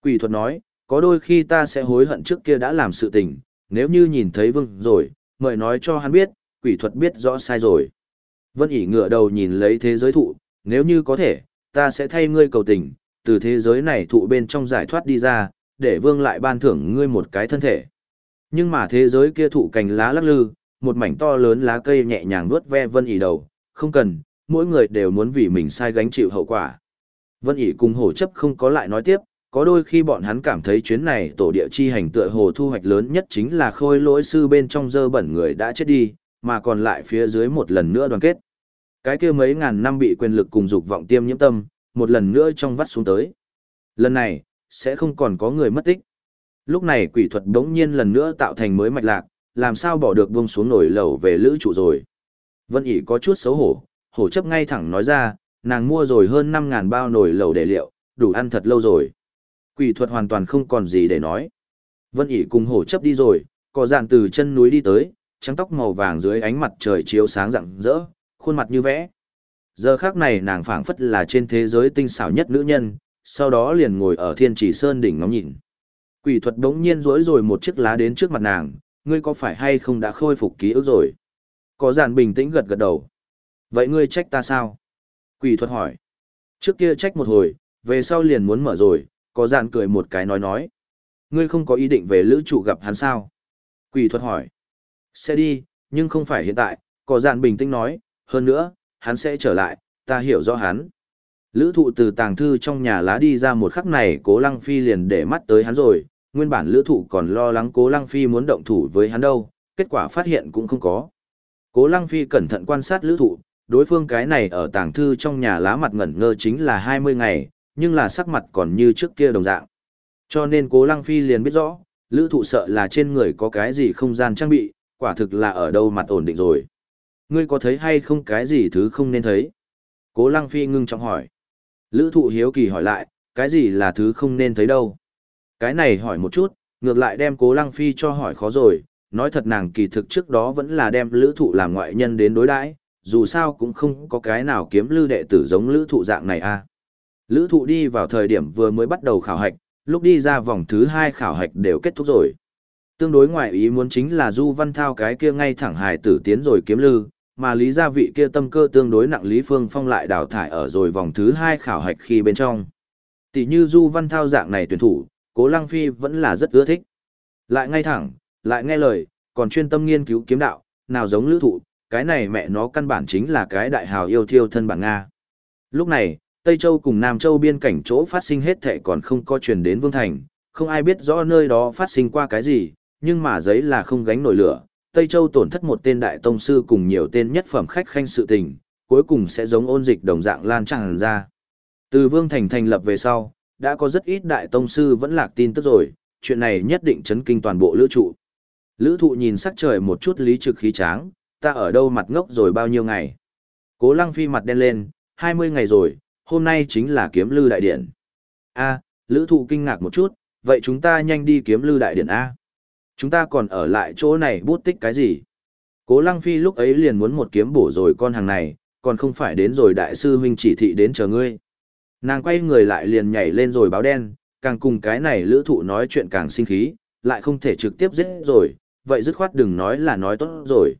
[SPEAKER 1] Quỷ thuật nói, có đôi khi ta sẽ hối hận trước kia đã làm sự tình, nếu như nhìn thấy vương rồi, mời nói cho hắn biết, quỷ thuật biết rõ sai rồi. Vân ỉ ngựa đầu nhìn lấy thế giới thụ, nếu như có thể, ta sẽ thay ngươi cầu tình, từ thế giới này thụ bên trong giải thoát đi ra, để vương lại ban thưởng ngươi một cái thân thể. Nhưng mà thế giới kia thụ cành lá lắc lư, một mảnh to lớn lá cây nhẹ nhàng vuốt ve Vân ỉ đầu, không cần, mỗi người đều muốn vì mình sai gánh chịu hậu quả. Vân ỉ cùng hổ chấp không có lại nói tiếp, có đôi khi bọn hắn cảm thấy chuyến này tổ địa chi hành tựa hồ thu hoạch lớn nhất chính là khôi lỗi sư bên trong dơ bẩn người đã chết đi, mà còn lại phía dưới một lần nữa đoàn kết. Cái kia mấy ngàn năm bị quyền lực cùng dục vọng tiêm nhiễm tâm, một lần nữa trong vắt xuống tới. Lần này, sẽ không còn có người mất tích. Lúc này quỷ thuật đống nhiên lần nữa tạo thành mới mạch lạc, làm sao bỏ được buông xuống nổi lầu về lữ trụ rồi. Vân ỉ có chút xấu hổ, hổ chấp ngay thẳng nói ra, nàng mua rồi hơn 5.000 bao nồi lầu để liệu, đủ ăn thật lâu rồi. Quỷ thuật hoàn toàn không còn gì để nói. Vân ỉ cùng hổ chấp đi rồi, có dàn từ chân núi đi tới, trắng tóc màu vàng dưới ánh mặt trời chiếu sáng rạng rỡ, khuôn mặt như vẽ. Giờ khác này nàng phảng phất là trên thế giới tinh xảo nhất nữ nhân, sau đó liền ngồi ở thiên chỉ sơn đỉnh ngóng nhìn. Quỷ thuật đống nhiên rỗi rồi một chiếc lá đến trước mặt nàng, ngươi có phải hay không đã khôi phục ký ức rồi? Có giản bình tĩnh gật gật đầu. Vậy ngươi trách ta sao? Quỷ thuật hỏi. Trước kia trách một hồi, về sau liền muốn mở rồi, có giản cười một cái nói nói. Ngươi không có ý định về lữ trụ gặp hắn sao? Quỷ thuật hỏi. Sẽ đi, nhưng không phải hiện tại, có giản bình tĩnh nói, hơn nữa, hắn sẽ trở lại, ta hiểu rõ hắn. Lữ thụ từ tàng thư trong nhà lá đi ra một khắc này cố lăng phi liền để mắt tới hắn rồi, nguyên bản lữ thụ còn lo lắng cố lăng phi muốn động thủ với hắn đâu, kết quả phát hiện cũng không có. Cố lăng phi cẩn thận quan sát lữ thụ, đối phương cái này ở tàng thư trong nhà lá mặt ngẩn ngơ chính là 20 ngày, nhưng là sắc mặt còn như trước kia đồng dạng. Cho nên cố lăng phi liền biết rõ, lữ thụ sợ là trên người có cái gì không gian trang bị, quả thực là ở đâu mặt ổn định rồi. Ngươi có thấy hay không cái gì thứ không nên thấy? Cố lăng phi ngưng trọng hỏi. Lữ thụ hiếu kỳ hỏi lại, cái gì là thứ không nên thấy đâu? Cái này hỏi một chút, ngược lại đem cố lăng phi cho hỏi khó rồi, nói thật nàng kỳ thực trước đó vẫn là đem lữ thụ làm ngoại nhân đến đối đãi dù sao cũng không có cái nào kiếm lưu đệ tử giống lữ thụ dạng này a à. Lữ thụ đi vào thời điểm vừa mới bắt đầu khảo hạch, lúc đi ra vòng thứ 2 khảo hạch đều kết thúc rồi. Tương đối ngoại ý muốn chính là Du Văn Thao cái kia ngay thẳng hài tử tiến rồi kiếm lư, mà lý gia vị kia tâm cơ tương đối nặng Lý Phương Phong lại đào thải ở rồi vòng thứ 2 khảo hạch khi bên trong. Tỷ như Du Văn Thao dạng này tuyển thủ, Cố Lăng Phi vẫn là rất ưa thích. Lại ngay thẳng, lại nghe lời, còn chuyên tâm nghiên cứu kiếm đạo, nào giống lữ thụ, cái này mẹ nó căn bản chính là cái đại hào yêu thiêu thân bản Nga. Lúc này, Tây Châu cùng Nam Châu biên cảnh chỗ phát sinh hết thệ còn không có truyền đến Vương Thành, không ai biết rõ nơi đó phát sinh qua cái gì, nhưng mà giấy là không gánh nổi lửa. Tây Châu tổn thất một tên đại tông sư cùng nhiều tên nhất phẩm khách khanh sự tình, cuối cùng sẽ giống ôn dịch đồng dạng lan tràn ra. Từ Vương Thành thành lập về sau, đã có rất ít đại tông sư vẫn lạc tin tức rồi, chuyện này nhất định chấn kinh toàn bộ lữ trụ. Lữ thụ nhìn sắc trời một chút lý trực khí tráng, ta ở đâu mặt ngốc rồi bao nhiêu ngày. Cố lăng phi mặt đen lên, 20 ngày rồi, hôm nay chính là kiếm lư đại điện. a lữ thụ kinh ngạc một chút, vậy chúng ta nhanh đi kiếm lư đại điện A. Chúng ta còn ở lại chỗ này bút tích cái gì? Cố lăng phi lúc ấy liền muốn một kiếm bổ rồi con hàng này, còn không phải đến rồi đại sư huynh chỉ thị đến chờ ngươi. Nàng quay người lại liền nhảy lên rồi báo đen, càng cùng cái này lữ thụ nói chuyện càng sinh khí, lại không thể trực tiếp giết rồi, vậy dứt khoát đừng nói là nói tốt rồi.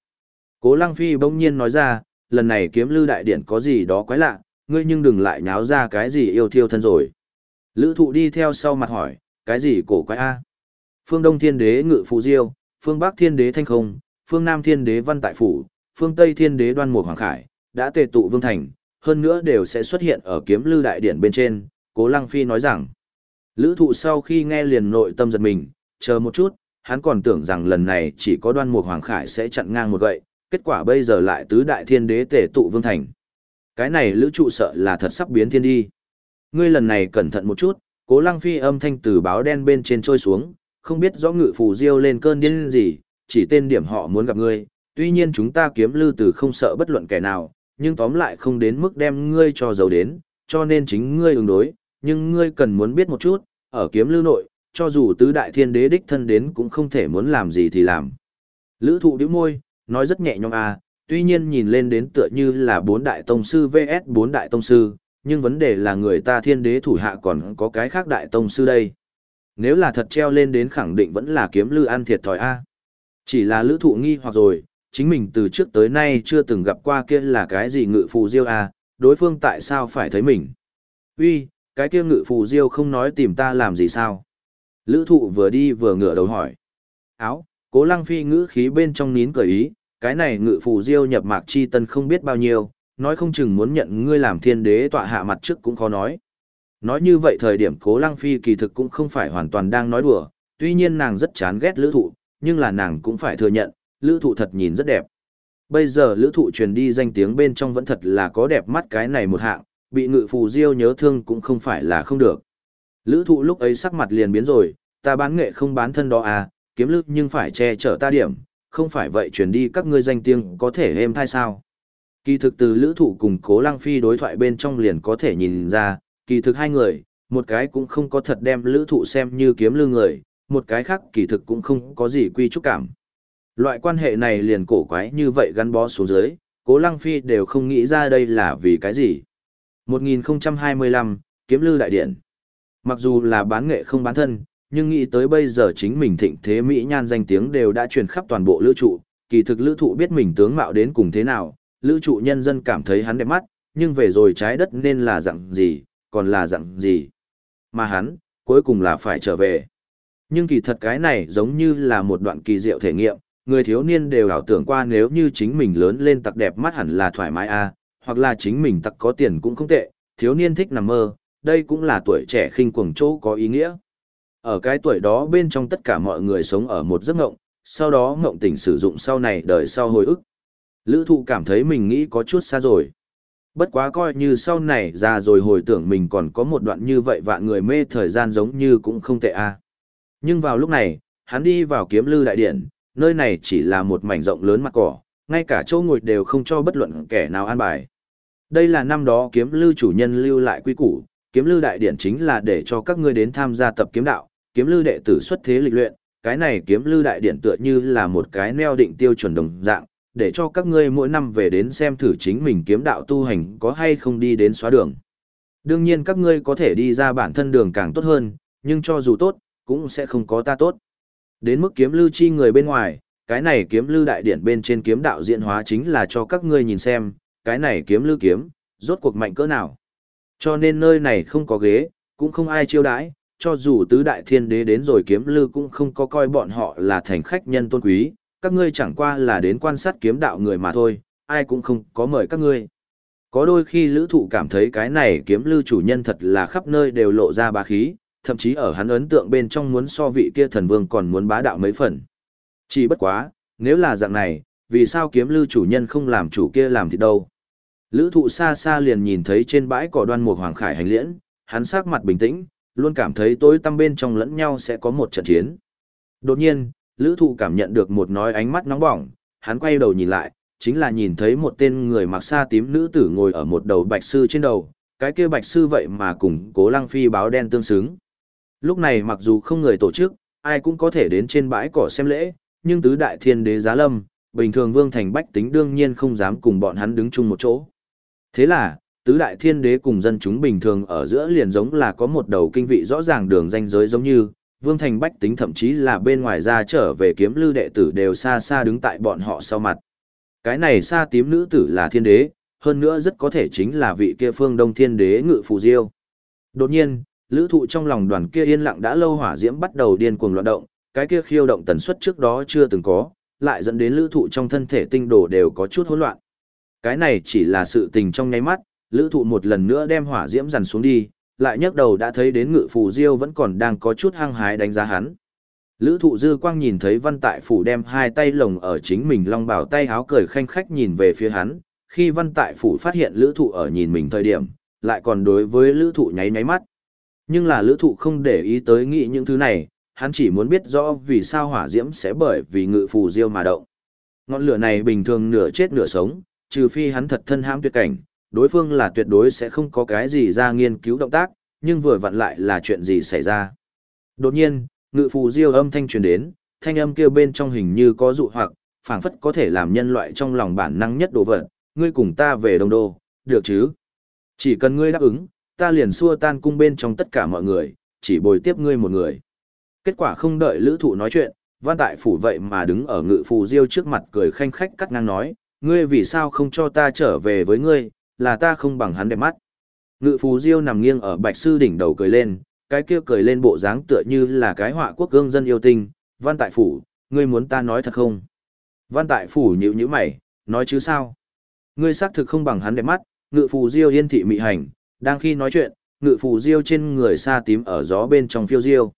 [SPEAKER 1] Cố Lăng Phi bỗng nhiên nói ra, lần này kiếm lưu đại điển có gì đó quái lạ, ngươi nhưng đừng lại nháo ra cái gì yêu thiêu thân rồi. Lữ thụ đi theo sau mặt hỏi, cái gì cổ quái A? Phương Đông Thiên Đế ngự phù diêu, phương Bắc Thiên Đế thanh không, phương Nam Thiên Đế văn tại phủ, phương Tây Thiên Đế đoan mục hoàng khải, đã tề tụ vương thành, hơn nữa đều sẽ xuất hiện ở kiếm lưu đại điển bên trên, cố lăng phi nói rằng. Lữ thụ sau khi nghe liền nội tâm giật mình, chờ một chút, hắn còn tưởng rằng lần này chỉ có đoan mục hoàng khải sẽ chặn ngang một gậy, kết quả bây giờ lại tứ đại thiên đế tề tụ vương thành. Cái này lữ trụ sợ là thật sắp biến thiên đi. Ngươi lần này cẩn thận một chút, cố lăng phi âm thanh từ báo đen bên trên trôi xuống, không biết rõ ngự phù diêu lên cơn điên gì, chỉ tên điểm họ muốn gặp ngươi, tuy nhiên chúng ta kiếm lư từ không sợ bất luận kẻ nào, nhưng tóm lại không đến mức đem ngươi cho giàu đến, cho nên chính ngươi ứng đối, nhưng ngươi cần muốn biết một chút, ở kiếm lư nội, cho dù tứ đại thiên đế đích thân đến cũng không thể muốn làm gì thì làm. Lữ thụ điếu môi, nói rất nhẹ nhõm à, tuy nhiên nhìn lên đến tựa như là bốn đại tông sư vs bốn đại tông sư, nhưng vấn đề là người ta thiên đế thủ hạ còn có cái khác đại tông sư đây. Nếu là thật treo lên đến khẳng định vẫn là kiếm lư ăn thiệt thòi A. Chỉ là lữ thụ nghi hoặc rồi, chính mình từ trước tới nay chưa từng gặp qua kia là cái gì ngự phù diêu à đối phương tại sao phải thấy mình. Uy, cái kia ngự phù diêu không nói tìm ta làm gì sao. Lữ thụ vừa đi vừa ngửa đầu hỏi. Áo, cố lăng phi ngữ khí bên trong nín cười ý, cái này ngự phù diêu nhập mạc chi tân không biết bao nhiêu, nói không chừng muốn nhận ngươi làm thiên đế tọa hạ mặt trước cũng khó nói. Nói như vậy thời điểm cố lăng phi kỳ thực cũng không phải hoàn toàn đang nói đùa, tuy nhiên nàng rất chán ghét lữ thụ, nhưng là nàng cũng phải thừa nhận, lữ thụ thật nhìn rất đẹp. Bây giờ lữ thụ truyền đi danh tiếng bên trong vẫn thật là có đẹp mắt cái này một hạng, bị ngự phù diêu nhớ thương cũng không phải là không được. Lữ thụ lúc ấy sắc mặt liền biến rồi, ta bán nghệ không bán thân đó à, kiếm lư nhưng phải che chở ta điểm, không phải vậy truyền đi các ngươi danh tiếng có thể êm thai sao. Kỳ thực từ lữ thụ cùng cố lăng phi đối thoại bên trong liền có thể nhìn ra, kỳ thực hai người, một cái cũng không có thật đem lữ thụ xem như kiếm lư người, một cái khác kỳ thực cũng không có gì quy trúc cảm. Loại quan hệ này liền cổ quái như vậy gắn bó xuống dưới, cố lăng phi đều không nghĩ ra đây là vì cái gì. 1025, Kiếm Lư Đại Điện Mặc dù là bán nghệ không bán thân, nhưng nghĩ tới bây giờ chính mình thịnh thế Mỹ nhan danh tiếng đều đã truyền khắp toàn bộ lữ trụ, kỳ thực lữ thụ biết mình tướng mạo đến cùng thế nào, lữ trụ nhân dân cảm thấy hắn đẹp mắt, nhưng về rồi trái đất nên là dạng gì, còn là dạng gì. Mà hắn, cuối cùng là phải trở về. Nhưng kỳ thật cái này giống như là một đoạn kỳ diệu thể nghiệm, người thiếu niên đều ảo tưởng qua nếu như chính mình lớn lên tặc đẹp mắt hẳn là thoải mái a à, hoặc là chính mình tặc có tiền cũng không tệ, thiếu niên thích nằm mơ, đây cũng là tuổi trẻ khinh cuồng chỗ có ý nghĩa. Ở cái tuổi đó bên trong tất cả mọi người sống ở một giấc ngộng, sau đó ngộng tỉnh sử dụng sau này đời sau hồi ức. Lữ thụ cảm thấy mình nghĩ có chút xa rồi. Bất quá coi như sau này ra rồi hồi tưởng mình còn có một đoạn như vậy vạn người mê thời gian giống như cũng không tệ a Nhưng vào lúc này, hắn đi vào kiếm lư đại điện, nơi này chỉ là một mảnh rộng lớn mặt cỏ, ngay cả chỗ ngồi đều không cho bất luận kẻ nào an bài. Đây là năm đó kiếm lưu chủ nhân lưu lại quy củ, kiếm lưu đại điển chính là để cho các ngươi đến tham gia tập kiếm đạo, kiếm lưu đệ tử xuất thế lịch luyện, cái này kiếm lưu đại điển tựa như là một cái neo định tiêu chuẩn đồng dạng, để cho các ngươi mỗi năm về đến xem thử chính mình kiếm đạo tu hành có hay không đi đến xóa đường. Đương nhiên các ngươi có thể đi ra bản thân đường càng tốt hơn, nhưng cho dù tốt, cũng sẽ không có ta tốt. Đến mức kiếm lưu chi người bên ngoài, cái này kiếm lưu đại điển bên trên kiếm đạo diễn hóa chính là cho các ngươi nhìn xem, cái này kiếm lưu kiếm, rốt cuộc mạnh cỡ nào. Cho nên nơi này không có ghế, cũng không ai chiêu đãi, cho dù tứ đại thiên đế đến rồi kiếm lư cũng không có coi bọn họ là thành khách nhân tôn quý, các ngươi chẳng qua là đến quan sát kiếm đạo người mà thôi, ai cũng không có mời các ngươi. Có đôi khi lữ thụ cảm thấy cái này kiếm lư chủ nhân thật là khắp nơi đều lộ ra bá khí, thậm chí ở hắn ấn tượng bên trong muốn so vị kia thần vương còn muốn bá đạo mấy phần. Chỉ bất quá, nếu là dạng này, vì sao kiếm lưu chủ nhân không làm chủ kia làm thì đâu? Lữ thụ xa xa liền nhìn thấy trên bãi cỏ đoan mục hoàng khải hành liễn, hắn sắc mặt bình tĩnh, luôn cảm thấy tối tăm bên trong lẫn nhau sẽ có một trận chiến. Đột nhiên, lữ thụ cảm nhận được một nói ánh mắt nóng bỏng, hắn quay đầu nhìn lại, chính là nhìn thấy một tên người mặc sa tím nữ tử ngồi ở một đầu bạch sư trên đầu, cái kia bạch sư vậy mà cùng cố lăng phi báo đen tương xứng. Lúc này mặc dù không người tổ chức, ai cũng có thể đến trên bãi cỏ xem lễ, nhưng tứ đại thiên đế giá lâm, bình thường vương thành bách tính đương nhiên không dám cùng bọn hắn đứng chung một chỗ. Thế là, tứ đại thiên đế cùng dân chúng bình thường ở giữa liền giống là có một đầu kinh vị rõ ràng đường danh giới giống như, vương thành bách tính thậm chí là bên ngoài ra trở về kiếm lư đệ tử đều xa xa đứng tại bọn họ sau mặt. Cái này xa tím nữ tử là thiên đế, hơn nữa rất có thể chính là vị kia phương đông thiên đế ngự phù diêu. Đột nhiên, lữ thụ trong lòng đoàn kia yên lặng đã lâu hỏa diễm bắt đầu điên cuồng loạn động, cái kia khiêu động tần suất trước đó chưa từng có, lại dẫn đến lữ thụ trong thân thể tinh đồ đều có chút hỗn loạn. Cái này chỉ là sự tình trong nháy mắt, lữ thụ một lần nữa đem hỏa diễm dằn xuống đi, lại nhấc đầu đã thấy đến ngự phù diêu vẫn còn đang có chút hăng hái đánh giá hắn. Lữ thụ dư quang nhìn thấy văn tại phủ đem hai tay lồng ở chính mình long bảo tay háo cười khanh khách nhìn về phía hắn, khi văn tại phủ phát hiện lữ thụ ở nhìn mình thời điểm, lại còn đối với lữ thụ nháy nháy mắt. Nhưng là lữ thụ không để ý tới nghĩ những thứ này, hắn chỉ muốn biết rõ vì sao hỏa diễm sẽ bởi vì ngự phù diêu mà động. Ngọn lửa này bình thường nửa chết nửa sống, trừ phi hắn thật thân hãm tuyệt cảnh, đối phương là tuyệt đối sẽ không có cái gì ra nghiên cứu động tác, nhưng vừa vặn lại là chuyện gì xảy ra. Đột nhiên, ngự phù diêu âm thanh truyền đến, thanh âm kêu bên trong hình như có dụ hoặc, phảng phất có thể làm nhân loại trong lòng bản năng nhất đồ vật, ngươi cùng ta về đông đô, được chứ? Chỉ cần ngươi đáp ứng, ta liền xua tan cung bên trong tất cả mọi người, chỉ bồi tiếp ngươi một người. Kết quả không đợi lữ thụ nói chuyện, văn tại phủ vậy mà đứng ở ngự phù diêu trước mặt cười khanh khách cắt ngang nói, ngươi vì sao không cho ta trở về với ngươi, là ta không bằng hắn đẹp mắt. Ngự phù diêu nằm nghiêng ở bạch sư đỉnh đầu cười lên, cái kia cười lên bộ dáng tựa như là cái họa quốc gương dân yêu tinh, văn tại phủ, ngươi muốn ta nói thật không? Văn tại phủ nhịu như mày, nói chứ sao? Ngươi xác thực không bằng hắn đẹp mắt, ngự phù diêu yên thị mị hành, đang khi nói chuyện, ngự phù diêu trên người xa tím ở gió bên trong phiêu diêu.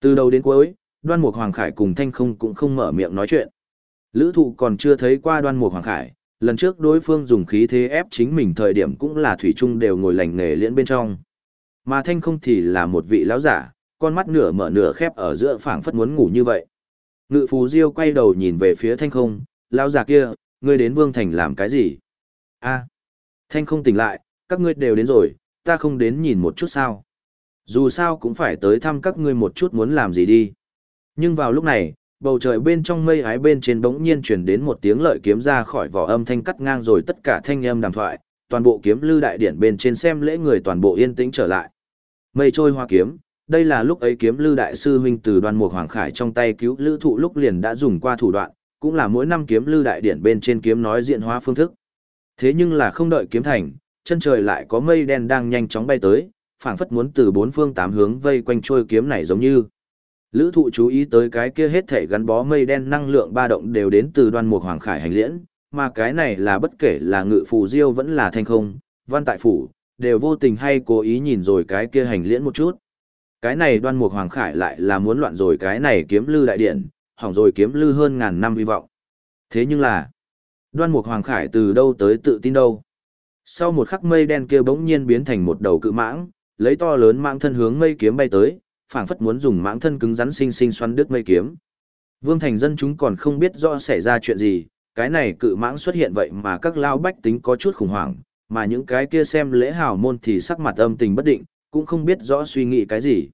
[SPEAKER 1] Từ đầu đến cuối, đoan mục hoàng khải cùng thanh không cũng không mở miệng nói chuyện. Lữ thụ còn chưa thấy qua đoan mục hoàng khải, lần trước đối phương dùng khí thế ép chính mình thời điểm cũng là thủy chung đều ngồi lành nghề liễn bên trong. Mà thanh không thì là một vị lão giả, con mắt nửa mở nửa khép ở giữa phảng phất muốn ngủ như vậy. Ngự phù diêu quay đầu nhìn về phía thanh không, lão giả kia, ngươi đến vương thành làm cái gì? a thanh không tỉnh lại, các ngươi đều đến rồi, ta không đến nhìn một chút sao. Dù sao cũng phải tới thăm các ngươi một chút muốn làm gì đi. Nhưng vào lúc này, bầu trời bên trong mây ái bên trên bỗng nhiên chuyển đến một tiếng lợi kiếm ra khỏi vỏ âm thanh cắt ngang rồi tất cả thanh âm đàm thoại, toàn bộ kiếm lưu đại điển bên trên xem lễ người toàn bộ yên tĩnh trở lại. Mây trôi hoa kiếm, đây là lúc ấy kiếm lưu đại sư huynh từ đoan mục hoàng khải trong tay cứu lữ thụ lúc liền đã dùng qua thủ đoạn, cũng là mỗi năm kiếm lưu đại điển bên trên kiếm nói diện hóa phương thức. Thế nhưng là không đợi kiếm thành, chân trời lại có mây đen đang nhanh chóng bay tới, phảng phất muốn từ bốn phương tám hướng vây quanh trôi kiếm này giống như. Lữ thụ chú ý tới cái kia hết thể gắn bó mây đen năng lượng ba động đều đến từ đoan mục hoàng khải hành liễn, mà cái này là bất kể là ngự phù diêu vẫn là thanh không, văn tại phủ, đều vô tình hay cố ý nhìn rồi cái kia hành liễn một chút. Cái này đoan mục hoàng khải lại là muốn loạn rồi cái này kiếm lư đại điện, hỏng rồi kiếm lư hơn ngàn năm hy vọng. Thế nhưng là, đoan mục hoàng khải từ đâu tới tự tin đâu. Sau một khắc mây đen kia bỗng nhiên biến thành một đầu cự mãng, lấy to lớn mãng thân hướng mây kiếm bay tới, phảng phất muốn dùng mãng thân cứng rắn sinh sinh xoắn đứt mây kiếm. Vương thành dân chúng còn không biết rõ xảy ra chuyện gì, cái này cự mãng xuất hiện vậy mà các lao bách tính có chút khủng hoảng, mà những cái kia xem lễ hào môn thì sắc mặt âm tình bất định, cũng không biết rõ suy nghĩ cái gì.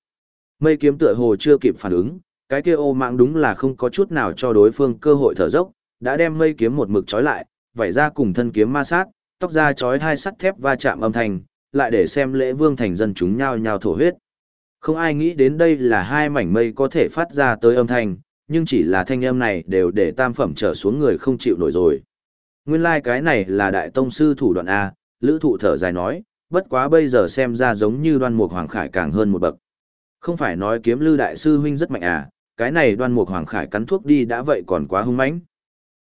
[SPEAKER 1] Mây kiếm tựa hồ chưa kịp phản ứng, cái kia ô mạng đúng là không có chút nào cho đối phương cơ hội thở dốc, đã đem mây kiếm một mực trói lại, vảy ra cùng thân kiếm ma sát, tóc ra trói hai sắt thép va chạm âm thanh, lại để xem lễ vương thành dân chúng nhao nhao thổ huyết. Không ai nghĩ đến đây là hai mảnh mây có thể phát ra tới âm thanh, nhưng chỉ là thanh âm này đều để tam phẩm trở xuống người không chịu nổi rồi. Nguyên lai like cái này là đại tông sư thủ đoạn A, lữ thụ thở dài nói, bất quá bây giờ xem ra giống như đoan mục hoàng khải càng hơn một bậc. Không phải nói kiếm lư đại sư huynh rất mạnh à, cái này đoan mục hoàng khải cắn thuốc đi đã vậy còn quá hung mãnh.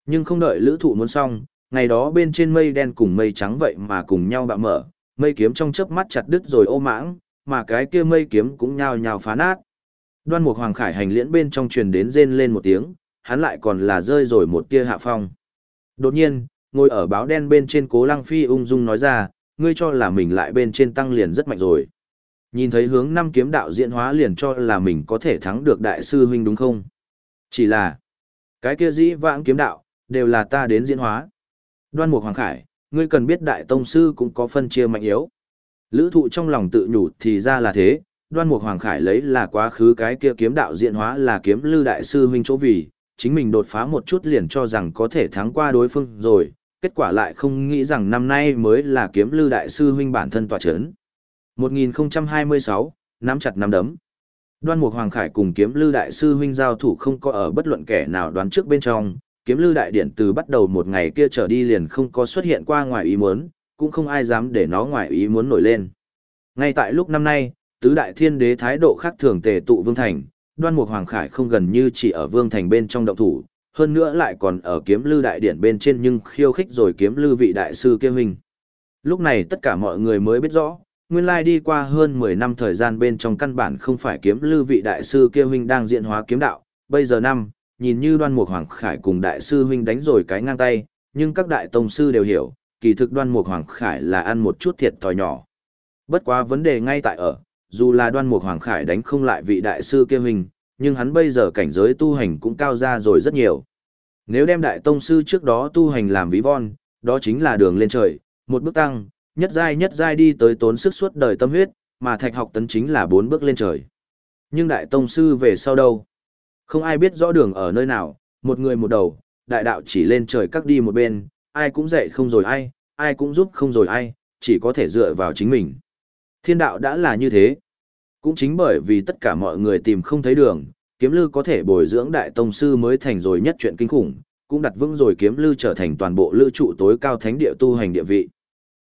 [SPEAKER 1] Nhưng không đợi lữ thụ muốn xong, ngày đó bên trên mây đen cùng mây trắng vậy mà cùng nhau bạo mở, mây kiếm trong chớp mắt chặt đứt rồi ô mãng, mà cái kia mây kiếm cũng nhao nhao phá nát. Đoan Mục Hoàng Khải hành liễn bên trong truyền đến rên lên một tiếng, hắn lại còn là rơi rồi một tia hạ phong. Đột nhiên, ngồi ở báo đen bên trên Cố Lăng Phi ung dung nói ra, ngươi cho là mình lại bên trên tăng liền rất mạnh rồi. Nhìn thấy hướng năm kiếm đạo diễn hóa liền cho là mình có thể thắng được đại sư huynh đúng không? Chỉ là, cái kia dĩ vãng kiếm đạo, đều là ta đến diễn hóa. Đoan Mục Hoàng Khải, ngươi cần biết đại tông sư cũng có phân chia mạnh yếu. Lữ thụ trong lòng tự nhủ thì ra là thế, đoan mục hoàng khải lấy là quá khứ cái kia kiếm đạo diện hóa là kiếm lư đại sư huynh chỗ vì, chính mình đột phá một chút liền cho rằng có thể thắng qua đối phương rồi, kết quả lại không nghĩ rằng năm nay mới là kiếm lư đại sư huynh bản thân tòa chấn. 1026, nắm chặt nắm đấm. Đoan Mục Hoàng Khải cùng Kiếm Lư Đại sư huynh giao thủ không có ở bất luận kẻ nào đoán trước bên trong, Kiếm Lư Đại điện từ bắt đầu một ngày kia trở đi liền không có xuất hiện qua ngoài ý muốn, cũng không ai dám để nó ngoài ý muốn nổi lên. Ngay tại lúc năm nay, tứ đại thiên đế thái độ khác thường tề tụ vương thành, đoan mục hoàng khải không gần như chỉ ở vương thành bên trong động thủ, hơn nữa lại còn ở kiếm lư đại Điện bên trên nhưng khiêu khích rồi kiếm lư vị đại sư kia hình. Lúc này tất cả mọi người mới biết rõ, nguyên lai đi qua hơn 10 năm thời gian bên trong căn bản không phải kiếm lư vị đại sư kia huynh đang diện hóa kiếm đạo, bây giờ năm, nhìn như đoan mục hoàng khải cùng đại sư huynh đánh rồi cái ngang tay, nhưng các đại tông sư đều hiểu, kỳ thực đoan mục hoàng khải là ăn một chút thiệt thòi nhỏ. Bất quá vấn đề ngay tại ở, dù là đoan mục hoàng khải đánh không lại vị đại sư kia Huynh, nhưng hắn bây giờ cảnh giới tu hành cũng cao ra rồi rất nhiều. Nếu đem đại tông sư trước đó tu hành làm ví von, đó chính là đường lên trời, một bước tăng, nhất giai nhất giai đi tới tốn sức suốt đời tâm huyết, mà thạch học tấn chính là bốn bước lên trời. Nhưng đại tông sư về sau đâu? Không ai biết rõ đường ở nơi nào, một người một đầu, đại đạo chỉ lên trời cắt đi một bên, ai cũng dạy không rồi ai, ai cũng giúp không rồi ai, chỉ có thể dựa vào chính mình. Thiên đạo đã là như thế. Cũng chính bởi vì tất cả mọi người tìm không thấy đường, kiếm lư có thể bồi dưỡng đại tông sư mới thành rồi nhất chuyện kinh khủng, cũng đặt vững rồi kiếm lư trở thành toàn bộ lữ trụ tối cao thánh địa tu hành địa vị.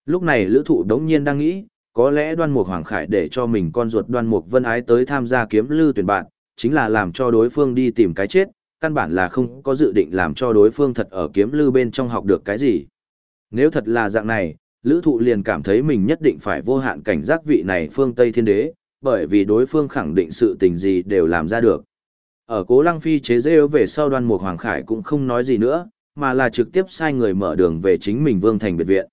[SPEAKER 1] Lúc này lữ thụ đống nhiên đang nghĩ, có lẽ đoan mục hoàng khải để cho mình con ruột đoan mục vân ái tới tham gia kiếm lư tuyển bạn, chính là làm cho đối phương đi tìm cái chết, căn bản là không có dự định làm cho đối phương thật ở kiếm lưu bên trong học được cái gì. Nếu thật là dạng này, lữ thụ liền cảm thấy mình nhất định phải vô hạn cảnh giác vị này phương Tây thiên đế, bởi vì đối phương khẳng định sự tình gì đều làm ra được. Ở cố lăng phi chế rêu về sau đoan mục hoàng khải cũng không nói gì nữa, mà là trực tiếp sai người mở đường về chính mình vương thành biệt viện.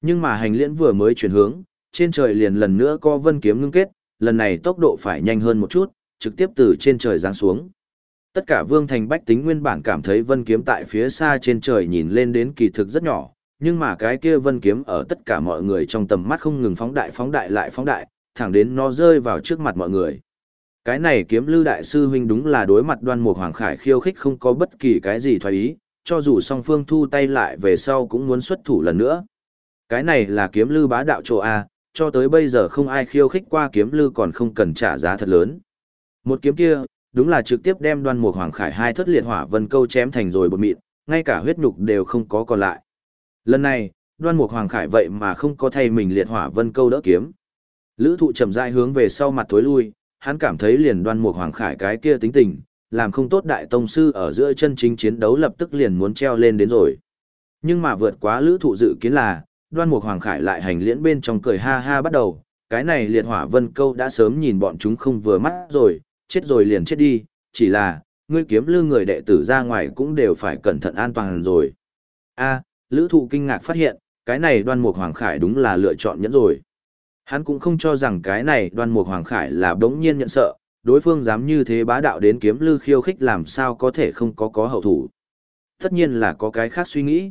[SPEAKER 1] Nhưng mà hành liễn vừa mới chuyển hướng, trên trời liền lần nữa có vân kiếm ngưng kết, lần này tốc độ phải nhanh hơn một chút, trực tiếp từ trên trời giáng xuống. Tất cả vương thành bách tính nguyên bản cảm thấy vân kiếm tại phía xa trên trời nhìn lên đến kỳ thực rất nhỏ, nhưng mà cái kia vân kiếm ở tất cả mọi người trong tầm mắt không ngừng phóng đại phóng đại lại phóng đại, thẳng đến nó rơi vào trước mặt mọi người. Cái này kiếm lưu đại sư huynh đúng là đối mặt đoan mục hoàng khải khiêu khích không có bất kỳ cái gì thoái ý, cho dù song phương thu tay lại về sau cũng muốn xuất thủ lần nữa. Cái này là kiếm lưu bá đạo chỗ A, cho tới bây giờ không ai khiêu khích qua kiếm lưu còn không cần trả giá thật lớn. Một kiếm kia, đúng là trực tiếp đem đoan mục hoàng khải hai thất liệt hỏa vân câu chém thành rồi bột mịn, ngay cả huyết nhục đều không có còn lại. Lần này, đoan mục hoàng khải vậy mà không có thay mình liệt hỏa vân câu đỡ kiếm. Lữ thụ chậm rãi hướng về sau mặt tối lui, hắn cảm thấy liền đoan mục hoàng khải cái kia tính tình, làm không tốt đại tông sư ở giữa chân chính chiến đấu lập tức liền muốn treo lên đến rồi. Nhưng mà vượt quá lữ thụ dự kiến là, đoan mục hoàng khải lại hành liễn bên trong cười ha ha bắt đầu, cái này liệt hỏa vân câu đã sớm nhìn bọn chúng không vừa mắt rồi, chết rồi liền chết đi, chỉ là, ngươi kiếm lưu người đệ tử ra ngoài cũng đều phải cẩn thận an toàn rồi. a lữ thụ kinh ngạc phát hiện, cái này đoan mục hoàng khải đúng là lựa chọn nhẫn rồi. Hắn cũng không cho rằng cái này đoan mục hoàng khải là đống nhiên nhận sợ, đối phương dám như thế bá đạo đến kiếm lư khiêu khích làm sao có thể không có có hậu thủ. Tất nhiên là có cái khác suy nghĩ.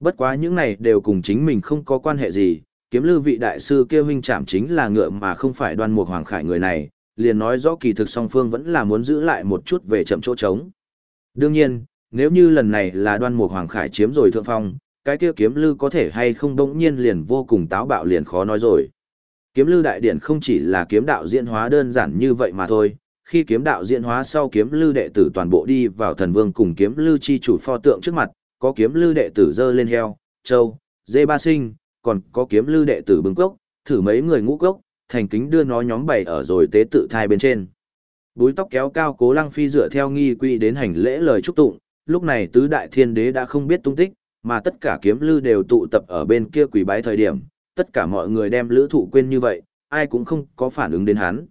[SPEAKER 1] Bất quá những này đều cùng chính mình không có quan hệ gì, kiếm lư vị đại sư kêu huynh chạm chính là ngựa mà không phải đoan mục hoàng khải người này, liền nói rõ kỳ thực song phương vẫn là muốn giữ lại một chút về chậm chỗ trống. Đương nhiên, nếu như lần này là đoan mục hoàng khải chiếm rồi thượng phong, cái kia kiếm lư có thể hay không đống nhiên liền vô cùng táo bạo liền khó nói rồi. Kiếm lư đại điển không chỉ là kiếm đạo diễn hóa đơn giản như vậy mà thôi, khi kiếm đạo diễn hóa sau kiếm lư đệ tử toàn bộ đi vào thần vương cùng kiếm lư chi chủ pho tượng trước mặt, có kiếm lư đệ tử dơ lên heo, châu, dê ba sinh, còn có kiếm lư đệ tử bưng cốc, thử mấy người ngũ cốc, thành kính đưa nó nhóm bày ở rồi tế tự thai bên trên. Búi tóc kéo cao cố lăng phi dựa theo nghi quy đến hành lễ lời chúc tụng, lúc này tứ đại thiên đế đã không biết tung tích, mà tất cả kiếm lư đều tụ tập ở bên kia quỷ bái thời điểm, tất cả mọi người đem lữ thụ quên như vậy, ai cũng không có phản ứng đến hắn.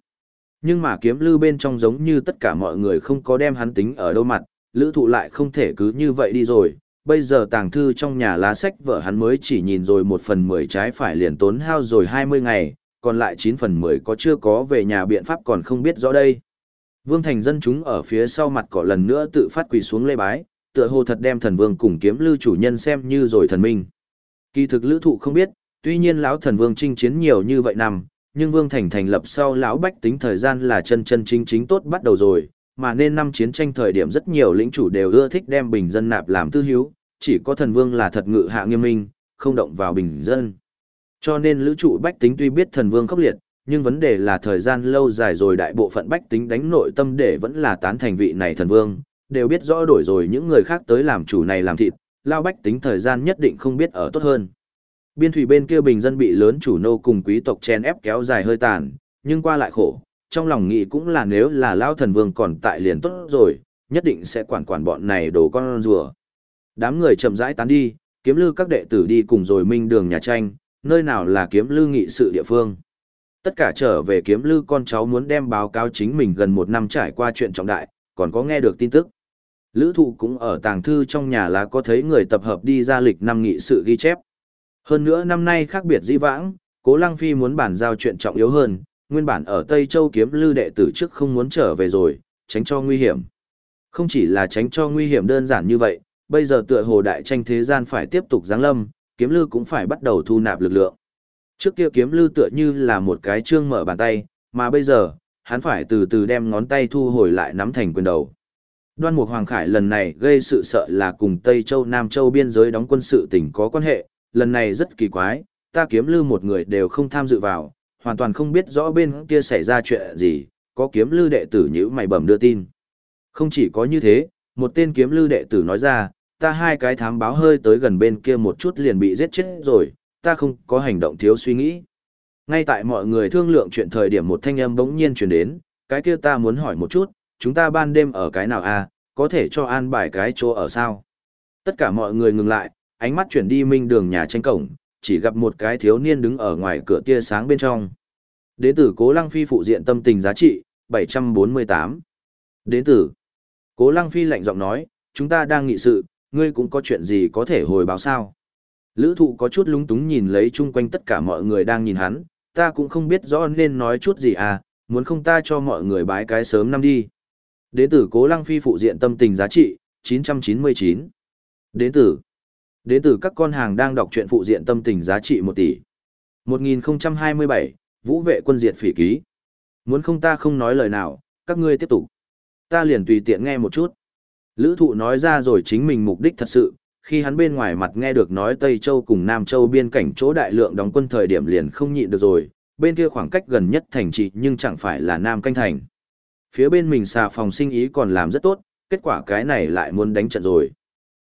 [SPEAKER 1] Nhưng mà kiếm lư bên trong giống như tất cả mọi người không có đem hắn tính ở đâu mặt, lữ thụ lại không thể cứ như vậy đi rồi. Bây giờ tàng thư trong nhà lá sách vợ hắn mới chỉ nhìn rồi một phần 10 trái phải liền tốn hao rồi 20 ngày, còn lại 9 phần 10 có chưa có về nhà biện pháp còn không biết rõ đây. Vương thành dân chúng ở phía sau mặt cỏ lần nữa tự phát quỳ xuống lê bái, tựa hồ thật đem thần vương cùng kiếm lưu chủ nhân xem như rồi thần minh. Kỳ thực lữ thụ không biết, tuy nhiên lão thần vương chinh chiến nhiều như vậy năm, nhưng vương thành thành lập sau lão bách tính thời gian là chân chân chính chính tốt bắt đầu rồi, mà nên năm chiến tranh thời điểm rất nhiều lĩnh chủ đều ưa thích đem bình dân nạp làm tư hiếu, chỉ có thần vương là thật ngự hạ nghiêm minh, không động vào bình dân. Cho nên lữ trụ bách tính tuy biết thần vương khốc liệt, nhưng vấn đề là thời gian lâu dài rồi đại bộ phận bách tính đánh nội tâm để vẫn là tán thành vị này thần vương, đều biết rõ đổi rồi những người khác tới làm chủ này làm thịt, lao bách tính thời gian nhất định không biết ở tốt hơn. Biên thủy bên kia bình dân bị lớn chủ nô cùng quý tộc chen ép kéo dài hơi tàn, nhưng qua lại khổ, trong lòng nghĩ cũng là nếu là lao thần vương còn tại liền tốt rồi, nhất định sẽ quản quản bọn này đồ con rùa. Đám người chậm rãi tán đi, kiếm lư các đệ tử đi cùng rồi minh đường nhà tranh, nơi nào là kiếm lư nghị sự địa phương. Tất cả trở về kiếm lư con cháu muốn đem báo cáo chính mình gần một năm trải qua chuyện trọng đại, còn có nghe được tin tức. Lữ thụ cũng ở tàng thư trong nhà là có thấy người tập hợp đi ra lịch năm nghị sự ghi chép. Hơn nữa năm nay khác biệt dĩ vãng, Cố Lăng Phi muốn bản giao chuyện trọng yếu hơn, nguyên bản ở Tây Châu kiếm lư đệ tử trước không muốn trở về rồi, tránh cho nguy hiểm. Không chỉ là tránh cho nguy hiểm đơn giản như vậy, bây giờ tựa hồ đại tranh thế gian phải tiếp tục giáng lâm, kiếm lư cũng phải bắt đầu thu nạp lực lượng. Trước kia kiếm lư tựa như là một cái trương mở bàn tay, mà bây giờ, hắn phải từ từ đem ngón tay thu hồi lại nắm thành quyền đầu. Đoan Mục Hoàng Khải lần này gây sự sợ là cùng Tây Châu Nam Châu biên giới đóng quân sự tỉnh có quan hệ, lần này rất kỳ quái, ta kiếm lư một người đều không tham dự vào, hoàn toàn không biết rõ bên kia xảy ra chuyện gì, có kiếm lư đệ tử nhữ mày bẩm đưa tin. Không chỉ có như thế, một tên kiếm lư đệ tử nói ra, ta hai cái thám báo hơi tới gần bên kia một chút liền bị giết chết rồi, ta không có hành động thiếu suy nghĩ. Ngay tại mọi người thương lượng chuyện thời điểm một thanh âm bỗng nhiên truyền đến, cái kia ta muốn hỏi một chút, chúng ta ban đêm ở cái nào à, có thể cho an bài cái chỗ ở sao? Tất cả mọi người ngừng lại, ánh mắt chuyển đi minh đường nhà tranh cổng, chỉ gặp một cái thiếu niên đứng ở ngoài cửa tia sáng bên trong. Đến tử Cố Lăng Phi phụ diện tâm tình giá trị, 748. Đến tử Cố Lăng Phi lạnh giọng nói, chúng ta đang nghị sự, ngươi cũng có chuyện gì có thể hồi báo sao? Lữ thụ có chút lúng túng nhìn lấy chung quanh tất cả mọi người đang nhìn hắn, ta cũng không biết rõ nên nói chút gì à, muốn không ta cho mọi người bái cái sớm năm đi. Đến tử Cố Lăng Phi phụ diện tâm tình giá trị, 999. Đến tử Đến từ các con hàng đang đọc truyện phụ diện tâm tình giá trị 1 tỷ. 1027, Vũ vệ quân diệt phỉ ký. Muốn không ta không nói lời nào, các ngươi tiếp tục. Ta liền tùy tiện nghe một chút. Lữ thụ nói ra rồi chính mình mục đích thật sự, khi hắn bên ngoài mặt nghe được nói Tây Châu cùng Nam Châu biên cảnh chỗ đại lượng đóng quân thời điểm liền không nhịn được rồi, bên kia khoảng cách gần nhất thành trị nhưng chẳng phải là Nam Canh Thành. Phía bên mình xà phòng sinh ý còn làm rất tốt, kết quả cái này lại muốn đánh trận rồi.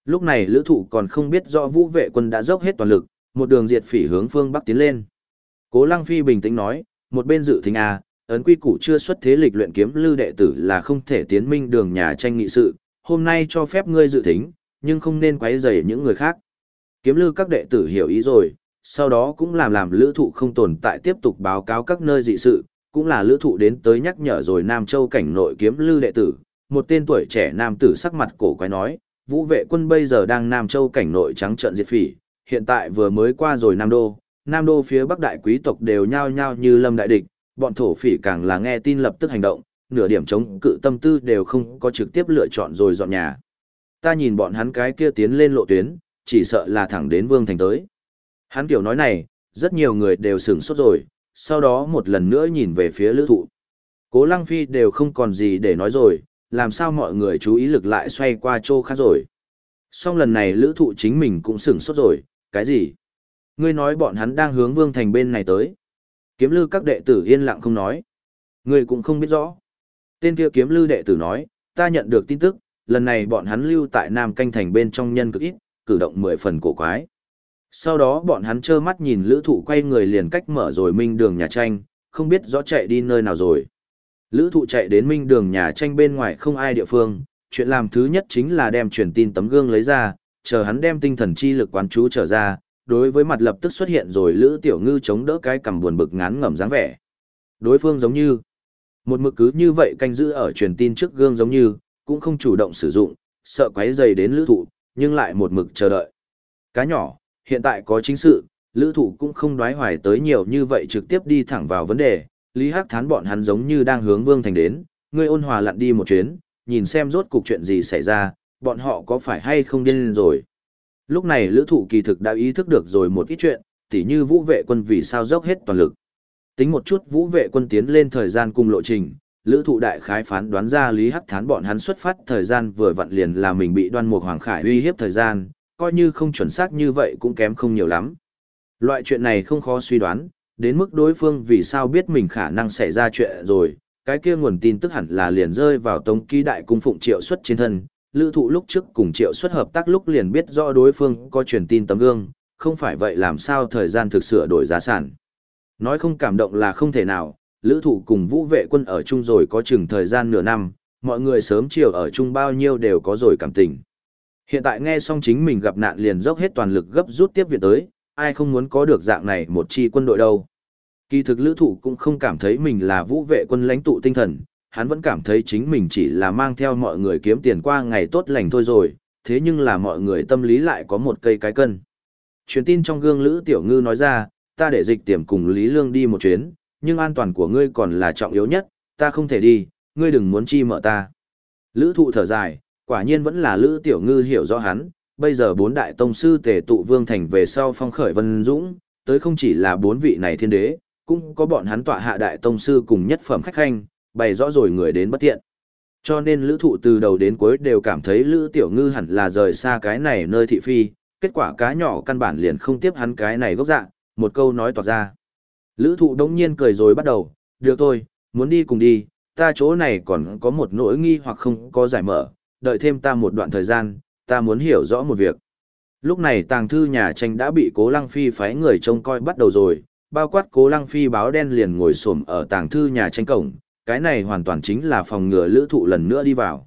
[SPEAKER 1] Lúc này lữ thụ còn không biết rõ vũ vệ quân đã dốc hết toàn lực, một đường diệt phỉ hướng phương Bắc tiến lên. Cố Lăng Phi bình tĩnh nói, một bên dự thính A, ấn quy củ chưa xuất thế lịch luyện kiếm lưu đệ tử là không thể tiến minh đường nhà tranh nghị sự, hôm nay cho phép ngươi dự thính, nhưng không nên quấy rầy những người khác. Kiếm lưu các đệ tử hiểu ý rồi, sau đó cũng làm làm lữ thụ không tồn tại tiếp tục báo cáo các nơi dị sự, cũng là lữ thụ đến tới nhắc nhở rồi Nam Châu cảnh nội kiếm lưu đệ tử, một tên tuổi trẻ nam tử sắc mặt cổ quái nói, vũ vệ quân bây giờ đang Nam Châu cảnh nội trắng trận diệt phỉ, hiện tại vừa mới qua rồi Nam Đô, Nam Đô phía Bắc đại quý tộc đều nhao nhao như lâm đại địch, bọn thổ phỉ càng là nghe tin lập tức hành động, nửa điểm chống cự tâm tư đều không có trực tiếp lựa chọn rồi dọn nhà. Ta nhìn bọn hắn cái kia tiến lên lộ tuyến, chỉ sợ là thẳng đến Vương Thành tới. Hắn kiểu nói này, rất nhiều người đều sửng sốt rồi, sau đó một lần nữa nhìn về phía lữ thụ. Cố Lăng Phi đều không còn gì để nói rồi, làm sao mọi người chú ý lực lại xoay qua chỗ khác rồi. Song lần này lữ thụ chính mình cũng sửng sốt rồi, cái gì? Ngươi nói bọn hắn đang hướng vương thành bên này tới. Kiếm lư các đệ tử yên lặng không nói. Ngươi cũng không biết rõ. Tên kia kiếm lưu đệ tử nói, ta nhận được tin tức, lần này bọn hắn lưu tại Nam Canh Thành bên trong nhân cực ít, cử động mười phần cổ quái. Sau đó bọn hắn trơ mắt nhìn lữ thụ quay người liền cách mở rồi minh đường nhà tranh, không biết rõ chạy đi nơi nào rồi. Lữ thụ chạy đến minh đường nhà tranh bên ngoài không ai địa phương, chuyện làm thứ nhất chính là đem truyền tin tấm gương lấy ra, chờ hắn đem tinh thần chi lực quán chú trở ra, đối với mặt lập tức xuất hiện rồi Lữ Tiểu Ngư chống đỡ cái cầm buồn bực ngán ngẩm dáng vẻ. Đối phương giống như một mực cứ như vậy canh giữ ở truyền tin trước gương giống như, cũng không chủ động sử dụng, sợ quấy dày đến lữ thụ, nhưng lại một mực chờ đợi. Cá nhỏ, hiện tại có chính sự, lữ thụ cũng không đoái hoài tới nhiều như vậy trực tiếp đi thẳng vào vấn đề, Lý Hắc Thán bọn hắn giống như đang hướng Vương Thành đến, ngươi ôn hòa lặn đi một chuyến, nhìn xem rốt cục chuyện gì xảy ra, bọn họ có phải hay không điên lên rồi. Lúc này Lữ Thụ kỳ thực đã ý thức được rồi một ít chuyện, tỉ như vũ vệ quân vì sao dốc hết toàn lực. Tính một chút vũ vệ quân tiến lên thời gian cùng lộ trình, Lữ Thụ đại khái phán đoán ra Lý Hắc Thán bọn hắn xuất phát thời gian vừa vặn liền là mình bị đoan mục Hoàng Khải uy hiếp thời gian, coi như không chuẩn xác như vậy cũng kém không nhiều lắm. Loại chuyện này không khó suy đoán, đến mức đối phương vì sao biết mình khả năng xảy ra chuyện rồi, cái kia nguồn tin tức hẳn là liền rơi vào tống ký đại cung phụng triệu xuất trên thân. Lữ thụ lúc trước cùng triệu xuất hợp tác lúc liền biết rõ đối phương có truyền tin tấm gương, không phải vậy làm sao thời gian thực sửa đổi giá sản. Nói không cảm động là không thể nào, lữ thụ cùng vũ vệ quân ở chung rồi có chừng thời gian nửa năm, mọi người sớm chiều ở chung bao nhiêu đều có rồi cảm tình. Hiện tại nghe xong chính mình gặp nạn liền dốc hết toàn lực gấp rút tiếp viện tới, ai không muốn có được dạng này một chi quân đội đâu. Kỳ thực lữ thụ cũng không cảm thấy mình là vũ vệ quân lãnh tụ tinh thần, hắn vẫn cảm thấy chính mình chỉ là mang theo mọi người kiếm tiền qua ngày tốt lành thôi rồi, thế nhưng là mọi người tâm lý lại có một cây cái cân. Truyền tin trong gương Lữ Tiểu Ngư nói ra, ta để dịch tiềm cùng Lý Lương đi một chuyến, nhưng an toàn của ngươi còn là trọng yếu nhất, ta không thể đi, ngươi đừng muốn chi mở ta. Lữ thụ thở dài, quả nhiên vẫn là Lữ Tiểu Ngư hiểu rõ hắn, bây giờ bốn đại tông sư tề tụ vương thành về sau phong khởi vân dũng, tới không chỉ là bốn vị này thiên đế, cũng có bọn hắn tọa hạ đại tông sư cùng nhất phẩm khách khanh, bày rõ rồi người đến bất tiện. Cho nên lữ thụ từ đầu đến cuối đều cảm thấy lữ tiểu ngư hẳn là rời xa cái này nơi thị phi, kết quả cá nhỏ căn bản liền không tiếp hắn cái này gốc dạng, một câu nói tỏ ra. Lữ thụ đống nhiên cười rồi bắt đầu, được thôi, muốn đi cùng đi, ta chỗ này còn có một nỗi nghi hoặc không có giải mở, đợi thêm ta một đoạn thời gian, ta muốn hiểu rõ một việc. Lúc này tàng thư nhà tranh đã bị cố lăng phi phái người trông coi bắt đầu rồi, bao quát cố lăng phi báo đen liền ngồi xổm ở tàng thư nhà tranh cổng, cái này hoàn toàn chính là phòng ngừa lữ thụ lần nữa đi vào.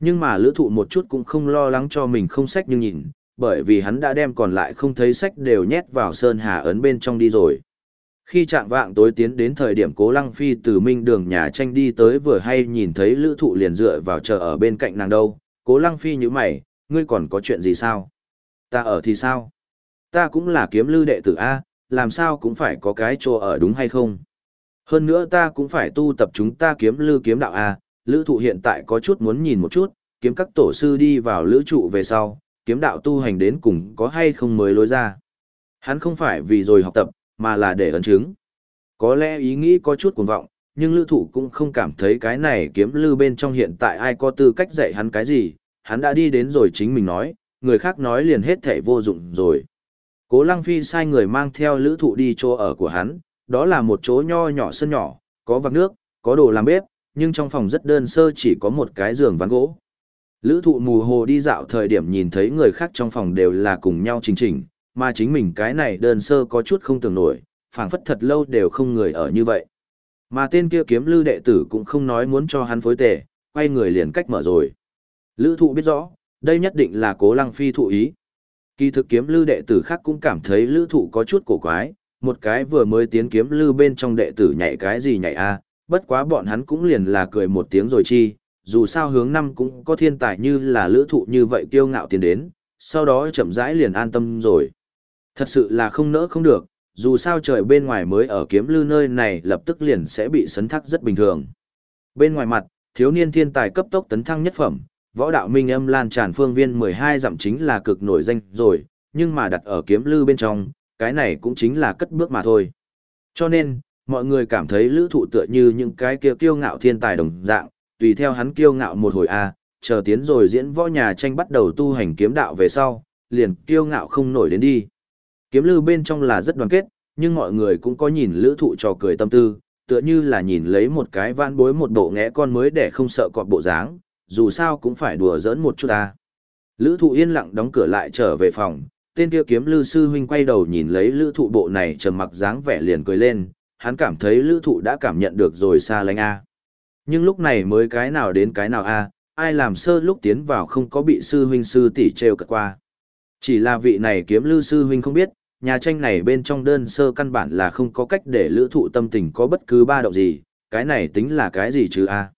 [SPEAKER 1] Nhưng mà lữ thụ một chút cũng không lo lắng cho mình không sách nhưng nhìn, bởi vì hắn đã đem còn lại không thấy sách đều nhét vào sơn hà ấn bên trong đi rồi. Khi trạng vạng tối tiến đến thời điểm cố lăng phi từ minh đường nhà tranh đi tới vừa hay nhìn thấy lữ thụ liền dựa vào chờ ở bên cạnh nàng đâu, cố lăng phi như mày, ngươi còn có chuyện gì sao? Ta ở thì sao? Ta cũng là kiếm lưu đệ tử A, làm sao cũng phải có cái chỗ ở đúng hay không? Hơn nữa ta cũng phải tu tập chúng ta kiếm lưu kiếm đạo A, lữ thụ hiện tại có chút muốn nhìn một chút, kiếm các tổ sư đi vào lữ trụ về sau, kiếm đạo tu hành đến cùng có hay không mới lối ra. Hắn không phải vì rồi học tập, mà là để ấn chứng. Có lẽ ý nghĩ có chút cuồng vọng, nhưng lữ thụ cũng không cảm thấy cái này kiếm lư bên trong hiện tại ai có tư cách dạy hắn cái gì, hắn đã đi đến rồi chính mình nói, người khác nói liền hết thể vô dụng rồi. Cố Lăng Phi sai người mang theo lữ thụ đi chỗ ở của hắn, đó là một chỗ nho nhỏ sân nhỏ, có vạc nước, có đồ làm bếp, nhưng trong phòng rất đơn sơ chỉ có một cái giường ván gỗ. Lữ thụ mù hồ đi dạo thời điểm nhìn thấy người khác trong phòng đều là cùng nhau chỉnh chỉnh, mà chính mình cái này đơn sơ có chút không tưởng nổi, phảng phất thật lâu đều không người ở như vậy. Mà tên kia kiếm lưu đệ tử cũng không nói muốn cho hắn phối tề, quay người liền cách mở rồi. Lữ thụ biết rõ, đây nhất định là cố lăng phi thụ ý. Kỳ thực kiếm lưu đệ tử khác cũng cảm thấy lữ thụ có chút cổ quái, một cái vừa mới tiến kiếm lưu bên trong đệ tử nhảy cái gì nhảy a bất quá bọn hắn cũng liền là cười một tiếng rồi chi, dù sao hướng năm cũng có thiên tài như là lữ thụ như vậy kiêu ngạo tiến đến, sau đó chậm rãi liền an tâm rồi. Thật sự là không nỡ không được, dù sao trời bên ngoài mới ở kiếm lư nơi này lập tức liền sẽ bị sấn thắc rất bình thường. Bên ngoài mặt, thiếu niên thiên tài cấp tốc tấn thăng nhất phẩm, võ đạo minh âm lan tràn phương viên 12 dặm chính là cực nổi danh rồi, nhưng mà đặt ở kiếm lư bên trong, cái này cũng chính là cất bước mà thôi. Cho nên, mọi người cảm thấy lữ thụ tựa như những cái kia kiêu ngạo thiên tài đồng dạng, tùy theo hắn kiêu ngạo một hồi a chờ tiến rồi diễn võ nhà tranh bắt đầu tu hành kiếm đạo về sau, liền kiêu ngạo không nổi đến đi. Kiếm lư bên trong là rất đoàn kết, nhưng mọi người cũng có nhìn lữ thụ trò cười tâm tư, tựa như là nhìn lấy một cái van bối một bộ ngẽ con mới để không sợ cọp bộ dáng, dù sao cũng phải đùa giỡn một chút ta. Lữ thụ yên lặng đóng cửa lại trở về phòng, tên kia kiếm lư sư huynh quay đầu nhìn lấy lữ thụ bộ này trầm mặc dáng vẻ liền cười lên, hắn cảm thấy lữ thụ đã cảm nhận được rồi xa lánh A. Nhưng lúc này mới cái nào đến cái nào A, ai làm sơ lúc tiến vào không có bị sư huynh sư tỷ treo cật qua. Chỉ là vị này kiếm lưu sư huynh không biết, nhà tranh này bên trong đơn sơ căn bản là không có cách để lữ thụ tâm tình có bất cứ ba động gì, cái này tính là cái gì chứ a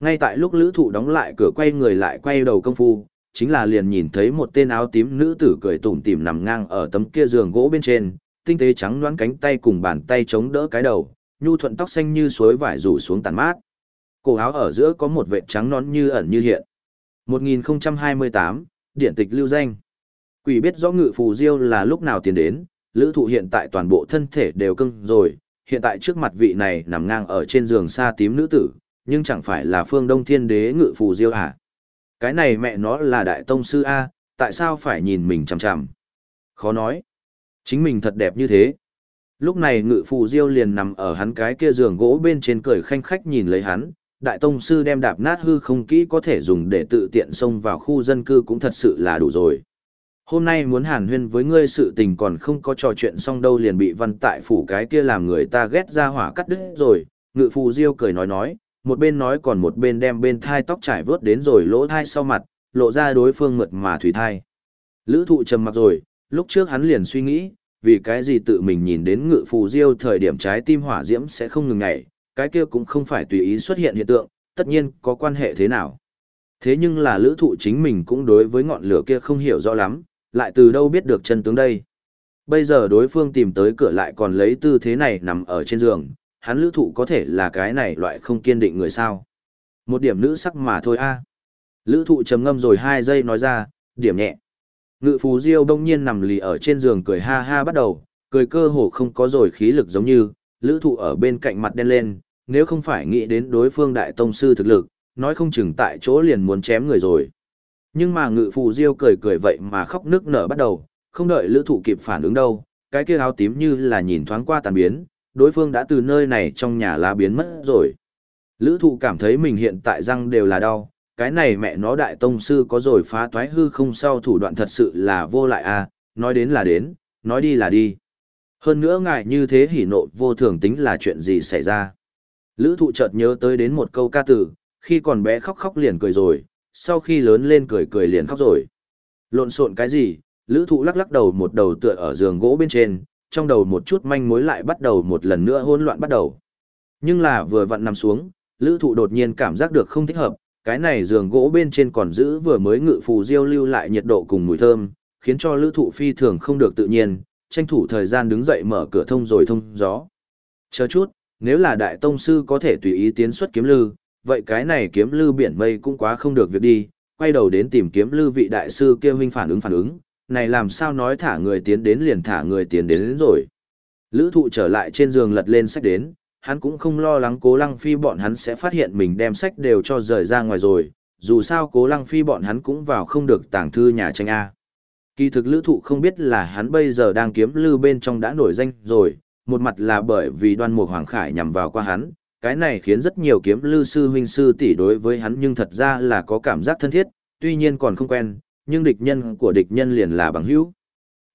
[SPEAKER 1] Ngay tại lúc lữ thụ đóng lại cửa quay người lại quay đầu công phu, chính là liền nhìn thấy một tên áo tím nữ tử cười tủm tỉm nằm ngang ở tấm kia giường gỗ bên trên, tinh tế trắng đoán cánh tay cùng bàn tay chống đỡ cái đầu, nhu thuận tóc xanh như suối vải rủ xuống tàn mát. Cổ áo ở giữa có một vệt trắng nón như ẩn như hiện. 1028, Điện tịch lưu danh. Quỷ biết rõ ngự phù diêu là lúc nào tiến đến, lữ thụ hiện tại toàn bộ thân thể đều cưng rồi, hiện tại trước mặt vị này nằm ngang ở trên giường xa tím nữ tử, nhưng chẳng phải là phương đông thiên đế ngự phù diêu à. Cái này mẹ nó là đại tông sư A, tại sao phải nhìn mình chằm chằm? Khó nói. Chính mình thật đẹp như thế. Lúc này ngự phù diêu liền nằm ở hắn cái kia giường gỗ bên trên cười khanh khách nhìn lấy hắn, đại tông sư đem đạp nát hư không kỹ có thể dùng để tự tiện xông vào khu dân cư cũng thật sự là đủ rồi. Hôm nay muốn hàn huyên với ngươi sự tình còn không có trò chuyện xong đâu liền bị văn tại phủ cái kia làm người ta ghét ra hỏa cắt đứt rồi, ngự phù diêu cười nói nói, một bên nói còn một bên đem bên thai tóc trải vớt đến rồi lỗ thai sau mặt, lộ ra đối phương mượt mà thủy thai. Lữ thụ trầm mặc rồi, lúc trước hắn liền suy nghĩ, vì cái gì tự mình nhìn đến ngự phù diêu thời điểm trái tim hỏa diễm sẽ không ngừng ngày, cái kia cũng không phải tùy ý xuất hiện hiện tượng, tất nhiên có quan hệ thế nào. Thế nhưng là lữ thụ chính mình cũng đối với ngọn lửa kia không hiểu rõ lắm, lại từ đâu biết được chân tướng đây. Bây giờ đối phương tìm tới cửa lại còn lấy tư thế này nằm ở trên giường, hắn lữ thụ có thể là cái này loại không kiên định người sao. Một điểm nữ sắc mà thôi a à. Lữ thụ trầm ngâm rồi hai giây nói ra, điểm nhẹ. Ngự phù diêu đông nhiên nằm lì ở trên giường cười ha ha bắt đầu, cười cơ hồ không có rồi khí lực giống như, lữ thụ ở bên cạnh mặt đen lên, nếu không phải nghĩ đến đối phương đại tông sư thực lực, nói không chừng tại chỗ liền muốn chém người rồi. Nhưng mà ngự phù diêu cười cười vậy mà khóc nước nở bắt đầu, không đợi lữ thụ kịp phản ứng đâu, cái kia áo tím như là nhìn thoáng qua tàn biến, đối phương đã từ nơi này trong nhà lá biến mất rồi. Lữ thụ cảm thấy mình hiện tại răng đều là đau, cái này mẹ nó đại tông sư có rồi phá toái hư không sau thủ đoạn thật sự là vô lại à, nói đến là đến, nói đi là đi. Hơn nữa ngài như thế hỉ nộ vô thường tính là chuyện gì xảy ra. Lữ thụ chợt nhớ tới đến một câu ca tử, khi còn bé khóc khóc liền cười rồi, sau khi lớn lên cười cười liền khóc rồi. Lộn xộn cái gì, lữ thụ lắc lắc đầu một đầu tựa ở giường gỗ bên trên, trong đầu một chút manh mối lại bắt đầu một lần nữa hỗn loạn bắt đầu. Nhưng là vừa vặn nằm xuống, lữ thụ đột nhiên cảm giác được không thích hợp, cái này giường gỗ bên trên còn giữ vừa mới ngự phù diêu lưu lại nhiệt độ cùng mùi thơm, khiến cho lữ thụ phi thường không được tự nhiên, tranh thủ thời gian đứng dậy mở cửa thông rồi thông gió. Chờ chút, nếu là đại tông sư có thể tùy ý tiến xuất kiếm lư, vậy cái này kiếm lư biển mây cũng quá không được việc đi, quay đầu đến tìm kiếm lư vị đại sư kia huynh phản ứng phản ứng, này làm sao nói thả người tiến đến liền thả người tiến đến, đến rồi. Lữ thụ trở lại trên giường lật lên sách đến, hắn cũng không lo lắng cố lăng phi bọn hắn sẽ phát hiện mình đem sách đều cho rời ra ngoài rồi, dù sao cố lăng phi bọn hắn cũng vào không được tàng thư nhà tranh A. Kỳ thực lữ thụ không biết là hắn bây giờ đang kiếm lư bên trong đã nổi danh rồi, một mặt là bởi vì đoan mục hoàng khải nhằm vào qua hắn, cái này khiến rất nhiều kiếm lư sư huynh sư tỷ đối với hắn nhưng thật ra là có cảm giác thân thiết, tuy nhiên còn không quen, nhưng địch nhân của địch nhân liền là bằng hữu.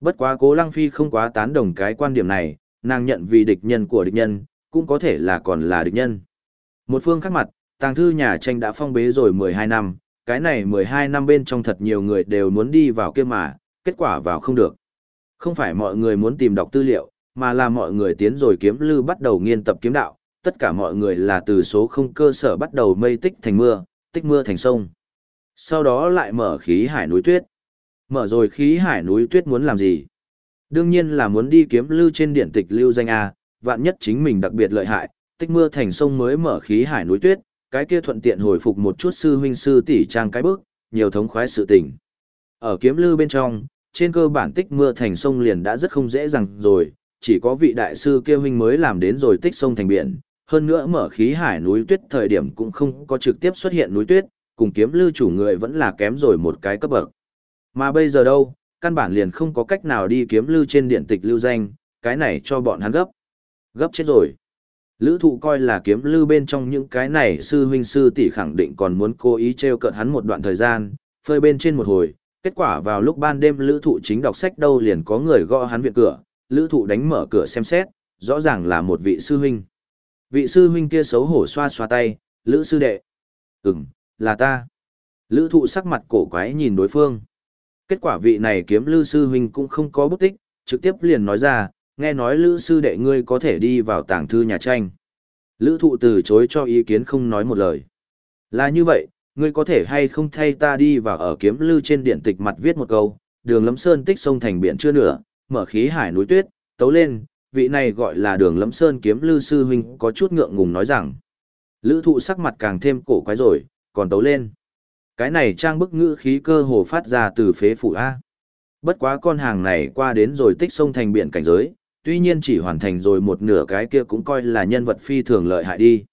[SPEAKER 1] Bất quá cố lăng phi không quá tán đồng cái quan điểm này, nàng nhận vì địch nhân của địch nhân, cũng có thể là còn là địch nhân. Một phương khác mặt, tàng thư nhà tranh đã phong bế rồi 12 năm, cái này 12 năm bên trong thật nhiều người đều muốn đi vào kia mà, kết quả vào không được. Không phải mọi người muốn tìm đọc tư liệu, mà là mọi người tiến rồi kiếm lư bắt đầu nghiên tập kiếm đạo, tất cả mọi người là từ số không cơ sở bắt đầu mây tích thành mưa, tích mưa thành sông. Sau đó lại mở khí hải núi tuyết. Mở rồi khí hải núi tuyết muốn làm gì? Đương nhiên là muốn đi kiếm lưu trên điện tịch lưu danh A, vạn nhất chính mình đặc biệt lợi hại, tích mưa thành sông mới mở khí hải núi tuyết, cái kia thuận tiện hồi phục một chút sư huynh sư tỷ trang cái bước, nhiều thống khoái sự tình. Ở kiếm lưu bên trong, trên cơ bản tích mưa thành sông liền đã rất không dễ dàng rồi, chỉ có vị đại sư kia huynh mới làm đến rồi tích sông thành biển, hơn nữa mở khí hải núi tuyết thời điểm cũng không có trực tiếp xuất hiện núi tuyết, cùng kiếm lưu chủ người vẫn là kém rồi một cái cấp bậc. Mà bây giờ đâu, căn bản liền không có cách nào đi kiếm lưu trên điện tịch lưu danh, cái này cho bọn hắn gấp. Gấp chết rồi. Lữ thụ coi là kiếm lưu bên trong những cái này sư huynh sư tỷ khẳng định còn muốn cố ý treo cợt hắn một đoạn thời gian, phơi bên trên một hồi, kết quả vào lúc ban đêm lữ thụ chính đọc sách đâu liền có người gõ hắn viện cửa, lữ thụ đánh mở cửa xem xét, rõ ràng là một vị sư huynh. Vị sư huynh kia xấu hổ xoa xoa tay, lữ sư đệ. Ừm, là ta. Lữ thụ sắc mặt cổ quái nhìn đối phương. Kết quả vị này kiếm lữ sư huynh cũng không có bút tích, trực tiếp liền nói ra, nghe nói lữ sư đệ ngươi có thể đi vào tàng thư nhà tranh. Lữ thụ từ chối cho ý kiến không nói một lời. Là như vậy, ngươi có thể hay không thay ta đi vào ở kiếm lư trên điện tịch mặt viết một câu, đường lấm sơn tích sông thành biển chưa nửa, mở khí hải núi tuyết, tấu lên, vị này gọi là đường lấm sơn kiếm lư sư huynh có chút ngượng ngùng nói rằng. Lữ thụ sắc mặt càng thêm cổ quái rồi, còn tấu lên. Cái này trang bức ngữ khí cơ hồ phát ra từ phế phủ A. Bất quá con hàng này qua đến rồi tích sông thành biển cảnh giới, tuy nhiên chỉ hoàn thành rồi một nửa cái kia cũng coi là nhân vật phi thường lợi hại đi.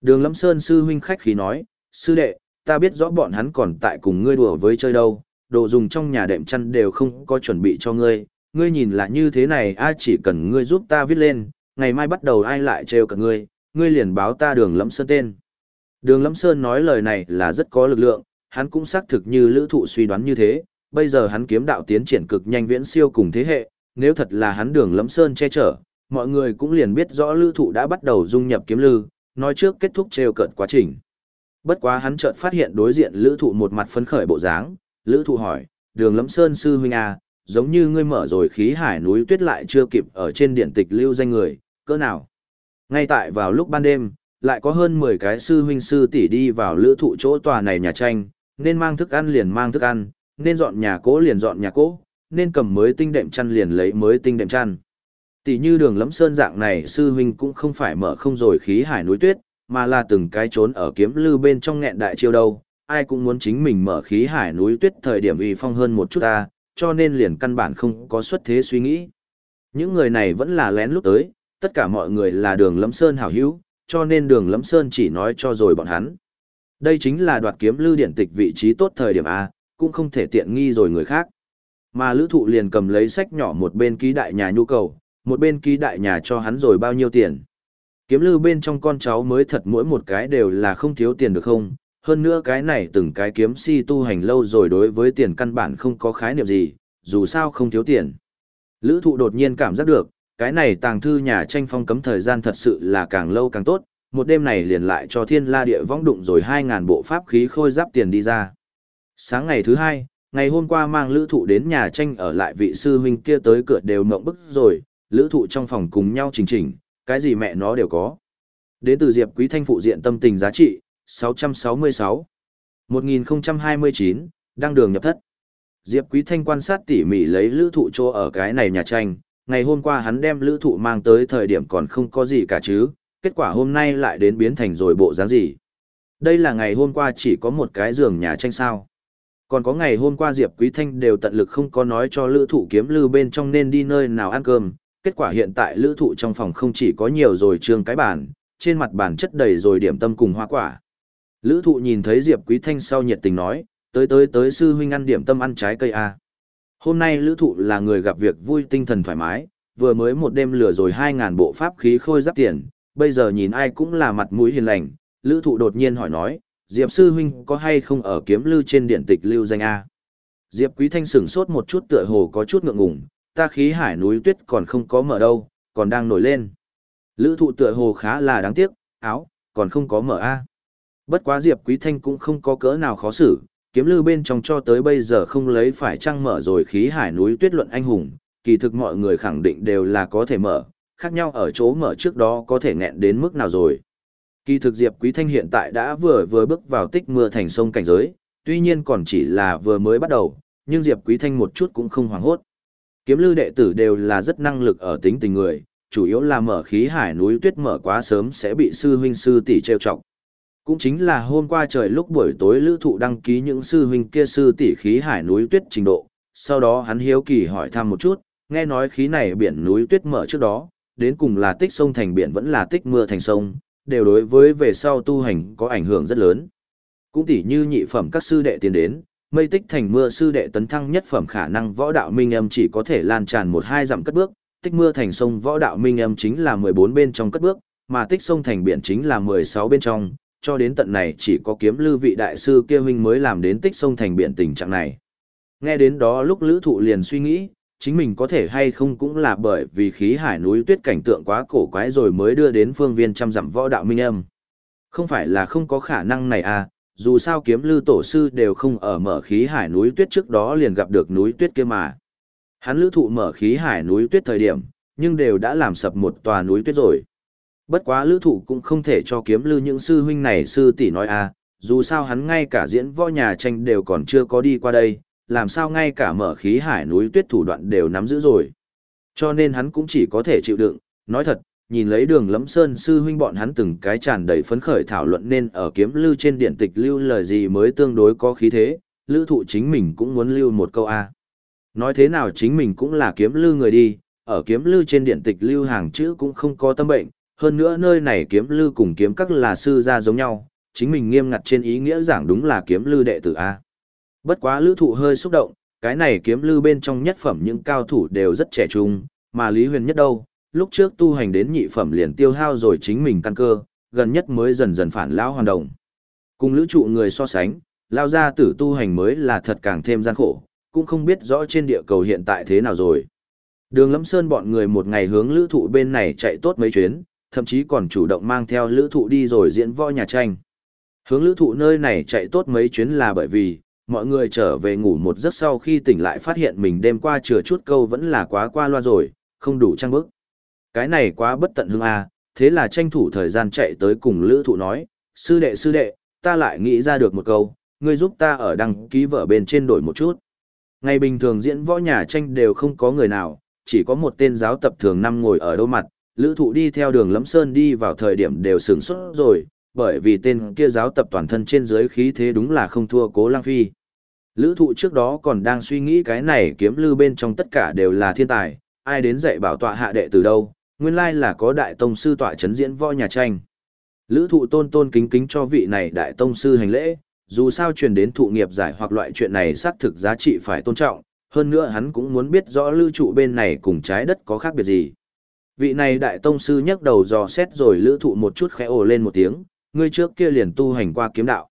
[SPEAKER 1] Đường Lâm Sơn sư huynh khách khí nói, sư đệ, ta biết rõ bọn hắn còn tại cùng ngươi đùa với chơi đâu, đồ dùng trong nhà đệm chăn đều không có chuẩn bị cho ngươi, ngươi nhìn là như thế này ai chỉ cần ngươi giúp ta viết lên, ngày mai bắt đầu ai lại trêu cả ngươi, ngươi liền báo ta đường Lẫm Sơn tên. Đường Lẫm Sơn nói lời này là rất có lực lượng, hắn cũng xác thực như lữ thụ suy đoán như thế, bây giờ hắn kiếm đạo tiến triển cực nhanh viễn siêu cùng thế hệ, nếu thật là hắn đường Lẫm Sơn che chở, mọi người cũng liền biết rõ lữ thụ đã bắt đầu dung nhập kiếm lư, nói trước kết thúc trêu cợt quá trình. Bất quá hắn chợt phát hiện đối diện lữ thụ một mặt phấn khởi bộ dáng, lữ thụ hỏi, đường Lẫm Sơn sư huynh à, giống như ngươi mở rồi khí hải núi tuyết lại chưa kịp ở trên điện tịch lưu danh người, cỡ nào. Ngay tại vào lúc ban đêm, lại có hơn 10 cái sư huynh sư tỷ đi vào lữ thụ chỗ tòa này nhà tranh, nên mang thức ăn liền mang thức ăn, nên dọn nhà cố liền dọn nhà cố, nên cầm mới tinh đệm chăn liền lấy mới tinh đệm chăn. Tỷ như đường lấm sơn dạng này sư huynh cũng không phải mở không rồi khí hải núi tuyết, mà là từng cái trốn ở kiếm lư bên trong nghẹn đại chiêu đâu, ai cũng muốn chính mình mở khí hải núi tuyết thời điểm uy phong hơn một chút ta, cho nên liền căn bản không có xuất thế suy nghĩ. Những người này vẫn là lén lút tới, tất cả mọi người là đường lấm sơn hảo hữu, cho nên đường lấm sơn chỉ nói cho rồi bọn hắn. Đây chính là đoạt kiếm lưu điện tịch vị trí tốt thời điểm A, cũng không thể tiện nghi rồi người khác. Mà lữ thụ liền cầm lấy sách nhỏ một bên ký đại nhà nhu cầu, một bên ký đại nhà cho hắn rồi bao nhiêu tiền. Kiếm lư bên trong con cháu mới thật mỗi một cái đều là không thiếu tiền được không, hơn nữa cái này từng cái kiếm si tu hành lâu rồi đối với tiền căn bản không có khái niệm gì, dù sao không thiếu tiền. Lữ thụ đột nhiên cảm giác được, cái này tàng thư nhà tranh phong cấm thời gian thật sự là càng lâu càng tốt, một đêm này liền lại cho thiên la địa vong đụng rồi 2.000 bộ pháp khí khôi giáp tiền đi ra. Sáng ngày thứ hai, ngày hôm qua mang lữ thụ đến nhà tranh ở lại vị sư huynh kia tới cửa đều mộng bức rồi, lữ thụ trong phòng cùng nhau chỉnh chỉnh, cái gì mẹ nó đều có. Đến từ Diệp Quý Thanh phụ diện tâm tình giá trị, 666. 1029, đăng đường nhập thất. Diệp Quý Thanh quan sát tỉ mỉ lấy lữ thụ cho ở cái này nhà tranh, ngày hôm qua hắn đem lữ thụ mang tới thời điểm còn không có gì cả chứ, kết quả hôm nay lại đến biến thành rồi bộ dáng gì. Đây là ngày hôm qua chỉ có một cái giường nhà tranh sao. Còn có ngày hôm qua Diệp Quý Thanh đều tận lực không có nói cho lữ thụ kiếm lư bên trong nên đi nơi nào ăn cơm, kết quả hiện tại lữ thụ trong phòng không chỉ có nhiều rồi trương cái bàn, trên mặt bàn chất đầy rồi điểm tâm cùng hoa quả. Lữ thụ nhìn thấy Diệp Quý Thanh sau nhiệt tình nói, tới tới tới sư huynh ăn điểm tâm ăn trái cây A. Hôm nay lữ thụ là người gặp việc vui tinh thần thoải mái, vừa mới một đêm lừa rồi 2.000 bộ pháp khí khôi giáp tiền, bây giờ nhìn ai cũng là mặt mũi hiền lành, lữ thụ đột nhiên hỏi nói, Diệp sư huynh có hay không ở kiếm lưu trên điện tịch lưu danh A. Diệp Quý Thanh sửng sốt một chút tựa hồ có chút ngượng ngùng, ta khí hải núi tuyết còn không có mở đâu, còn đang nổi lên. Lữ thụ tựa hồ khá là đáng tiếc, áo, còn không có mở A. Bất quá Diệp Quý Thanh cũng không có cỡ nào khó xử, kiếm lư bên trong cho tới bây giờ không lấy phải trăng mở rồi khí hải núi tuyết luận anh hùng, kỳ thực mọi người khẳng định đều là có thể mở, khác nhau ở chỗ mở trước đó có thể nghẹn đến mức nào rồi. Kỳ thực Diệp Quý Thanh hiện tại đã vừa vừa bước vào tích mưa thành sông cảnh giới, tuy nhiên còn chỉ là vừa mới bắt đầu, nhưng Diệp Quý Thanh một chút cũng không hoảng hốt. Kiếm lư đệ tử đều là rất năng lực ở tính tình người, chủ yếu là mở khí hải núi tuyết mở quá sớm sẽ bị sư huynh sư tỷ trêu chọc. Cũng chính là hôm qua trời lúc buổi tối lữ thụ đăng ký những sư huynh kia sư tỷ khí hải núi tuyết trình độ, sau đó hắn hiếu kỳ hỏi thăm một chút, nghe nói khí này biển núi tuyết mở trước đó, đến cùng là tích sông thành biển vẫn là tích mưa thành sông, đều đối với về sau tu hành có ảnh hưởng rất lớn. Cũng tỉ như nhị phẩm các sư đệ tiến đến, mây tích thành mưa sư đệ tấn thăng nhất phẩm khả năng võ đạo minh âm chỉ có thể lan tràn một hai dặm cất bước, tích mưa thành sông võ đạo minh âm chính là 14 bên trong cất bước, mà tích sông thành biển chính là 16 bên trong, cho đến tận này chỉ có kiếm lư vị đại sư kia huynh mới làm đến tích sông thành biển tình trạng này. Nghe đến đó lúc lữ thụ liền suy nghĩ, chính mình có thể hay không cũng là bởi vì khí hải núi tuyết cảnh tượng quá cổ quái rồi mới đưa đến phương viên trăm dặm võ đạo minh âm. Không phải là không có khả năng này à, dù sao kiếm lư tổ sư đều không ở mở khí hải núi tuyết trước đó liền gặp được núi tuyết kia mà. Hắn lữ thụ mở khí hải núi tuyết thời điểm, nhưng đều đã làm sập một tòa núi tuyết rồi. Bất quá lữ thụ cũng không thể cho kiếm lưu những sư huynh này sư tỷ nói à, dù sao hắn ngay cả diễn võ nhà tranh đều còn chưa có đi qua đây, làm sao ngay cả mở khí hải núi tuyết thủ đoạn đều nắm giữ rồi. Cho nên hắn cũng chỉ có thể chịu đựng, nói thật, nhìn lấy đường lấm sơn sư huynh bọn hắn từng cái tràn đầy phấn khởi thảo luận nên ở kiếm lưu trên điện tịch lưu lời gì mới tương đối có khí thế, lữ thụ chính mình cũng muốn lưu một câu A. Nói thế nào chính mình cũng là kiếm lưu người đi, ở kiếm lưu trên điện tịch lưu hàng chữ cũng không có tâm bệnh, hơn nữa nơi này kiếm lưu cùng kiếm các là sư gia giống nhau, chính mình nghiêm ngặt trên ý nghĩa giảng đúng là kiếm lưu đệ tử A. Bất quá lữ thụ hơi xúc động, cái này kiếm lưu bên trong nhất phẩm những cao thủ đều rất trẻ trung, mà Lý Huyền nhất đâu, lúc trước tu hành đến nhị phẩm liền tiêu hao rồi chính mình căn cơ, gần nhất mới dần dần phản lão hoàn động Cùng lữ trụ người so sánh, lao ra tử tu hành mới là thật càng thêm gian khổ, cũng không biết rõ trên địa cầu hiện tại thế nào rồi. Đường lâm sơn bọn người một ngày hướng lữ thụ bên này chạy tốt mấy chuyến, thậm chí còn chủ động mang theo lữ thụ đi rồi diễn võ nhà tranh. Hướng lữ thụ nơi này chạy tốt mấy chuyến là bởi vì, mọi người trở về ngủ một giấc sau khi tỉnh lại phát hiện mình đêm qua chừa chút câu vẫn là quá qua loa rồi, không đủ trang bức. Cái này quá bất tận hương a, thế là tranh thủ thời gian chạy tới cùng lữ thụ nói, sư đệ sư đệ, ta lại nghĩ ra được một câu, ngươi giúp ta ở đăng ký vở bên trên đổi một chút. Ngày bình thường diễn võ nhà tranh đều không có người nào, chỉ có một tên giáo tập thường năm ngồi ở đâu mặt, lữ thụ đi theo đường lấm sơn đi vào thời điểm đều sửng xuất rồi, bởi vì tên kia giáo tập toàn thân trên dưới khí thế đúng là không thua cố lang phi. Lữ thụ trước đó còn đang suy nghĩ cái này kiếm lưu bên trong tất cả đều là thiên tài, ai đến dạy bảo tọa hạ đệ từ đâu, nguyên lai là có đại tông sư tọa chấn diễn võ nhà tranh. Lữ thụ tôn tôn kính kính cho vị này đại tông sư hành lễ, dù sao truyền đến thụ nghiệp giải hoặc loại chuyện này xác thực giá trị phải tôn trọng, hơn nữa hắn cũng muốn biết rõ lưu trụ bên này cùng trái đất có khác biệt gì. Vị này đại tông sư nhấc đầu dò xét rồi lữ thụ một chút khẽ ồ lên một tiếng, ngươi trước kia liền tu hành qua kiếm đạo.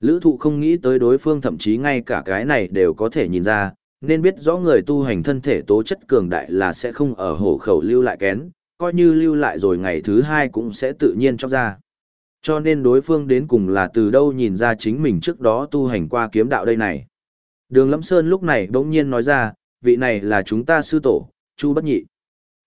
[SPEAKER 1] Lữ thụ không nghĩ tới đối phương thậm chí ngay cả cái này đều có thể nhìn ra, nên biết rõ người tu hành thân thể tố chất cường đại là sẽ không ở hổ khẩu lưu lại kén, coi như lưu lại rồi ngày thứ hai cũng sẽ tự nhiên cho ra. Cho nên đối phương đến cùng là từ đâu nhìn ra chính mình trước đó tu hành qua kiếm đạo đây này. Đường Lâm Sơn lúc này bỗng nhiên nói ra, vị này là chúng ta sư tổ, Chu Bất Nhị.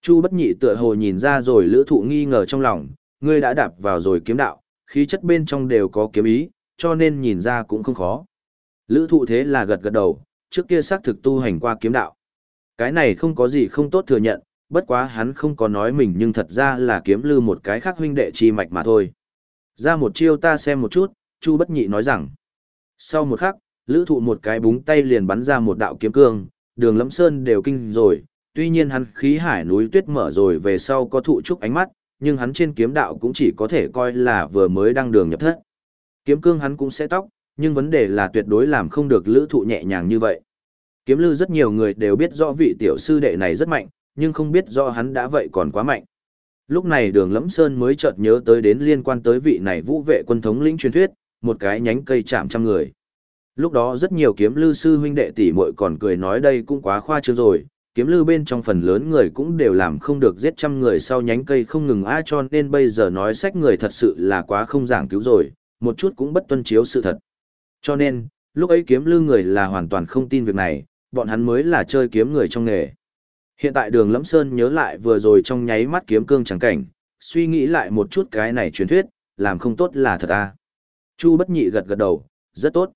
[SPEAKER 1] Chu Bất Nhị tựa hồ nhìn ra rồi lữ thụ nghi ngờ trong lòng, ngươi đã đạp vào rồi kiếm đạo, khí chất bên trong đều có kiếm ý, cho nên nhìn ra cũng không khó. Lữ thụ thế là gật gật đầu, trước kia xác thực tu hành qua kiếm đạo. Cái này không có gì không tốt thừa nhận, bất quá hắn không có nói mình nhưng thật ra là kiếm lư một cái khác huynh đệ chi mạch mà thôi. Ra một chiêu ta xem một chút, Chu Bất Nhị nói rằng. Sau một khắc, lữ thụ một cái búng tay liền bắn ra một đạo kiếm cương, đường lâm sơn đều kinh rồi, tuy nhiên hắn khí hải núi tuyết mở rồi về sau có thụ trúc ánh mắt, nhưng hắn trên kiếm đạo cũng chỉ có thể coi là vừa mới đăng đường nhập thất. Kiếm cương hắn cũng sẽ tóc, nhưng vấn đề là tuyệt đối làm không được lữ thụ nhẹ nhàng như vậy. Kiếm lư rất nhiều người đều biết rõ vị tiểu sư đệ này rất mạnh, nhưng không biết rõ hắn đã vậy còn quá mạnh. Lúc này đường lẫm sơn mới chợt nhớ tới đến liên quan tới vị này vũ vệ quân thống lĩnh truyền thuyết, một cái nhánh cây chạm trăm người. Lúc đó rất nhiều kiếm lư sư huynh đệ tỷ muội còn cười nói đây cũng quá khoa trương rồi, kiếm lư bên trong phần lớn người cũng đều làm không được giết trăm người sau nhánh cây không ngừng ai cho nên bây giờ nói sách người thật sự là quá không giảng cứu rồi, một chút cũng bất tuân chiếu sự thật. Cho nên, lúc ấy kiếm lư người là hoàn toàn không tin việc này, bọn hắn mới là chơi kiếm người trong nghề. Hiện tại đường Lẫm Sơn nhớ lại vừa rồi trong nháy mắt kiếm cương chẳng cảnh, suy nghĩ lại một chút cái này truyền thuyết, làm không tốt là thật à. Chu bất nhị gật gật đầu, rất tốt.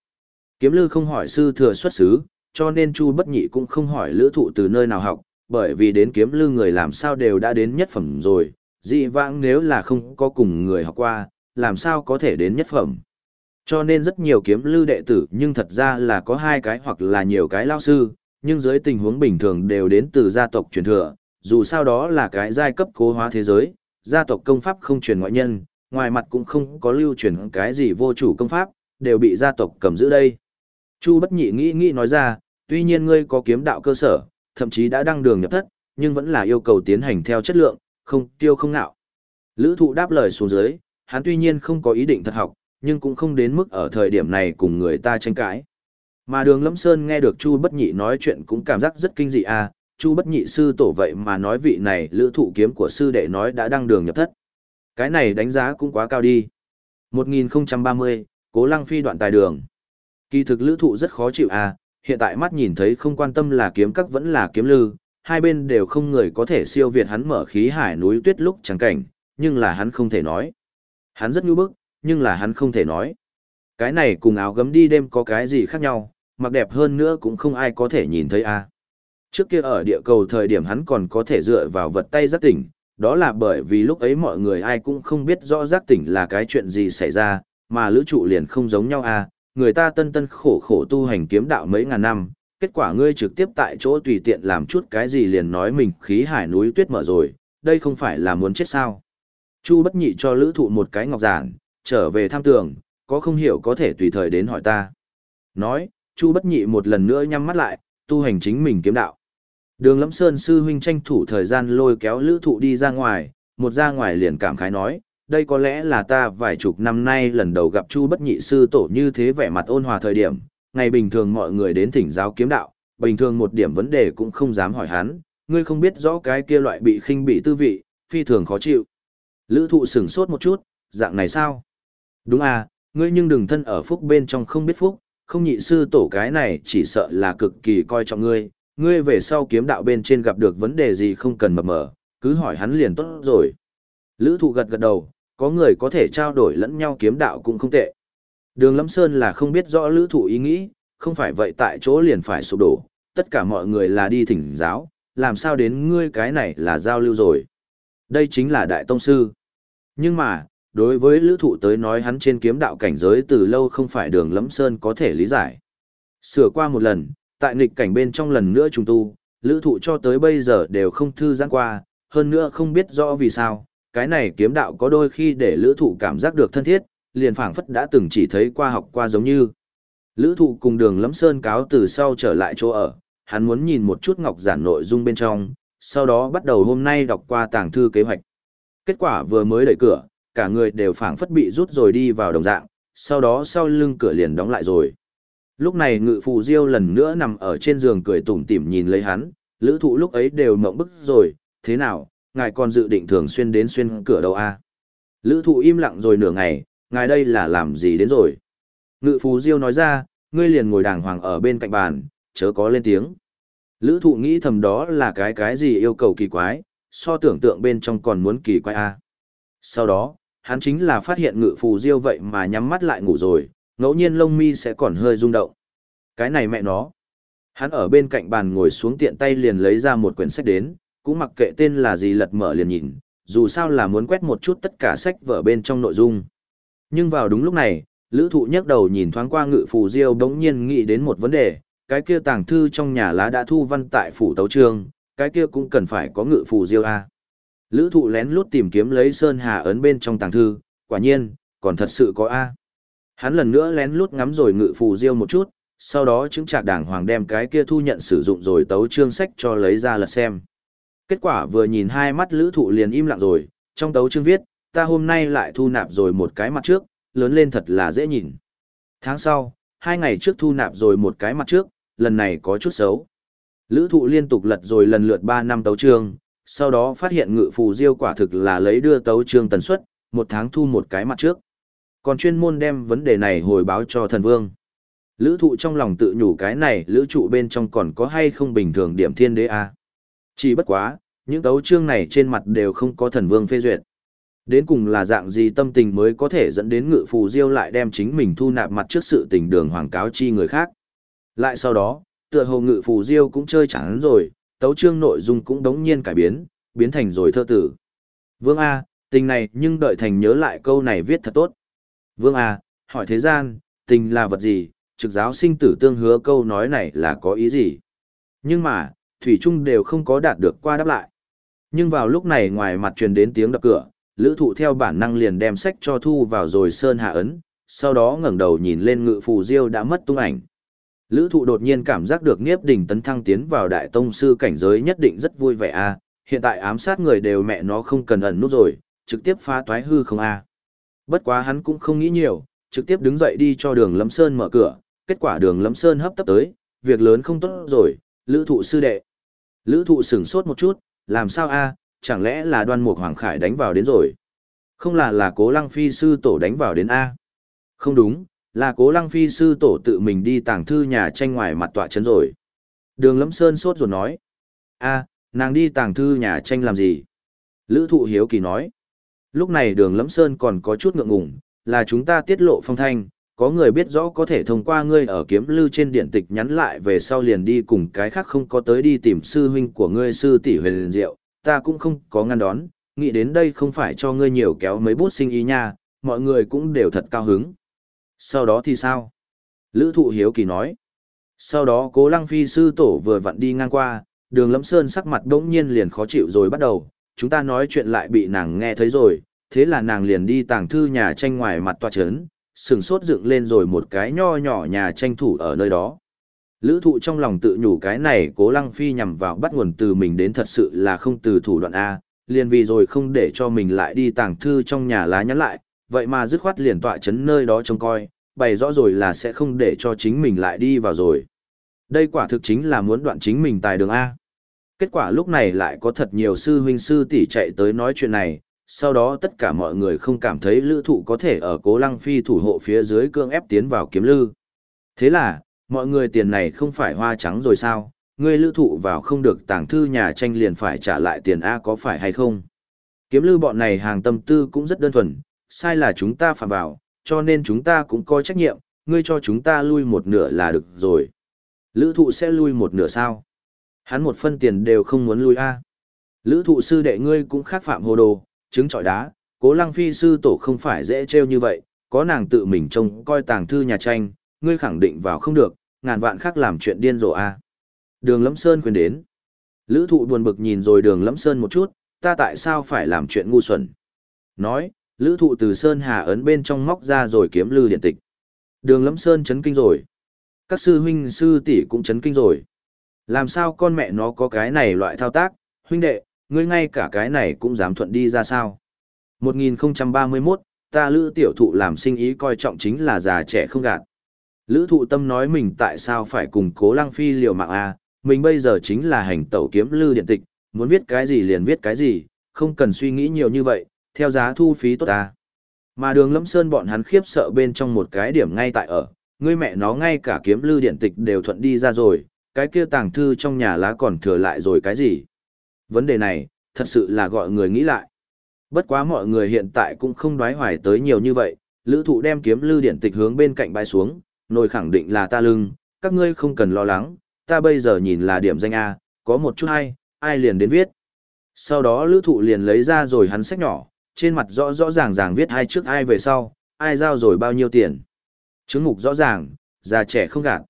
[SPEAKER 1] Kiếm lư không hỏi sư thừa xuất xứ, cho nên Chu bất nhị cũng không hỏi lữ thụ từ nơi nào học, bởi vì đến kiếm lư người làm sao đều đã đến nhất phẩm rồi, dị vãng nếu là không có cùng người học qua, làm sao có thể đến nhất phẩm. Cho nên rất nhiều kiếm lư đệ tử nhưng thật ra là có hai cái hoặc là nhiều cái lao sư, nhưng dưới tình huống bình thường đều đến từ gia tộc truyền thừa, dù sao đó là cái giai cấp cố hóa thế giới, gia tộc công pháp không truyền ngoại nhân, ngoài mặt cũng không có lưu truyền cái gì vô chủ công pháp, đều bị gia tộc cầm giữ đây. Chu bất nhị nghĩ nghĩ nói ra, tuy nhiên ngươi có kiếm đạo cơ sở, thậm chí đã đăng đường nhập thất, nhưng vẫn là yêu cầu tiến hành theo chất lượng, không tiêu không nạo. Lữ thụ đáp lời xuống dưới, hắn tuy nhiên không có ý định thật học, nhưng cũng không đến mức ở thời điểm này cùng người ta tranh cãi. Mà đường lâm sơn nghe được Chu Bất Nhị nói chuyện cũng cảm giác rất kinh dị à, Chu Bất Nhị sư tổ vậy mà nói vị này lữ thụ kiếm của sư đệ nói đã đăng đường nhập thất. Cái này đánh giá cũng quá cao đi. 1030, Cố Lăng Phi đoạn tài đường. Kỳ thực lữ thụ rất khó chịu à, hiện tại mắt nhìn thấy không quan tâm là kiếm các vẫn là kiếm lư, hai bên đều không người có thể siêu việt hắn mở khí hải núi tuyết lúc chẳng cảnh, nhưng là hắn không thể nói. Hắn rất nhu bức, nhưng là hắn không thể nói. Cái này cùng áo gấm đi đêm có cái gì khác nhau, mặc đẹp hơn nữa cũng không ai có thể nhìn thấy a. Trước kia ở địa cầu thời điểm hắn còn có thể dựa vào vật tay giác tỉnh, đó là bởi vì lúc ấy mọi người ai cũng không biết rõ giác tỉnh là cái chuyện gì xảy ra, mà lữ trụ liền không giống nhau a, người ta tân tân khổ khổ tu hành kiếm đạo mấy ngàn năm, kết quả ngươi trực tiếp tại chỗ tùy tiện làm chút cái gì liền nói mình khí hải núi tuyết mở rồi, đây không phải là muốn chết sao. Chu bất nhị cho lữ thụ một cái ngọc giản, trở về tham tường, có không hiểu có thể tùy thời đến hỏi ta. Nói, Chu bất nhị một lần nữa nhắm mắt lại, tu hành chính mình kiếm đạo. Đường Lâm Sơn sư huynh tranh thủ thời gian lôi kéo lữ thụ đi ra ngoài, một ra ngoài liền cảm khái nói, đây có lẽ là ta vài chục năm nay lần đầu gặp Chu bất nhị sư tổ như thế vẻ mặt ôn hòa thời điểm, ngày bình thường mọi người đến thỉnh giáo kiếm đạo, bình thường một điểm vấn đề cũng không dám hỏi hắn, ngươi không biết rõ cái kia loại bị khinh bị tư vị, phi thường khó chịu. Lữ thụ sửng sốt một chút, dạng này sao? Đúng à, ngươi nhưng đừng thân ở phúc bên trong không biết phúc, không nhị sư tổ cái này chỉ sợ là cực kỳ coi trọng ngươi, ngươi về sau kiếm đạo bên trên gặp được vấn đề gì không cần mập mờ, cứ hỏi hắn liền tốt rồi. Lữ thụ gật gật đầu, có người có thể trao đổi lẫn nhau kiếm đạo cũng không tệ. Đường Lâm Sơn là không biết rõ lữ thụ ý nghĩ, không phải vậy tại chỗ liền phải sụp đổ, tất cả mọi người là đi thỉnh giáo, làm sao đến ngươi cái này là giao lưu rồi. Đây chính là Đại Tông Sư. Nhưng mà, đối với lữ thụ tới nói hắn trên kiếm đạo cảnh giới từ lâu không phải đường Lâm sơn có thể lý giải. Sửa qua một lần, tại nghịch cảnh bên trong lần nữa trùng tu, lữ thụ cho tới bây giờ đều không thư giãn qua, hơn nữa không biết rõ vì sao, cái này kiếm đạo có đôi khi để lữ thụ cảm giác được thân thiết, liền phảng phất đã từng chỉ thấy qua học qua giống như. Lữ thụ cùng đường lấm sơn cáo từ sau trở lại chỗ ở, hắn muốn nhìn một chút ngọc giản nội dung bên trong, sau đó bắt đầu hôm nay đọc qua tàng thư kế hoạch. Kết quả vừa mới đẩy cửa, cả người đều phảng phất bị rút rồi đi vào đồng dạng, sau đó sau lưng cửa liền đóng lại rồi. Lúc này ngự phù diêu lần nữa nằm ở trên giường cười tủm tỉm nhìn lấy hắn, lữ thụ lúc ấy đều mộng bức rồi, thế nào, ngài còn dự định thường xuyên đến xuyên cửa đâu a Lữ thụ im lặng rồi nửa ngày, ngài đây là làm gì đến rồi. Ngự phù diêu nói ra, ngươi liền ngồi đàng hoàng ở bên cạnh bàn, chớ có lên tiếng. Lữ thụ nghĩ thầm đó là cái cái gì yêu cầu kỳ quái, so tưởng tượng bên trong còn muốn kỳ quái a Sau đó, hắn chính là phát hiện ngự phù diêu vậy mà nhắm mắt lại ngủ rồi, ngẫu nhiên lông mi sẽ còn hơi rung động. Cái này mẹ nó. Hắn ở bên cạnh bàn ngồi xuống tiện tay liền lấy ra một quyển sách đến, cũng mặc kệ tên là gì lật mở liền nhìn, dù sao là muốn quét một chút tất cả sách vở bên trong nội dung. Nhưng vào đúng lúc này, lữ thụ nhấc đầu nhìn thoáng qua ngự phù diêu bỗng nhiên nghĩ đến một vấn đề, cái kia tàng thư trong nhà lá đã thu văn tại phủ tấu trương, cái kia cũng cần phải có ngự phù diêu A. Lữ thụ lén lút tìm kiếm lấy Sơn Hà ấn bên trong tàng thư, quả nhiên, còn thật sự có A. Hắn lần nữa lén lút ngắm rồi ngự phù diêu một chút, sau đó chứng trạc đảng hoàng đem cái kia thu nhận sử dụng rồi tấu trương sách cho lấy ra lật xem. Kết quả vừa nhìn hai mắt lữ thụ liền im lặng rồi, trong tấu chương viết, ta hôm nay lại thu nạp rồi một cái mặt trước, lớn lên thật là dễ nhìn. Tháng sau, hai ngày trước thu nạp rồi một cái mặt trước, lần này có chút xấu. Lữ thụ liên tục lật rồi lần lượt 3 năm tấu trương, sau đó phát hiện ngự phù diêu quả thực là lấy đưa tấu trương tần suất, một tháng thu một cái mặt trước. Còn chuyên môn đem vấn đề này hồi báo cho thần vương. Lữ thụ trong lòng tự nhủ cái này lữ trụ bên trong còn có hay không bình thường điểm thiên đế a chỉ bất quá, những tấu chương này trên mặt đều không có thần vương phê duyệt. Đến cùng là dạng gì tâm tình mới có thể dẫn đến ngự phù diêu lại đem chính mình thu nạp mặt trước sự tình đường hoàng cáo chi người khác. Lại sau đó, tựa hồ ngự phù diêu cũng chơi chán rồi, tấu chương nội dung cũng đống nhiên cải biến, biến thành rồi thơ tử. Vương A, tình này nhưng đợi thành nhớ lại câu này viết thật tốt. Vương A, hỏi thế gian, tình là vật gì, trực giáo sinh tử tương hứa câu nói này là có ý gì. Nhưng mà, Thủy Trung đều không có đạt được qua đáp lại. Nhưng vào lúc này ngoài mặt truyền đến tiếng đập cửa, lữ thụ theo bản năng liền đem sách cho thu vào rồi sơn hạ ấn, sau đó ngẩng đầu nhìn lên ngự phù diêu đã mất tung ảnh. Lữ thụ đột nhiên cảm giác được Niếp Đình tấn thăng tiến vào đại tông sư cảnh giới nhất định rất vui vẻ a à. hiện tại ám sát người đều mẹ nó không cần ẩn nút rồi, trực tiếp phá toái hư không a Bất quá hắn cũng không nghĩ nhiều, trực tiếp đứng dậy đi cho đường Lâm Sơn mở cửa, kết quả đường Lâm Sơn hấp tấp tới, việc lớn không tốt rồi, lữ thụ sư đệ. Lữ thụ sửng sốt một chút, làm sao a chẳng lẽ là đoan mục Hoàng Khải đánh vào đến rồi? Không là là cố lăng phi sư tổ đánh vào đến A. Không đúng, là cố lăng phi sư tổ tự mình đi tàng thư nhà tranh ngoài mặt tọa chấn rồi. Đường Lâm Sơn sốt rồi nói. a nàng đi tàng thư nhà tranh làm gì? Lữ thụ hiếu kỳ nói. Lúc này đường Lâm Sơn còn có chút ngượng ngùng, là chúng ta tiết lộ phong thanh, có người biết rõ có thể thông qua ngươi ở kiếm lưu trên điện tịch nhắn lại về sau liền đi cùng cái khác không có tới đi tìm sư huynh của ngươi sư tỷ huyền diệu, ta cũng không có ngăn đón, nghĩ đến đây không phải cho ngươi nhiều kéo mấy bút sinh ý nha, mọi người cũng đều thật cao hứng. Sau đó thì sao? Lữ thụ hiếu kỳ nói. Sau đó cố lăng phi sư tổ vừa vặn đi ngang qua, đường lâm sơn sắc mặt đỗng nhiên liền khó chịu rồi bắt đầu, chúng ta nói chuyện lại bị nàng nghe thấy rồi, thế là nàng liền đi tàng thư nhà tranh ngoài mặt tòa chấn, sừng sốt dựng lên rồi một cái nho nhỏ nhà tranh thủ ở nơi đó. Lữ thụ trong lòng tự nhủ cái này cố lăng phi nhằm vào bắt nguồn từ mình đến thật sự là không từ thủ đoạn A, liền vì rồi không để cho mình lại đi tàng thư trong nhà lá nhắn lại, vậy mà dứt khoát liền tọa chấn nơi đó trông coi, bày rõ rồi là sẽ không để cho chính mình lại đi vào rồi. Đây quả thực chính là muốn đoạn chính mình tài đường A. Kết quả lúc này lại có thật nhiều sư huynh sư tỷ chạy tới nói chuyện này, sau đó tất cả mọi người không cảm thấy lữ thụ có thể ở cố lăng phi thủ hộ phía dưới cương ép tiến vào kiếm lư. Thế là, mọi người tiền này không phải hoa trắng rồi sao, ngươi lữ thụ vào không được tàng thư nhà tranh liền phải trả lại tiền A có phải hay không? Kiếm lư bọn này hàng tâm tư cũng rất đơn thuần, sai là chúng ta phạm vào, cho nên chúng ta cũng có trách nhiệm, ngươi cho chúng ta lui một nửa là được rồi. Lữ thụ sẽ lui một nửa sao? Hắn một phân tiền đều không muốn lui A. Lữ thụ sư đệ ngươi cũng khác phạm hồ đồ, chứng trọi đá, cố lăng phi sư tổ không phải dễ trêu như vậy, có nàng tự mình trông coi tàng thư nhà tranh, ngươi khẳng định vào không được, ngàn vạn khác làm chuyện điên rồ a. Đường Lâm Sơn khuyên đến. Lữ thụ buồn bực nhìn rồi đường Lâm Sơn một chút, ta tại sao phải làm chuyện ngu xuẩn. Nói, lữ thụ từ Sơn Hà ấn bên trong móc ra rồi kiếm lư điện tịch. Đường Lâm Sơn chấn kinh rồi. Các sư huynh sư tỷ cũng chấn kinh rồi. Làm sao con mẹ nó có cái này loại thao tác, huynh đệ, ngươi ngay cả cái này cũng dám thuận đi ra sao. 1031, ta lữ tiểu thụ làm sinh ý coi trọng chính là già trẻ không gạt. Lữ thụ tâm nói mình tại sao phải cùng cố lăng phi liều mạng A, mình bây giờ chính là hành tẩu kiếm lư điện tịch, muốn viết cái gì liền viết cái gì, không cần suy nghĩ nhiều như vậy, theo giá thu phí tốt ta. Mà đường lâm sơn bọn hắn khiếp sợ bên trong một cái điểm ngay tại ở, ngươi mẹ nó ngay cả kiếm lư điện tịch đều thuận đi ra rồi, cái kia tàng thư trong nhà lá còn thừa lại rồi cái gì. Vấn đề này, thật sự là gọi người nghĩ lại. Bất quá mọi người hiện tại cũng không đoái hoài tới nhiều như vậy, lữ thụ đem kiếm lư điện tịch hướng bên cạnh bãi xuống, nồi khẳng định là ta lưng, các ngươi không cần lo lắng, ta bây giờ nhìn là điểm danh A, có một chút hay, ai liền đến viết. Sau đó lữ thụ liền lấy ra rồi hắn sách nhỏ, trên mặt rõ rõ ràng ràng viết ai trước ai về sau, ai giao rồi bao nhiêu tiền. Chứng mục rõ ràng, già trẻ không gạt.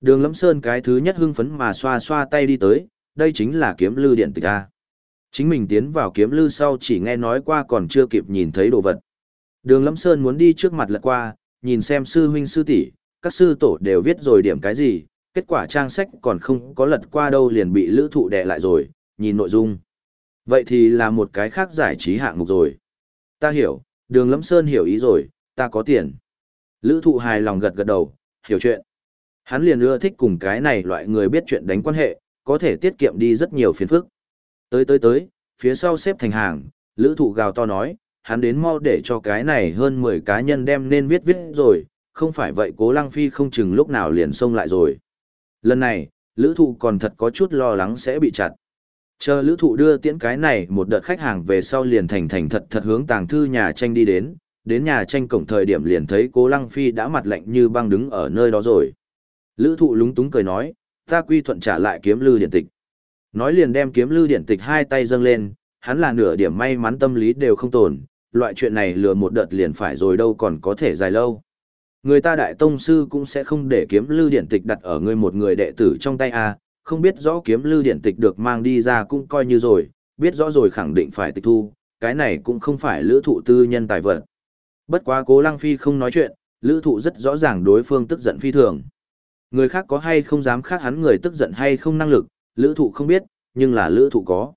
[SPEAKER 1] Đường lâm sơn cái thứ nhất hưng phấn mà xoa xoa tay đi tới, đây chính là kiếm lư điện tịch A. Chính mình tiến vào kiếm lư sau chỉ nghe nói qua còn chưa kịp nhìn thấy đồ vật. Đường lâm sơn muốn đi trước mặt lật qua, nhìn xem sư huynh sư tỷ các sư tổ đều viết rồi điểm cái gì, kết quả trang sách còn không có lật qua đâu liền bị lữ thụ đè lại rồi, nhìn nội dung. Vậy thì là một cái khác giải trí hạng mục rồi. Ta hiểu, đường lâm sơn hiểu ý rồi, ta có tiền. Lữ thụ hài lòng gật gật đầu, hiểu chuyện. Hắn liền ưa thích cùng cái này loại người biết chuyện đánh quan hệ, có thể tiết kiệm đi rất nhiều phiền phức. Tới tới tới, phía sau xếp thành hàng, lữ thụ gào to nói, hắn đến mau để cho cái này hơn 10 cá nhân đem nên viết viết rồi, không phải vậy cố lăng phi không chừng lúc nào liền xông lại rồi. Lần này, lữ thụ còn thật có chút lo lắng sẽ bị chặt. Chờ lữ thụ đưa tiễn cái này một đợt khách hàng về sau liền thành thành thật thật hướng tàng thư nhà tranh đi đến, đến nhà tranh cổng thời điểm liền thấy cố lăng phi đã mặt lạnh như băng đứng ở nơi đó rồi. Lữ thụ lúng túng cười nói, ta quy thuận trả lại kiếm lư điện tịch. Nói liền đem kiếm lư điện tịch hai tay dâng lên, hắn là nửa điểm may mắn tâm lý đều không tồn, loại chuyện này lừa một đợt liền phải rồi đâu còn có thể dài lâu. Người ta đại tông sư cũng sẽ không để kiếm lư điện tịch đặt ở người một người đệ tử trong tay a không biết rõ kiếm lư điện tịch được mang đi ra cũng coi như rồi, biết rõ rồi khẳng định phải tịch thu, cái này cũng không phải lữ thụ tư nhân tài vật. Bất quá cố lăng phi không nói chuyện, lữ thụ rất rõ ràng đối phương tức giận phi thường. Người khác có hay không dám khác hắn người tức giận hay không năng lực, lữ thụ không biết, nhưng là lữ thụ có.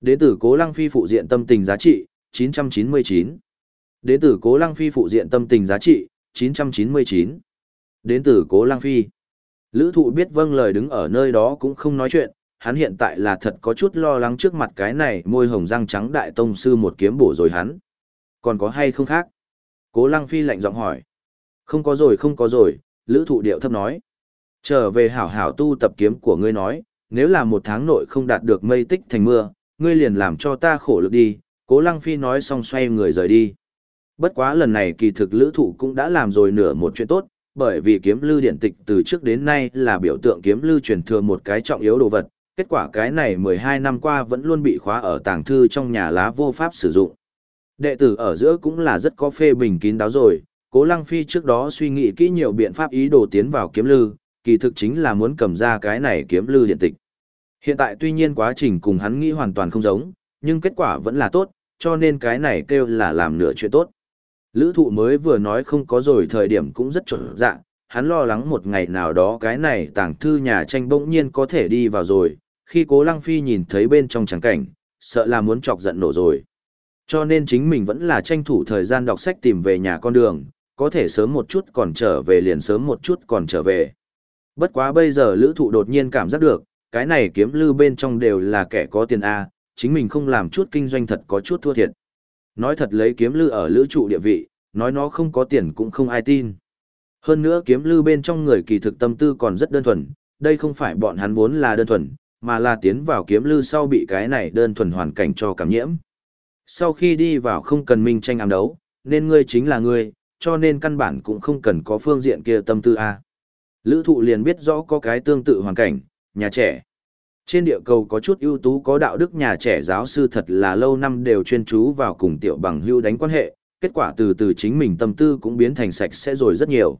[SPEAKER 1] Đế tử cố lăng phi phụ diện tâm tình giá trị, 999. Đế tử cố lăng phi phụ diện tâm tình giá trị, 999. Đến từ cố lăng phi. Lữ thụ biết vâng lời đứng ở nơi đó cũng không nói chuyện, hắn hiện tại là thật có chút lo lắng trước mặt cái này môi hồng răng trắng đại tông sư một kiếm bổ rồi hắn. Còn có hay không khác? Cố lăng phi lạnh giọng hỏi. Không có rồi không có rồi, lữ thụ điệu thấp nói. Trở về hảo hảo tu tập kiếm của ngươi nói, nếu là một tháng nội không đạt được mây tích thành mưa, ngươi liền làm cho ta khổ lực đi, cố lăng phi nói xong xoay người rời đi. Bất quá lần này kỳ thực lữ thụ cũng đã làm rồi nửa một chuyện tốt, bởi vì kiếm lư điện tịch từ trước đến nay là biểu tượng kiếm lư truyền thừa một cái trọng yếu đồ vật, kết quả cái này 12 năm qua vẫn luôn bị khóa ở tàng thư trong nhà lá vô pháp sử dụng. Đệ tử ở giữa cũng là rất có phê bình kín đáo rồi, cố lăng phi trước đó suy nghĩ kỹ nhiều biện pháp ý đồ tiến vào kiếm lư, kỳ thực chính là muốn cầm ra cái này kiếm lư điện tịch. Hiện tại tuy nhiên quá trình cùng hắn nghĩ hoàn toàn không giống, nhưng kết quả vẫn là tốt, cho nên cái này kêu là làm nửa chuyện tốt. Lữ thụ mới vừa nói không có rồi thời điểm cũng rất chuẩn dạ, hắn lo lắng một ngày nào đó cái này tàng thư nhà tranh bỗng nhiên có thể đi vào rồi, khi cố lăng phi nhìn thấy bên trong trắng cảnh, sợ là muốn chọc giận nổ rồi. Cho nên chính mình vẫn là tranh thủ thời gian đọc sách tìm về nhà con đường, có thể sớm một chút còn trở về liền sớm một chút còn trở về. Bất quá bây giờ lữ thụ đột nhiên cảm giác được, cái này kiếm lư bên trong đều là kẻ có tiền A, chính mình không làm chút kinh doanh thật có chút thua thiệt. Nói thật lấy kiếm lư ở lữ trụ địa vị, nói nó không có tiền cũng không ai tin. Hơn nữa kiếm lư bên trong người kỳ thực tâm tư còn rất đơn thuần, đây không phải bọn hắn vốn là đơn thuần, mà là tiến vào kiếm lư sau bị cái này đơn thuần hoàn cảnh cho cảm nhiễm. Sau khi đi vào không cần minh tranh ám đấu, nên ngươi chính là ngươi, cho nên căn bản cũng không cần có phương diện kia tâm tư a. Lữ thụ liền biết rõ có cái tương tự hoàn cảnh, nhà trẻ. Trên địa cầu có chút ưu tú có đạo đức nhà trẻ giáo sư thật là lâu năm đều chuyên chú vào cùng tiểu bằng hưu đánh quan hệ, kết quả từ từ chính mình tâm tư cũng biến thành sạch sẽ rồi rất nhiều.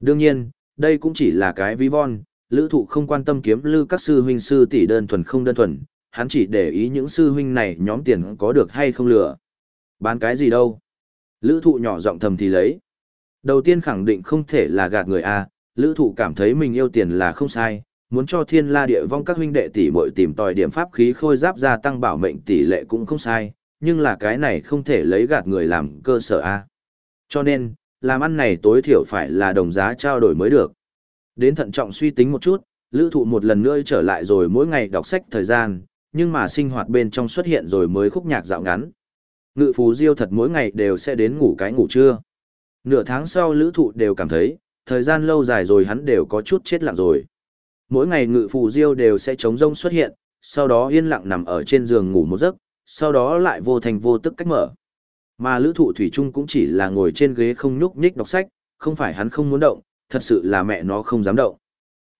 [SPEAKER 1] Đương nhiên, đây cũng chỉ là cái ví von, lữ thụ không quan tâm kiếm lư các sư huynh sư tỷ đơn thuần không đơn thuần, hắn chỉ để ý những sư huynh này nhóm tiền có được hay không lừa. Bán cái gì đâu? Lữ thụ nhỏ giọng thầm thì lấy. Đầu tiên khẳng định không thể là gạt người A, lữ thụ cảm thấy mình yêu tiền là không sai, muốn cho thiên la địa vong các huynh đệ tỷ muội tìm tòi điểm pháp khí khôi giáp gia tăng bảo mệnh tỷ lệ cũng không sai, nhưng là cái này không thể lấy gạt người làm cơ sở a. Cho nên, làm ăn này tối thiểu phải là đồng giá trao đổi mới được. Đến thận trọng suy tính một chút, lữ thụ một lần nữa trở lại rồi mỗi ngày đọc sách thời gian, nhưng mà sinh hoạt bên trong xuất hiện rồi mới khúc nhạc dạo ngắn. Ngự phú diêu thật mỗi ngày đều sẽ đến ngủ cái ngủ trưa. Nửa tháng sau lữ thụ đều cảm thấy, thời gian lâu dài rồi hắn đều có chút chết lặng rồi. Mỗi ngày ngự phù diêu đều sẽ chống rông xuất hiện, sau đó yên lặng nằm ở trên giường ngủ một giấc, sau đó lại vô thành vô tức cách mở. Mà lữ thụ thủy chung cũng chỉ là ngồi trên ghế không nhúc nhích đọc sách, không phải hắn không muốn động, thật sự là mẹ nó không dám động.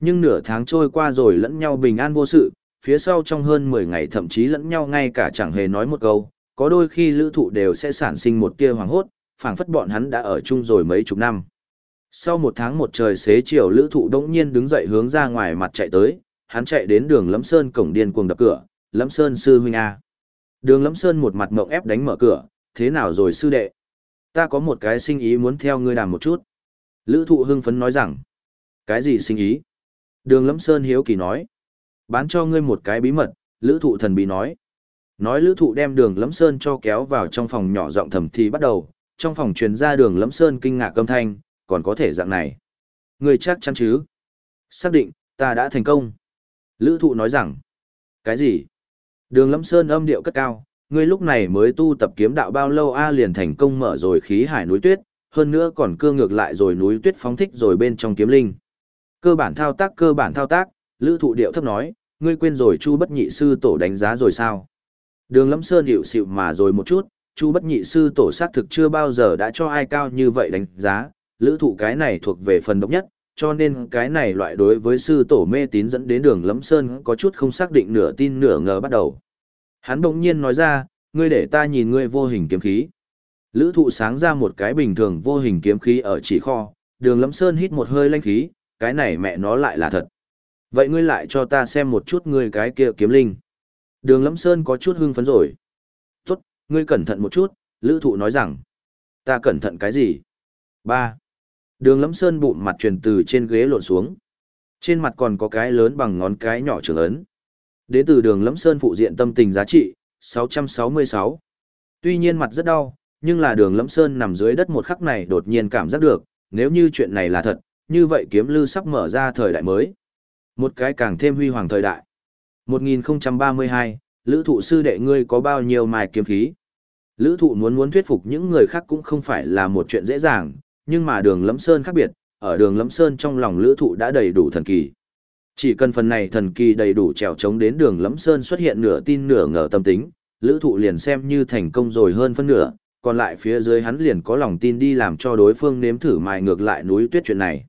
[SPEAKER 1] Nhưng nửa tháng trôi qua rồi lẫn nhau bình an vô sự, phía sau trong hơn 10 ngày thậm chí lẫn nhau ngay cả chẳng hề nói một câu, có đôi khi lữ thụ đều sẽ sản sinh một tia hoàng hốt, phảng phất bọn hắn đã ở chung rồi mấy chục năm. Sau một tháng một trời xế chiều lữ thụ đống nhiên đứng dậy hướng ra ngoài mặt chạy tới, hắn chạy đến đường Lấm Sơn cổng điên cuồng đập cửa, Lấm Sơn sư huynh A. Đường Lấm Sơn một mặt mộng ép đánh mở cửa, thế nào rồi sư đệ? Ta có một cái sinh ý muốn theo ngươi đàm một chút. Lữ thụ hưng phấn nói rằng, cái gì sinh ý? Đường Lấm Sơn hiếu kỳ nói, bán cho ngươi một cái bí mật, lữ thụ thần bí nói. Nói lữ thụ đem đường Lấm Sơn cho kéo vào trong phòng nhỏ rộng thầm thì bắt đầu, trong phòng truyền ra đường Lấm Sơn kinh ngạc âm thanh, còn có thể dạng này. người chắc chắn chứ? Xác định, ta đã thành công. Lữ thụ nói rằng, cái gì? Đường Lâm Sơn âm điệu cất cao, ngươi lúc này mới tu tập kiếm đạo bao lâu a liền thành công mở rồi khí hải núi tuyết, hơn nữa còn cương ngược lại rồi núi tuyết phóng thích rồi bên trong kiếm linh. Cơ bản thao tác cơ bản thao tác, Lữ thụ điệu thấp nói, ngươi quên rồi Chu Bất Nhị sư tổ đánh giá rồi sao? Đường Lâm Sơn hiệu xịu mà rồi một chút, Chu Bất Nhị sư tổ xác thực chưa bao giờ đã cho ai cao như vậy đánh giá, lữ thụ cái này thuộc về phần độc nhất, cho nên cái này loại đối với sư tổ mê tín dẫn đến đường lấm sơn có chút không xác định nửa tin nửa ngờ bắt đầu. Hắn bỗng nhiên nói ra, ngươi để ta nhìn ngươi vô hình kiếm khí. Lữ thụ sáng ra một cái bình thường vô hình kiếm khí ở chỉ kho, đường lấm sơn hít một hơi lanh khí, cái này mẹ nó lại là thật. Vậy ngươi lại cho ta xem một chút ngươi cái kia kiếm linh. Đường lấm sơn có chút hưng phấn rồi. Tốt, ngươi cẩn thận một chút, lữ thụ nói rằng. Ta cẩn thận cái gì? 3. Đường lẫm sơn bụng mặt truyền từ trên ghế lộn xuống. Trên mặt còn có cái lớn bằng ngón cái nhỏ trường ấn. Đến từ đường lẫm sơn phụ diện tâm tình giá trị, 666. Tuy nhiên mặt rất đau, nhưng là đường lẫm sơn nằm dưới đất một khắc này đột nhiên cảm giác được, nếu như chuyện này là thật, như vậy kiếm lư sắp mở ra thời đại mới. Một cái càng thêm huy hoàng thời đại. 1032, lữ thụ sư đệ ngươi có bao nhiêu mài kiếm khí? Lữ thụ muốn muốn thuyết phục những người khác cũng không phải là một chuyện dễ dàng, nhưng mà đường lẫm sơn khác biệt, ở đường lẫm sơn trong lòng lữ thụ đã đầy đủ thần kỳ. Chỉ cần phần này thần kỳ đầy đủ trèo chống đến đường lẫm sơn xuất hiện nửa tin nửa ngờ tâm tính, lữ thụ liền xem như thành công rồi hơn phân nửa, còn lại phía dưới hắn liền có lòng tin đi làm cho đối phương nếm thử mài ngược lại núi tuyết chuyện này.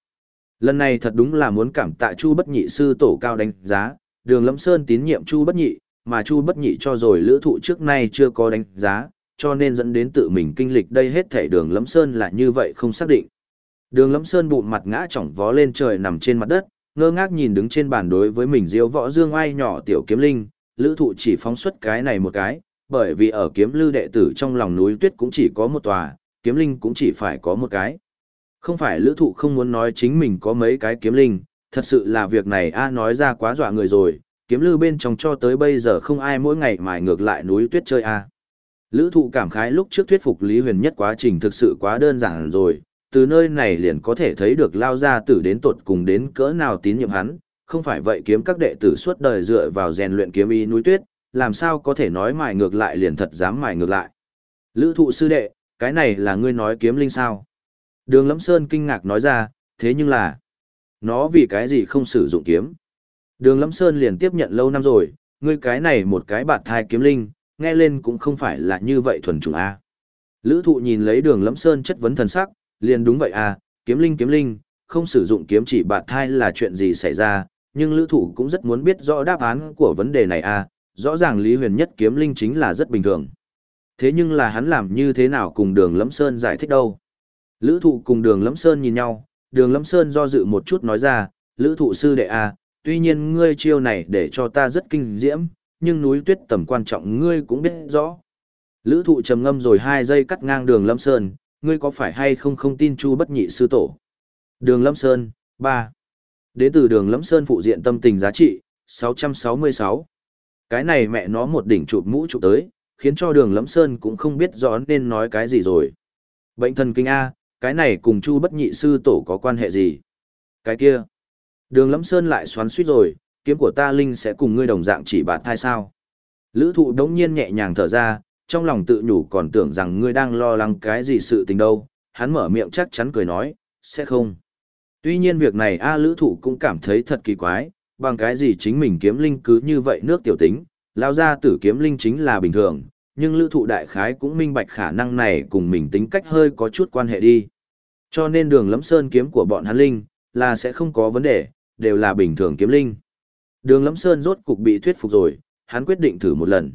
[SPEAKER 1] Lần này thật đúng là muốn cảm tạ Chu Bất Nhị sư tổ cao đánh giá, Đường Lâm Sơn tín nhiệm Chu Bất Nhị, mà Chu Bất Nhị cho rồi lữ thụ trước nay chưa có đánh giá, cho nên dẫn đến tự mình kinh lịch đây hết thể đường lẫm sơn là như vậy không xác định. Đường lẫm sơn bụng mặt ngã chỏng vó lên trời nằm trên mặt đất, ngơ ngác nhìn đứng trên bàn đối với mình diêu võ dương ai nhỏ tiểu kiếm linh, lữ thụ chỉ phóng xuất cái này một cái, bởi vì ở kiếm lưu đệ tử trong lòng núi tuyết cũng chỉ có một tòa, kiếm linh cũng chỉ phải có một cái. Không phải lữ thụ không muốn nói chính mình có mấy cái kiếm linh, thật sự là việc này a nói ra quá dọa người rồi, kiếm lưu bên trong cho tới bây giờ không ai mỗi ngày mài ngược lại núi tuyết chơi a Lữ thụ cảm khái lúc trước thuyết phục Lý Huyền Nhất quá trình thực sự quá đơn giản rồi, từ nơi này liền có thể thấy được lao ra tử đến tột cùng đến cỡ nào tín nhiệm hắn, không phải vậy kiếm các đệ tử suốt đời dựa vào rèn luyện kiếm y núi tuyết, làm sao có thể nói mài ngược lại liền thật dám mài ngược lại. Lữ thụ sư đệ, cái này là ngươi nói kiếm linh sao? Đường Lâm Sơn kinh ngạc nói ra, thế nhưng là, nó vì cái gì không sử dụng kiếm? Đường Lâm Sơn liền tiếp nhận lâu năm rồi, ngươi cái này một cái bạt thai kiếm linh, nghe lên cũng không phải là như vậy thuần chủng A. Lữ thụ nhìn lấy đường lẫm sơn chất vấn thần sắc, liền đúng vậy A, kiếm linh kiếm linh, không sử dụng kiếm chỉ bạt thai là chuyện gì xảy ra, nhưng lữ thụ cũng rất muốn biết rõ đáp án của vấn đề này A, rõ ràng Lý Huyền Nhất kiếm linh chính là rất bình thường. Thế nhưng là hắn làm như thế nào cùng đường lẫm sơn giải thích đâu? Lữ thụ cùng đường lẫm sơn nhìn nhau, đường lẫm sơn do dự một chút nói ra, lữ thụ sư đệ A, tuy nhiên ngươi chiêu này để cho ta rất kinh diễm, nhưng núi tuyết tầm quan trọng ngươi cũng biết rõ. Lữ thụ trầm ngâm rồi hai giây cắt ngang đường Lâm Sơn, ngươi có phải hay không không tin Chu bất nhị sư tổ? Đường Lâm Sơn, 3. Đến từ đường Lâm Sơn phụ diện tâm tình giá trị, 666. Cái này mẹ nó một đỉnh chụp mũ chụp tới, khiến cho đường Lâm Sơn cũng không biết rõ nên nói cái gì rồi. Bệnh thần kinh A, cái này cùng Chu bất nhị sư tổ có quan hệ gì? Cái kia. Đường Lâm Sơn lại xoắn suýt rồi, kiếm của ta Linh sẽ cùng ngươi đồng dạng chỉ bạt thai sao? Lữ thụ đống nhiên nhẹ nhàng thở ra, trong lòng tự nhủ còn tưởng rằng ngươi đang lo lắng cái gì sự tình đâu, hắn mở miệng chắc chắn cười nói, sẽ không. Tuy nhiên việc này A lữ thụ cũng cảm thấy thật kỳ quái, bằng cái gì chính mình kiếm linh cứ như vậy nước tiểu tính, lao ra tử kiếm linh chính là bình thường, nhưng lữ thụ đại khái cũng minh bạch khả năng này cùng mình tính cách hơi có chút quan hệ đi. Cho nên đường lấm sơn kiếm của bọn hắn linh, là sẽ không có vấn đề, đều là bình thường kiếm linh. Đường Lâm sơn rốt cục bị thuyết phục rồi, hắn quyết định thử một lần.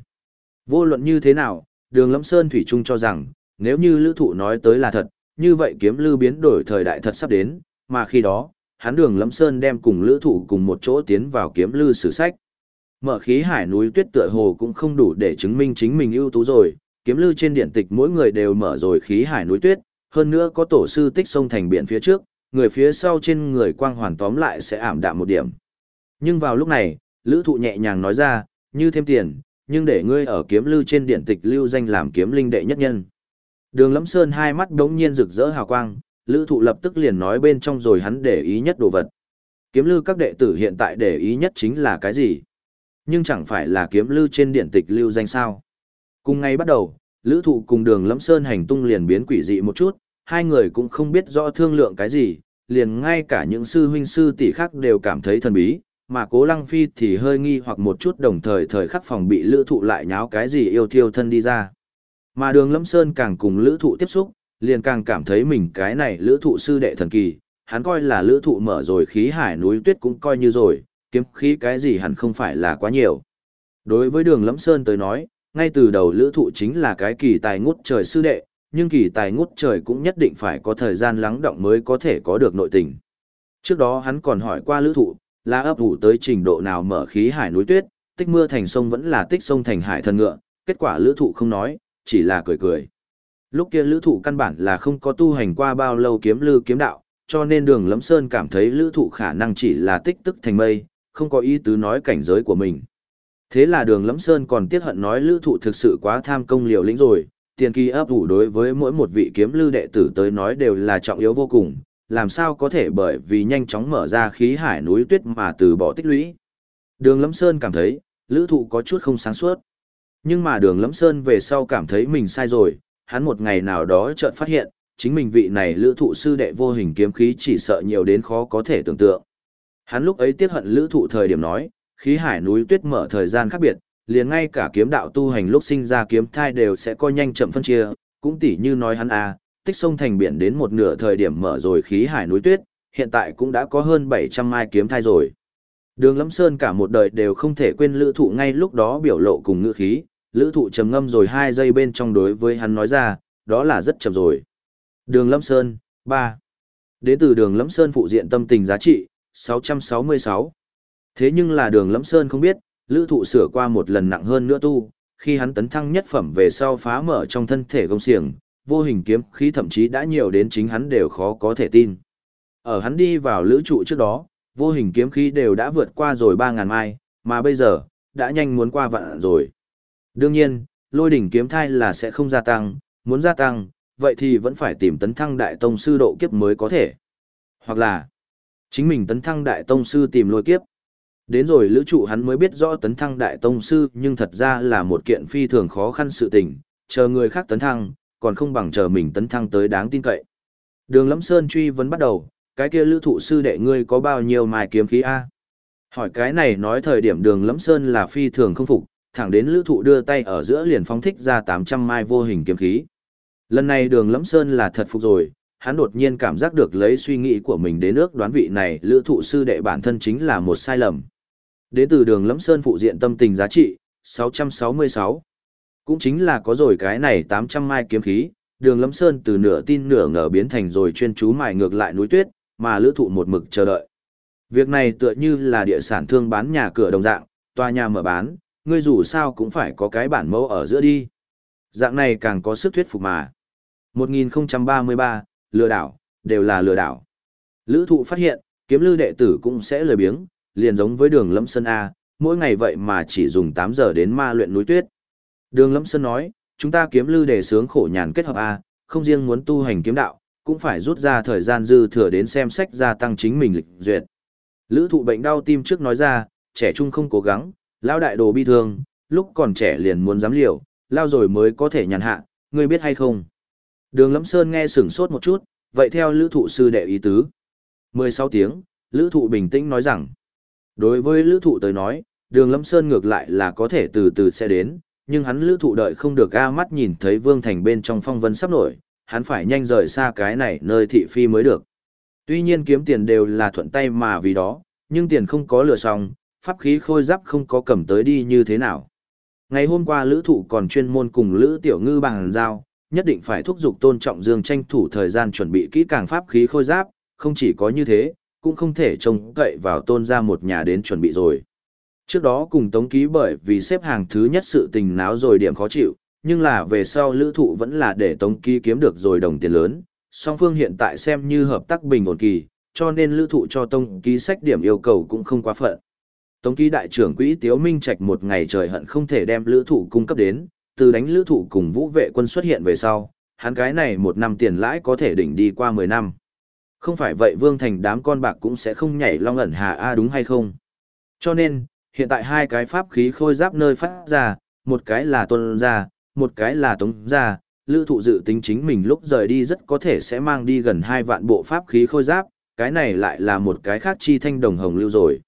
[SPEAKER 1] Vô luận như thế nào, đường Lâm sơn thủy chung cho rằng, nếu như lữ thụ nói tới là thật, như vậy kiếm lư biến đổi thời đại thật sắp đến, mà khi đó, hắn đường Lâm sơn đem cùng lữ thụ cùng một chỗ tiến vào kiếm lư sử sách. Mở khí hải núi tuyết tựa hồ cũng không đủ để chứng minh chính mình ưu tú rồi, kiếm lư trên điện tịch mỗi người đều mở rồi khí hải núi tuyết, hơn nữa có tổ sư tích sông thành biển phía trước, người phía sau trên người quang hoàn tóm lại sẽ ảm đạm một điểm. Nhưng vào lúc này, lữ thụ nhẹ nhàng nói ra, như thêm tiền, nhưng để ngươi ở kiếm lưu trên điện tịch lưu danh làm kiếm linh đệ nhất nhân. Đường Lâm Sơn hai mắt đống nhiên rực rỡ hào quang, lữ thụ lập tức liền nói bên trong rồi hắn để ý nhất đồ vật. Kiếm lưu các đệ tử hiện tại để ý nhất chính là cái gì? Nhưng chẳng phải là kiếm lưu trên điện tịch lưu danh sao. Cùng ngay bắt đầu, lữ thụ cùng đường Lâm Sơn hành tung liền biến quỷ dị một chút, hai người cũng không biết rõ thương lượng cái gì, liền ngay cả những sư huynh sư tỷ khác đều cảm thấy thần bí, mà cố lăng phi thì hơi nghi hoặc một chút đồng thời thời khắc phòng bị lữ thụ lại nháo cái gì yêu thiêu thân đi ra. Mà đường lâm sơn càng cùng lữ thụ tiếp xúc, liền càng cảm thấy mình cái này lữ thụ sư đệ thần kỳ, hắn coi là lữ thụ mở rồi khí hải núi tuyết cũng coi như rồi, kiếm khí cái gì hẳn không phải là quá nhiều. Đối với đường lâm sơn tới nói, ngay từ đầu lữ thụ chính là cái kỳ tài ngút trời sư đệ, nhưng kỳ tài ngút trời cũng nhất định phải có thời gian lắng động mới có thể có được nội tình. Trước đó hắn còn hỏi qua lữ thụ, là ấp ủ tới trình độ nào mở khí hải núi tuyết, tích mưa thành sông vẫn là tích sông thành hải thần ngựa, kết quả lữ thụ không nói, chỉ là cười cười. Lúc kia lữ thụ căn bản là không có tu hành qua bao lâu kiếm lư kiếm đạo, cho nên đường lấm sơn cảm thấy lữ thụ khả năng chỉ là tích tức thành mây, không có ý tứ nói cảnh giới của mình. Thế là đường lấm sơn còn tiếc hận nói lữ thụ thực sự quá tham công liều lĩnh rồi, tiền kỳ ấp ủ đối với mỗi một vị kiếm lư đệ tử tới nói đều là trọng yếu vô cùng, làm sao có thể bởi vì nhanh chóng mở ra khí hải núi tuyết mà từ bỏ tích lũy. Đường Lâm Sơn cảm thấy, lữ thụ có chút không sáng suốt. Nhưng mà đường Lâm Sơn về sau cảm thấy mình sai rồi, hắn một ngày nào đó chợt phát hiện, chính mình vị này lữ thụ sư đệ vô hình kiếm khí chỉ sợ nhiều đến khó có thể tưởng tượng. Hắn lúc ấy tiếc hận lữ thụ thời điểm nói, khí hải núi tuyết mở thời gian khác biệt, liền ngay cả kiếm đạo tu hành lúc sinh ra kiếm thai đều sẽ coi nhanh chậm phân chia, cũng tỉ như nói hắn à, tích sông thành biển đến một nửa thời điểm mở rồi khí hải núi tuyết, hiện tại cũng đã có hơn 700 mai kiếm thai rồi. Đường Lâm Sơn cả một đời đều không thể quên lữ thụ ngay lúc đó biểu lộ cùng ngữ khí, lữ thụ trầm ngâm rồi hai giây bên trong đối với hắn nói ra, đó là rất chậm rồi. Đường Lâm Sơn, 3. Đến từ đường Lâm Sơn phụ diện tâm tình giá trị, 666. Thế nhưng là đường Lâm Sơn không biết, lữ thụ sửa qua một lần nặng hơn nữa tu, khi hắn tấn thăng nhất phẩm về sau phá mở trong thân thể công siềng vô hình kiếm khí thậm chí đã nhiều đến chính hắn đều khó có thể tin. Ở hắn đi vào lữ trụ trước đó, vô hình kiếm khí đều đã vượt qua rồi 3.000 mai, mà bây giờ, đã nhanh muốn qua vạn rồi. Đương nhiên, lôi đỉnh kiếm thai là sẽ không gia tăng, muốn gia tăng, vậy thì vẫn phải tìm tấn thăng đại tông sư độ kiếp mới có thể. Hoặc là, chính mình tấn thăng đại tông sư tìm lôi kiếp. Đến rồi lữ trụ hắn mới biết rõ tấn thăng đại tông sư nhưng thật ra là một kiện phi thường khó khăn sự tình, chờ người khác tấn thăng, còn không bằng chờ mình tấn thăng tới đáng tin cậy. Đường Lâm Sơn truy vấn bắt đầu, cái kia lữ thụ sư đệ ngươi có bao nhiêu mai kiếm khí A? Hỏi cái này nói thời điểm đường Lâm Sơn là phi thường không phục, thẳng đến lữ thụ đưa tay ở giữa liền phóng thích ra 800 mai vô hình kiếm khí. Lần này đường Lâm Sơn là thật phục rồi, hắn đột nhiên cảm giác được lấy suy nghĩ của mình đến ước đoán vị này lữ thụ sư đệ bản thân chính là một sai lầm. Đến từ đường Lâm Sơn phụ diện tâm tình giá trị, 666. Cũng chính là có rồi cái này 800 mai kiếm khí, đường lâm sơn từ nửa tin nửa ngờ biến thành rồi chuyên chú mài ngược lại núi tuyết, mà lữ thụ một mực chờ đợi. Việc này tựa như là địa sản thương bán nhà cửa đồng dạng, tòa nhà mở bán, ngươi dù sao cũng phải có cái bản mẫu ở giữa đi. Dạng này càng có sức thuyết phục mà. 1033, lừa đảo, đều là lừa đảo. Lữ thụ phát hiện, kiếm lư đệ tử cũng sẽ lười biếng, liền giống với đường lâm sơn A, mỗi ngày vậy mà chỉ dùng 8 giờ đến ma luyện núi tuyết. Đường lâm sơn nói, chúng ta kiếm lư để sướng khổ nhàn kết hợp A, không riêng muốn tu hành kiếm đạo, cũng phải rút ra thời gian dư thừa đến xem sách gia tăng chính mình lịch duyệt. Lữ thụ bệnh đau tim trước nói ra, trẻ trung không cố gắng, lao đại đồ bi thương, lúc còn trẻ liền muốn dám liều, lao rồi mới có thể nhàn hạ, ngươi biết hay không? Đường Lâm Sơn nghe sửng sốt một chút, vậy theo lữ thụ sư đệ ý tứ. 16 tiếng, lữ thụ bình tĩnh nói rằng, đối với lữ thụ tới nói, đường Lâm Sơn ngược lại là có thể từ từ sẽ đến, nhưng hắn lữ thụ đợi không được ga mắt nhìn thấy vương thành bên trong phong vân sắp nổi, hắn phải nhanh rời xa cái này nơi thị phi mới được. Tuy nhiên kiếm tiền đều là thuận tay mà vì đó, nhưng tiền không có lừa xong, pháp khí khôi giáp không có cầm tới đi như thế nào. Ngày hôm qua lữ thụ còn chuyên môn cùng lữ tiểu ngư bằng giao, nhất định phải thúc giục tôn trọng dương tranh thủ thời gian chuẩn bị kỹ càng pháp khí khôi giáp, không chỉ có như thế, cũng không thể trông cậy vào tôn ra một nhà đến chuẩn bị rồi. Trước đó cùng tống ký bởi vì xếp hàng thứ nhất sự tình náo rồi điểm khó chịu, nhưng là về sau lữ thụ vẫn là để tống ký kiếm được rồi đồng tiền lớn, song phương hiện tại xem như hợp tác bình ổn kỳ, cho nên lữ thụ cho tống ký sách điểm yêu cầu cũng không quá phận. Tống ký đại trưởng quỹ Tiếu Minh Trạch một ngày trời hận không thể đem lữ thụ cung cấp đến, từ đánh lữ thụ cùng vũ vệ quân xuất hiện về sau, hắn cái này một năm tiền lãi có thể đỉnh đi qua 10 năm. Không phải vậy Vương Thành đám con bạc cũng sẽ không nhảy long ẩn hà A đúng hay không? Cho nên, hiện tại hai cái pháp khí khôi giáp nơi phát ra, một cái là tuân ra, một cái là tống ra, lữ thụ dự tính chính mình lúc rời đi rất có thể sẽ mang đi gần hai vạn bộ pháp khí khôi giáp, cái này lại là một cái khác chi thanh đồng hồng lưu rồi.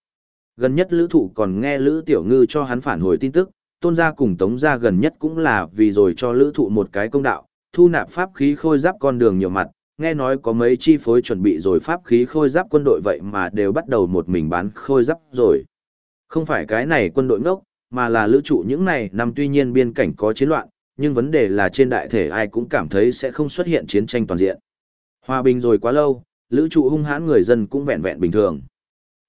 [SPEAKER 1] Gần nhất lữ thụ còn nghe lữ tiểu ngư cho hắn phản hồi tin tức, tôn gia cùng tống gia gần nhất cũng là vì rồi cho lữ thụ một cái công đạo, thu nạp pháp khí khôi giáp con đường nhiều mặt, nghe nói có mấy chi phối chuẩn bị rồi pháp khí khôi giáp quân đội vậy mà đều bắt đầu một mình bán khôi giáp rồi. Không phải cái này quân đội ngốc, mà là lữ trụ những này năm tuy nhiên biên cảnh có chiến loạn, nhưng vấn đề là trên đại thể ai cũng cảm thấy sẽ không xuất hiện chiến tranh toàn diện. Hòa bình rồi quá lâu, lữ trụ hung hãn người dân cũng vẹn vẹn bình thường.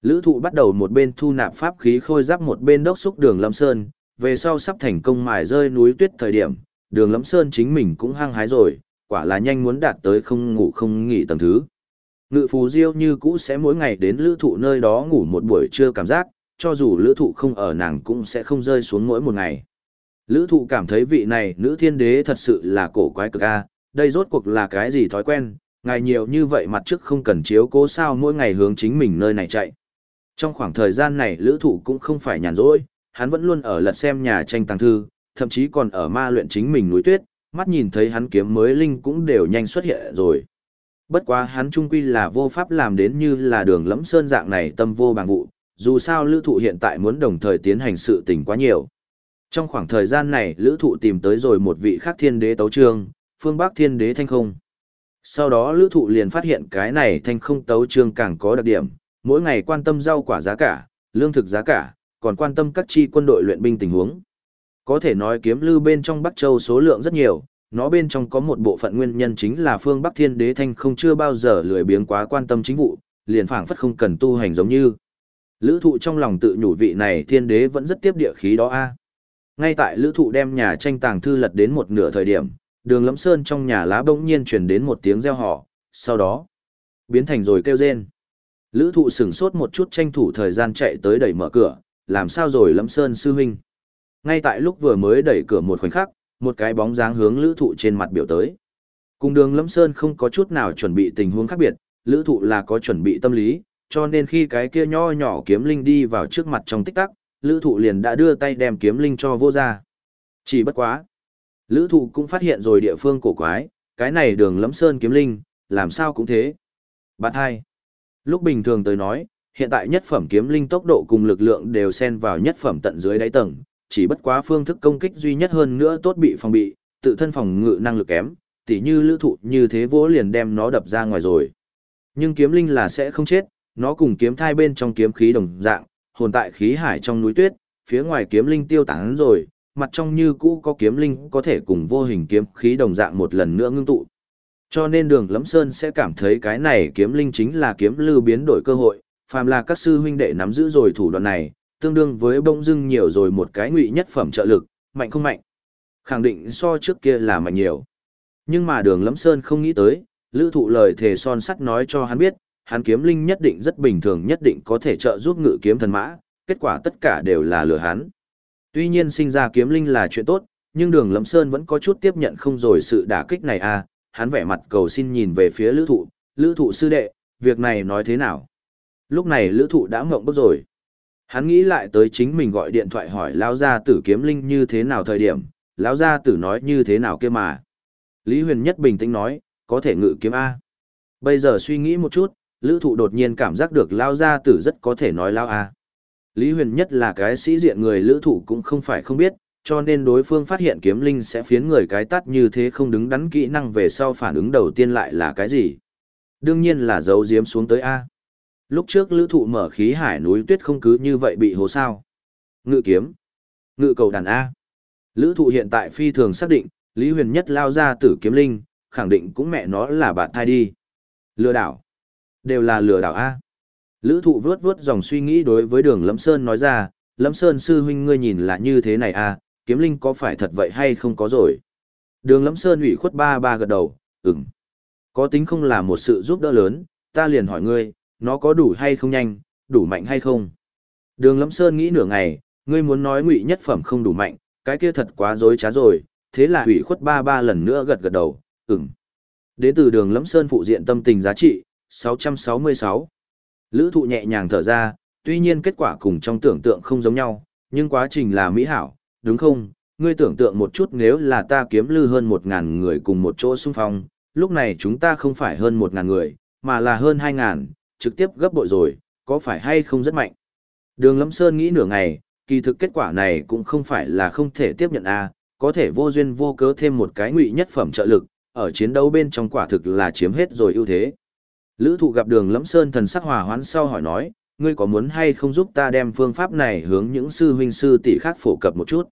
[SPEAKER 1] Lữ thụ bắt đầu một bên thu nạp pháp khí khôi giáp một bên đốc xúc đường Lâm Sơn, về sau sắp thành công mài rơi núi tuyết thời điểm, đường Lâm Sơn chính mình cũng hăng hái rồi, quả là nhanh muốn đạt tới không ngủ không nghỉ tầng thứ. Ngự phù diêu như cũ sẽ mỗi ngày đến lữ thụ nơi đó ngủ một buổi trưa cảm giác, cho dù lữ thụ không ở nàng cũng sẽ không rơi xuống mỗi một ngày. Lữ thụ cảm thấy vị này nữ thiên đế thật sự là cổ quái cực a đây rốt cuộc là cái gì thói quen, ngài nhiều như vậy mặt trước không cần chiếu cố sao mỗi ngày hướng chính mình nơi này chạy. Trong khoảng thời gian này lữ thụ cũng không phải nhàn rỗi, hắn vẫn luôn ở lật xem nhà tranh tàng thư, thậm chí còn ở ma luyện chính mình núi tuyết, mắt nhìn thấy hắn kiếm mới linh cũng đều nhanh xuất hiện rồi. Bất quá hắn trung quy là vô pháp làm đến như là đường lẫm sơn dạng này tâm vô bằng vụ, dù sao lữ thụ hiện tại muốn đồng thời tiến hành sự tình quá nhiều. Trong khoảng thời gian này lữ thụ tìm tới rồi một vị khác thiên đế tấu trương, phương Bắc thiên đế thanh không. Sau đó lữ thụ liền phát hiện cái này thanh không tấu trương càng có đặc điểm, mỗi ngày quan tâm rau quả giá cả, lương thực giá cả, còn quan tâm các chi quân đội luyện binh tình huống. Có thể nói kiếm lư bên trong Bắc Châu số lượng rất nhiều, nó bên trong có một bộ phận nguyên nhân chính là phương Bắc Thiên Đế Thanh không chưa bao giờ lười biếng quá quan tâm chính vụ, liền phảng phất không cần tu hành giống như. Lữ thụ trong lòng tự nhủ vị này Thiên Đế vẫn rất tiếp địa khí đó a Ngay tại lữ thụ đem nhà tranh tàng thư lật đến một nửa thời điểm, đường lẫm sơn trong nhà lá bỗng nhiên chuyển đến một tiếng reo họ, sau đó biến thành rồi kêu rên. Lữ thụ sửng sốt một chút tranh thủ thời gian chạy tới đẩy mở cửa, làm sao rồi Lẫm Sơn sư huynh. Ngay tại lúc vừa mới đẩy cửa một khoảnh khắc, một cái bóng dáng hướng lữ thụ trên mặt biểu tới. Cùng đường Lẫm Sơn không có chút nào chuẩn bị tình huống khác biệt, lữ thụ là có chuẩn bị tâm lý, cho nên khi cái kia nho nhỏ kiếm linh đi vào trước mặt trong tích tắc, lữ thụ liền đã đưa tay đem kiếm linh cho vô ra. Chỉ bất quá. Lữ thụ cũng phát hiện rồi địa phương cổ quái, cái này đường lấm Sơn kiếm linh, làm sao cũng thế. Bạn hai. Lúc bình thường tới nói, hiện tại nhất phẩm kiếm linh tốc độ cùng lực lượng đều xen vào nhất phẩm tận dưới đáy tầng, chỉ bất quá phương thức công kích duy nhất hơn nữa tốt bị phòng bị, tự thân phòng ngự năng lực kém, tỉ như lữ thụ như thế vỗ liền đem nó đập ra ngoài rồi. Nhưng kiếm linh là sẽ không chết, nó cùng kiếm thai bên trong kiếm khí đồng dạng, hồn tại khí hải trong núi tuyết, phía ngoài kiếm linh tiêu tán rồi, mặt trong như cũ có kiếm linh có thể cùng vô hình kiếm khí đồng dạng một lần nữa ngưng tụ, cho nên đường lẫm sơn sẽ cảm thấy cái này kiếm linh chính là kiếm lưu biến đổi cơ hội, phàm là các sư huynh đệ nắm giữ rồi thủ đoạn này, tương đương với bông dưng nhiều rồi một cái ngụy nhất phẩm trợ lực, mạnh không mạnh. Khẳng định so trước kia là mạnh nhiều. Nhưng mà đường lẫm sơn không nghĩ tới, lữ thụ lời thề son sắt nói cho hắn biết, hắn kiếm linh nhất định rất bình thường nhất định có thể trợ giúp ngự kiếm thần mã, kết quả tất cả đều là lừa hắn. Tuy nhiên sinh ra kiếm linh là chuyện tốt, nhưng đường lâm sơn vẫn có chút tiếp nhận không rồi sự đả kích này à, hắn vẻ mặt cầu xin nhìn về phía lữ thụ, lữ thụ sư đệ, việc này nói thế nào? Lúc này lữ thụ đã mộng bức rồi. Hắn nghĩ lại tới chính mình gọi điện thoại hỏi lão gia tử kiếm linh như thế nào thời điểm, lão gia tử nói như thế nào kia mà. Lý Huyền Nhất bình tĩnh nói, có thể ngự kiếm A. Bây giờ suy nghĩ một chút, lữ thụ đột nhiên cảm giác được lao gia tử rất có thể nói lao A. Lý Huyền Nhất là cái sĩ diện người lữ thụ cũng không phải không biết, cho nên đối phương phát hiện kiếm linh sẽ phiến người cái tắt như thế không đứng đắn kỹ năng về sau phản ứng đầu tiên lại là cái gì. Đương nhiên là giấu giếm xuống tới A. Lúc trước lữ thụ mở khí hải núi tuyết không cứ như vậy bị hố sao. Ngự kiếm. Ngự cầu đàn A. Lữ thụ hiện tại phi thường xác định, Lý Huyền Nhất lao ra tử kiếm linh, khẳng định cũng mẹ nó là bạn thai đi. Lừa đảo. Đều là lừa đảo A. Lữ thụ vướt vướt dòng suy nghĩ đối với đường Lâm Sơn nói ra, Lâm Sơn sư huynh ngươi nhìn là như thế này A, kiếm linh có phải thật vậy hay không có rồi. Đường Lâm Sơn ủy khuất ba ba gật đầu, ừm. Có tính không là một sự giúp đỡ lớn, ta liền hỏi ngươi, nó có đủ hay không nhanh, đủ mạnh hay không. Đường Lâm Sơn nghĩ nửa ngày, ngươi muốn nói ngụy nhất phẩm không đủ mạnh, cái kia thật quá dối trá rồi, thế là ủy khuất ba ba lần nữa gật gật đầu, ừm. Đến từ đường Lâm Sơn phụ diện tâm tình giá trị, 666. Lữ thụ nhẹ nhàng thở ra, tuy nhiên kết quả cùng trong tưởng tượng không giống nhau, nhưng quá trình là mỹ hảo, đúng không? Ngươi tưởng tượng một chút nếu là ta kiếm lư hơn 1.000 người cùng một chỗ xung phong, lúc này chúng ta không phải hơn 1.000 người, mà là hơn 2.000, trực tiếp gấp bội rồi, có phải hay không rất mạnh? Đường Lâm Sơn nghĩ nửa ngày, kỳ thực kết quả này cũng không phải là không thể tiếp nhận a có thể vô duyên vô cớ thêm một cái ngụy nhất phẩm trợ lực, ở chiến đấu bên trong quả thực là chiếm hết rồi ưu thế. Lữ thụ gặp đường Lẫm Sơn thần sắc hòa hoãn sau hỏi nói, ngươi có muốn hay không giúp ta đem phương pháp này hướng những sư huynh sư tỷ khác phổ cập một chút?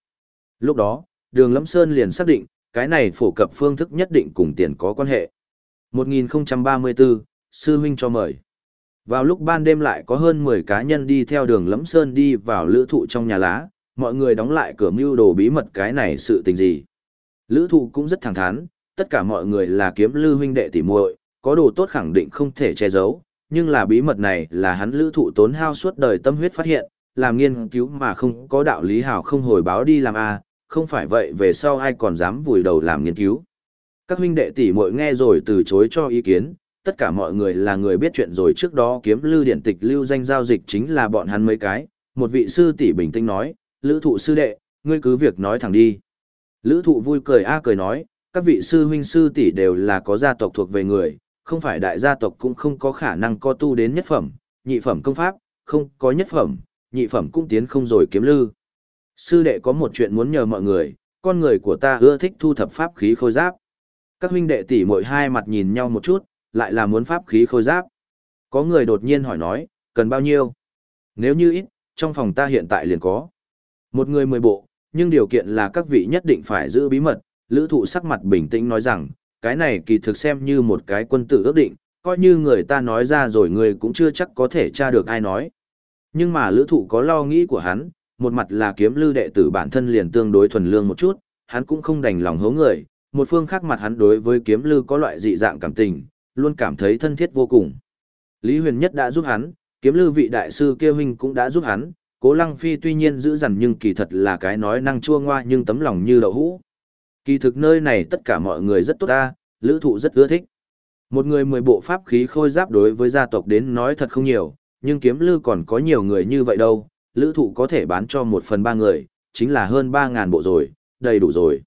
[SPEAKER 1] Lúc đó, đường Lẫm Sơn liền xác định, cái này phổ cập phương thức nhất định cùng tiền có quan hệ. 1034, sư huynh cho mời. Vào lúc ban đêm lại có hơn 10 cá nhân đi theo đường Lẫm Sơn đi vào lữ thụ trong nhà lá, mọi người đóng lại cửa mưu đồ bí mật cái này sự tình gì. Lữ thụ cũng rất thẳng thắn, tất cả mọi người là kiếm lưu huynh đệ tỉ muội có đồ tốt khẳng định không thể che giấu, nhưng là bí mật này là hắn lữ thụ tốn hao suốt đời tâm huyết phát hiện, làm nghiên cứu mà không có đạo lý hảo không hồi báo đi làm a không phải vậy về sau ai còn dám vùi đầu làm nghiên cứu. Các huynh đệ tỷ muội nghe rồi từ chối cho ý kiến, tất cả mọi người là người biết chuyện rồi trước đó kiếm lưu điện tịch lưu danh giao dịch chính là bọn hắn mấy cái. Một vị sư tỷ bình tĩnh nói, lữ thụ sư đệ, ngươi cứ việc nói thẳng đi. Lữ thụ vui cười a cười nói, các vị sư huynh sư tỷ đều là có gia tộc thuộc về người, không phải đại gia tộc cũng không có khả năng co tu đến nhất phẩm, nhị phẩm công pháp, không có nhất phẩm, nhị phẩm cũng tiến không rồi kiếm lư. Sư đệ có một chuyện muốn nhờ mọi người, con người của ta ưa thích thu thập pháp khí khôi giáp. Các huynh đệ tỷ mỗi hai mặt nhìn nhau một chút, lại là muốn pháp khí khôi giáp. Có người đột nhiên hỏi nói, cần bao nhiêu? Nếu như ít, trong phòng ta hiện tại liền có. Một người mười bộ, nhưng điều kiện là các vị nhất định phải giữ bí mật. Lữ thụ sắc mặt bình tĩnh nói rằng, cái này kỳ thực xem như một cái quân tử ước định, coi như người ta nói ra rồi người cũng chưa chắc có thể tra được ai nói. Nhưng mà lữ thụ có lo nghĩ của hắn, một mặt là kiếm lư đệ tử bản thân liền tương đối thuần lương một chút, hắn cũng không đành lòng hố người, một phương khác mặt hắn đối với kiếm lư có loại dị dạng cảm tình, luôn cảm thấy thân thiết vô cùng. Lý Huyền Nhất đã giúp hắn, kiếm lư vị đại sư kia huynh cũng đã giúp hắn, cố lăng phi tuy nhiên giữ dằn nhưng kỳ thật là cái nói năng chua ngoa nhưng tấm lòng như đậu hũ. Kỳ thực nơi này tất cả mọi người rất tốt ta, lữ thụ rất ưa thích. Một người mười bộ pháp khí khôi giáp đối với gia tộc đến nói thật không nhiều, nhưng kiếm lư còn có nhiều người như vậy đâu, lữ thụ có thể bán cho một phần ba người, chính là hơn 3.000 bộ rồi, đầy đủ rồi.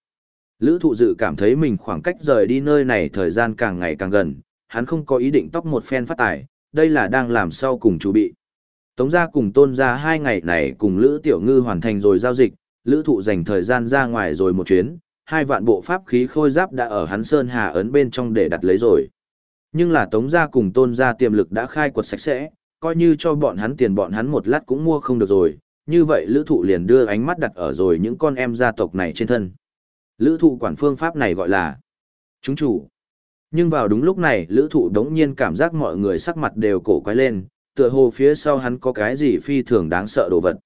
[SPEAKER 1] Lữ thụ dự cảm thấy mình khoảng cách rời đi nơi này thời gian càng ngày càng gần, hắn không có ý định tóc một phen phát tài, đây là đang làm sau cùng chuẩn bị. Tống gia cùng tôn gia hai ngày này cùng Lữ Tiểu Ngư hoàn thành rồi giao dịch, Lữ thụ dành thời gian ra ngoài rồi một chuyến, hai vạn bộ pháp khí khôi giáp đã ở hắn Sơn Hà ấn bên trong để đặt lấy rồi. Nhưng là Tống gia cùng tôn gia tiềm lực đã khai quật sạch sẽ, coi như cho bọn hắn tiền bọn hắn một lát cũng mua không được rồi, như vậy lữ thụ liền đưa ánh mắt đặt ở rồi những con em gia tộc này trên thân. Lữ thụ quản phương pháp này gọi là chúng chủ. Nhưng vào đúng lúc này lữ thụ đống nhiên cảm giác mọi người sắc mặt đều cổ quái lên, tựa hồ phía sau hắn có cái gì phi thường đáng sợ đồ vật.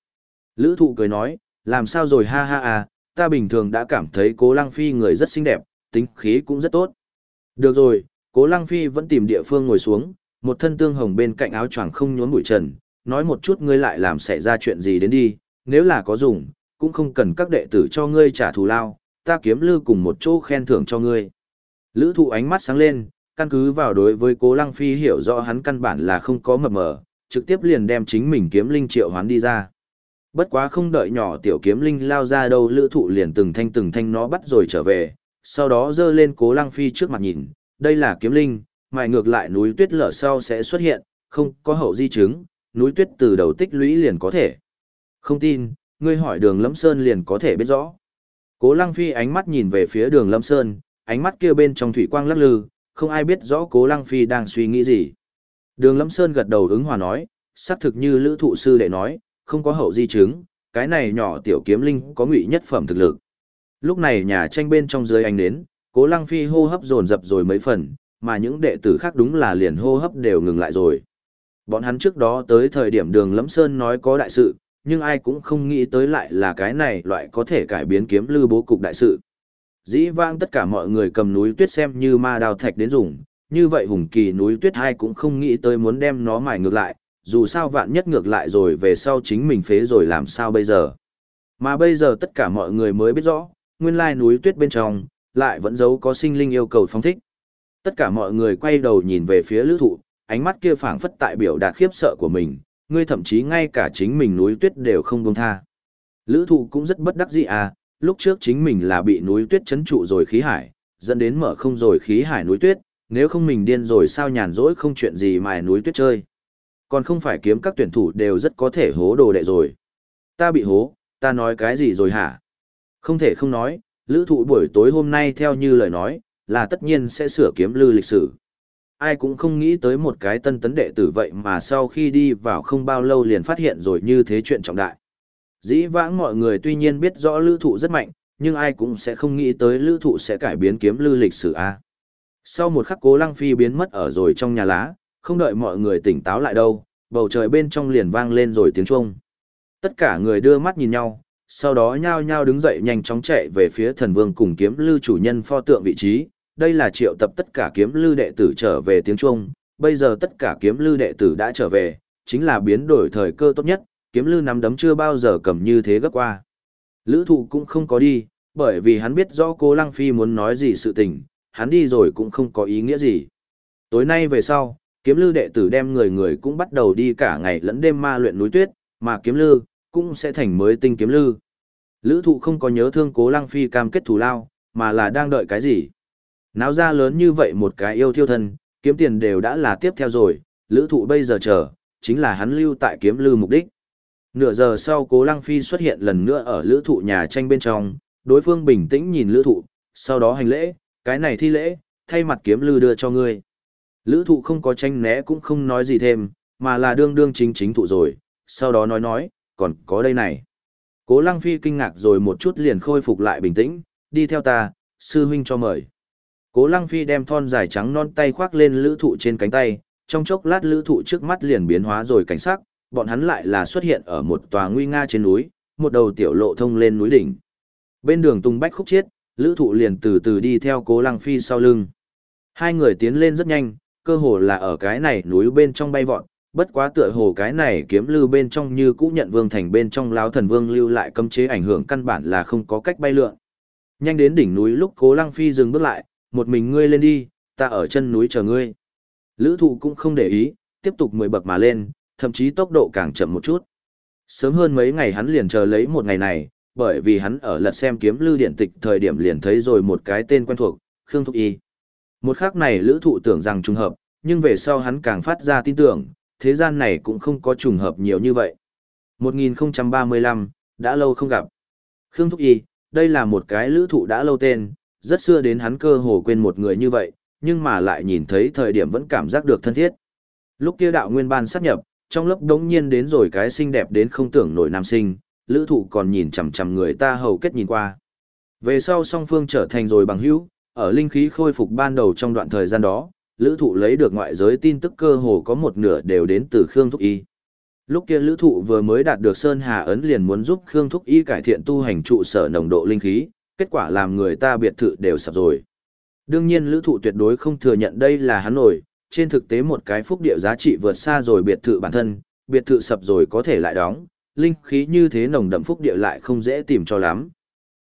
[SPEAKER 1] Lữ thụ cười nói, làm sao rồi ha ha à, ta bình thường đã cảm thấy cố lăng phi người rất xinh đẹp, tính khí cũng rất tốt. Được rồi, cố lăng phi vẫn tìm địa phương ngồi xuống, Một thân tương hồng bên cạnh áo choàng không nhốn bụi trần, nói một chút ngươi lại làm xảy ra chuyện gì đến đi, nếu là có dùng, cũng không cần các đệ tử cho ngươi trả thù lao, ta kiếm lư cùng một chỗ khen thưởng cho ngươi. Lữ thụ ánh mắt sáng lên, căn cứ vào đối với cố lăng phi hiểu rõ hắn căn bản là không có mập mờ, trực tiếp liền đem chính mình kiếm linh triệu hoán đi ra. Bất quá không đợi nhỏ tiểu kiếm linh lao ra đâu lữ thụ liền từng thanh từng thanh nó bắt rồi trở về, sau đó dơ lên cố lăng phi trước mặt nhìn, đây là kiếm linh, mài ngược lại núi tuyết lở sau sẽ xuất hiện, không có hậu di chứng, núi tuyết từ đầu tích lũy liền có thể. Không tin, ngươi hỏi đường lâm sơn liền có thể biết rõ. Cố lăng phi ánh mắt nhìn về phía đường lâm sơn, ánh mắt kia bên trong thủy quang lắc lư, không ai biết rõ cố lăng phi đang suy nghĩ gì. Đường lâm sơn gật đầu ứng hòa nói, xác thực như lữ thụ sư đệ nói, không có hậu di chứng, cái này nhỏ tiểu kiếm linh có ngụy nhất phẩm thực lực. Lúc này nhà tranh bên trong dưới ánh đến, cố lăng phi hô hấp dồn dập rồi mấy phần, mà những đệ tử khác đúng là liền hô hấp đều ngừng lại rồi. Bọn hắn trước đó tới thời điểm đường Lẫm Sơn nói có đại sự, nhưng ai cũng không nghĩ tới lại là cái này loại có thể cải biến kiếm lư bố cục đại sự. Dĩ vang tất cả mọi người cầm núi tuyết xem như ma đào thạch đến dùng, như vậy hùng kỳ núi tuyết hai cũng không nghĩ tới muốn đem nó mài ngược lại, dù sao vạn nhất ngược lại rồi về sau chính mình phế rồi làm sao bây giờ. Mà bây giờ tất cả mọi người mới biết rõ, nguyên lai núi tuyết bên trong, lại vẫn giấu có sinh linh yêu cầu phóng thích. Tất cả mọi người quay đầu nhìn về phía lữ thụ, ánh mắt kia phảng phất tại biểu đạt khiếp sợ của mình, ngươi thậm chí ngay cả chính mình núi tuyết đều không buông tha. Lữ thụ cũng rất bất đắc dĩ à, lúc trước chính mình là bị núi tuyết chấn trụ rồi khí hải, dẫn đến mở không rồi khí hải núi tuyết, nếu không mình điên rồi sao nhàn rỗi không chuyện gì mà núi tuyết chơi. Còn không phải kiếm các tuyển thủ đều rất có thể hố đồ đệ rồi. Ta bị hố, ta nói cái gì rồi hả? Không thể không nói, lữ thụ buổi tối hôm nay theo như lời nói, là tất nhiên sẽ sửa kiếm lư lịch sử. Ai cũng không nghĩ tới một cái tân tấn đệ tử vậy mà sau khi đi vào không bao lâu liền phát hiện rồi như thế chuyện trọng đại. Dĩ vãng mọi người tuy nhiên biết rõ lữ thụ rất mạnh, nhưng ai cũng sẽ không nghĩ tới lữ thụ sẽ cải biến kiếm lư lịch sử A. Sau một khắc cố lăng phi biến mất ở rồi trong nhà lá, không đợi mọi người tỉnh táo lại đâu, bầu trời bên trong liền vang lên rồi tiếng chuông. Tất cả người đưa mắt nhìn nhau, sau đó nhao nhao đứng dậy nhanh chóng chạy về phía thần vương cùng kiếm lưu chủ nhân pho tượng vị trí. Đây là triệu tập tất cả kiếm lưu đệ tử trở về tiếng chuông. bây giờ tất cả kiếm lưu đệ tử đã trở về, chính là biến đổi thời cơ tốt nhất, kiếm lưu nắm đấm chưa bao giờ cầm như thế gấp qua. Lữ thụ cũng không có đi, bởi vì hắn biết rõ cô Lăng Phi muốn nói gì sự tình, hắn đi rồi cũng không có ý nghĩa gì. Tối nay về sau, kiếm lư đệ tử đem người người cũng bắt đầu đi cả ngày lẫn đêm ma luyện núi tuyết, mà kiếm lư, cũng sẽ thành mới tinh kiếm lư. Lữ thụ không có nhớ thương cố lăng phi cam kết thù lao, mà là đang đợi cái gì. Náo ra lớn như vậy một cái yêu thiêu thân, kiếm tiền đều đã là tiếp theo rồi, lữ thụ bây giờ chờ, chính là hắn lưu tại kiếm lư mục đích. Nửa giờ sau cố lăng phi xuất hiện lần nữa ở lữ thụ nhà tranh bên trong, đối phương bình tĩnh nhìn lữ thụ, sau đó hành lễ, cái này thi lễ, thay mặt kiếm lư đưa cho ngươi. Lữ thụ không có tranh né cũng không nói gì thêm, mà là đương đương chính chính thụ rồi, sau đó nói nói, còn có đây này. Cố Lăng Phi kinh ngạc rồi một chút liền khôi phục lại bình tĩnh, đi theo ta, sư huynh cho mời. Cố Lăng Phi đem thon dài trắng non tay khoác lên lữ thụ trên cánh tay, trong chốc lát lữ thụ trước mắt liền biến hóa rồi cảnh sắc, bọn hắn lại là xuất hiện ở một tòa nguy nga trên núi, một đầu tiểu lộ thông lên núi đỉnh. Bên đường tung bách khúc chiết, lữ thụ liền từ từ đi theo cố Lăng Phi sau lưng. Hai người tiến lên rất nhanh, cơ hồ là ở cái này núi bên trong bay vọt, bất quá tựa hồ cái này kiếm lưu bên trong như cũ nhận vương thành bên trong lão thần vương lưu lại cấm chế ảnh hưởng căn bản là không có cách bay lượn. Nhanh đến đỉnh núi lúc Cố Lăng Phi dừng bước lại, một mình ngươi lên đi, ta ở chân núi chờ ngươi. Lữ thụ cũng không để ý, tiếp tục mười bậc mà lên, thậm chí tốc độ càng chậm một chút. Sớm hơn mấy ngày hắn liền chờ lấy một ngày này, bởi vì hắn ở lật xem kiếm lưu điện tịch thời điểm liền thấy rồi một cái tên quen thuộc, Khương Thục Y. Một khắc này lữ thụ tưởng rằng trùng hợp, nhưng về sau hắn càng phát ra tin tưởng, thế gian này cũng không có trùng hợp nhiều như vậy. 1035, đã lâu không gặp. Khương Thúc Y, đây là một cái lữ thụ đã lâu tên, rất xưa đến hắn cơ hồ quên một người như vậy, nhưng mà lại nhìn thấy thời điểm vẫn cảm giác được thân thiết. Lúc kia đạo nguyên ban sát nhập, trong lớp đống nhiên đến rồi cái xinh đẹp đến không tưởng nổi nam sinh, lữ thụ còn nhìn chằm chằm người ta hầu kết nhìn qua. Về sau song phương trở thành rồi bằng hữu, ở linh khí khôi phục ban đầu trong đoạn thời gian đó, lữ thụ lấy được ngoại giới tin tức cơ hồ có một nửa đều đến từ Khương Thúc Y. Lúc kia lữ thụ vừa mới đạt được Sơn Hà Ấn liền muốn giúp Khương Thúc Y cải thiện tu hành trụ sở nồng độ linh khí, kết quả làm người ta biệt thự đều sập rồi. Đương nhiên lữ thụ tuyệt đối không thừa nhận đây là hắn nổi, trên thực tế một cái phúc địa giá trị vượt xa rồi biệt thự bản thân, biệt thự sập rồi có thể lại đóng, linh khí như thế nồng đậm phúc địa lại không dễ tìm cho lắm.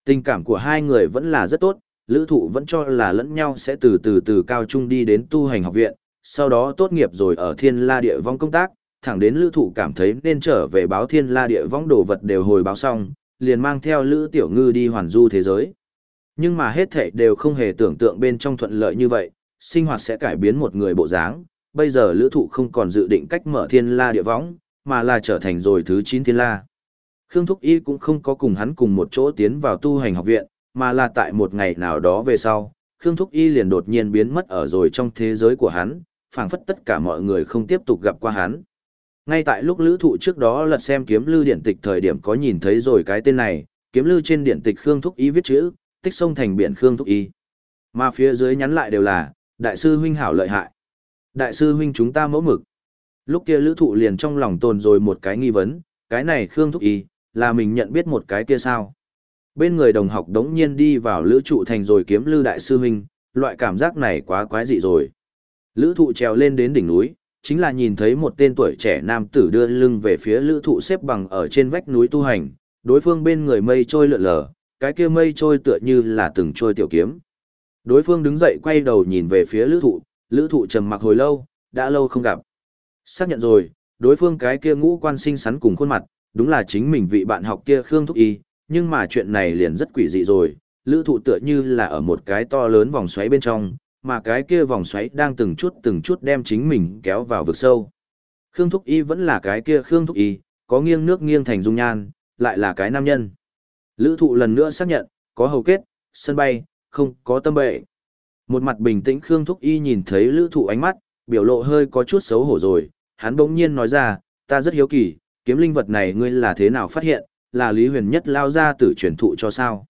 [SPEAKER 1] Tình cảm của hai người vẫn là rất tốt, lữ thụ vẫn cho là lẫn nhau sẽ từ từ từ cao trung đi đến tu hành học viện, sau đó tốt nghiệp rồi ở thiên la địa vong công tác, thẳng đến lữ thụ cảm thấy nên trở về báo thiên la địa vong đồ vật đều hồi báo xong, liền mang theo lữ tiểu ngư đi hoàn du thế giới. Nhưng mà hết thảy đều không hề tưởng tượng bên trong thuận lợi như vậy, sinh hoạt sẽ cải biến một người bộ dáng. Bây giờ lữ thụ không còn dự định cách mở thiên la địa võng, mà là trở thành rồi thứ 9 thiên la. Khương Thúc Y cũng không có cùng hắn cùng một chỗ tiến vào tu hành học viện, mà là tại một ngày nào đó về sau, Khương Thúc Y liền đột nhiên biến mất ở rồi trong thế giới của hắn, phảng phất tất cả mọi người không tiếp tục gặp qua hắn. Ngay tại lúc lữ thụ trước đó lật xem kiếm lưu điện tịch thời điểm có nhìn thấy rồi cái tên này, kiếm lưu trên điện tịch Khương Thúc Y viết chữ, tích sông thành biển Khương Thúc Y. Mà phía dưới nhắn lại đều là, đại sư huynh hảo lợi hại. Đại sư huynh chúng ta mẫu mực. Lúc kia lữ thụ liền trong lòng tồn rồi một cái nghi vấn, cái này Khương Thúc Y, là mình nhận biết một cái kia sao. Bên người đồng học đống nhiên đi vào lữ trụ thành rồi kiếm lư đại sư huynh, loại cảm giác này quá quái dị rồi. Lữ thụ trèo lên đến đỉnh núi, chính là nhìn thấy một tên tuổi trẻ nam tử đưa lưng về phía lữ thụ xếp bằng ở trên vách núi tu hành, đối phương bên người mây trôi lượn lờ, cái kia mây trôi tựa như là từng trôi tiểu kiếm. Đối phương đứng dậy quay đầu nhìn về phía lữ thụ, lữ thụ trầm mặc hồi lâu, đã lâu không gặp. Xác nhận rồi, đối phương cái kia ngũ quan sinh sắn cùng khuôn mặt, đúng là chính mình vị bạn học kia Khương Thúc Y, nhưng mà chuyện này liền rất quỷ dị rồi, lữ thụ tựa như là ở một cái to lớn vòng xoáy bên trong, mà cái kia vòng xoáy đang từng chút từng chút đem chính mình kéo vào vực sâu. Khương Thúc Y vẫn là cái kia Khương Thúc Y, có nghiêng nước nghiêng thành dung nhan, lại là cái nam nhân. Lữ thụ lần nữa xác nhận, có hầu kết, sân bay, không có tâm bệ. Một mặt bình tĩnh Khương Thúc Y nhìn thấy lữ thụ ánh mắt, biểu lộ hơi có chút xấu hổ rồi, hắn bỗng nhiên nói ra, ta rất hiếu kỳ, kiếm linh vật này ngươi là thế nào phát hiện, là Lý Huyền Nhất lao ra tử truyền thụ cho sao.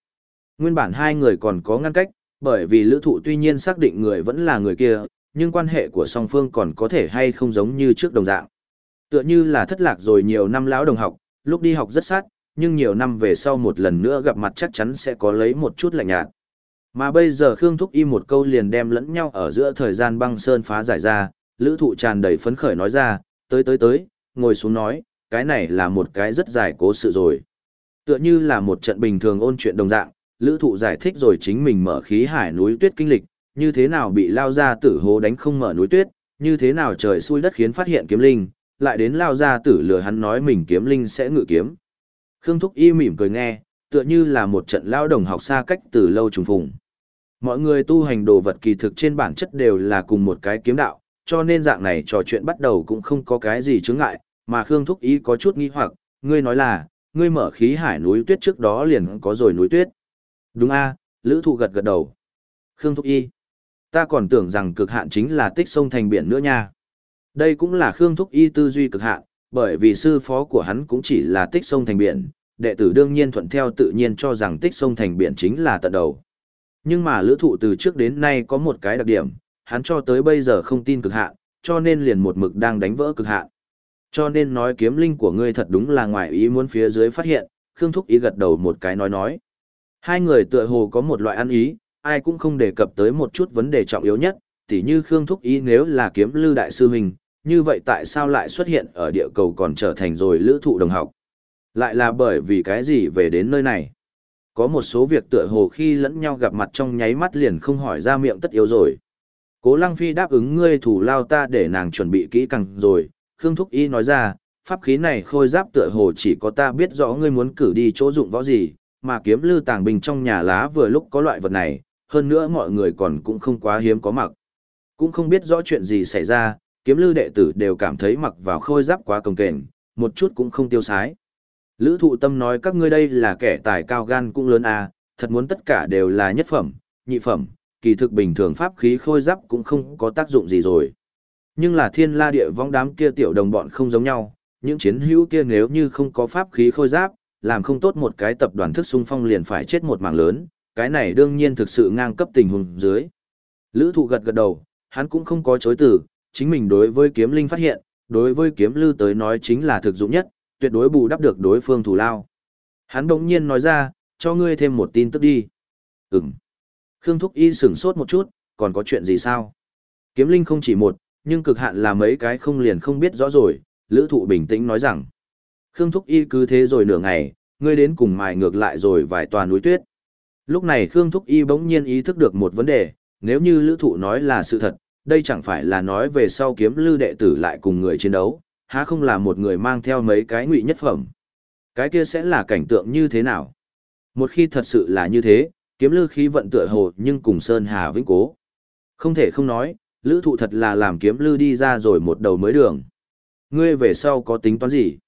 [SPEAKER 1] Nguyên bản hai người còn có ngăn cách, bởi vì lữ thụ tuy nhiên xác định người vẫn là người kia, nhưng quan hệ của song phương còn có thể hay không giống như trước đồng dạng. Tựa như là thất lạc rồi nhiều năm lão đồng học, lúc đi học rất sát, nhưng nhiều năm về sau một lần nữa gặp mặt chắc chắn sẽ có lấy một chút lạnh nhạt. Mà bây giờ Khương Thúc Y một câu liền đem lẫn nhau ở giữa thời gian băng sơn phá giải ra, lữ thụ tràn đầy phấn khởi nói ra, tới tới tới, ngồi xuống nói, cái này là một cái rất dài cố sự rồi. Tựa như là một trận bình thường ôn chuyện đồng dạng, lữ thụ giải thích rồi chính mình mở khí hải núi tuyết kinh lịch, như thế nào bị lao ra tử hố đánh không mở núi tuyết, như thế nào trời xui đất khiến phát hiện kiếm linh, lại đến lao ra tử lừa hắn nói mình kiếm linh sẽ ngự kiếm. Khương Thúc Y mỉm cười nghe, tựa như là một trận lao đồng học xa cách từ lâu trùng phùng. Mọi người tu hành đồ vật kỳ thực trên bản chất đều là cùng một cái kiếm đạo, cho nên dạng này trò chuyện bắt đầu cũng không có cái gì chướng ngại, mà Khương Thúc Y có chút nghi hoặc, ngươi nói là, ngươi mở khí hải núi tuyết trước đó liền có rồi núi tuyết. Đúng a, Lữ Thụ gật gật đầu. Khương Thúc Y, ta còn tưởng rằng cực hạn chính là tích sông thành biển nữa nha. Đây cũng là Khương Thúc Y tư duy cực hạn, bởi vì sư phó của hắn cũng chỉ là tích sông thành biển, đệ tử đương nhiên thuận theo tự nhiên cho rằng tích sông thành biển chính là tận đầu. Nhưng mà lữ thụ từ trước đến nay có một cái đặc điểm, hắn cho tới bây giờ không tin cực hạn, cho nên liền một mực đang đánh vỡ cực hạn. Cho nên nói kiếm linh của ngươi thật đúng là ngoài ý muốn phía dưới phát hiện, Khương Thúc Ý gật đầu một cái nói nói. Hai người tựa hồ có một loại ăn ý, ai cũng không đề cập tới một chút vấn đề trọng yếu nhất, tỉ như Khương Thúc Ý nếu là kiếm lư đại sư mình, như vậy tại sao lại xuất hiện ở địa cầu còn trở thành rồi lữ thụ đồng học? Lại là bởi vì cái gì về đến nơi này? Có một số việc tựa hồ khi lẫn nhau gặp mặt trong nháy mắt liền không hỏi ra miệng tất yếu rồi. Cố Lăng Phi đáp ứng ngươi thủ lao ta để nàng chuẩn bị kỹ càng rồi, Khương Thúc Y nói ra, pháp khí này khôi giáp tựa hồ chỉ có ta biết rõ ngươi muốn cử đi chỗ dụng võ gì, mà kiếm lư tàng bình trong nhà lá vừa lúc có loại vật này, hơn nữa mọi người còn cũng không quá hiếm có mặc. Cũng không biết rõ chuyện gì xảy ra, kiếm lư đệ tử đều cảm thấy mặc vào khôi giáp quá cồng kềnh, một chút cũng không tiêu sái. Lữ thụ tâm nói các ngươi đây là kẻ tài cao gan cũng lớn à, thật muốn tất cả đều là nhất phẩm, nhị phẩm, kỳ thực bình thường pháp khí khôi giáp cũng không có tác dụng gì rồi. Nhưng là thiên la địa vong đám kia tiểu đồng bọn không giống nhau, những chiến hữu kia nếu như không có pháp khí khôi giáp, làm không tốt một cái tập đoàn thức xung phong liền phải chết một mảng lớn, cái này đương nhiên thực sự ngang cấp tình huống dưới. Lữ thụ gật gật đầu, hắn cũng không có chối từ, chính mình đối với kiếm linh phát hiện, đối với kiếm lưu tới nói chính là thực dụng nhất, tuyệt đối bù đắp được đối phương thủ lao. Hắn bỗng nhiên nói ra, cho ngươi thêm một tin tức đi. Ừm. Khương Thúc Y sửng sốt một chút, còn có chuyện gì sao? Kiếm linh không chỉ một, nhưng cực hạn là mấy cái không liền không biết rõ rồi, lữ thụ bình tĩnh nói rằng. Khương Thúc Y cứ thế rồi nửa ngày, ngươi đến cùng mài ngược lại rồi vài tòa núi tuyết. Lúc này Khương Thúc Y bỗng nhiên ý thức được một vấn đề, nếu như lữ thụ nói là sự thật, đây chẳng phải là nói về sau kiếm lư đệ tử lại cùng người chiến đấu, há không là một người mang theo mấy cái ngụy nhất phẩm. Cái kia sẽ là cảnh tượng như thế nào? Một khi thật sự là như thế, kiếm lư khí vận tựa hồ nhưng cùng Sơn Hà vĩnh cố. Không thể không nói, lữ thụ thật là làm kiếm lư đi ra rồi một đầu mới đường. Ngươi về sau có tính toán gì?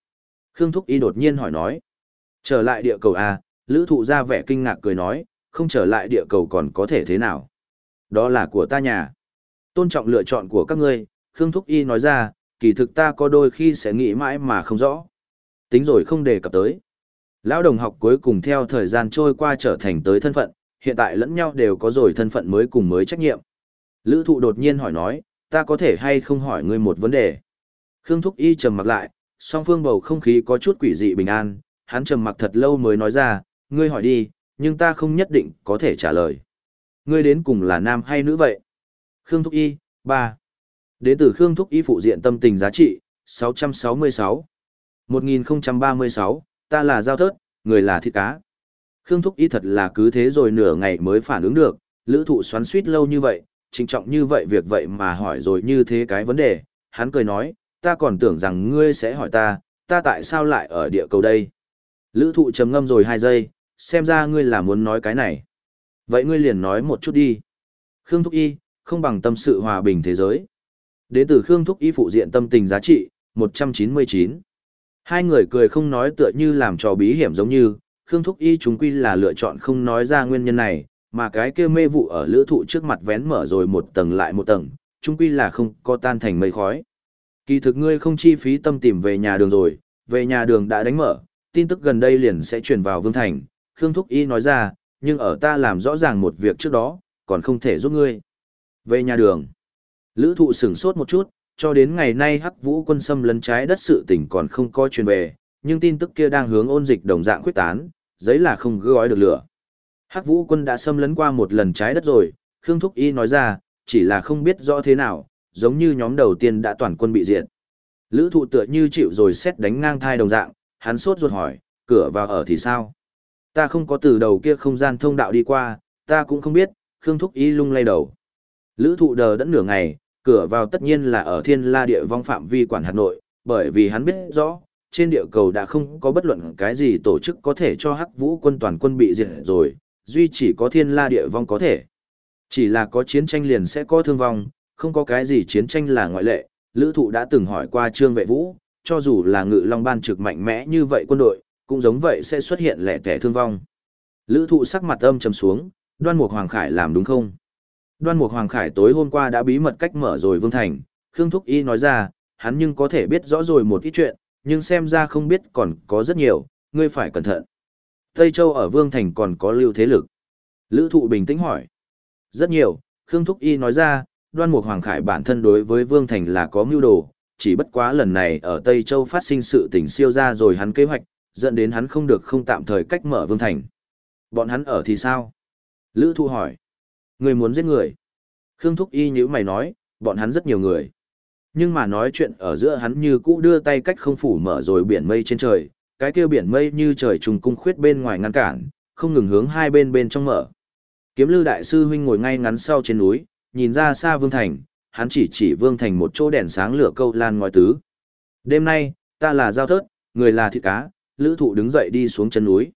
[SPEAKER 1] Khương Thúc Y đột nhiên hỏi nói. Trở lại địa cầu A, lữ thụ ra vẻ kinh ngạc cười nói, không trở lại địa cầu còn có thể thế nào? Đó là của ta nhà. Tôn trọng lựa chọn của các ngươi, Khương Thúc Y nói ra, kỳ thực ta có đôi khi sẽ nghĩ mãi mà không rõ. Tính rồi không đề cập tới. Lão đồng học cuối cùng theo thời gian trôi qua trở thành tới thân phận, hiện tại lẫn nhau đều có rồi thân phận mới cùng mới trách nhiệm. Lữ thụ đột nhiên hỏi nói, ta có thể hay không hỏi ngươi một vấn đề. Khương Thúc Y trầm mặc lại, song phương bầu không khí có chút quỷ dị bình an, hắn trầm mặc thật lâu mới nói ra, ngươi hỏi đi, nhưng ta không nhất định có thể trả lời. Ngươi đến cùng là nam hay nữ vậy? Khương Thúc Y, 3. Đến từ Khương Thúc Y phụ diện tâm tình giá trị, 666. 1036, ta là giao thớt, người là thịt cá. Khương Thúc Y thật là cứ thế rồi nửa ngày mới phản ứng được, lữ thụ xoắn suýt lâu như vậy, trinh trọng như vậy việc vậy mà hỏi rồi như thế cái vấn đề, hắn cười nói, ta còn tưởng rằng ngươi sẽ hỏi ta, ta tại sao lại ở địa cầu đây? Lữ thụ trầm ngâm rồi 2 giây, xem ra ngươi là muốn nói cái này. Vậy ngươi liền nói một chút đi. Khương Thúc Y, không bằng tâm sự hòa bình thế giới. Đến từ Khương Thúc Y phụ diện tâm tình giá trị, 199. Hai người cười không nói tựa như làm trò bí hiểm giống như, Khương Thúc Y chúng quy là lựa chọn không nói ra nguyên nhân này, mà cái kia mê vụ ở lữ thụ trước mặt vén mở rồi một tầng lại một tầng, chúng quy là không có tan thành mây khói. Kỳ thực ngươi không chi phí tâm tìm về nhà đường rồi, về nhà đường đã đánh mở, tin tức gần đây liền sẽ truyền vào Vương Thành, Khương Thúc Y nói ra, nhưng ở ta làm rõ ràng một việc trước đó, còn không thể giúp ngươi. Về nhà đường, lữ thụ sửng sốt một chút, cho đến ngày nay hắc vũ quân xâm lấn trái đất sự tỉnh còn không có truyền về, nhưng tin tức kia đang hướng ôn dịch đồng dạng quyết tán, giấy là không gói được lửa. Hắc vũ quân đã xâm lấn qua một lần trái đất rồi, Khương Thúc Y nói ra, chỉ là không biết rõ thế nào, giống như nhóm đầu tiên đã toàn quân bị diệt. Lữ thụ tựa như chịu rồi xét đánh ngang thai đồng dạng, hắn sốt ruột hỏi, cửa vào ở thì sao? Ta không có từ đầu kia không gian thông đạo đi qua, ta cũng không biết, Khương Thúc Y lung lay đầu. Lữ thụ đờ đẫn nửa ngày, cửa vào tất nhiên là ở thiên la địa vong phạm vi quản hạt nội, bởi vì hắn biết rõ, trên địa cầu đã không có bất luận cái gì tổ chức có thể cho hắc vũ quân toàn quân bị diệt rồi, duy chỉ có thiên la địa vong có thể. Chỉ là có chiến tranh liền sẽ có thương vong, không có cái gì chiến tranh là ngoại lệ, lữ thụ đã từng hỏi qua trương vệ vũ, cho dù là ngự long ban trực mạnh mẽ như vậy quân đội, cũng giống vậy sẽ xuất hiện lẻ tẻ thương vong. Lữ thụ sắc mặt âm trầm xuống, đoan mục Hoàng Khải làm đúng không? Đoan mục Hoàng Khải tối hôm qua đã bí mật cách mở rồi Vương Thành, Khương Thúc Y nói ra, hắn nhưng có thể biết rõ rồi một ít chuyện, nhưng xem ra không biết còn có rất nhiều, ngươi phải cẩn thận. Tây Châu ở Vương Thành còn có lưu thế lực. Lữ thụ bình tĩnh hỏi. Rất nhiều, Khương Thúc Y nói ra, đoan mục Hoàng Khải bản thân đối với Vương Thành là có mưu đồ, chỉ bất quá lần này ở Tây Châu phát sinh sự tình siêu ra rồi hắn kế hoạch, dẫn đến hắn không được không tạm thời cách mở Vương Thành. Bọn hắn ở thì sao? Lữ thụ hỏi. Người muốn giết người. Khương Thúc Y như mày nói, bọn hắn rất nhiều người. Nhưng mà nói chuyện ở giữa hắn như cũ đưa tay cách không phủ mở rồi biển mây trên trời, cái kia biển mây như trời trùng cung khuyết bên ngoài ngăn cản, không ngừng hướng hai bên bên trong mở. Kiếm Lư đại sư huynh ngồi ngay ngắn sau trên núi, nhìn ra xa Vương Thành, hắn chỉ chỉ Vương Thành một chỗ đèn sáng lửa câu lan ngói tứ. Đêm nay, ta là giao thớt, người là thịt cá, lữ thụ đứng dậy đi xuống chân núi.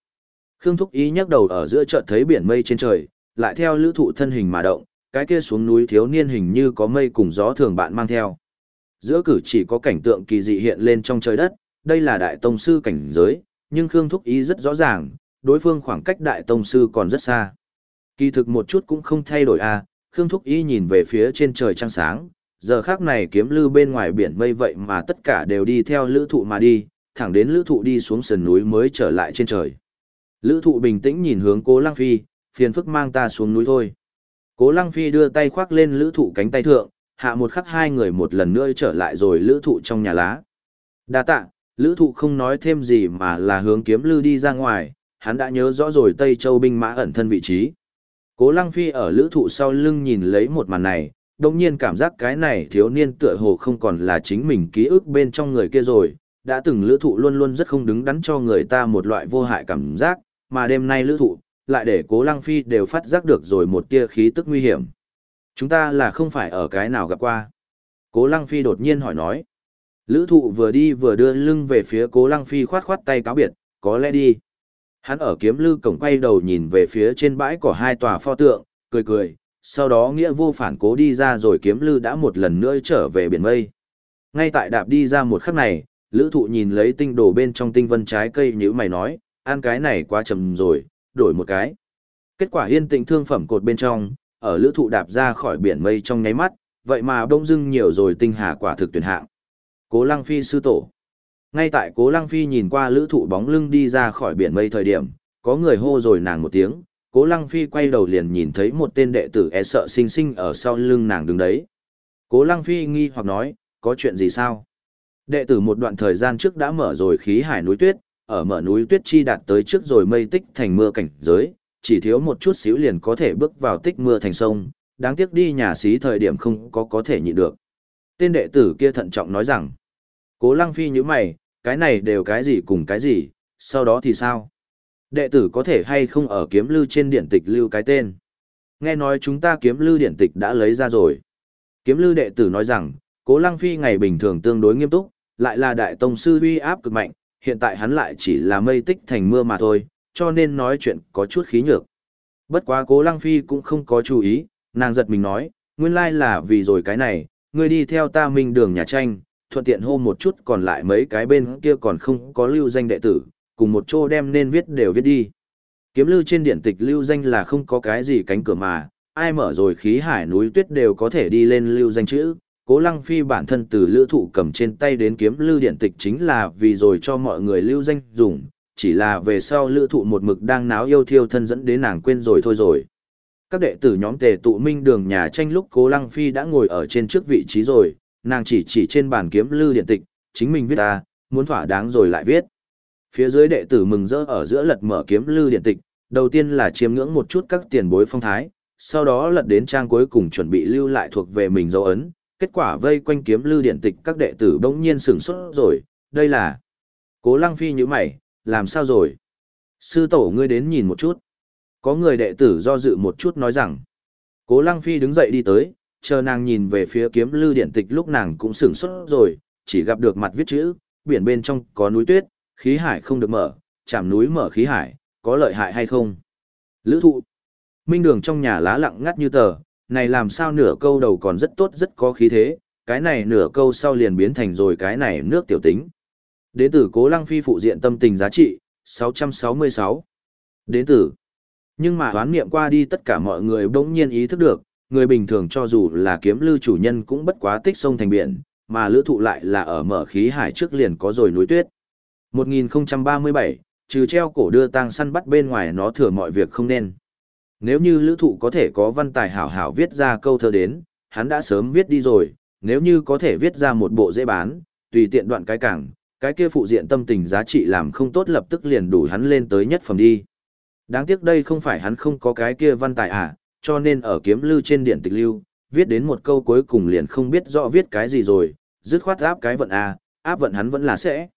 [SPEAKER 1] Khương Thúc Ý nhắc đầu ở giữa chợt thấy biển mây trên trời, lại theo lữ thụ thân hình mà động, cái kia xuống núi thiếu niên hình như có mây cùng gió thường bạn mang theo. Giữa cử chỉ có cảnh tượng kỳ dị hiện lên trong trời đất, đây là đại tông sư cảnh giới, nhưng Khương Thúc Ý rất rõ ràng, đối phương khoảng cách đại tông sư còn rất xa. Kỳ thực một chút cũng không thay đổi a à, Khương Thúc Ý nhìn về phía trên trời trăng sáng, giờ khác này kiếm lư bên ngoài biển mây vậy mà tất cả đều đi theo lữ thụ mà đi, thẳng đến lữ thụ đi xuống sườn núi mới trở lại trên trời. Lữ thụ bình tĩnh nhìn hướng cố lăng phi, phiền phức mang ta xuống núi thôi. Cố lăng phi đưa tay khoác lên lữ thụ cánh tay thượng, hạ một khắc hai người một lần nữa trở lại rồi lữ thụ trong nhà lá. Đa tạ, lữ thụ không nói thêm gì mà là hướng kiếm lư đi ra ngoài, hắn đã nhớ rõ rồi Tây Châu binh mã ẩn thân vị trí. Cố lăng phi ở lữ thụ sau lưng nhìn lấy một màn này, đồng nhiên cảm giác cái này thiếu niên tựa hồ không còn là chính mình ký ức bên trong người kia rồi, đã từng lữ thụ luôn luôn rất không đứng đắn cho người ta một loại vô hại cảm giác, mà đêm nay lữ thụ, lại để cố lăng phi đều phát giác được rồi một tia khí tức nguy hiểm. Chúng ta là không phải ở cái nào gặp qua. Cố lăng phi đột nhiên hỏi nói. Lữ thụ vừa đi vừa đưa lưng về phía cố lăng phi khoát khoát tay cáo biệt, có lẽ đi. Hắn ở kiếm lư cổng quay đầu nhìn về phía trên bãi của hai tòa pho tượng, cười cười, sau đó nghĩa vô phản cố đi ra rồi kiếm lư đã một lần nữa trở về biển mây. Ngay tại đạp đi ra một khắc này, lữ thụ nhìn lấy tinh đồ bên trong tinh vân trái cây như mày nói, ăn cái này quá chầm rồi, đổi một cái. Kết quả yên tĩnh thương phẩm cột bên trong, ở lữ thụ đạp ra khỏi biển mây trong nháy mắt, vậy mà đông dưng nhiều rồi tinh hà quả thực tuyển hạng. Cố Lăng Phi sư tổ. Ngay tại Cố Lăng Phi nhìn qua lữ thụ bóng lưng đi ra khỏi biển mây thời điểm, có người hô rồi nàng một tiếng, Cố Lăng Phi quay đầu liền nhìn thấy một tên đệ tử e sợ sinh sinh ở sau lưng nàng đứng đấy. Cố Lăng Phi nghi hoặc nói, có chuyện gì sao? Đệ tử một đoạn thời gian trước đã mở rồi khí hải núi tuyết, ở mở núi tuyết chi đạt tới trước rồi mây tích thành mưa cảnh giới, chỉ thiếu một chút xíu liền có thể bước vào tích mưa thành sông, đáng tiếc đi nhà xí thời điểm không có có thể nhịn được. Tên đệ tử kia thận trọng nói rằng, cố lăng phi như mày, cái này đều cái gì cùng cái gì, sau đó thì sao? Đệ tử có thể hay không ở kiếm lưu trên điện tịch lưu cái tên? Nghe nói chúng ta kiếm lưu điện tịch đã lấy ra rồi. Kiếm lưu đệ tử nói rằng, cố lăng phi ngày bình thường tương đối nghiêm túc, lại là đại tông sư uy áp cực mạnh, hiện tại hắn lại chỉ là mây tích thành mưa mà thôi, cho nên nói chuyện có chút khí nhược. Bất quá cố lăng phi cũng không có chú ý, nàng giật mình nói, nguyên lai là vì rồi cái này, ngươi đi theo ta minh đường nhà tranh, thuận tiện hô một chút còn lại mấy cái bên kia còn không có lưu danh đệ tử, cùng một chỗ đem nên viết đều viết đi. Kiếm lưu trên điện tịch lưu danh là không có cái gì cánh cửa mà, ai mở rồi khí hải núi tuyết đều có thể đi lên lưu danh chữ, Cố Lăng Phi bản thân từ lữ thụ cầm trên tay đến kiếm lưu điện tịch chính là vì rồi cho mọi người lưu danh dùng, chỉ là về sau lữ thụ một mực đang náo yêu thiêu thân dẫn đến nàng quên rồi thôi rồi. Các đệ tử nhóm tề tụ minh đường nhà tranh lúc Cố Lăng Phi đã ngồi ở trên trước vị trí rồi, nàng chỉ chỉ trên bàn kiếm lưu điện tịch, chính mình viết ta, muốn thỏa đáng rồi lại viết. Phía dưới đệ tử mừng rỡ ở giữa lật mở kiếm lưu điện tịch, đầu tiên là chiêm ngưỡng một chút các tiền bối phong thái, sau đó lật đến trang cuối cùng chuẩn bị lưu lại thuộc về mình dấu ấn, kết quả vây quanh kiếm lư điện tịch các đệ tử bỗng nhiên sửng sốt rồi, đây là... Cố lăng phi như mày, làm sao rồi? Sư tổ ngươi đến nhìn một chút. Có người đệ tử do dự một chút nói rằng. Cố lăng phi đứng dậy đi tới, chờ nàng nhìn về phía kiếm lư điện tịch lúc nàng cũng sửng sốt rồi, chỉ gặp được mặt viết chữ, biển bên trong có núi tuyết, khí hải không được mở, chạm núi mở khí hải, có lợi hại hay không? Lữ thụ. Minh đường trong nhà lá lặng ngắt như tờ, này làm sao nửa câu đầu còn rất tốt rất có khí thế, cái này nửa câu sau liền biến thành rồi cái này nước tiểu tính. Đến tử cố lăng phi phụ diện tâm tình giá trị, 666. Đến tử. Nhưng mà hoán niệm qua đi tất cả mọi người bỗng nhiên ý thức được, người bình thường cho dù là kiếm lưu chủ nhân cũng bất quá tích sông thành biển, mà lữ thụ lại là ở mở khí hải trước liền có rồi núi tuyết. 1037, trừ treo cổ đưa tang săn bắt bên ngoài nó thừa mọi việc không nên. Nếu như lữ thụ có thể có văn tài hảo hảo viết ra câu thơ đến, hắn đã sớm viết đi rồi, nếu như có thể viết ra một bộ dễ bán, tùy tiện đoạn cái cảng, cái kia phụ diện tâm tình giá trị làm không tốt lập tức liền đủ hắn lên tới nhất phẩm đi. Đáng tiếc đây không phải hắn không có cái kia văn tài à, cho nên ở kiếm lưu trên điện tịch lưu, viết đến một câu cuối cùng liền không biết rõ viết cái gì rồi, dứt khoát áp cái vận à, áp vận hắn vẫn là sẽ.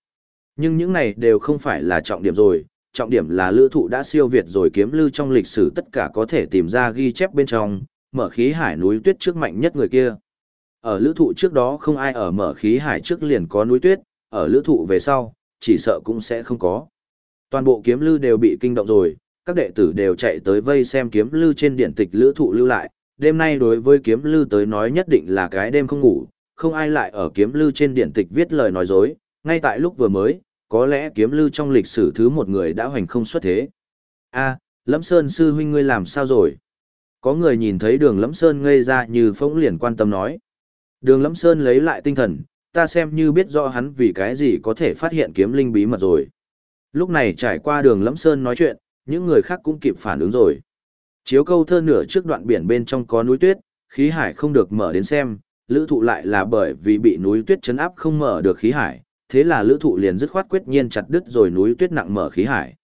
[SPEAKER 1] Nhưng những này đều không phải là trọng điểm rồi, trọng điểm là lữ thụ đã siêu việt rồi kiếm lưu trong lịch sử tất cả có thể tìm ra ghi chép bên trong, mở khí hải núi tuyết trước mạnh nhất người kia. Ở lữ thụ trước đó không ai ở mở khí hải trước liền có núi tuyết, ở lữ thụ về sau, chỉ sợ cũng sẽ không có. Toàn bộ kiếm lưu đều bị kinh động rồi, các đệ tử đều chạy tới vây xem kiếm lưu trên điện tịch lữ thụ lưu lại. Đêm nay đối với kiếm lưu tới nói nhất định là cái đêm không ngủ, không ai lại ở kiếm lưu trên điện tịch viết lời nói dối, ngay tại lúc vừa mới, có lẽ kiếm lưu trong lịch sử thứ một người đã hoành không xuất thế. a à, Lâm Sơn sư huynh ngươi làm sao rồi? Có người nhìn thấy đường Lâm Sơn ngây ra như phóng liền quan tâm nói. Đường Lâm Sơn lấy lại tinh thần, ta xem như biết rõ hắn vì cái gì có thể phát hiện kiếm linh bí mật rồi. Lúc này trải qua đường Lâm Sơn nói chuyện, những người khác cũng kịp phản ứng rồi. Chiếu câu thơ nửa trước đoạn biển bên trong có núi tuyết, khí hải không được mở đến xem, lữ thụ lại là bởi vì bị núi tuyết chấn áp không mở được khí hải, thế là lữ thụ liền dứt khoát quyết nhiên chặt đứt rồi núi tuyết nặng mở khí hải.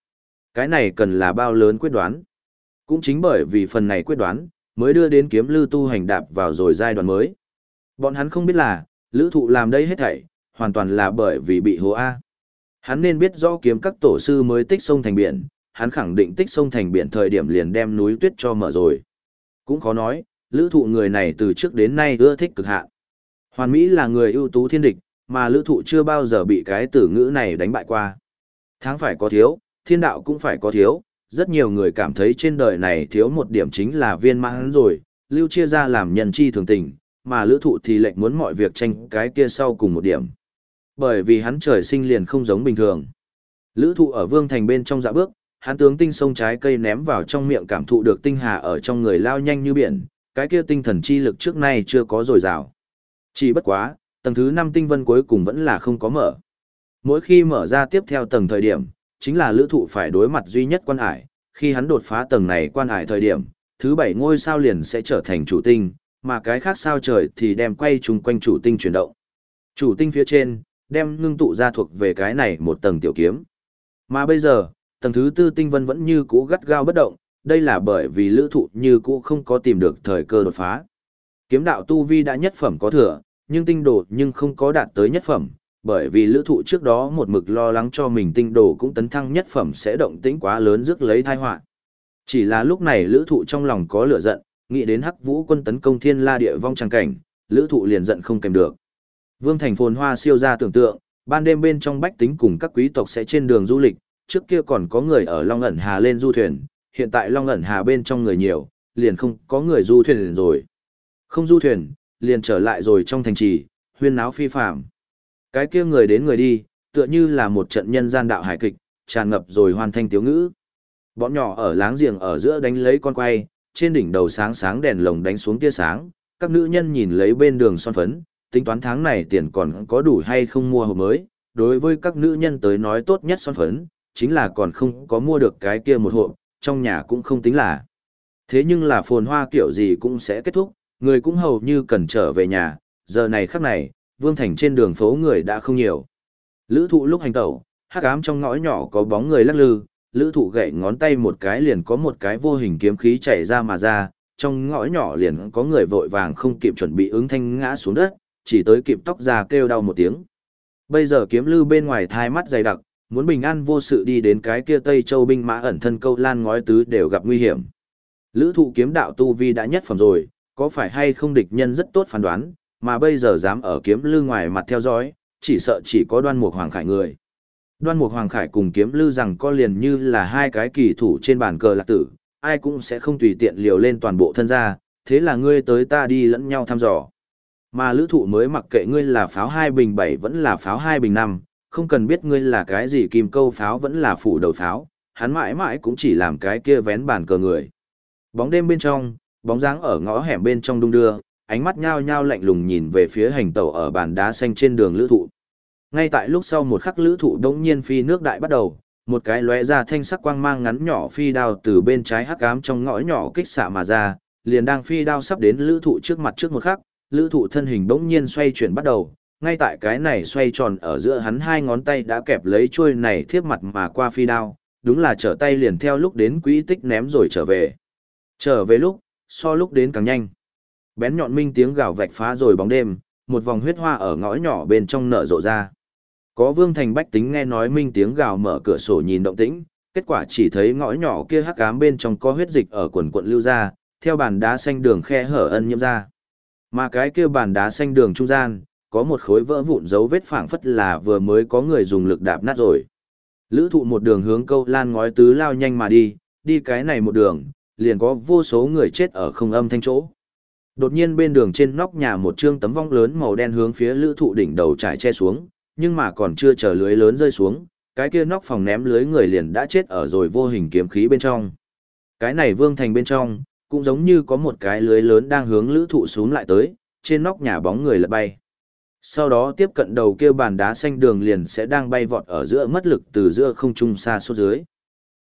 [SPEAKER 1] Cái này cần là bao lớn quyết đoán. Cũng chính bởi vì phần này quyết đoán, mới đưa đến kiếm lưu tu hành đạp vào rồi giai đoạn mới. Bọn hắn không biết là, lữ thụ làm đây hết thảy, hoàn toàn là bởi vì bị hố A. Hắn nên biết rõ kiếm các tổ sư mới tích sông thành biển, hắn khẳng định tích sông thành biển thời điểm liền đem núi tuyết cho mở rồi. Cũng khó nói, lữ thụ người này từ trước đến nay ưa thích cực hạn. Hoàn Mỹ là người ưu tú thiên địch, mà lữ thụ chưa bao giờ bị cái tử ngữ này đánh bại qua. Tháng phải có thiếu, thiên đạo cũng phải có thiếu, rất nhiều người cảm thấy trên đời này thiếu một điểm chính là viên mãn rồi, lưu chia ra làm nhân chi thường tình, mà lữ thụ thì lệnh muốn mọi việc tranh cái kia sau cùng một điểm. Bởi vì hắn trời sinh liền không giống bình thường. Lữ thụ ở vương thành bên trong dạ bước, hắn tướng tinh sông trái cây ném vào trong miệng cảm thụ được tinh hà ở trong người lao nhanh như biển, cái kia tinh thần chi lực trước nay chưa có dồi dào. Chỉ bất quá, tầng thứ 5 tinh vân cuối cùng vẫn là không có mở. Mỗi khi mở ra tiếp theo tầng thời điểm, chính là lữ thụ phải đối mặt duy nhất quan hải, khi hắn đột phá tầng này quan hải thời điểm, thứ bảy ngôi sao liền sẽ trở thành chủ tinh, mà cái khác sao trời thì đem quay chung quanh chủ tinh chuyển động. Chủ tinh phía trên, đem ngưng tụ ra thuộc về cái này một tầng tiểu kiếm. Mà bây giờ, tầng thứ tư tinh vân vẫn như cũ gắt gao bất động, đây là bởi vì lữ thụ như cũ không có tìm được thời cơ đột phá. Kiếm đạo tu vi đã nhất phẩm có thừa, nhưng tinh đồ nhưng không có đạt tới nhất phẩm, bởi vì lữ thụ trước đó một mực lo lắng cho mình tinh đồ cũng tấn thăng nhất phẩm sẽ động tĩnh quá lớn rước lấy thai họa Chỉ là lúc này lữ thụ trong lòng có lửa giận, nghĩ đến hắc vũ quân tấn công thiên la địa vong trang cảnh, lữ thụ liền giận không kèm được. Vương thành phồn hoa siêu ra tưởng tượng, ban đêm bên trong bách tính cùng các quý tộc sẽ trên đường du lịch, trước kia còn có người ở Long ẩn Hà lên du thuyền, hiện tại Long ẩn Hà bên trong người nhiều, liền không có người du thuyền rồi. Không du thuyền, liền trở lại rồi trong thành trì, huyên náo phi phạm. Cái kia người đến người đi, tựa như là một trận nhân gian đạo hải kịch, tràn ngập rồi hoàn thành tiếu ngữ. Bọn nhỏ ở láng giềng ở giữa đánh lấy con quay, trên đỉnh đầu sáng sáng đèn lồng đánh xuống tia sáng, các nữ nhân nhìn lấy bên đường son phấn, tính toán tháng này tiền còn có đủ hay không mua hộp mới. Đối với các nữ nhân tới nói tốt nhất son phấn, chính là còn không có mua được cái kia một hộp, trong nhà cũng không tính là. Thế nhưng là phồn hoa kiểu gì cũng sẽ kết thúc, người cũng hầu như cần trở về nhà, giờ này khắc này, vương thành trên đường phố người đã không nhiều. Lữ thụ lúc hành tẩu, hắc ám trong ngõ nhỏ có bóng người lắc lư, lữ thụ gậy ngón tay một cái liền có một cái vô hình kiếm khí chảy ra mà ra, trong ngõ nhỏ liền có người vội vàng không kịp chuẩn bị ứng thanh ngã xuống đất, chỉ tới kịp tóc ra kêu đau một tiếng. Bây giờ kiếm lư bên ngoài thai mắt dày đặc, muốn bình an vô sự đi đến cái kia Tây Châu binh mã ẩn thân câu lan ngói tứ đều gặp nguy hiểm. Lữ thụ kiếm đạo tu vi đã nhất phẩm rồi, có phải hay không địch nhân rất tốt phán đoán, mà bây giờ dám ở kiếm lư ngoài mặt theo dõi, chỉ sợ chỉ có đoan mục hoàng khải người. Đoan mục hoàng khải cùng kiếm lư rằng có liền như là hai cái kỳ thủ trên bàn cờ lạc tử, ai cũng sẽ không tùy tiện liều lên toàn bộ thân gia, thế là ngươi tới ta đi lẫn nhau thăm dò. Mà lữ thụ mới mặc kệ ngươi là pháo hai bình bảy vẫn là pháo hai bình năm, không cần biết ngươi là cái gì kim câu pháo vẫn là phủ đầu pháo, hắn mãi mãi cũng chỉ làm cái kia vén bàn cờ người. Bóng đêm bên trong, bóng dáng ở ngõ hẻm bên trong đung đưa, ánh mắt nhao nhao lạnh lùng nhìn về phía hành tàu ở bàn đá xanh trên đường lữ thụ. Ngay tại lúc sau một khắc lữ thụ đống nhiên phi nước đại bắt đầu, một cái lóe ra thanh sắc quang mang ngắn nhỏ phi đao từ bên trái hắc ám trong ngõ nhỏ kích xạ mà ra, liền đang phi đao sắp đến lữ thụ trước mặt trước một khắc, lữ thụ thân hình đống nhiên xoay chuyển bắt đầu, ngay tại cái này xoay tròn ở giữa hắn hai ngón tay đã kẹp lấy chuôi này thiếp mặt mà qua phi đao, đúng là trở tay liền theo lúc đến quỹ tích ném rồi trở về. Trở về lúc, so lúc đến càng nhanh. Bén nhọn minh tiếng gào vạch phá rồi bóng đêm, một vòng huyết hoa ở ngõ nhỏ bên trong nở rộ ra. Có vương thành bách tính nghe nói minh tiếng gào mở cửa sổ nhìn động tĩnh, kết quả chỉ thấy ngõ nhỏ kia hắc ám bên trong có huyết dịch ở quần quận lưu ra, theo bàn đá xanh đường khe hở ân nhiễm ra. Mà cái kia bàn đá xanh đường trung gian, có một khối vỡ vụn dấu vết phảng phất là vừa mới có người dùng lực đạp nát rồi. Lữ thụ một đường hướng câu lan ngói tứ lao nhanh mà đi, đi cái này một đường, liền có vô số người chết ở không âm thanh chỗ. Đột nhiên bên đường trên nóc nhà một trương tấm vong lớn màu đen hướng phía lữ thụ đỉnh đầu trải che xuống, nhưng mà còn chưa chờ lưới lớn rơi xuống, cái kia nóc phòng ném lưới người liền đã chết ở rồi vô hình kiếm khí bên trong. Cái này vương thành bên trong, cũng giống như có một cái lưới lớn đang hướng lữ thụ xuống lại tới, trên nóc nhà bóng người lật bay. Sau đó tiếp cận đầu kia bàn đá xanh đường liền sẽ đang bay vọt ở giữa mất lực từ giữa không trung xa xuống dưới.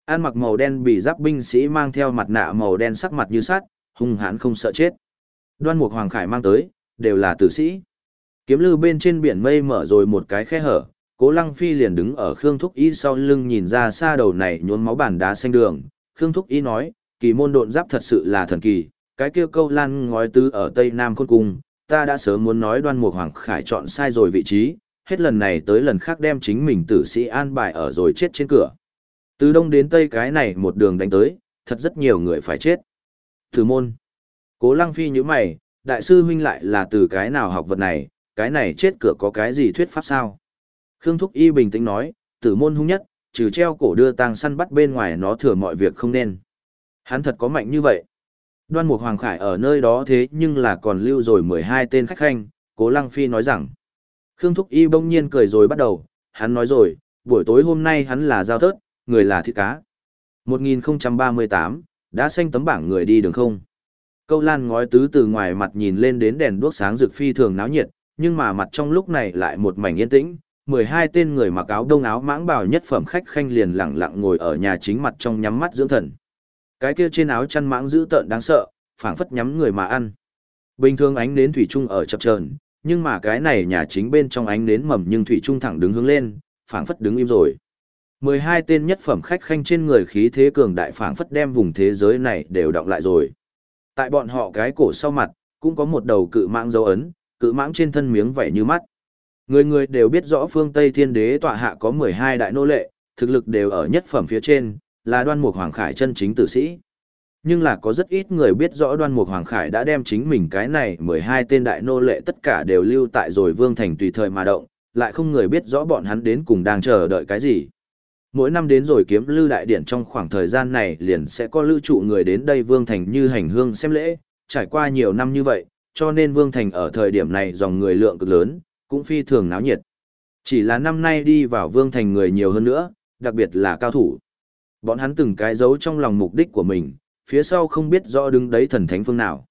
[SPEAKER 1] An mặc màu đen bị giáp binh sĩ mang theo mặt nạ màu đen sắc mặt như sắt, hung hãn không sợ chết. Đoan Mục Hoàng Khải mang tới, đều là tử sĩ. Kiếm lư bên trên biển mây mở rồi một cái khe hở, Cố Lăng Phi liền đứng ở Khương Thúc Y sau lưng nhìn ra xa đầu này nhuốm máu bàn đá xanh đường. Khương Thúc Y nói, kỳ môn độn giáp thật sự là thần kỳ, cái kia câu lan ngói tứ ở Tây Nam Khôn Cung, ta đã sớm muốn nói đoan mục hoàng khải chọn sai rồi vị trí, hết lần này tới lần khác đem chính mình tử sĩ an bài ở rồi chết trên cửa. Từ đông đến tây cái này một đường đánh tới, thật rất nhiều người phải chết. Từ môn. Cố lăng phi như mày, đại sư huynh lại là từ cái nào học vật này, cái này chết cửa có cái gì thuyết pháp sao? Khương Thúc Y bình tĩnh nói, tử môn hung nhất, trừ treo cổ đưa tang săn bắt bên ngoài nó thừa mọi việc không nên. Hắn thật có mạnh như vậy. Đoan Mục Hoàng Khải ở nơi đó thế nhưng là còn lưu rồi 12 tên khách khanh, Cố Lăng Phi nói rằng. Khương Thúc Y bỗng nhiên cười rồi bắt đầu, hắn nói rồi, buổi tối hôm nay hắn là giao thớt, người là thịt cá. 1038, đã xanh tấm bảng người đi đường không. Câu lan ngói tứ từ ngoài mặt nhìn lên đến đèn đuốc sáng rực phi thường náo nhiệt, nhưng mà mặt trong lúc này lại một mảnh yên tĩnh. 12 tên người mặc áo đông áo mãng bào nhất phẩm khách khanh liền lặng lặng ngồi ở nhà chính mặt trong nhắm mắt dưỡng thần. Cái kia trên áo chăn mãng dữ tợn đáng sợ, phảng phất nhắm người mà ăn. Bình thường ánh nến thủy chung ở chập chờn, nhưng mà cái này nhà chính bên trong ánh nến mầm nhưng thủy trung thẳng đứng hướng lên, phảng phất đứng im rồi. 12 tên nhất phẩm khách khanh trên người khí thế cường đại phảng phất đem vùng thế giới này đều động lại rồi. Tại bọn họ cái cổ sau mặt, cũng có một đầu cự mãng dấu ấn, cự mãng trên thân miếng vảy như mắt. Người người đều biết rõ phương Tây Thiên Đế tọa hạ có 12 đại nô lệ, thực lực đều ở nhất phẩm phía trên, là đoan mục hoàng khải chân chính tử sĩ. Nhưng là có rất ít người biết rõ đoan mục hoàng khải đã đem chính mình cái này 12 tên đại nô lệ tất cả đều lưu tại rồi vương thành tùy thời mà động, lại không người biết rõ bọn hắn đến cùng đang chờ đợi cái gì. Mỗi năm đến rồi kiếm lưu đại điển trong khoảng thời gian này liền sẽ có lưu trụ người đến đây vương thành như hành hương xem lễ, trải qua nhiều năm như vậy, cho nên vương thành ở thời điểm này dòng người lượng cực lớn, cũng phi thường náo nhiệt. Chỉ là năm nay đi vào vương thành người nhiều hơn nữa, đặc biệt là cao thủ. Bọn hắn từng cái giấu trong lòng mục đích của mình, phía sau không biết rõ đứng đấy thần thánh phương nào.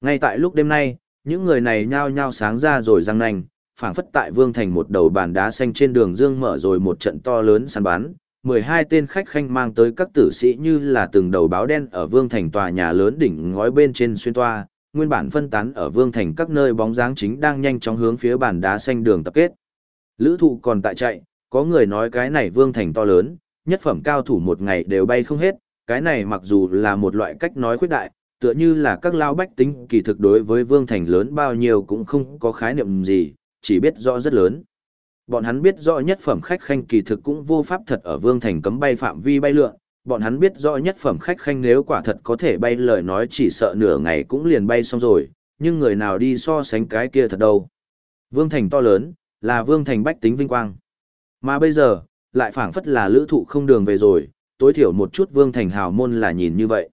[SPEAKER 1] Ngay tại lúc đêm nay, những người này nhao nhao sáng ra rồi răng nanh, phảng phất tại vương thành một đầu bàn đá xanh trên đường dương mở rồi một trận to lớn săn bắn. 12 tên khách khanh mang tới các tử sĩ như là từng đầu báo đen ở vương thành tòa nhà lớn đỉnh ngói bên trên xuyên toa, nguyên bản phân tán ở vương thành các nơi bóng dáng chính đang nhanh chóng hướng phía bàn đá xanh đường tập kết. Lữ thụ còn tại chạy, có người nói cái này vương thành to lớn, nhất phẩm cao thủ một ngày đều bay không hết, cái này mặc dù là một loại cách nói khuyết đại, tựa như là các lao bách tính kỳ thực đối với vương thành lớn bao nhiêu cũng không có khái niệm gì, chỉ biết rõ rất lớn. Bọn hắn biết rõ nhất phẩm khách khanh kỳ thực cũng vô pháp thật ở vương thành cấm bay phạm vi bay lượn, bọn hắn biết rõ nhất phẩm khách khanh nếu quả thật có thể bay lời nói chỉ sợ nửa ngày cũng liền bay xong rồi, nhưng người nào đi so sánh cái kia thật đâu. Vương thành to lớn, là vương thành bách tính vinh quang. Mà bây giờ, lại phảng phất là lữ thụ không đường về rồi, tối thiểu một chút vương thành hào môn là nhìn như vậy.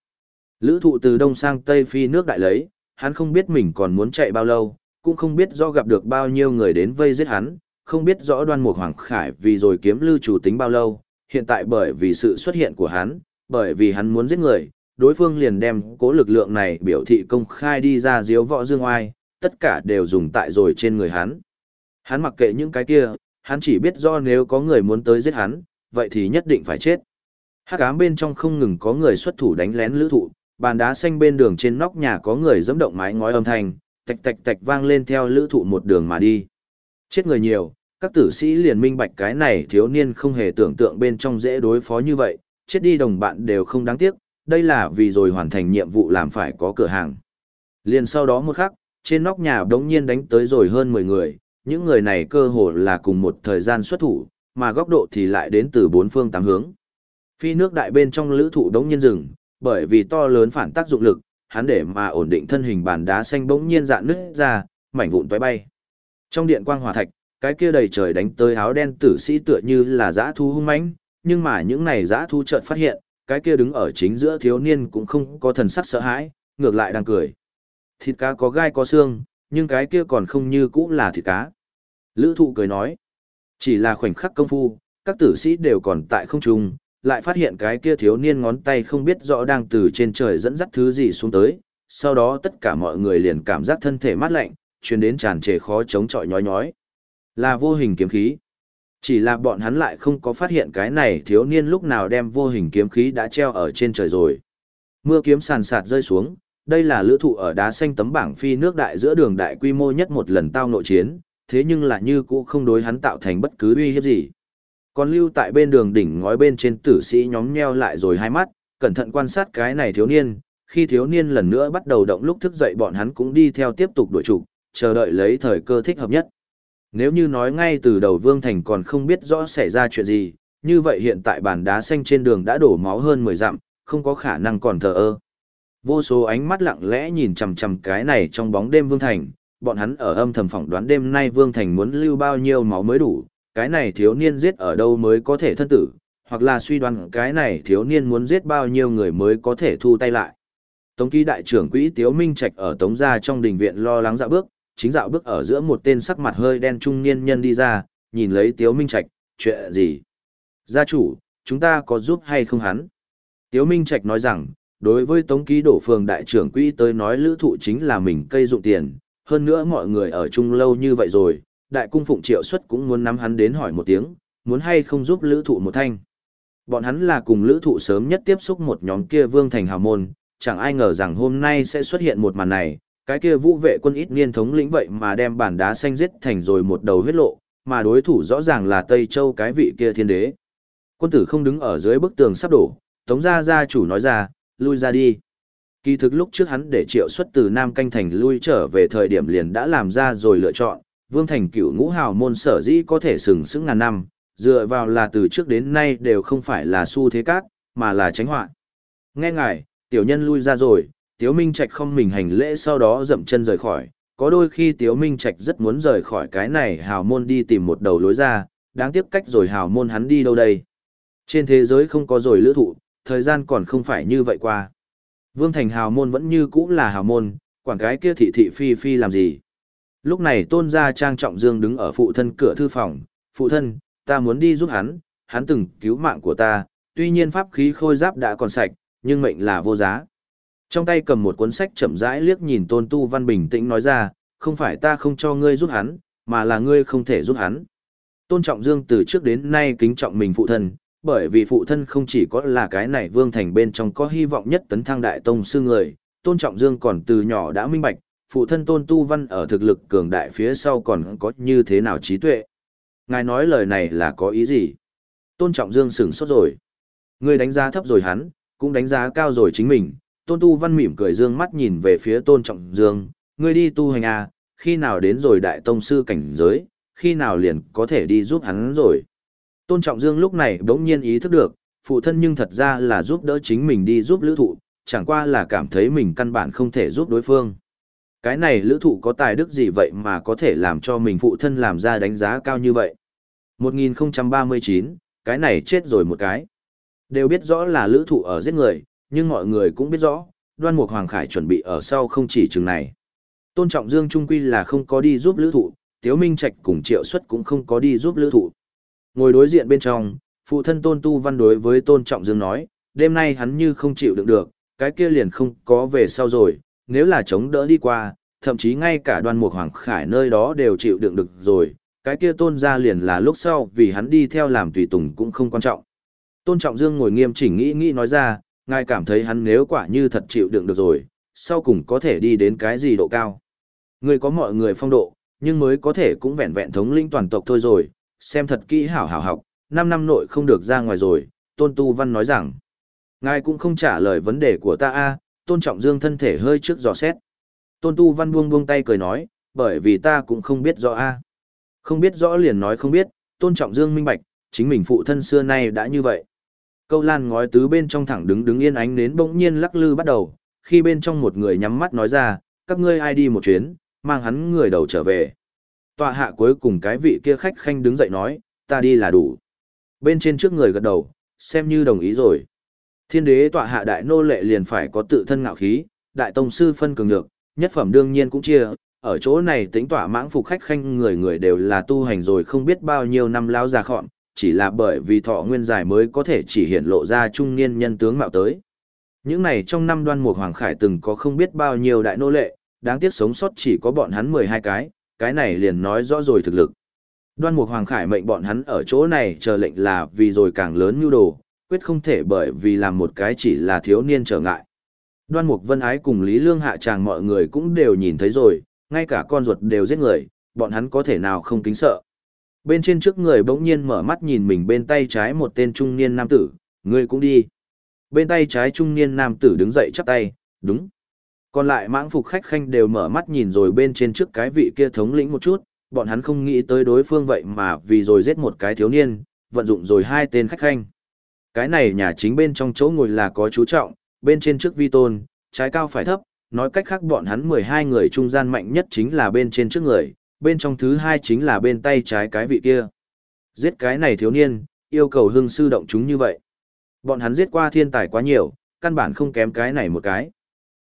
[SPEAKER 1] Lữ thụ từ đông sang tây phi nước đại lấy, hắn không biết mình còn muốn chạy bao lâu, cũng không biết do gặp được bao nhiêu người đến vây giết hắn, không biết rõ đoan mục hoàng khải vì rồi kiếm lưu chủ tính bao lâu, hiện tại bởi vì sự xuất hiện của hắn, bởi vì hắn muốn giết người, đối phương liền đem cố lực lượng này biểu thị công khai đi ra diếu võ dương oai, tất cả đều dùng tại rồi trên người hắn. Hắn mặc kệ những cái kia, hắn chỉ biết do nếu có người muốn tới giết hắn, vậy thì nhất định phải chết. Hắc ám bên trong không ngừng có người xuất thủ đánh lén lữ thụ, bàn đá xanh bên đường trên nóc nhà có người dẫm động mái ngói âm thanh, tạch tạch tạch vang lên theo lữ thụ một đường mà đi. Chết người nhiều, các tử sĩ liền minh bạch cái này thiếu niên không hề tưởng tượng bên trong dễ đối phó như vậy, chết đi đồng bạn đều không đáng tiếc, đây là vì rồi hoàn thành nhiệm vụ làm phải có cửa hàng. Liền sau đó một khắc, trên nóc nhà đống nhiên đánh tới rồi hơn 10 người, những người này cơ hồ là cùng một thời gian xuất thủ, mà góc độ thì lại đến từ bốn phương tám hướng. Phi nước đại bên trong lữ thụ đống nhiên rừng, bởi vì to lớn phản tác dụng lực, hắn để mà ổn định thân hình bàn đá xanh bỗng nhiên dạn nứt ra, mảnh vụn tóe bay. Trong điện quang hỏa thạch, cái kia đầy trời đánh tới áo đen tử sĩ tựa như là dã thu hung mãnh, nhưng mà những này dã thu chợt phát hiện, cái kia đứng ở chính giữa thiếu niên cũng không có thần sắc sợ hãi, ngược lại đang cười. Thịt cá có gai có xương, nhưng cái kia còn không như cũ là thịt cá. Lữ thụ cười nói, chỉ là khoảnh khắc công phu, các tử sĩ đều còn tại không trung, lại phát hiện cái kia thiếu niên ngón tay không biết rõ đang từ trên trời dẫn dắt thứ gì xuống tới, sau đó tất cả mọi người liền cảm giác thân thể mát lạnh, truyền đến tràn trề khó chống chọi nhói nhói. Là vô hình kiếm khí. Chỉ là bọn hắn lại không có phát hiện cái này thiếu niên lúc nào đem vô hình kiếm khí đã treo ở trên trời rồi. Mưa kiếm sàn sạt rơi xuống, đây là lữ thụ ở đá xanh tấm bảng phi nước đại giữa đường đại quy mô nhất một lần tao nội chiến, thế nhưng là như cũ không đối hắn tạo thành bất cứ uy hiếp gì. Còn lưu tại bên đường đỉnh ngói bên trên tử sĩ nhóm nheo lại rồi hai mắt, cẩn thận quan sát cái này thiếu niên, khi thiếu niên lần nữa bắt đầu động lúc thức dậy bọn hắn cũng đi theo tiếp tục đuổi trục, chờ đợi lấy thời cơ thích hợp nhất. Nếu như nói ngay từ đầu Vương Thành còn không biết rõ xảy ra chuyện gì, như vậy hiện tại bàn đá xanh trên đường đã đổ máu hơn 10 dặm, không có khả năng còn thờ ơ. Vô số ánh mắt lặng lẽ nhìn chằm chằm cái này trong bóng đêm Vương Thành, bọn hắn ở âm thầm phỏng đoán đêm nay Vương Thành muốn lưu bao nhiêu máu mới đủ, cái này thiếu niên giết ở đâu mới có thể thân tử, hoặc là suy đoán cái này thiếu niên muốn giết bao nhiêu người mới có thể thu tay lại. Tống ký đại trưởng quỹ Tiếu Minh Trạch ở Tống gia trong đình viện lo lắng dạo bước, chính dạo bước ở giữa một tên sắc mặt hơi đen trung niên nhân đi ra, nhìn lấy Tiếu Minh Trạch, chuyện gì? Gia chủ, chúng ta có giúp hay không hắn? Tiếu Minh Trạch nói rằng, đối với Tống ký đổ phường đại trưởng quỹ tới nói lữ thụ chính là mình cây dụng tiền, hơn nữa mọi người ở chung lâu như vậy rồi, đại cung phụng triệu xuất cũng muốn nắm hắn đến hỏi một tiếng, muốn hay không giúp lữ thụ một thanh. Bọn hắn là cùng lữ thụ sớm nhất tiếp xúc một nhóm kia vương thành hào môn, chẳng ai ngờ rằng hôm nay sẽ xuất hiện một màn này, cái kia vũ vệ quân ít niên thống lĩnh vậy mà đem bản đá xanh giết thành rồi một đầu huyết lộ, mà đối thủ rõ ràng là Tây Châu cái vị kia thiên đế. Quân tử không đứng ở dưới bức tường sắp đổ, tống gia gia chủ nói ra, lui ra đi. Kỳ thực lúc trước hắn để triệu xuất từ Nam Canh Thành lui trở về thời điểm liền đã làm ra rồi lựa chọn, Vương Thành cửu ngũ hào môn sở dĩ có thể sừng sững ngàn năm, dựa vào là từ trước đến nay đều không phải là xu thế cát, mà là tránh họa. Nghe ngài, tiểu nhân lui ra rồi, Tiếu Minh Trạch không mình hành lễ sau đó dậm chân rời khỏi, có đôi khi Tiếu Minh Trạch rất muốn rời khỏi cái này hào môn đi tìm một đầu lối ra, đáng tiếc cách rồi hào môn hắn đi đâu đây. Trên thế giới không có rồi lữ thụ, thời gian còn không phải như vậy qua. Vương Thành hào môn vẫn như cũ là hào môn, quản cái kia thị thị phi phi làm gì. Lúc này tôn gia trang trọng dương đứng ở phụ thân cửa thư phòng, phụ thân, ta muốn đi giúp hắn, hắn từng cứu mạng của ta, tuy nhiên pháp khí khôi giáp đã còn sạch, nhưng mệnh là vô giá. Trong tay cầm một cuốn sách chậm rãi liếc nhìn tôn tu văn bình tĩnh nói ra, không phải ta không cho ngươi giúp hắn, mà là ngươi không thể giúp hắn. Tôn trọng dương từ trước đến nay kính trọng mình phụ thân, bởi vì phụ thân không chỉ có là cái này vương thành bên trong có hy vọng nhất tấn thăng đại tông sư người, tôn trọng dương còn từ nhỏ đã minh bạch, phụ thân tôn tu văn ở thực lực cường đại phía sau còn có như thế nào trí tuệ. Ngài nói lời này là có ý gì? Tôn trọng dương sửng sốt rồi. Ngươi đánh giá thấp rồi hắn, cũng đánh giá cao rồi chính mình. Tôn tu văn mỉm cười dương mắt nhìn về phía tôn trọng dương, ngươi đi tu hành à, khi nào đến rồi đại tông sư cảnh giới, khi nào liền có thể đi giúp hắn rồi. Tôn Trọng Dương lúc này bỗng nhiên ý thức được, phụ thân nhưng thật ra là giúp đỡ chính mình đi giúp lữ thụ, chẳng qua là cảm thấy mình căn bản không thể giúp đối phương. Cái này lữ thụ có tài đức gì vậy mà có thể làm cho mình phụ thân làm ra đánh giá cao như vậy. 1039, cái này chết rồi một cái. Đều biết rõ là lữ thụ ở giết người, nhưng mọi người cũng biết rõ, đoan mục Hoàng Khải chuẩn bị ở sau không chỉ chừng này. Tôn Trọng Dương Trung Quy là không có đi giúp lữ thụ, Tiếu Minh Trạch cùng Triệu Xuất cũng không có đi giúp lữ thụ. Ngồi đối diện bên trong, phụ thân Tôn Tu Văn đối với Tôn Trọng Dương nói, đêm nay hắn như không chịu đựng được, cái kia liền không có về sau rồi, nếu là chống đỡ đi qua, thậm chí ngay cả đoàn mục hoàng khải nơi đó đều chịu đựng được rồi, cái kia tôn ra liền là lúc sau vì hắn đi theo làm tùy tùng cũng không quan trọng. Tôn Trọng Dương ngồi nghiêm chỉnh nghĩ nghĩ nói ra, ngài cảm thấy hắn nếu quả như thật chịu đựng được rồi, sau cùng có thể đi đến cái gì độ cao. Người có mọi người phong độ, nhưng mới có thể cũng vẹn vẹn thống lĩnh toàn tộc thôi rồi, xem thật kỹ hảo hảo học, 5 năm nội không được ra ngoài rồi, Tôn Tu Văn nói rằng, ngài cũng không trả lời vấn đề của ta a Tôn Trọng Dương thân thể hơi trước dò xét. Tôn Tu Văn buông buông tay cười nói, bởi vì ta cũng không biết rõ a Không biết rõ liền nói không biết, Tôn Trọng Dương minh bạch, chính mình phụ thân xưa nay đã như vậy. Câu lan ngói tứ bên trong thẳng đứng đứng yên ánh đến bỗng nhiên lắc lư bắt đầu, khi bên trong một người nhắm mắt nói ra, các ngươi ai đi một chuyến, mang hắn người đầu trở về tọa hạ cuối cùng cái vị kia khách khanh đứng dậy nói, ta đi là đủ. Bên trên trước người gật đầu, xem như đồng ý rồi. Thiên đế tọa hạ đại nô lệ liền phải có tự thân ngạo khí, đại tông sư phân cường nhược, nhất phẩm đương nhiên cũng chia, ở chỗ này tính tọa mãng phục khách khanh người người đều là tu hành rồi không biết bao nhiêu năm lao già khọn, chỉ là bởi vì thọ nguyên dài mới có thể chỉ hiện lộ ra trung niên nhân tướng mạo tới. Những này trong năm đoan mục hoàng khải từng có không biết bao nhiêu đại nô lệ, đáng tiếc sống sót chỉ có bọn hắn 12 cái, cái này liền nói rõ rồi thực lực. Đoan Mục Hoàng Khải mệnh bọn hắn ở chỗ này chờ lệnh là vì rồi càng lớn nhu đồ, quyết không thể bởi vì làm một cái chỉ là thiếu niên trở ngại. Đoan Mục Vân Ái cùng Lý Lương Hạ Tràng mọi người cũng đều nhìn thấy rồi, ngay cả con ruột đều giết người, bọn hắn có thể nào không kính sợ. Bên trên trước người bỗng nhiên mở mắt nhìn mình bên tay trái một tên trung niên nam tử, người cũng đi. Bên tay trái trung niên nam tử đứng dậy chắp tay, đúng. Còn lại mãng phục khách khanh đều mở mắt nhìn rồi bên trên trước cái vị kia thống lĩnh một chút, bọn hắn không nghĩ tới đối phương vậy mà vì rồi giết một cái thiếu niên, vận dụng rồi hai tên khách khanh. Cái này nhà chính bên trong chỗ ngồi là có chú trọng, bên trên trước vi tôn, trái cao phải thấp, nói cách khác bọn hắn 12 người trung gian mạnh nhất chính là bên trên trước người, bên trong thứ hai chính là bên tay trái cái vị kia. Giết cái này thiếu niên, yêu cầu hưng sư động chúng như vậy. Bọn hắn giết qua thiên tài quá nhiều, căn bản không kém cái này một cái.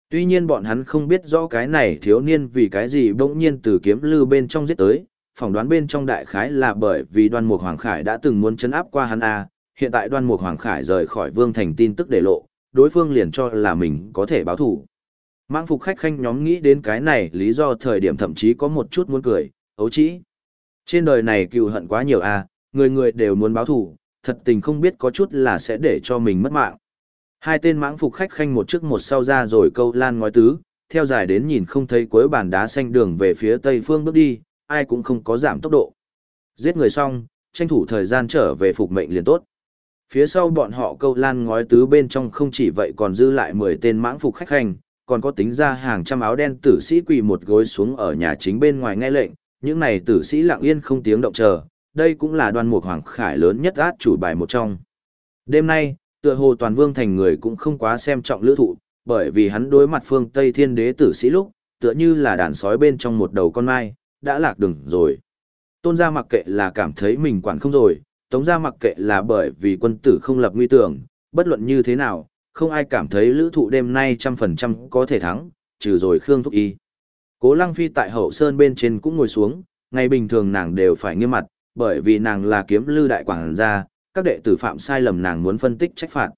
[SPEAKER 1] Tuy nhiên bọn hắn không biết rõ cái này thiếu niên vì cái gì bỗng nhiên từ kiếm lư bên trong giết tới, phỏng đoán bên trong đại khái là bởi vì đoan mục Hoàng Khải đã từng muốn chấn áp qua hắn A, hiện tại đoan mục Hoàng Khải rời khỏi vương thành tin tức để lộ, đối phương liền cho là mình có thể báo thủ. Mãng phục khách khanh nhóm nghĩ đến cái này lý do thời điểm thậm chí có một chút muốn cười, ấu chỉ. Trên đời này cựu hận quá nhiều a, người người đều muốn báo thủ, thật tình không biết có chút là sẽ để cho mình mất mạng. Hai tên mãng phục khách khanh một trước một sau ra rồi câu lan ngói tứ, theo dài đến nhìn không thấy cuối bàn đá xanh đường về phía tây phương bước đi, ai cũng không có giảm tốc độ. Giết người xong, tranh thủ thời gian trở về phục mệnh liền tốt. Phía sau bọn họ câu lan ngói tứ bên trong không chỉ vậy còn dư lại 10 tên mãng phục khách khanh, còn có tính ra hàng trăm áo đen tử sĩ quỳ một gối xuống ở nhà chính bên ngoài nghe lệnh, những này tử sĩ lặng yên không tiếng động chờ, đây cũng là đoàn mục hoàng khải lớn nhất át chủ bài một trong. Đêm nay, tựa hồ toàn vương thành người cũng không quá xem trọng lữ thụ, bởi vì hắn đối mặt phương Tây thiên đế tử sĩ lúc, tựa như là đàn sói bên trong một đầu con mai, đã lạc đường rồi. Tôn gia mặc kệ là cảm thấy mình quản không rồi, tống gia mặc kệ là bởi vì quân tử không lập nguy tưởng, bất luận như thế nào, không ai cảm thấy lữ thụ đêm nay trăm phần trăm có thể thắng, trừ rồi Khương Thúc Y. Cố Lăng Phi tại hậu sơn bên trên cũng ngồi xuống, ngày bình thường nàng đều phải nghiêm mặt, bởi vì nàng là kiếm lưu đại quảng gia, các đệ tử phạm sai lầm nàng muốn phân tích trách phạt.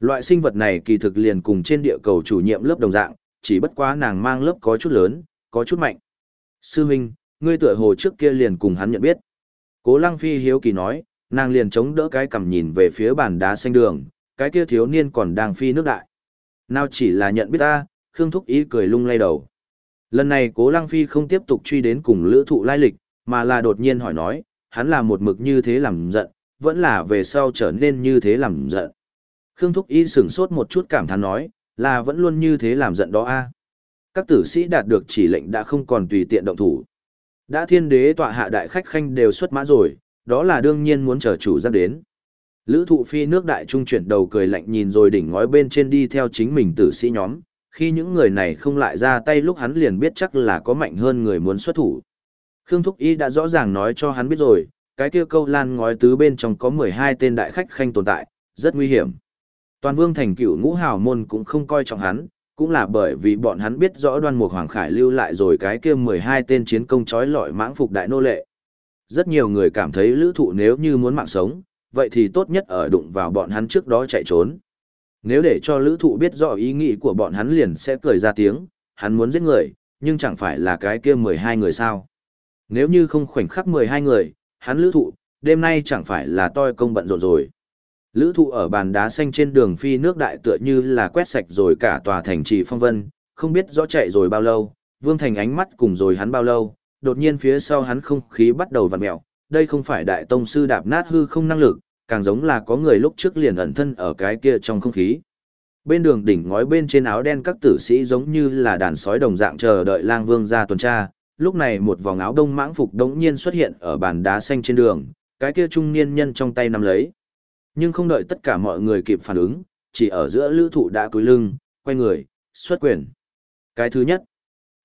[SPEAKER 1] Loại sinh vật này kỳ thực liền cùng trên địa cầu chủ nhiệm lớp đồng dạng, chỉ bất quá nàng mang lớp có chút lớn, có chút mạnh. Sư Minh, ngươi tuổi hồ trước kia liền cùng hắn nhận biết. Cố Lăng Phi hiếu kỳ nói, nàng liền chống đỡ cái cằm nhìn về phía bàn đá xanh đường, cái kia thiếu niên còn đang phi nước đại. Nào chỉ là nhận biết ta, Khương Thúc Ý cười lung lay đầu. Lần này Cố Lăng Phi không tiếp tục truy đến cùng lữ thụ lai lịch, mà là đột nhiên hỏi nói, hắn là một mực như thế làm giận, vẫn là về sau trở nên như thế làm giận. Khương Thúc Y sửng sốt một chút cảm thán nói, là vẫn luôn như thế làm giận đó a. Các tử sĩ đạt được chỉ lệnh đã không còn tùy tiện động thủ. Đã thiên đế tọa hạ đại khách khanh đều xuất mã rồi, đó là đương nhiên muốn chờ chủ ra đến. Lữ thụ phi nước đại trung chuyển đầu cười lạnh nhìn rồi đỉnh ngói bên trên đi theo chính mình tử sĩ nhóm, khi những người này không lại ra tay lúc hắn liền biết chắc là có mạnh hơn người muốn xuất thủ. Khương Thúc Y đã rõ ràng nói cho hắn biết rồi, cái kia câu lan ngói tứ bên trong có 12 tên đại khách khanh tồn tại, rất nguy hiểm. Toàn vương thành cửu ngũ hào môn cũng không coi trọng hắn, cũng là bởi vì bọn hắn biết rõ đoan mục hoàng khải lưu lại rồi cái kia 12 tên chiến công trói lọi mãng phục đại nô lệ. Rất nhiều người cảm thấy lữ thụ nếu như muốn mạng sống, vậy thì tốt nhất ở đụng vào bọn hắn trước đó chạy trốn. Nếu để cho lữ thụ biết rõ ý nghĩ của bọn hắn liền sẽ cười ra tiếng, hắn muốn giết người, nhưng chẳng phải là cái kia 12 người sao. Nếu như không khoảnh khắc 12 người, hắn lữ thụ, đêm nay chẳng phải là toi công bận rộn rồi. Lữ thụ ở bàn đá xanh trên đường phi nước đại tựa như là quét sạch rồi cả tòa thành trì phong vân, không biết rõ chạy rồi bao lâu, vương thành ánh mắt cùng rồi hắn bao lâu, đột nhiên phía sau hắn không khí bắt đầu vặn mẹo, đây không phải đại tông sư đạp nát hư không năng lực, càng giống là có người lúc trước liền ẩn thân ở cái kia trong không khí. Bên đường đỉnh ngói bên trên áo đen các tử sĩ giống như là đàn sói đồng dạng chờ đợi lang vương ra tuần tra, lúc này một vòng áo đông mãng phục đống nhiên xuất hiện ở bàn đá xanh trên đường, cái kia trung niên nhân trong tay nắm lấy. Nhưng không đợi tất cả mọi người kịp phản ứng, chỉ ở giữa lữ thụ đã cúi lưng, quay người, xuất quyền. Cái thứ nhất,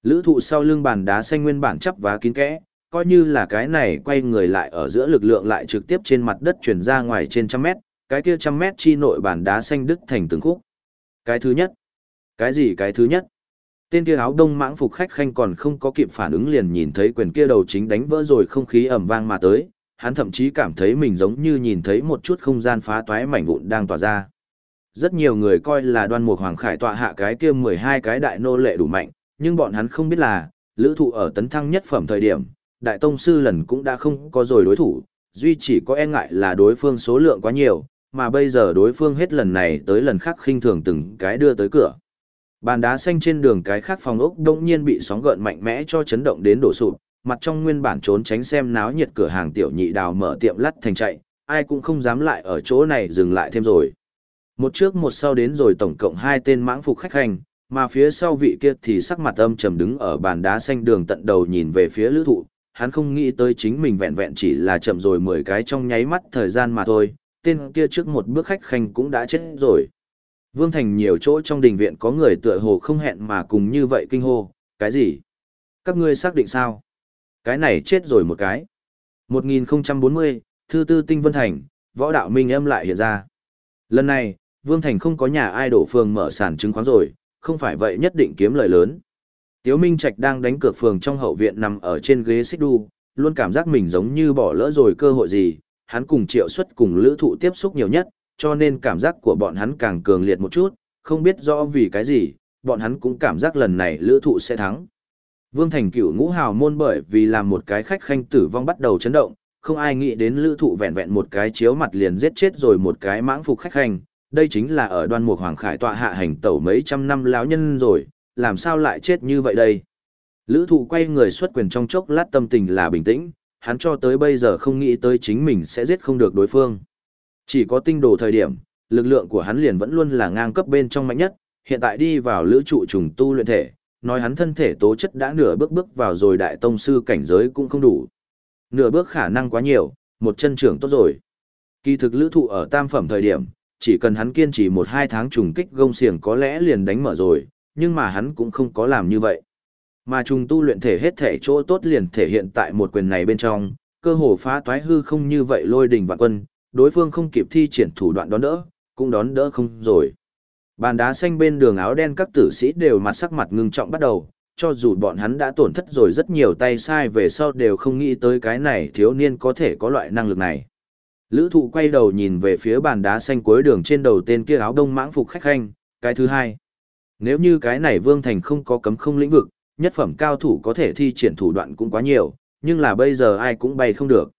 [SPEAKER 1] lữ thụ sau lưng bàn đá xanh nguyên bản chắp vá kín kẽ, coi như là cái này quay người lại ở giữa lực lượng lại trực tiếp trên mặt đất chuyển ra ngoài trên trăm mét, cái kia trăm mét chi nội bàn đá xanh đứt thành từng khúc. Cái thứ nhất, cái gì cái thứ nhất? Tên kia áo đông mãng phục khách khanh còn không có kịp phản ứng liền nhìn thấy quyền kia đầu chính đánh vỡ rồi không khí ẩm vang mà tới, hắn thậm chí cảm thấy mình giống như nhìn thấy một chút không gian phá toái mảnh vụn đang tỏa ra. Rất nhiều người coi là đoan mục hoàng khải tọa hạ cái kia 12 cái đại nô lệ đủ mạnh, nhưng bọn hắn không biết là, lữ thụ ở tấn thăng nhất phẩm thời điểm, đại tông sư lần cũng đã không có rồi đối thủ, duy chỉ có e ngại là đối phương số lượng quá nhiều, mà bây giờ đối phương hết lần này tới lần khác khinh thường từng cái đưa tới cửa. Bàn đá xanh trên đường cái khác phòng ốc đông nhiên bị sóng gợn mạnh mẽ cho chấn động đến đổ sụp, mặt trong nguyên bản trốn tránh xem náo nhiệt cửa hàng tiểu nhị đào mở tiệm lắt thành chạy, ai cũng không dám lại ở chỗ này dừng lại thêm rồi. Một trước một sau đến rồi tổng cộng hai tên mãng phục khách hành, mà phía sau vị kia thì sắc mặt âm trầm đứng ở bàn đá xanh đường tận đầu nhìn về phía lữ thụ, hắn không nghĩ tới chính mình vẹn vẹn chỉ là chậm rồi 10 cái trong nháy mắt thời gian mà thôi, tên kia trước một bước khách khanh cũng đã chết rồi. Vương Thành nhiều chỗ trong đình viện có người tựa hồ không hẹn mà cùng như vậy kinh hô, cái gì? Các ngươi xác định sao? Cái này chết rồi một cái. 1040, Thư Tư Tinh Vân Thành, võ đạo minh âm lại hiện ra. Lần này, Vương Thành không có nhà ai đổ phường mở sản chứng khoán rồi, không phải vậy nhất định kiếm lời lớn. Tiếu Minh Trạch đang đánh cược phường trong hậu viện nằm ở trên ghế xích đu, luôn cảm giác mình giống như bỏ lỡ rồi cơ hội gì, hắn cùng triệu xuất cùng lữ thụ tiếp xúc nhiều nhất, cho nên cảm giác của bọn hắn càng cường liệt một chút, không biết rõ vì cái gì, bọn hắn cũng cảm giác lần này lữ thụ sẽ thắng. Vương Thành cửu ngũ hào môn bởi vì làm một cái khách khanh tử vong bắt đầu chấn động, không ai nghĩ đến lữ thụ vẹn vẹn một cái chiếu mặt liền giết chết rồi một cái mãng phục khách khanh, đây chính là ở đoan mục hoàng khải tọa hạ hành tẩu mấy trăm năm lão nhân rồi, làm sao lại chết như vậy đây? Lữ thụ quay người xuất quyền trong chốc lát tâm tình là bình tĩnh, hắn cho tới bây giờ không nghĩ tới chính mình sẽ giết không được đối phương. Chỉ có tinh đồ thời điểm, lực lượng của hắn liền vẫn luôn là ngang cấp bên trong mạnh nhất, hiện tại đi vào lữ trụ trùng tu luyện thể, nói hắn thân thể tố chất đã nửa bước bước vào rồi đại tông sư cảnh giới cũng không đủ. Nửa bước khả năng quá nhiều, một chân trưởng tốt rồi. Kỳ thực lữ thụ ở tam phẩm thời điểm, chỉ cần hắn kiên trì một hai tháng trùng kích gông xiềng có lẽ liền đánh mở rồi, nhưng mà hắn cũng không có làm như vậy. Mà trùng tu luyện thể hết thể chỗ tốt liền thể hiện tại một quyền này bên trong, cơ hồ phá toái hư không như vậy lôi đình vạn quân, đối phương không kịp thi triển thủ đoạn đón đỡ, cũng đón đỡ không rồi. Bàn đá xanh bên đường áo đen các tử sĩ đều mặt sắc mặt ngưng trọng bắt đầu, cho dù bọn hắn đã tổn thất rồi rất nhiều tay sai về sau đều không nghĩ tới cái này thiếu niên có thể có loại năng lực này. Lữ thụ quay đầu nhìn về phía bàn đá xanh cuối đường trên đầu tên kia áo đông mãng phục khách khanh, cái thứ hai. Nếu như cái này Vương Thành không có cấm không lĩnh vực, nhất phẩm cao thủ có thể thi triển thủ đoạn cũng quá nhiều, nhưng là bây giờ ai cũng bay không được.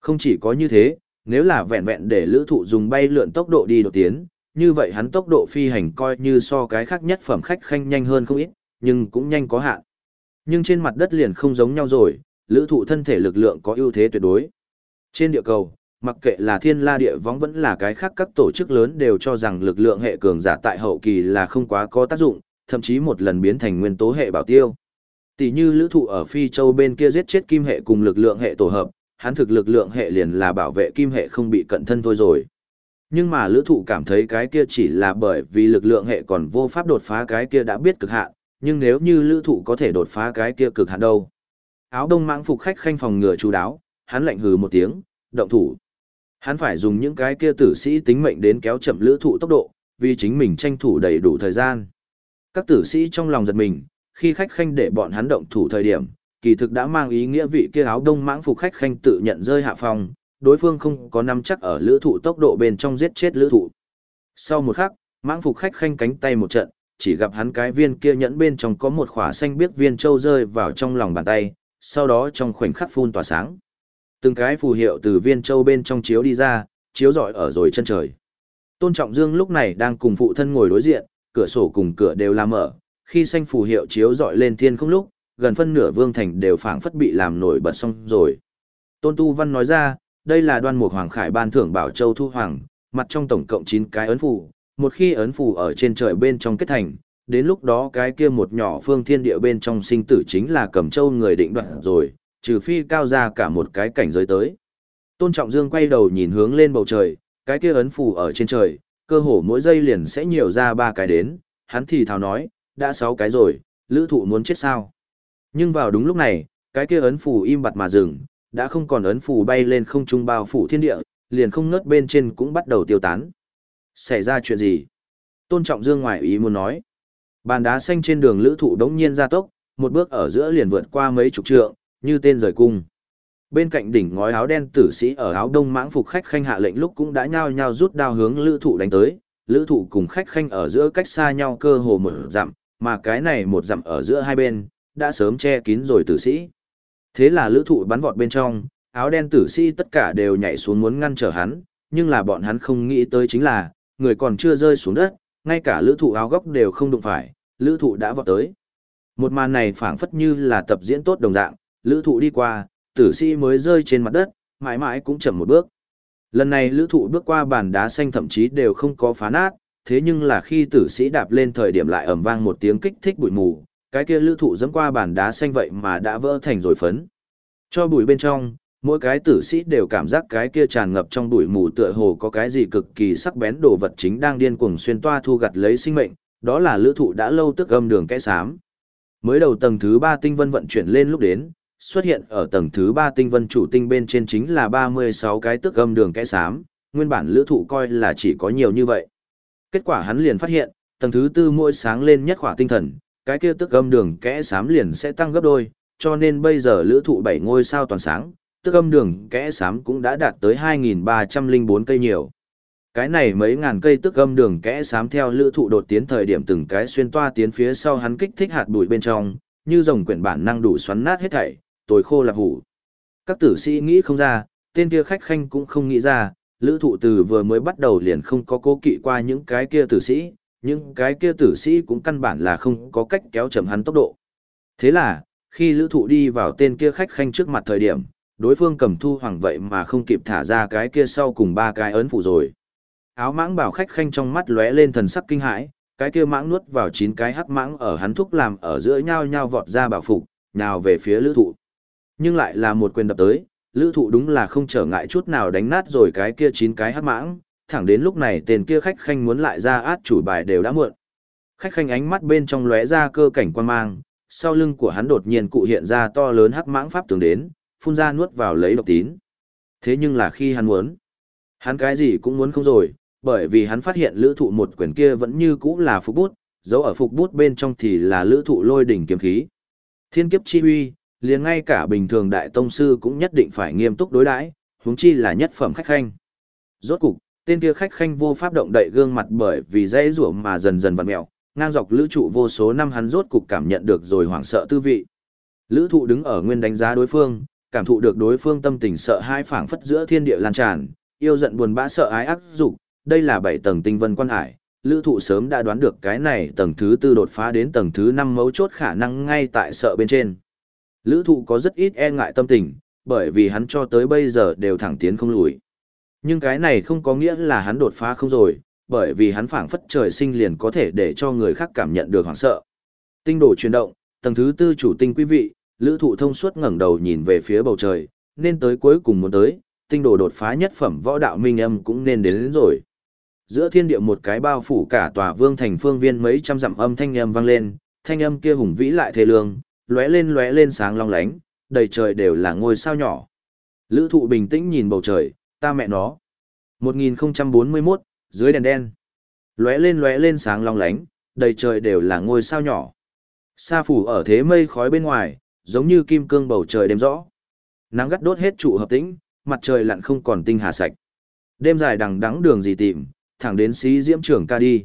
[SPEAKER 1] Không chỉ có như thế, nếu là vẹn vẹn để lữ thụ dùng bay lượn tốc độ đi đột tiến, như vậy hắn tốc độ phi hành coi như so cái khác nhất phẩm khách khanh nhanh hơn không ít, nhưng cũng nhanh có hạn. Nhưng trên mặt đất liền không giống nhau rồi, lữ thụ thân thể lực lượng có ưu thế tuyệt đối. Trên địa cầu, mặc kệ là thiên la địa võng vẫn là cái khác các tổ chức lớn đều cho rằng lực lượng hệ cường giả tại hậu kỳ là không quá có tác dụng, thậm chí một lần biến thành nguyên tố hệ bảo tiêu. Tỷ như lữ thụ ở Phi Châu bên kia giết chết kim hệ cùng lực lượng hệ tổ hợp, hắn thực lực lượng hệ liền là bảo vệ kim hệ không bị cận thân thôi rồi. Nhưng mà lữ thụ cảm thấy cái kia chỉ là bởi vì lực lượng hệ còn vô pháp đột phá cái kia đã biết cực hạn, nhưng nếu như lữ thụ có thể đột phá cái kia cực hạn đâu. Áo đông mãng phục khách khanh phòng ngừa chú đáo, hắn lạnh hừ một tiếng, động thủ. Hắn phải dùng những cái kia tử sĩ tính mệnh đến kéo chậm lữ thụ tốc độ, vì chính mình tranh thủ đầy đủ thời gian. Các tử sĩ trong lòng giật mình, khi khách khanh để bọn hắn động thủ thời điểm, kỳ thực đã mang ý nghĩa vị kia áo đông mãng phục khách khanh tự nhận rơi hạ phòng, đối phương không có nắm chắc ở lữ thụ tốc độ bên trong giết chết lữ thụ. Sau một khắc, mãng phục khách khanh cánh tay một trận, chỉ gặp hắn cái viên kia nhẫn bên trong có một khỏa xanh biếc viên châu rơi vào trong lòng bàn tay, sau đó trong khoảnh khắc phun tỏa sáng. Từng cái phù hiệu từ viên châu bên trong chiếu đi ra, chiếu rọi ở rồi chân trời. Tôn Trọng Dương lúc này đang cùng phụ thân ngồi đối diện, cửa sổ cùng cửa đều làm mở, khi xanh phù hiệu chiếu rọi lên thiên không lúc, gần phân nửa vương thành đều phảng phất bị làm nổi bật xong rồi. Tôn Tu Văn nói ra, đây là đoan mục hoàng khải ban thưởng bảo châu thu hoàng, mặt trong tổng cộng 9 cái ấn phù, một khi ấn phù ở trên trời bên trong kết thành, đến lúc đó cái kia một nhỏ phương thiên địa bên trong sinh tử chính là cầm châu người định đoạn rồi, trừ phi cao ra cả một cái cảnh giới tới. Tôn Trọng Dương quay đầu nhìn hướng lên bầu trời, cái kia ấn phù ở trên trời, cơ hồ mỗi giây liền sẽ nhiều ra ba cái đến, hắn thì thào nói, đã sáu cái rồi, lữ thụ muốn chết sao. Nhưng vào đúng lúc này, cái kia ấn phù im bặt mà dừng, đã không còn ấn phù bay lên không trung bao phủ thiên địa, liền không ngớt bên trên cũng bắt đầu tiêu tán. Xảy ra chuyện gì? Tôn Trọng Dương ngoài ý muốn nói. Bàn đá xanh trên đường lữ thụ đống nhiên ra tốc, một bước ở giữa liền vượt qua mấy chục trượng, như tên rời cung. Bên cạnh đỉnh ngói áo đen tử sĩ ở áo đông mãng phục khách khanh hạ lệnh lúc cũng đã nhao nhao rút đao hướng lữ thụ đánh tới, lữ thụ cùng khách khanh ở giữa cách xa nhau cơ hồ một dặm, mà cái này một dặm ở giữa hai bên, đã sớm che kín rồi tử sĩ. Thế là lữ thụ bắn vọt bên trong, áo đen tử sĩ tất cả đều nhảy xuống muốn ngăn trở hắn, nhưng là bọn hắn không nghĩ tới chính là, người còn chưa rơi xuống đất, ngay cả lữ thụ áo góc đều không đụng phải, lữ thụ đã vọt tới. Một màn này phảng phất như là tập diễn tốt đồng dạng, lữ thụ đi qua, tử sĩ mới rơi trên mặt đất, mãi mãi cũng chậm một bước. Lần này lữ thụ bước qua bàn đá xanh thậm chí đều không có phá nát, thế nhưng là khi tử sĩ đạp lên thời điểm lại ầm vang một tiếng kích thích bụi mù, cái kia lữ thụ dẫm qua bàn đá xanh vậy mà đã vỡ thành rồi phấn. Cho bụi bên trong, mỗi cái tử sĩ đều cảm giác cái kia tràn ngập trong bụi mù tựa hồ có cái gì cực kỳ sắc bén đồ vật chính đang điên cuồng xuyên toa thu gặt lấy sinh mệnh, đó là lữ thụ đã lâu tức âm đường kẽ xám. Mới đầu tầng thứ 3 tinh vân vận chuyển lên lúc đến, xuất hiện ở tầng thứ 3 tinh vân chủ tinh bên trên chính là 36 cái tức âm đường kẽ xám, nguyên bản lữ thụ coi là chỉ có nhiều như vậy. Kết quả hắn liền phát hiện, tầng thứ 4 mỗi sáng lên nhất khỏa tinh thần, cái kia tức âm đường kẽ xám liền sẽ tăng gấp đôi, cho nên bây giờ lữ thụ 7 ngôi sao toàn sáng, tức âm đường kẽ xám cũng đã đạt tới 2.304 cây nhiều. Cái này mấy ngàn cây tức âm đường kẽ xám theo lữ thụ đột tiến thời điểm từng cái xuyên toa tiến phía sau hắn kích thích hạt bụi bên trong, như rồng quyển bản năng đủ xoắn nát hết thảy, tối khô là hủ. Các tử sĩ nghĩ không ra, tên kia khách khanh cũng không nghĩ ra, lữ thụ từ vừa mới bắt đầu liền không có cố kỵ qua những cái kia tử sĩ, những cái kia tử sĩ cũng căn bản là không có cách kéo chậm hắn tốc độ. Thế là, khi lữ thụ đi vào tên kia khách khanh trước mặt thời điểm, đối phương cầm thu hoàng vậy mà không kịp thả ra cái kia sau cùng ba cái ấn phủ rồi. Áo mãng bảo khách khanh trong mắt lóe lên thần sắc kinh hãi, cái kia mãng nuốt vào chín cái hắc mãng ở hắn thúc làm ở giữa nhau nhau vọt ra bảo phục, nhào về phía lữ thụ. Nhưng lại là một quyền đập tới, lữ thụ đúng là không trở ngại chút nào đánh nát rồi cái kia chín cái hắc mãng, thẳng đến lúc này tên kia khách khanh muốn lại ra át chủ bài đều đã muộn. Khách khanh ánh mắt bên trong lóe ra cơ cảnh quan mang, sau lưng của hắn đột nhiên cụ hiện ra to lớn hắc mãng pháp tường đến, phun ra nuốt vào lấy độc tín. Thế nhưng là khi hắn muốn, hắn cái gì cũng muốn không rồi, bởi vì hắn phát hiện lữ thụ một quyển kia vẫn như cũ là phục bút, dấu ở phục bút bên trong thì là lữ thụ lôi đỉnh kiếm khí. Thiên kiếp chi huy, liền ngay cả bình thường đại tông sư cũng nhất định phải nghiêm túc đối đãi, huống chi là nhất phẩm khách khanh. Rốt cục, tên kia khách khanh vô pháp động đậy gương mặt bởi vì dây rủa mà dần dần vặn mèo, ngang dọc lữ trụ vô số năm hắn rốt cục cảm nhận được rồi hoảng sợ tư vị. Lữ thụ đứng ở nguyên đánh giá đối phương, cảm thụ được đối phương tâm tình sợ hãi phảng phất giữa thiên địa lan tràn, yêu giận buồn bã sợ ái ác dục, đây là bảy tầng tinh vân quan hải. Lữ thụ sớm đã đoán được cái này tầng thứ tư đột phá đến tầng thứ 5 mấu chốt khả năng ngay tại sợ bên trên. Lữ thụ có rất ít e ngại tâm tình, bởi vì hắn cho tới bây giờ đều thẳng tiến không lùi. Nhưng cái này không có nghĩa là hắn đột phá không rồi, bởi vì hắn phảng phất trời sinh liền có thể để cho người khác cảm nhận được hoảng sợ. Tinh đồ chuyển động, tầng thứ tư chủ tinh quý vị, lữ thụ thông suốt ngẩng đầu nhìn về phía bầu trời, nên tới cuối cùng muốn tới, tinh đồ đột phá nhất phẩm võ đạo minh âm cũng nên đến, đến rồi. Giữa thiên địa một cái bao phủ cả tòa vương thành phương viên mấy trăm dặm âm thanh âm vang lên, thanh âm kia hùng vĩ lại thê lương, lóe lên lóe lên sáng long lánh, đầy trời đều là ngôi sao nhỏ. Lữ thụ bình tĩnh nhìn bầu trời, ta mẹ nó. 1041, dưới đèn đen. Lóe lên lóe lên sáng long lánh, đầy trời đều là ngôi sao nhỏ. Sa phủ ở thế mây khói bên ngoài, giống như kim cương bầu trời đêm rõ. Nắng gắt đốt hết trụ hợp tĩnh, mặt trời lặn không còn tinh hà sạch. Đêm dài đằng đắng đường gì tìm, thẳng đến xí diễm trưởng ca đi.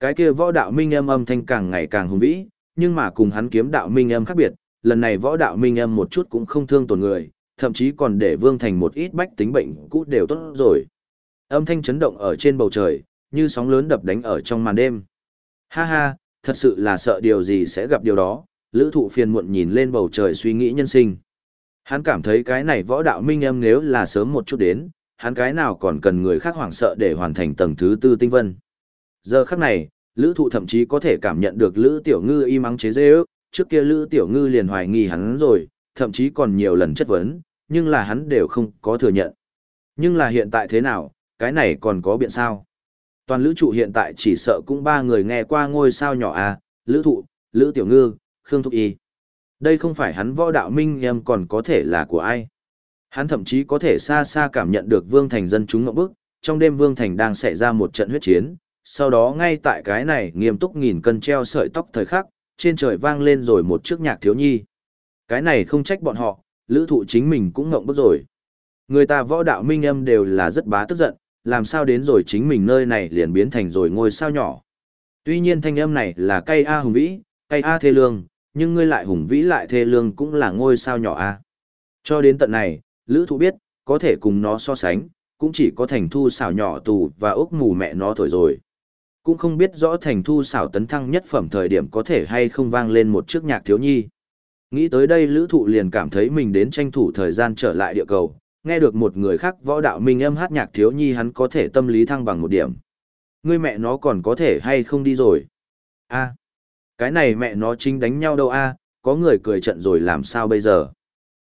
[SPEAKER 1] Cái kia võ đạo minh âm âm thanh càng ngày càng hùng vĩ, nhưng mà cùng hắn kiếm đạo minh âm khác biệt, lần này võ đạo minh âm một chút cũng không thương tổn người, thậm chí còn để vương thành một ít bách tính bệnh cũ đều tốt rồi. Âm thanh chấn động ở trên bầu trời, như sóng lớn đập đánh ở trong màn đêm. Ha ha, thật sự là sợ điều gì sẽ gặp điều đó, lữ thụ phiền muộn nhìn lên bầu trời suy nghĩ nhân sinh. Hắn cảm thấy cái này võ đạo minh âm nếu là sớm một chút đến, hắn cái nào còn cần người khác hoảng sợ để hoàn thành tầng thứ tư tinh vân. Giờ khắc này, lữ thụ thậm chí có thể cảm nhận được lữ tiểu ngư y mắng chế dê ước, trước kia lữ tiểu ngư liền hoài nghi hắn rồi, thậm chí còn nhiều lần chất vấn, nhưng là hắn đều không có thừa nhận. Nhưng là hiện tại thế nào, cái này còn có biện sao? Toàn lữ trụ hiện tại chỉ sợ cũng ba người nghe qua ngôi sao nhỏ à, lữ thụ, lữ tiểu ngư, khương thúc y. Đây không phải hắn võ đạo minh em còn có thể là của ai. Hắn thậm chí có thể xa xa cảm nhận được Vương Thành dân chúng ngậm bức, trong đêm Vương Thành đang xảy ra một trận huyết chiến, sau đó ngay tại cái này nghiêm túc nghìn cân treo sợi tóc thời khắc, trên trời vang lên rồi một chiếc nhạc thiếu nhi. Cái này không trách bọn họ, lữ thụ chính mình cũng ngậm bức rồi. Người ta võ đạo minh âm đều là rất bá tức giận, làm sao đến rồi chính mình nơi này liền biến thành rồi ngôi sao nhỏ. Tuy nhiên thanh âm này là cây A hùng vĩ, cây A thê lương, nhưng ngươi lại hùng vĩ lại thê lương cũng là ngôi sao nhỏ A. Cho đến tận này, Lữ Thụ biết, có thể cùng nó so sánh, cũng chỉ có thành thu xảo nhỏ tù và ốc mù mẹ nó thổi rồi. Cũng không biết rõ thành thu xảo tấn thăng nhất phẩm thời điểm có thể hay không vang lên một chiếc nhạc thiếu nhi. Nghĩ tới đây Lữ Thụ liền cảm thấy mình đến tranh thủ thời gian trở lại địa cầu, nghe được một người khác võ đạo minh âm hát nhạc thiếu nhi hắn có thể tâm lý thăng bằng một điểm. người mẹ nó còn có thể hay không đi rồi? a cái này mẹ nó chính đánh nhau đâu a có người cười trận rồi làm sao bây giờ?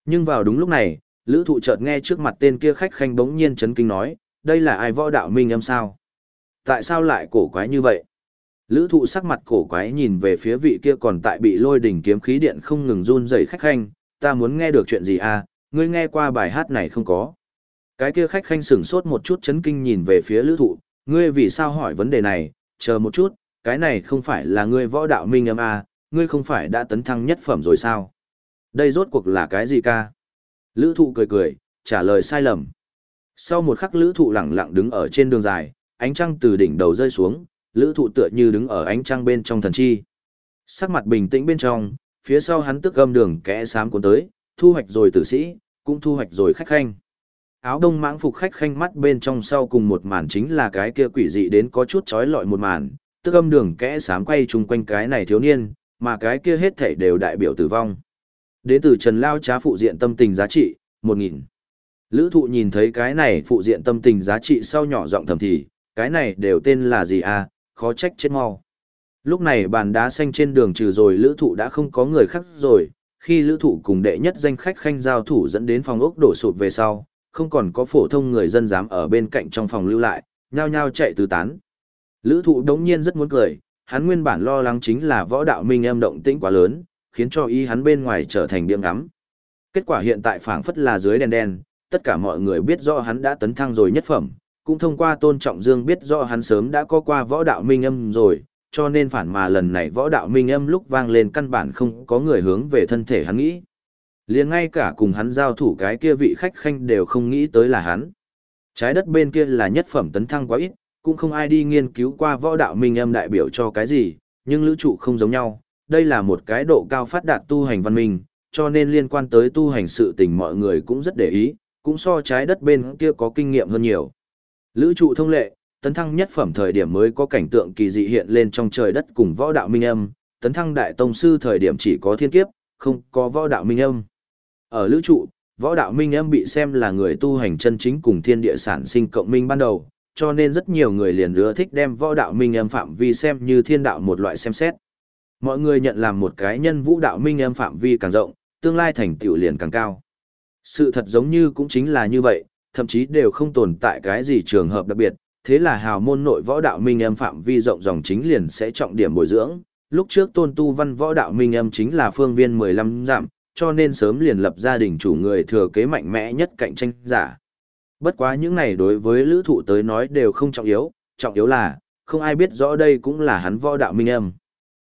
[SPEAKER 1] Nhưng vào đúng lúc này, lữ thụ chợt nghe trước mặt tên kia khách khanh bỗng nhiên chấn kinh nói, đây là ai võ đạo minh âm sao? Tại sao lại cổ quái như vậy? Lữ thụ sắc mặt cổ quái nhìn về phía vị kia còn tại bị lôi đỉnh kiếm khí điện không ngừng run dày khách khanh, ta muốn nghe được chuyện gì à, ngươi nghe qua bài hát này không có. Cái kia khách khanh sửng sốt một chút chấn kinh nhìn về phía lữ thụ, ngươi vì sao hỏi vấn đề này, chờ một chút, cái này không phải là ngươi võ đạo minh âm à, ngươi không phải đã tấn thăng nhất phẩm rồi sao? Đây rốt cuộc là cái gì ca? Lữ thụ cười cười, trả lời sai lầm. Sau một khắc lữ thụ lặng lặng đứng ở trên đường dài, ánh trăng từ đỉnh đầu rơi xuống, lữ thụ tựa như đứng ở ánh trăng bên trong thần chi. Sắc mặt bình tĩnh bên trong, phía sau hắn tức gâm đường kẽ sám cuốn tới, thu hoạch rồi tử sĩ, cũng thu hoạch rồi khách khanh. Áo đông mãng phục khách khanh mắt bên trong sau cùng một màn chính là cái kia quỷ dị đến có chút chói lọi một màn, tức âm đường kẽ sám quay chung quanh cái này thiếu niên, mà cái kia hết thảy đều đại biểu tử vong. Đến từ Trần Lao trá phụ diện tâm tình giá trị, 1.000. Lữ thụ nhìn thấy cái này phụ diện tâm tình giá trị sau nhỏ giọng thầm thì, cái này đều tên là gì à, khó trách chết mau. Lúc này bàn đá xanh trên đường trừ rồi lữ thụ đã không có người khác rồi, khi lữ thụ cùng đệ nhất danh khách khanh giao thủ dẫn đến phòng ốc đổ sụp về sau, không còn có phổ thông người dân dám ở bên cạnh trong phòng lưu lại, nhao nhao chạy tứ tán. Lữ thụ đống nhiên rất muốn cười, hắn nguyên bản lo lắng chính là võ đạo minh em động tĩnh quá lớn, khiến cho ý hắn bên ngoài trở thành điểm ngắm. Kết quả hiện tại phảng phất là dưới đèn đen, tất cả mọi người biết rõ hắn đã tấn thăng rồi nhất phẩm, cũng thông qua tôn trọng dương biết rõ hắn sớm đã có qua võ đạo minh âm rồi, cho nên phản mà lần này võ đạo minh âm lúc vang lên căn bản không có người hướng về thân thể hắn nghĩ. liền ngay cả cùng hắn giao thủ cái kia vị khách khanh đều không nghĩ tới là hắn. Trái đất bên kia là nhất phẩm tấn thăng quá ít, cũng không ai đi nghiên cứu qua võ đạo minh âm đại biểu cho cái gì, nhưng lữ trụ không giống nhau, đây là một cái độ cao phát đạt tu hành văn minh, cho nên liên quan tới tu hành sự tình mọi người cũng rất để ý, cũng so trái đất bên kia có kinh nghiệm hơn nhiều. Lữ trụ thông lệ, tấn thăng nhất phẩm thời điểm mới có cảnh tượng kỳ dị hiện lên trong trời đất cùng võ đạo minh âm, tấn thăng đại tông sư thời điểm chỉ có thiên kiếp, không có võ đạo minh âm. Ở lữ trụ, võ đạo minh âm bị xem là người tu hành chân chính cùng thiên địa sản sinh cộng minh ban đầu, cho nên rất nhiều người liền ưa thích đem võ đạo minh âm phạm vi xem như thiên đạo một loại xem xét. Mọi người nhận làm một cái nhân vũ đạo minh âm phạm vi càng rộng, tương lai thành tựu liền càng cao. Sự thật giống như cũng chính là như vậy, thậm chí đều không tồn tại cái gì trường hợp đặc biệt, thế là hào môn nội võ đạo minh âm phạm vi rộng dòng chính liền sẽ trọng điểm bồi dưỡng. Lúc trước tôn tu văn võ đạo minh âm chính là phương viên 15 giảm, cho nên sớm liền lập gia đình chủ người thừa kế mạnh mẽ nhất cạnh tranh giả. Bất quá những này đối với lữ thụ tới nói đều không trọng yếu, trọng yếu là, không ai biết rõ đây cũng là hắn võ đạo minh âm.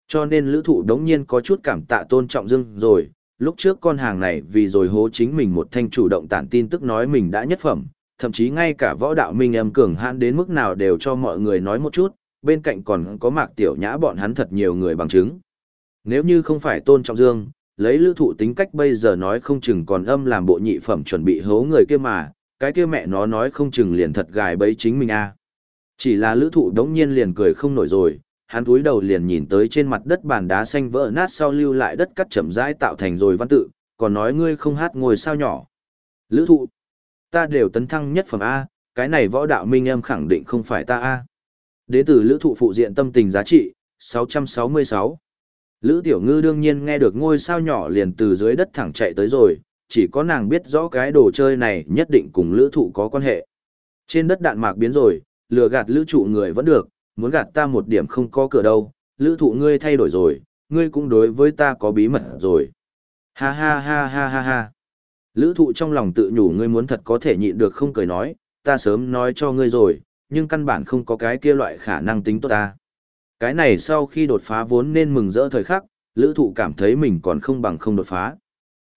[SPEAKER 1] Cho nên lữ thụ đống nhiên có chút cảm tạ tôn trọng dưng rồi, lúc trước con hàng này vì rồi hố chính mình một thanh chủ động tản tin tức nói mình đã nhất phẩm, thậm chí ngay cả võ đạo minh âm cường hãn đến mức nào đều cho mọi người nói một chút, bên cạnh còn có mạc tiểu nhã bọn hắn thật nhiều người bằng chứng. Nếu như không phải tôn trọng dương, lấy lữ thụ tính cách bây giờ nói không chừng còn âm làm bộ nhị phẩm chuẩn bị hố người kia mà, cái kia mẹ nó nói không chừng liền thật gài bấy chính mình a Chỉ là lữ thụ đống nhiên liền cười không nổi rồi, hắn cúi đầu liền nhìn tới trên mặt đất bàn đá xanh vỡ nát sau lưu lại đất cắt chậm rãi tạo thành rồi văn tự, còn nói ngươi không hát ngồi sao nhỏ. Lữ thụ, ta đều tấn thăng nhất phẩm A, cái này võ đạo minh em khẳng định không phải ta A. Đế tử lữ thụ phụ diện tâm tình giá trị, 666. Lữ tiểu ngư đương nhiên nghe được ngôi sao nhỏ liền từ dưới đất thẳng chạy tới rồi, chỉ có nàng biết rõ cái đồ chơi này nhất định cùng lữ thụ có quan hệ. Trên đất đạn mạc biến rồi, lừa gạt lữ trụ người vẫn được, muốn gạt ta một điểm không có cửa đâu, lữ thụ ngươi thay đổi rồi, ngươi cũng đối với ta có bí mật rồi. Ha ha ha ha ha ha. Lữ thụ trong lòng tự nhủ ngươi muốn thật có thể nhịn được không cười nói, ta sớm nói cho ngươi rồi, nhưng căn bản không có cái kia loại khả năng tính tốt ta. Cái này sau khi đột phá vốn nên mừng rỡ thời khắc, lữ thụ cảm thấy mình còn không bằng không đột phá.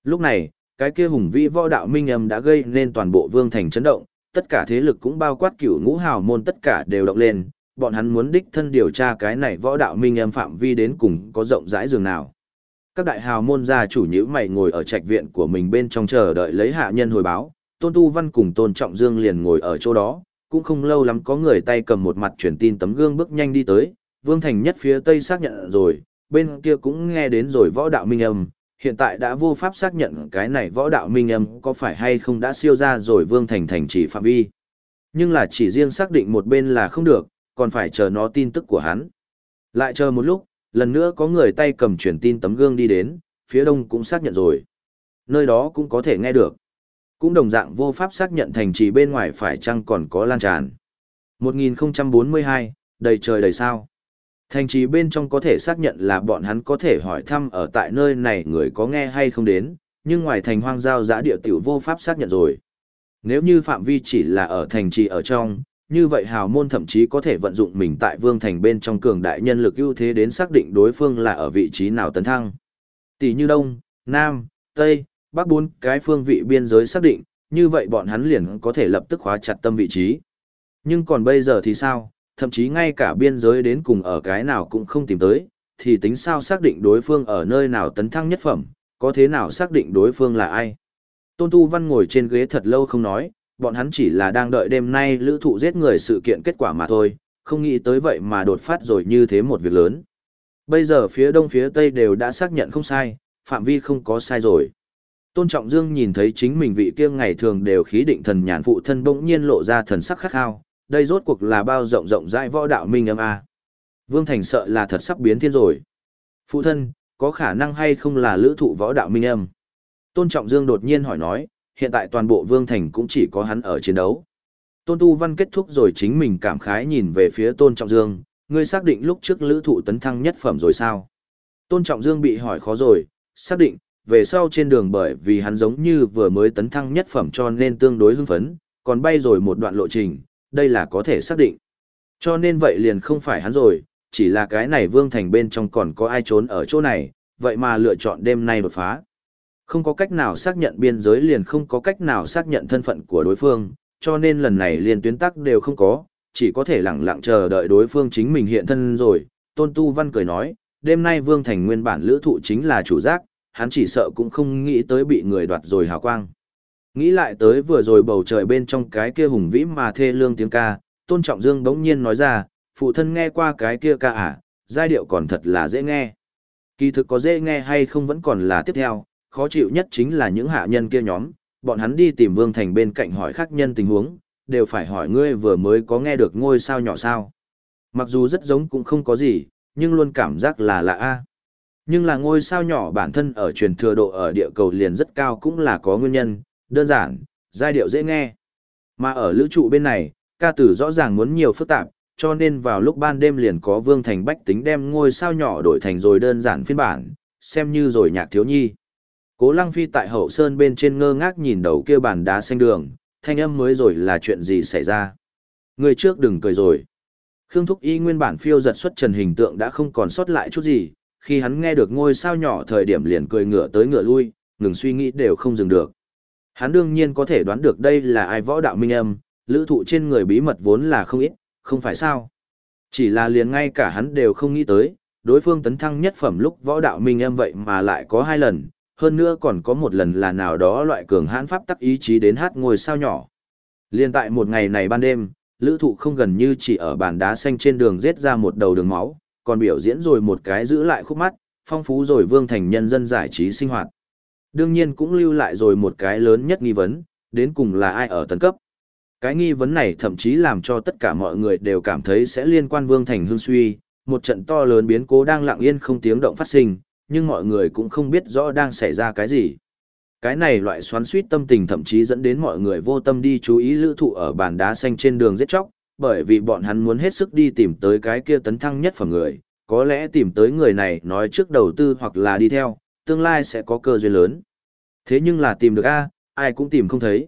[SPEAKER 1] Lúc này, cái kia hùng vĩ võ đạo minh âm đã gây nên toàn bộ vương thành chấn động, tất cả thế lực cũng bao quát cửu ngũ hào môn tất cả đều động lên, bọn hắn muốn đích thân điều tra cái này võ đạo minh âm phạm vi đến cùng có rộng rãi dường nào. Các đại hào môn gia chủ nhữ mày ngồi ở trạch viện của mình bên trong chờ đợi lấy hạ nhân hồi báo, tôn tu văn cùng tôn trọng dương liền ngồi ở chỗ đó, cũng không lâu lắm có người tay cầm một mặt truyền tin tấm gương bước nhanh đi tới, vương thành nhất phía tây xác nhận rồi, bên kia cũng nghe đến rồi võ đạo minh âm, hiện tại đã vô pháp xác nhận cái này võ đạo minh âm có phải hay không đã siêu ra rồi vương thành thành chỉ phạm vi. Nhưng là chỉ riêng xác định một bên là không được, còn phải chờ nó tin tức của hắn. Lại chờ một lúc, lần nữa có người tay cầm truyền tin tấm gương đi đến, phía đông cũng xác nhận rồi. Nơi đó cũng có thể nghe được. Cũng đồng dạng vô pháp xác nhận thành trì bên ngoài phải chăng còn có lan tràn. 1042, đầy trời đầy sao. Thành trì bên trong có thể xác nhận là bọn hắn có thể hỏi thăm ở tại nơi này người có nghe hay không đến, nhưng ngoài thành hoang giao giã địa tiểu vô pháp xác nhận rồi. Nếu như phạm vi chỉ là ở thành trì ở trong, như vậy hào môn thậm chí có thể vận dụng mình tại vương thành bên trong cường đại nhân lực ưu thế đến xác định đối phương là ở vị trí nào tấn thăng. Tỷ như Đông, Nam, Tây, Bắc bốn cái phương vị biên giới xác định, như vậy bọn hắn liền có thể lập tức khóa chặt tâm vị trí. Nhưng còn bây giờ thì sao, thậm chí ngay cả biên giới đến cùng ở cái nào cũng không tìm tới, thì tính sao xác định đối phương ở nơi nào tấn thăng nhất phẩm, có thế nào xác định đối phương là ai. Tôn Tu Văn ngồi trên ghế thật lâu không nói, bọn hắn chỉ là đang đợi đêm nay lữ thụ giết người sự kiện kết quả mà thôi, không nghĩ tới vậy mà đột phát rồi như thế một việc lớn. Bây giờ phía đông phía tây đều đã xác nhận không sai, phạm vi không có sai rồi. Tôn Trọng Dương nhìn thấy chính mình vị kia ngày thường đều khí định thần nhàn phụ thân bỗng nhiên lộ ra thần sắc khắc khao, đây rốt cuộc là bao rộng rộng rãi võ đạo minh âm a. Vương Thành sợ là thật sắp biến thiên rồi. Phụ thân, có khả năng hay không là lữ thụ võ đạo minh âm? Tôn Trọng Dương đột nhiên hỏi nói, hiện tại toàn bộ Vương Thành cũng chỉ có hắn ở chiến đấu. Tôn Tu Văn kết thúc rồi chính mình cảm khái nhìn về phía Tôn Trọng Dương, ngươi xác định lúc trước lữ thụ tấn thăng nhất phẩm rồi sao? Tôn Trọng Dương bị hỏi khó rồi, xác định, về sau trên đường bởi vì hắn giống như vừa mới tấn thăng nhất phẩm cho nên tương đối hưng phấn, còn bay rồi một đoạn lộ trình, đây là có thể xác định. Cho nên vậy liền không phải hắn rồi, chỉ là cái này Vương Thành bên trong còn có ai trốn ở chỗ này, vậy mà lựa chọn đêm nay đột phá. Không có cách nào xác nhận biên giới liền không có cách nào xác nhận thân phận của đối phương, cho nên lần này liền tuyến tắc đều không có, chỉ có thể lặng lặng chờ đợi đối phương chính mình hiện thân rồi. Tôn Tu Văn cười nói, đêm nay Vương Thành nguyên bản lữ thụ chính là chủ giác, hắn chỉ sợ cũng không nghĩ tới bị người đoạt rồi hào quang. Nghĩ lại tới vừa rồi bầu trời bên trong cái kia hùng vĩ mà thê lương tiếng ca, Tôn Trọng Dương bỗng nhiên nói ra, phụ thân nghe qua cái kia ca à, giai điệu còn thật là dễ nghe. Kỳ thực có dễ nghe hay không vẫn còn là tiếp theo, khó chịu nhất chính là những hạ nhân kia nhóm, bọn hắn đi tìm Vương Thành bên cạnh hỏi khác nhân tình huống, đều phải hỏi ngươi vừa mới có nghe được ngôi sao nhỏ sao. Mặc dù rất giống cũng không có gì, nhưng luôn cảm giác là lạ a. Nhưng là ngôi sao nhỏ bản thân ở truyền thừa độ ở địa cầu liền rất cao cũng là có nguyên nhân, đơn giản, giai điệu dễ nghe. Mà ở lữ trụ bên này, ca tử rõ ràng muốn nhiều phức tạp, cho nên vào lúc ban đêm liền có Vương Thành Bách tính đem ngôi sao nhỏ đổi thành rồi đơn giản phiên bản, xem như rồi nhạc thiếu nhi. Cố Lăng Phi tại hậu sơn bên trên ngơ ngác nhìn đầu kia bàn đá xanh đường, thanh âm mới rồi là chuyện gì xảy ra. Người trước đừng cười rồi. Khương Thúc Y nguyên bản phiêu giật xuất trần hình tượng đã không còn sót lại chút gì, khi hắn nghe được ngôi sao nhỏ thời điểm liền cười ngửa tới ngửa lui, ngừng suy nghĩ đều không dừng được. Hắn đương nhiên có thể đoán được đây là ai võ đạo minh âm, lữ thụ trên người bí mật vốn là không ít, không phải sao. Chỉ là liền ngay cả hắn đều không nghĩ tới, đối phương tấn thăng nhất phẩm lúc võ đạo minh âm vậy mà lại có hai lần, hơn nữa còn có một lần là nào đó loại cường hãn pháp tắc ý chí đến hát ngôi sao nhỏ. Liên tại một ngày này ban đêm, lữ thụ không gần như chỉ ở bàn đá xanh trên đường giết ra một đầu đường máu, còn biểu diễn rồi một cái giữ lại khúc mắt, phong phú rồi vương thành nhân dân giải trí sinh hoạt. Đương nhiên cũng lưu lại rồi một cái lớn nhất nghi vấn, đến cùng là ai ở tấn cấp. Cái nghi vấn này thậm chí làm cho tất cả mọi người đều cảm thấy sẽ liên quan vương thành hương suy, một trận to lớn biến cố đang lặng yên không tiếng động phát sinh, nhưng mọi người cũng không biết rõ đang xảy ra cái gì. Cái này loại xoắn suýt tâm tình thậm chí dẫn đến mọi người vô tâm đi chú ý lữ thụ ở bàn đá xanh trên đường giết chóc, bởi vì bọn hắn muốn hết sức đi tìm tới cái kia tấn thăng nhất phẩm người, có lẽ tìm tới người này nói trước đầu tư hoặc là đi theo, tương lai sẽ có cơ duyên lớn. Thế nhưng là tìm được a ai cũng tìm không thấy.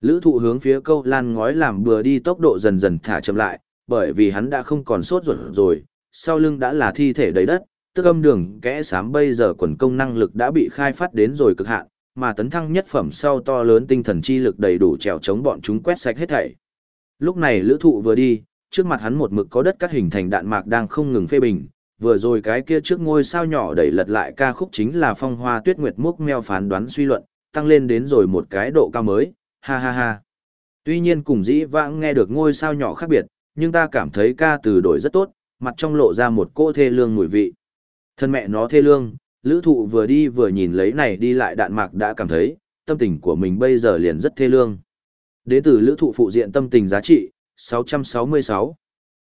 [SPEAKER 1] Lữ thụ hướng phía câu lan ngói làm bừa đi tốc độ dần dần thả chậm lại, bởi vì hắn đã không còn sốt ruột rồi, sau lưng đã là thi thể đầy đất, tức âm đường kẽ sám bây giờ quần công năng lực đã bị khai phát đến rồi cực hạn, mà tấn thăng nhất phẩm sau to lớn tinh thần chi lực đầy đủ trèo chống bọn chúng quét sạch hết thảy. Lúc này lữ thụ vừa đi, trước mặt hắn một mực có đất cắt hình thành đạn mạc đang không ngừng phê bình, vừa rồi cái kia trước ngôi sao nhỏ đẩy lật lại ca khúc chính là phong hoa tuyết nguyệt múc meo phán đoán suy luận, tăng lên đến rồi một cái độ cao mới, ha ha ha. Tuy nhiên cùng dĩ vãng nghe được ngôi sao nhỏ khác biệt, nhưng ta cảm thấy ca từ đổi rất tốt, mặt trong lộ ra một cô thê lương mùi vị. Thân mẹ nó thê lương, lữ thụ vừa đi vừa nhìn lấy này đi lại đạn mạc đã cảm thấy, tâm tình của mình bây giờ liền rất thê lương. Đế tử lữ thụ phụ diện tâm tình giá trị, 666.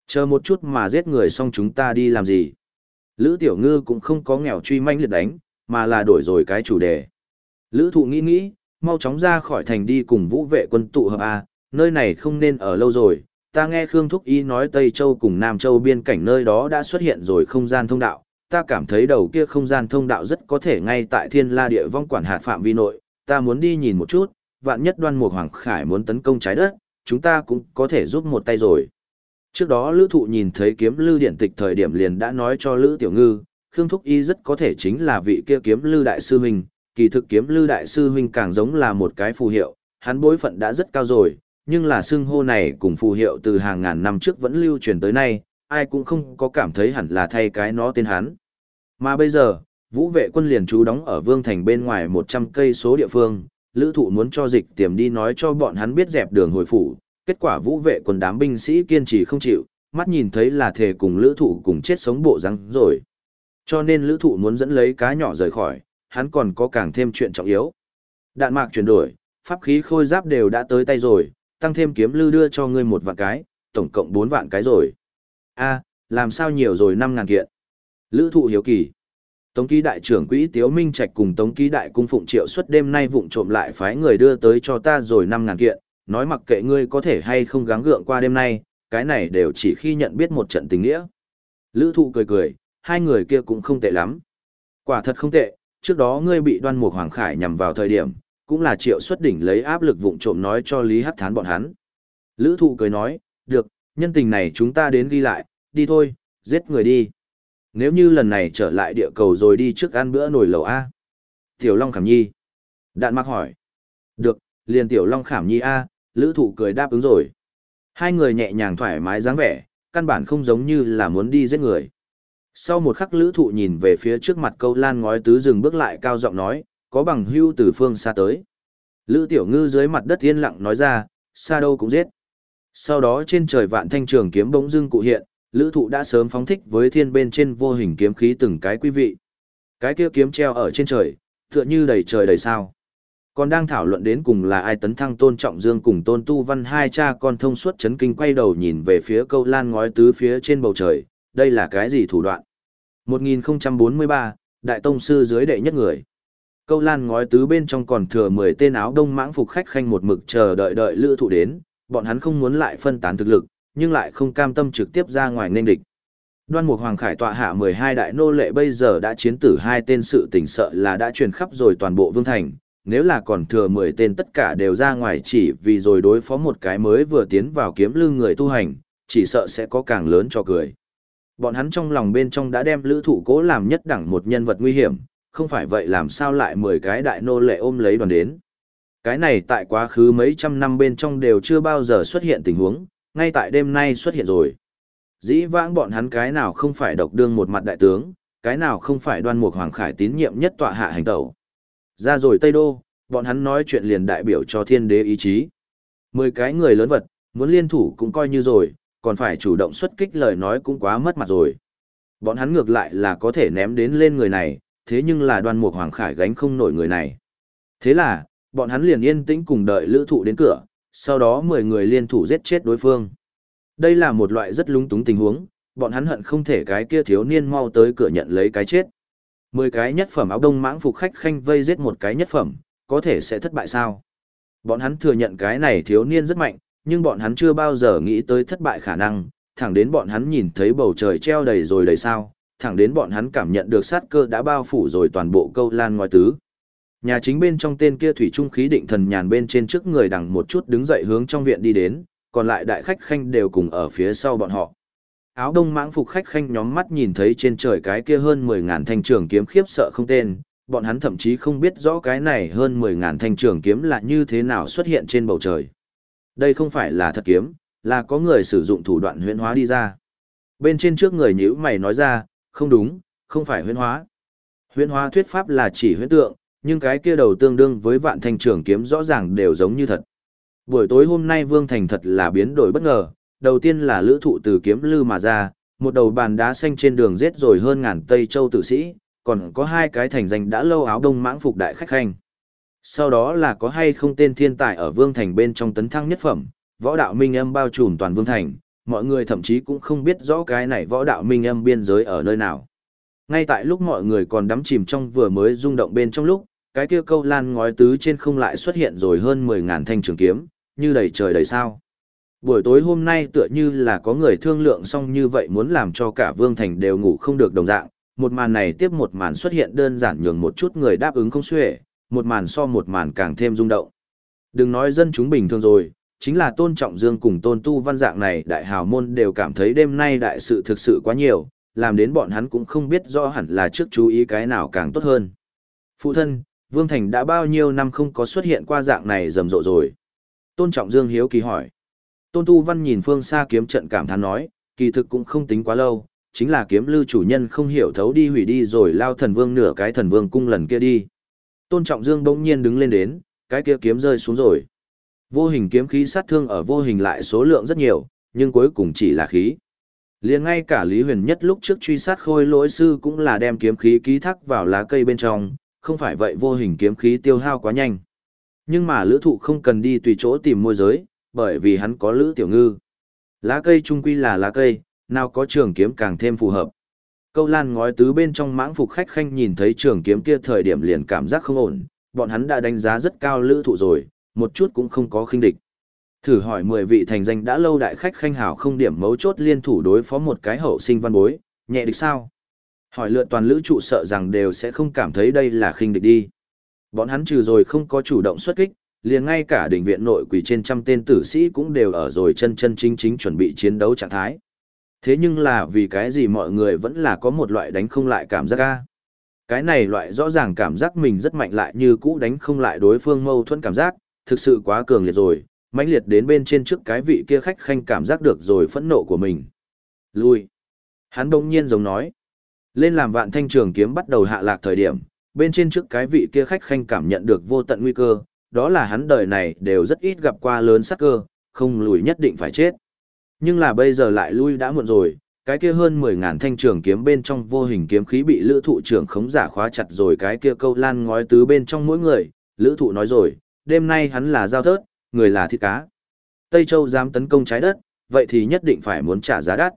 [SPEAKER 1] Chờ một chút mà giết người xong chúng ta đi làm gì? Lữ Tiểu Ngư cũng không có nghèo truy manh liệt đánh, mà là đổi rồi cái chủ đề. Lữ thụ nghĩ nghĩ, mau chóng ra khỏi thành đi cùng vũ vệ quân tụ hợp A, nơi này không nên ở lâu rồi. Ta nghe Khương Thúc Y nói Tây Châu cùng Nam Châu biên cảnh nơi đó đã xuất hiện rồi không gian thông đạo. Ta cảm thấy đầu kia không gian thông đạo rất có thể ngay tại thiên la địa vong quản hạt phạm vi nội. Ta muốn đi nhìn một chút, vạn nhất đoan mục hoàng khải muốn tấn công trái đất, chúng ta cũng có thể giúp một tay rồi. Trước đó Lữ Thụ nhìn thấy kiếm lư điện tịch thời điểm liền đã nói cho Lữ Tiểu Ngư, Khương Thúc Y rất có thể chính là vị kia kiếm lư đại sư huynh, kỳ thực kiếm lư đại sư huynh càng giống là một cái phù hiệu, hắn bối phận đã rất cao rồi, nhưng là xưng hô này cùng phù hiệu từ hàng ngàn năm trước vẫn lưu truyền tới nay, ai cũng không có cảm thấy hẳn là thay cái nó tên hắn. Mà bây giờ, vũ vệ quân liền trú đóng ở Vương Thành bên ngoài 100 cây số địa phương, lữ thụ muốn cho dịch tiềm đi nói cho bọn hắn biết dẹp đường hồi phủ, kết quả vũ vệ quân đám binh sĩ kiên trì không chịu, mắt nhìn thấy là thể cùng lữ thụ cùng chết sống bộ răng rồi. Cho nên lữ thụ muốn dẫn lấy cá nhỏ rời khỏi, hắn còn có càng thêm chuyện trọng yếu. Đạn mạc chuyển đổi, pháp khí khôi giáp đều đã tới tay rồi, tăng thêm kiếm lư đưa cho ngươi một vạn cái, tổng cộng 4 vạn cái rồi a làm sao nhiều rồi năm ngàn kiện. Lữ thụ hiếu kỳ. Tống ký đại trưởng quỹ Tiếu Minh Trạch cùng Tống ký đại cung phụng triệu suất đêm nay vụng trộm lại phái người đưa tới cho ta rồi năm ngàn kiện, nói mặc kệ ngươi có thể hay không gắng gượng qua đêm nay, cái này đều chỉ khi nhận biết một trận tình nghĩa. Lữ thụ cười cười, hai người kia cũng không tệ lắm. Quả thật không tệ, trước đó ngươi bị đoan mục Hoàng Khải nhằm vào thời điểm, cũng là triệu xuất đỉnh lấy áp lực vụng trộm nói cho Lý Hắc Thán bọn hắn. Lữ thụ cười nói, được, nhân tình này chúng ta đến ghi lại, đi thôi, giết người đi. Nếu như lần này trở lại địa cầu rồi đi trước ăn bữa nồi lẩu A. Tiểu Long Khảm Nhi. Đạn mạc hỏi. Được, liền Tiểu Long Khảm Nhi A, lữ thụ cười đáp ứng rồi. Hai người nhẹ nhàng thoải mái dáng vẻ, căn bản không giống như là muốn đi giết người. Sau một khắc lữ thụ nhìn về phía trước mặt câu lan ngói tứ rừng bước lại cao giọng nói, có bằng hưu từ phương xa tới. Lữ tiểu ngư dưới mặt đất yên lặng nói ra, xa đâu cũng giết. Sau đó trên trời vạn thanh trường kiếm bỗng dưng cụ hiện, lữ thụ đã sớm phóng thích với thiên bên trên vô hình kiếm khí từng cái quý vị. Cái kia kiếm treo ở trên trời, tựa như đầy trời đầy sao. Còn đang thảo luận đến cùng là ai tấn thăng tôn trọng dương cùng tôn tu văn hai cha con thông suốt chấn kinh quay đầu nhìn về phía câu lan ngói tứ phía trên bầu trời, đây là cái gì thủ đoạn? 1043, Đại Tông Sư dưới đệ nhất người. Câu lan ngói tứ bên trong còn thừa 10 tên áo đông mãng phục khách khanh một mực chờ đợi đợi lữ thụ đến, bọn hắn không muốn lại phân tán thực lực, nhưng lại không cam tâm trực tiếp ra ngoài nên địch. Đoan Mục Hoàng Khải tọa hạ 12 đại nô lệ bây giờ đã chiến tử hai tên sự tình sợ là đã truyền khắp rồi toàn bộ vương thành, nếu là còn thừa 10 tên tất cả đều ra ngoài chỉ vì rồi đối phó một cái mới vừa tiến vào kiếm lưng người tu hành, chỉ sợ sẽ có càng lớn cho cười. Bọn hắn trong lòng bên trong đã đem lữ thủ cố làm nhất đẳng một nhân vật nguy hiểm, không phải vậy làm sao lại 10 cái đại nô lệ ôm lấy đoàn đến. Cái này tại quá khứ mấy trăm năm bên trong đều chưa bao giờ xuất hiện tình huống, ngay tại đêm nay xuất hiện rồi. Dĩ vãng bọn hắn cái nào không phải độc đương một mặt đại tướng, cái nào không phải đoan mục hoàng khải tín nhiệm nhất tọa hạ hành tẩu. Ra rồi Tây Đô, bọn hắn nói chuyện liền đại biểu cho thiên đế ý chí. Mười cái người lớn vật, muốn liên thủ cũng coi như rồi, còn phải chủ động xuất kích lời nói cũng quá mất mặt rồi. Bọn hắn ngược lại là có thể ném đến lên người này, thế nhưng là đoan mục hoàng khải gánh không nổi người này. Thế là, bọn hắn liền yên tĩnh cùng đợi lữ thụ đến cửa, sau đó 10 người liên thủ giết chết đối phương. Đây là một loại rất lúng túng tình huống, bọn hắn hận không thể cái kia thiếu niên mau tới cửa nhận lấy cái chết. 10 cái nhất phẩm áo đông mãng phục khách khanh vây giết một cái nhất phẩm, có thể sẽ thất bại sao? Bọn hắn thừa nhận cái này thiếu niên rất mạnh, nhưng bọn hắn chưa bao giờ nghĩ tới thất bại khả năng, thẳng đến bọn hắn nhìn thấy bầu trời treo đầy rồi đầy sao, thẳng đến bọn hắn cảm nhận được sát cơ đã bao phủ rồi toàn bộ câu lan ngoài tứ. Nhà chính bên trong tên kia thủy trung khí định thần nhàn bên trên trước người đằng một chút đứng dậy hướng trong viện đi đến, còn lại đại khách khanh đều cùng ở phía sau bọn họ. Áo đông mãng phục khách khanh nhóm mắt nhìn thấy trên trời cái kia hơn 10.000 thanh trường kiếm khiếp sợ không tên, bọn hắn thậm chí không biết rõ cái này hơn 10.000 thanh trường kiếm là như thế nào xuất hiện trên bầu trời. Đây không phải là thật kiếm, là có người sử dụng thủ đoạn huyễn hóa đi ra. Bên trên trước người nhữ mày nói ra, không đúng, không phải huyễn hóa. Huyễn hóa thuyết pháp là chỉ huyễn tượng, nhưng cái kia đầu tương đương với vạn thanh trường kiếm rõ ràng đều giống như thật. Buổi tối hôm nay Vương Thành thật là biến đổi bất ngờ, đầu tiên là lữ thụ từ kiếm lư mà ra, một đầu bàn đá xanh trên đường giết rồi hơn ngàn Tây Châu tử sĩ, còn có hai cái thành danh đã lâu áo đông mãng phục đại khách khanh. Sau đó là có hay không tên thiên tài ở Vương Thành bên trong tấn thăng nhất phẩm, võ đạo minh âm bao trùm toàn Vương Thành, mọi người thậm chí cũng không biết rõ cái này võ đạo minh âm biên giới ở nơi nào. Ngay tại lúc mọi người còn đắm chìm trong vừa mới rung động bên trong lúc, cái kia câu lan ngói tứ trên không lại xuất hiện rồi hơn 10.000 thanh trường kiếm, như đầy trời đầy sao. Buổi tối hôm nay tựa như là có người thương lượng xong như vậy muốn làm cho cả Vương Thành đều ngủ không được đồng dạng, một màn này tiếp một màn xuất hiện đơn giản nhường một chút người đáp ứng không xuể, một màn so một màn càng thêm rung động. Đừng nói dân chúng bình thường rồi, chính là tôn trọng dương cùng tôn tu văn dạng này đại hào môn đều cảm thấy đêm nay đại sự thực sự quá nhiều, làm đến bọn hắn cũng không biết rõ hẳn là trước chú ý cái nào càng tốt hơn. Phụ thân, Vương Thành đã bao nhiêu năm không có xuất hiện qua dạng này rầm rộ rồi. Tôn trọng dương hiếu kỳ hỏi. Tôn tu văn nhìn phương xa kiếm trận cảm thán nói, kỳ thực cũng không tính quá lâu, chính là kiếm lưu chủ nhân không hiểu thấu đi hủy đi rồi lao thần vương nửa cái thần vương cung lần kia đi. Tôn Trọng Dương bỗng nhiên đứng lên đến, cái kia kiếm rơi xuống rồi. Vô hình kiếm khí sát thương ở vô hình lại số lượng rất nhiều, nhưng cuối cùng chỉ là khí. Liền ngay cả Lý Huyền nhất lúc trước truy sát khôi lỗi sư cũng là đem kiếm khí ký thác vào lá cây bên trong, không phải vậy vô hình kiếm khí tiêu hao quá nhanh. Nhưng mà lữ thụ không cần đi tùy chỗ tìm môi giới, bởi vì hắn có lữ tiểu ngư. Lá cây trung quy là lá cây, nào có trường kiếm càng thêm phù hợp. Câu lan ngói tứ bên trong mãng phục khách khanh nhìn thấy trường kiếm kia thời điểm liền cảm giác không ổn, bọn hắn đã đánh giá rất cao lữ thụ rồi, một chút cũng không có khinh địch. Thử hỏi 10 vị thành danh đã lâu đại khách khanh hảo không điểm mấu chốt liên thủ đối phó một cái hậu sinh văn bối, nhẹ địch sao? Hỏi lượt toàn lữ trụ sợ rằng đều sẽ không cảm thấy đây là khinh địch đi. Bọn hắn trừ rồi không có chủ động xuất kích, liền ngay cả đỉnh viện nội quỷ trên trăm tên tử sĩ cũng đều ở rồi chân chân chính chính chuẩn bị chiến đấu trạng thái. Thế nhưng là vì cái gì mọi người vẫn là có một loại đánh không lại cảm giác ca. Cái này loại rõ ràng cảm giác mình rất mạnh lại như cũ đánh không lại đối phương mâu thuẫn cảm giác, thực sự quá cường liệt rồi, mãnh liệt đến bên trên trước cái vị kia khách khanh cảm giác được rồi phẫn nộ của mình. Lui. Hắn đông nhiên giống nói. Lên làm vạn thanh trường kiếm bắt đầu hạ lạc thời điểm, bên trên trước cái vị kia khách khanh cảm nhận được vô tận nguy cơ, đó là hắn đời này đều rất ít gặp qua lớn sắc cơ, không lùi nhất định phải chết. Nhưng là bây giờ lại lui đã muộn rồi, cái kia hơn 10.000 thanh trường kiếm bên trong vô hình kiếm khí bị lữ thụ trưởng khống giả khóa chặt rồi cái kia câu lan ngói tứ bên trong mỗi người, lữ thụ nói rồi, đêm nay hắn là giao thớt, người là thịt cá. Tây Châu dám tấn công trái đất, vậy thì nhất định phải muốn trả giá đắt.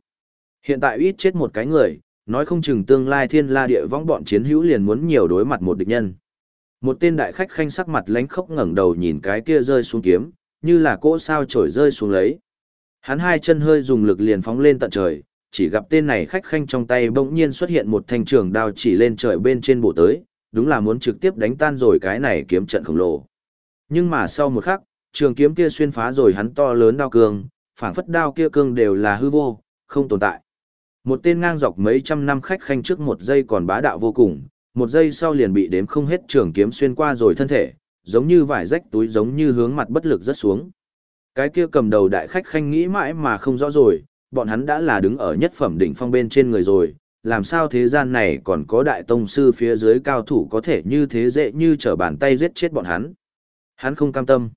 [SPEAKER 1] Hiện tại ít chết một cái người, nói không chừng tương lai thiên la địa vong bọn chiến hữu liền muốn nhiều đối mặt một địch nhân. Một tên đại khách khanh sắc mặt lánh khốc ngẩng đầu nhìn cái kia rơi xuống kiếm, như là cỗ sao trổi rơi xuống lấy. Hắn hai chân hơi dùng lực liền phóng lên tận trời, chỉ gặp tên này khách khanh trong tay bỗng nhiên xuất hiện một thanh trường đao chỉ lên trời bên trên bộ tới, đúng là muốn trực tiếp đánh tan rồi cái này kiếm trận khổng lồ. Nhưng mà sau một khắc, trường kiếm kia xuyên phá rồi hắn to lớn đao cương, phảng phất đao kia cương đều là hư vô, không tồn tại. Một tên ngang dọc mấy trăm năm khách khanh trước một giây còn bá đạo vô cùng, một giây sau liền bị đếm không hết trường kiếm xuyên qua rồi thân thể, giống như vải rách túi giống như hướng mặt bất lực rất xuống. Cái kia cầm đầu đại khách khanh nghĩ mãi mà không rõ rồi, bọn hắn đã là đứng ở nhất phẩm đỉnh phong bên trên người rồi, làm sao thế gian này còn có đại tông sư phía dưới cao thủ có thể như thế dễ như trở bàn tay giết chết bọn hắn. Hắn không cam tâm.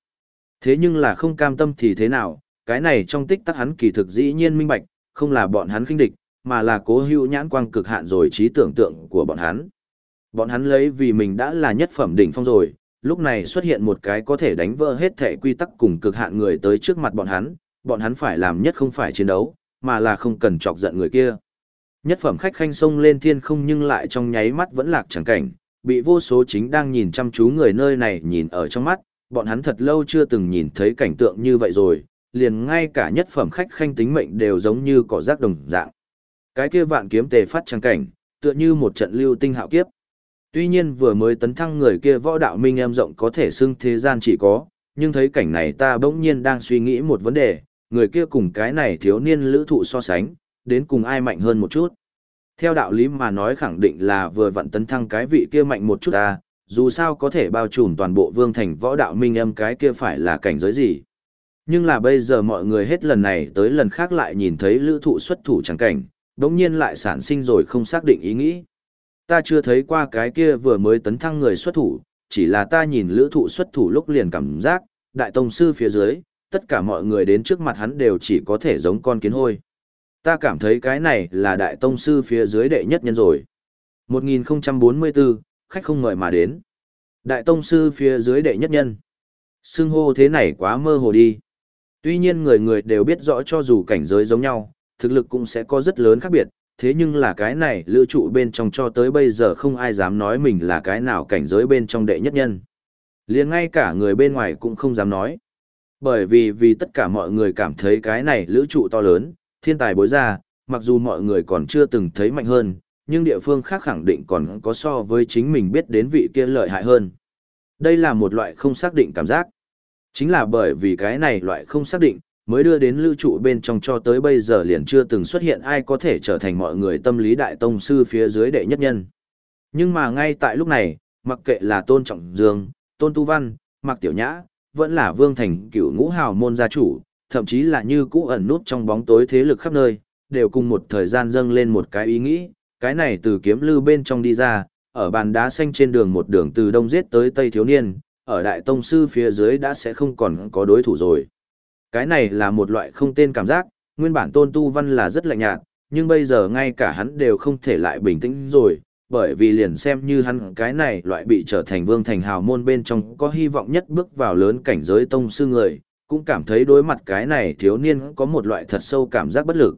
[SPEAKER 1] Thế nhưng là không cam tâm thì thế nào, cái này trong tích tắc hắn kỳ thực dĩ nhiên minh bạch, không là bọn hắn khinh địch, mà là cố hữu nhãn quang cực hạn rồi trí tưởng tượng của bọn hắn. Bọn hắn lấy vì mình đã là nhất phẩm đỉnh phong rồi, lúc này xuất hiện một cái có thể đánh vỡ hết thể quy tắc cùng cực hạn người tới trước mặt bọn hắn, bọn hắn phải làm nhất không phải chiến đấu, mà là không cần chọc giận người kia. Nhất phẩm khách khanh sông lên thiên không nhưng lại trong nháy mắt vẫn lạc chẳng cảnh, bị vô số chính đang nhìn chăm chú người nơi này nhìn ở trong mắt, bọn hắn thật lâu chưa từng nhìn thấy cảnh tượng như vậy rồi, liền ngay cả nhất phẩm khách khanh tính mệnh đều giống như cỏ rác đồng dạng. Cái kia vạn kiếm tề phát trang cảnh, tựa như một trận lưu tinh hạo kiếp. Tuy nhiên vừa mới tấn thăng người kia võ đạo minh em rộng có thể xưng thế gian chỉ có, nhưng thấy cảnh này ta bỗng nhiên đang suy nghĩ một vấn đề, người kia cùng cái này thiếu niên lữ thụ so sánh, đến cùng ai mạnh hơn một chút. Theo đạo lý mà nói khẳng định là vừa vặn tấn thăng cái vị kia mạnh một chút ta, dù sao có thể bao trùm toàn bộ vương thành võ đạo minh em cái kia phải là cảnh giới gì. Nhưng là bây giờ mọi người hết lần này tới lần khác lại nhìn thấy lữ thụ xuất thủ chẳng cảnh, đống nhiên lại sản sinh rồi không xác định ý nghĩ. Ta chưa thấy qua cái kia vừa mới tấn thăng người xuất thủ, chỉ là ta nhìn lữ thụ xuất thủ lúc liền cảm giác, đại tông sư phía dưới, tất cả mọi người đến trước mặt hắn đều chỉ có thể giống con kiến hôi. Ta cảm thấy cái này là đại tông sư phía dưới đệ nhất nhân rồi. 1044, khách không mời mà đến. Đại tông sư phía dưới đệ nhất nhân. Xưng hô thế này quá mơ hồ đi. Tuy nhiên người người đều biết rõ cho dù cảnh giới giống nhau, thực lực cũng sẽ có rất lớn khác biệt, thế nhưng là cái này lữ trụ bên trong cho tới bây giờ không ai dám nói mình là cái nào cảnh giới bên trong đệ nhất nhân. liền ngay cả người bên ngoài cũng không dám nói. Bởi vì vì tất cả mọi người cảm thấy cái này lữ trụ to lớn, thiên tài bối ra, mặc dù mọi người còn chưa từng thấy mạnh hơn, nhưng địa phương khác khẳng định còn có so với chính mình biết đến vị kia lợi hại hơn. Đây là một loại không xác định cảm giác. Chính là bởi vì cái này loại không xác định, mới đưa đến lưu trụ bên trong cho tới bây giờ liền chưa từng xuất hiện ai có thể trở thành mọi người tâm lý đại tông sư phía dưới đệ nhất nhân. Nhưng mà ngay tại lúc này, mặc kệ là Tôn Trọng Dương, Tôn Tu Văn, Mạc Tiểu Nhã, vẫn là Vương Thành cựu ngũ hào môn gia chủ, thậm chí là như cũ ẩn nút trong bóng tối thế lực khắp nơi, đều cùng một thời gian dâng lên một cái ý nghĩ, cái này từ kiếm lưu bên trong đi ra, ở bàn đá xanh trên đường một đường từ đông giết tới tây thiếu niên, ở đại tông sư phía dưới đã sẽ không còn có đối thủ rồi. Cái này là một loại không tên cảm giác, nguyên bản tôn tu văn là rất lạnh nhạt, nhưng bây giờ ngay cả hắn đều không thể lại bình tĩnh rồi, bởi vì liền xem như hắn cái này loại bị trở thành vương thành hào môn bên trong có hy vọng nhất bước vào lớn cảnh giới tông sư người, cũng cảm thấy đối mặt cái này thiếu niên có một loại thật sâu cảm giác bất lực.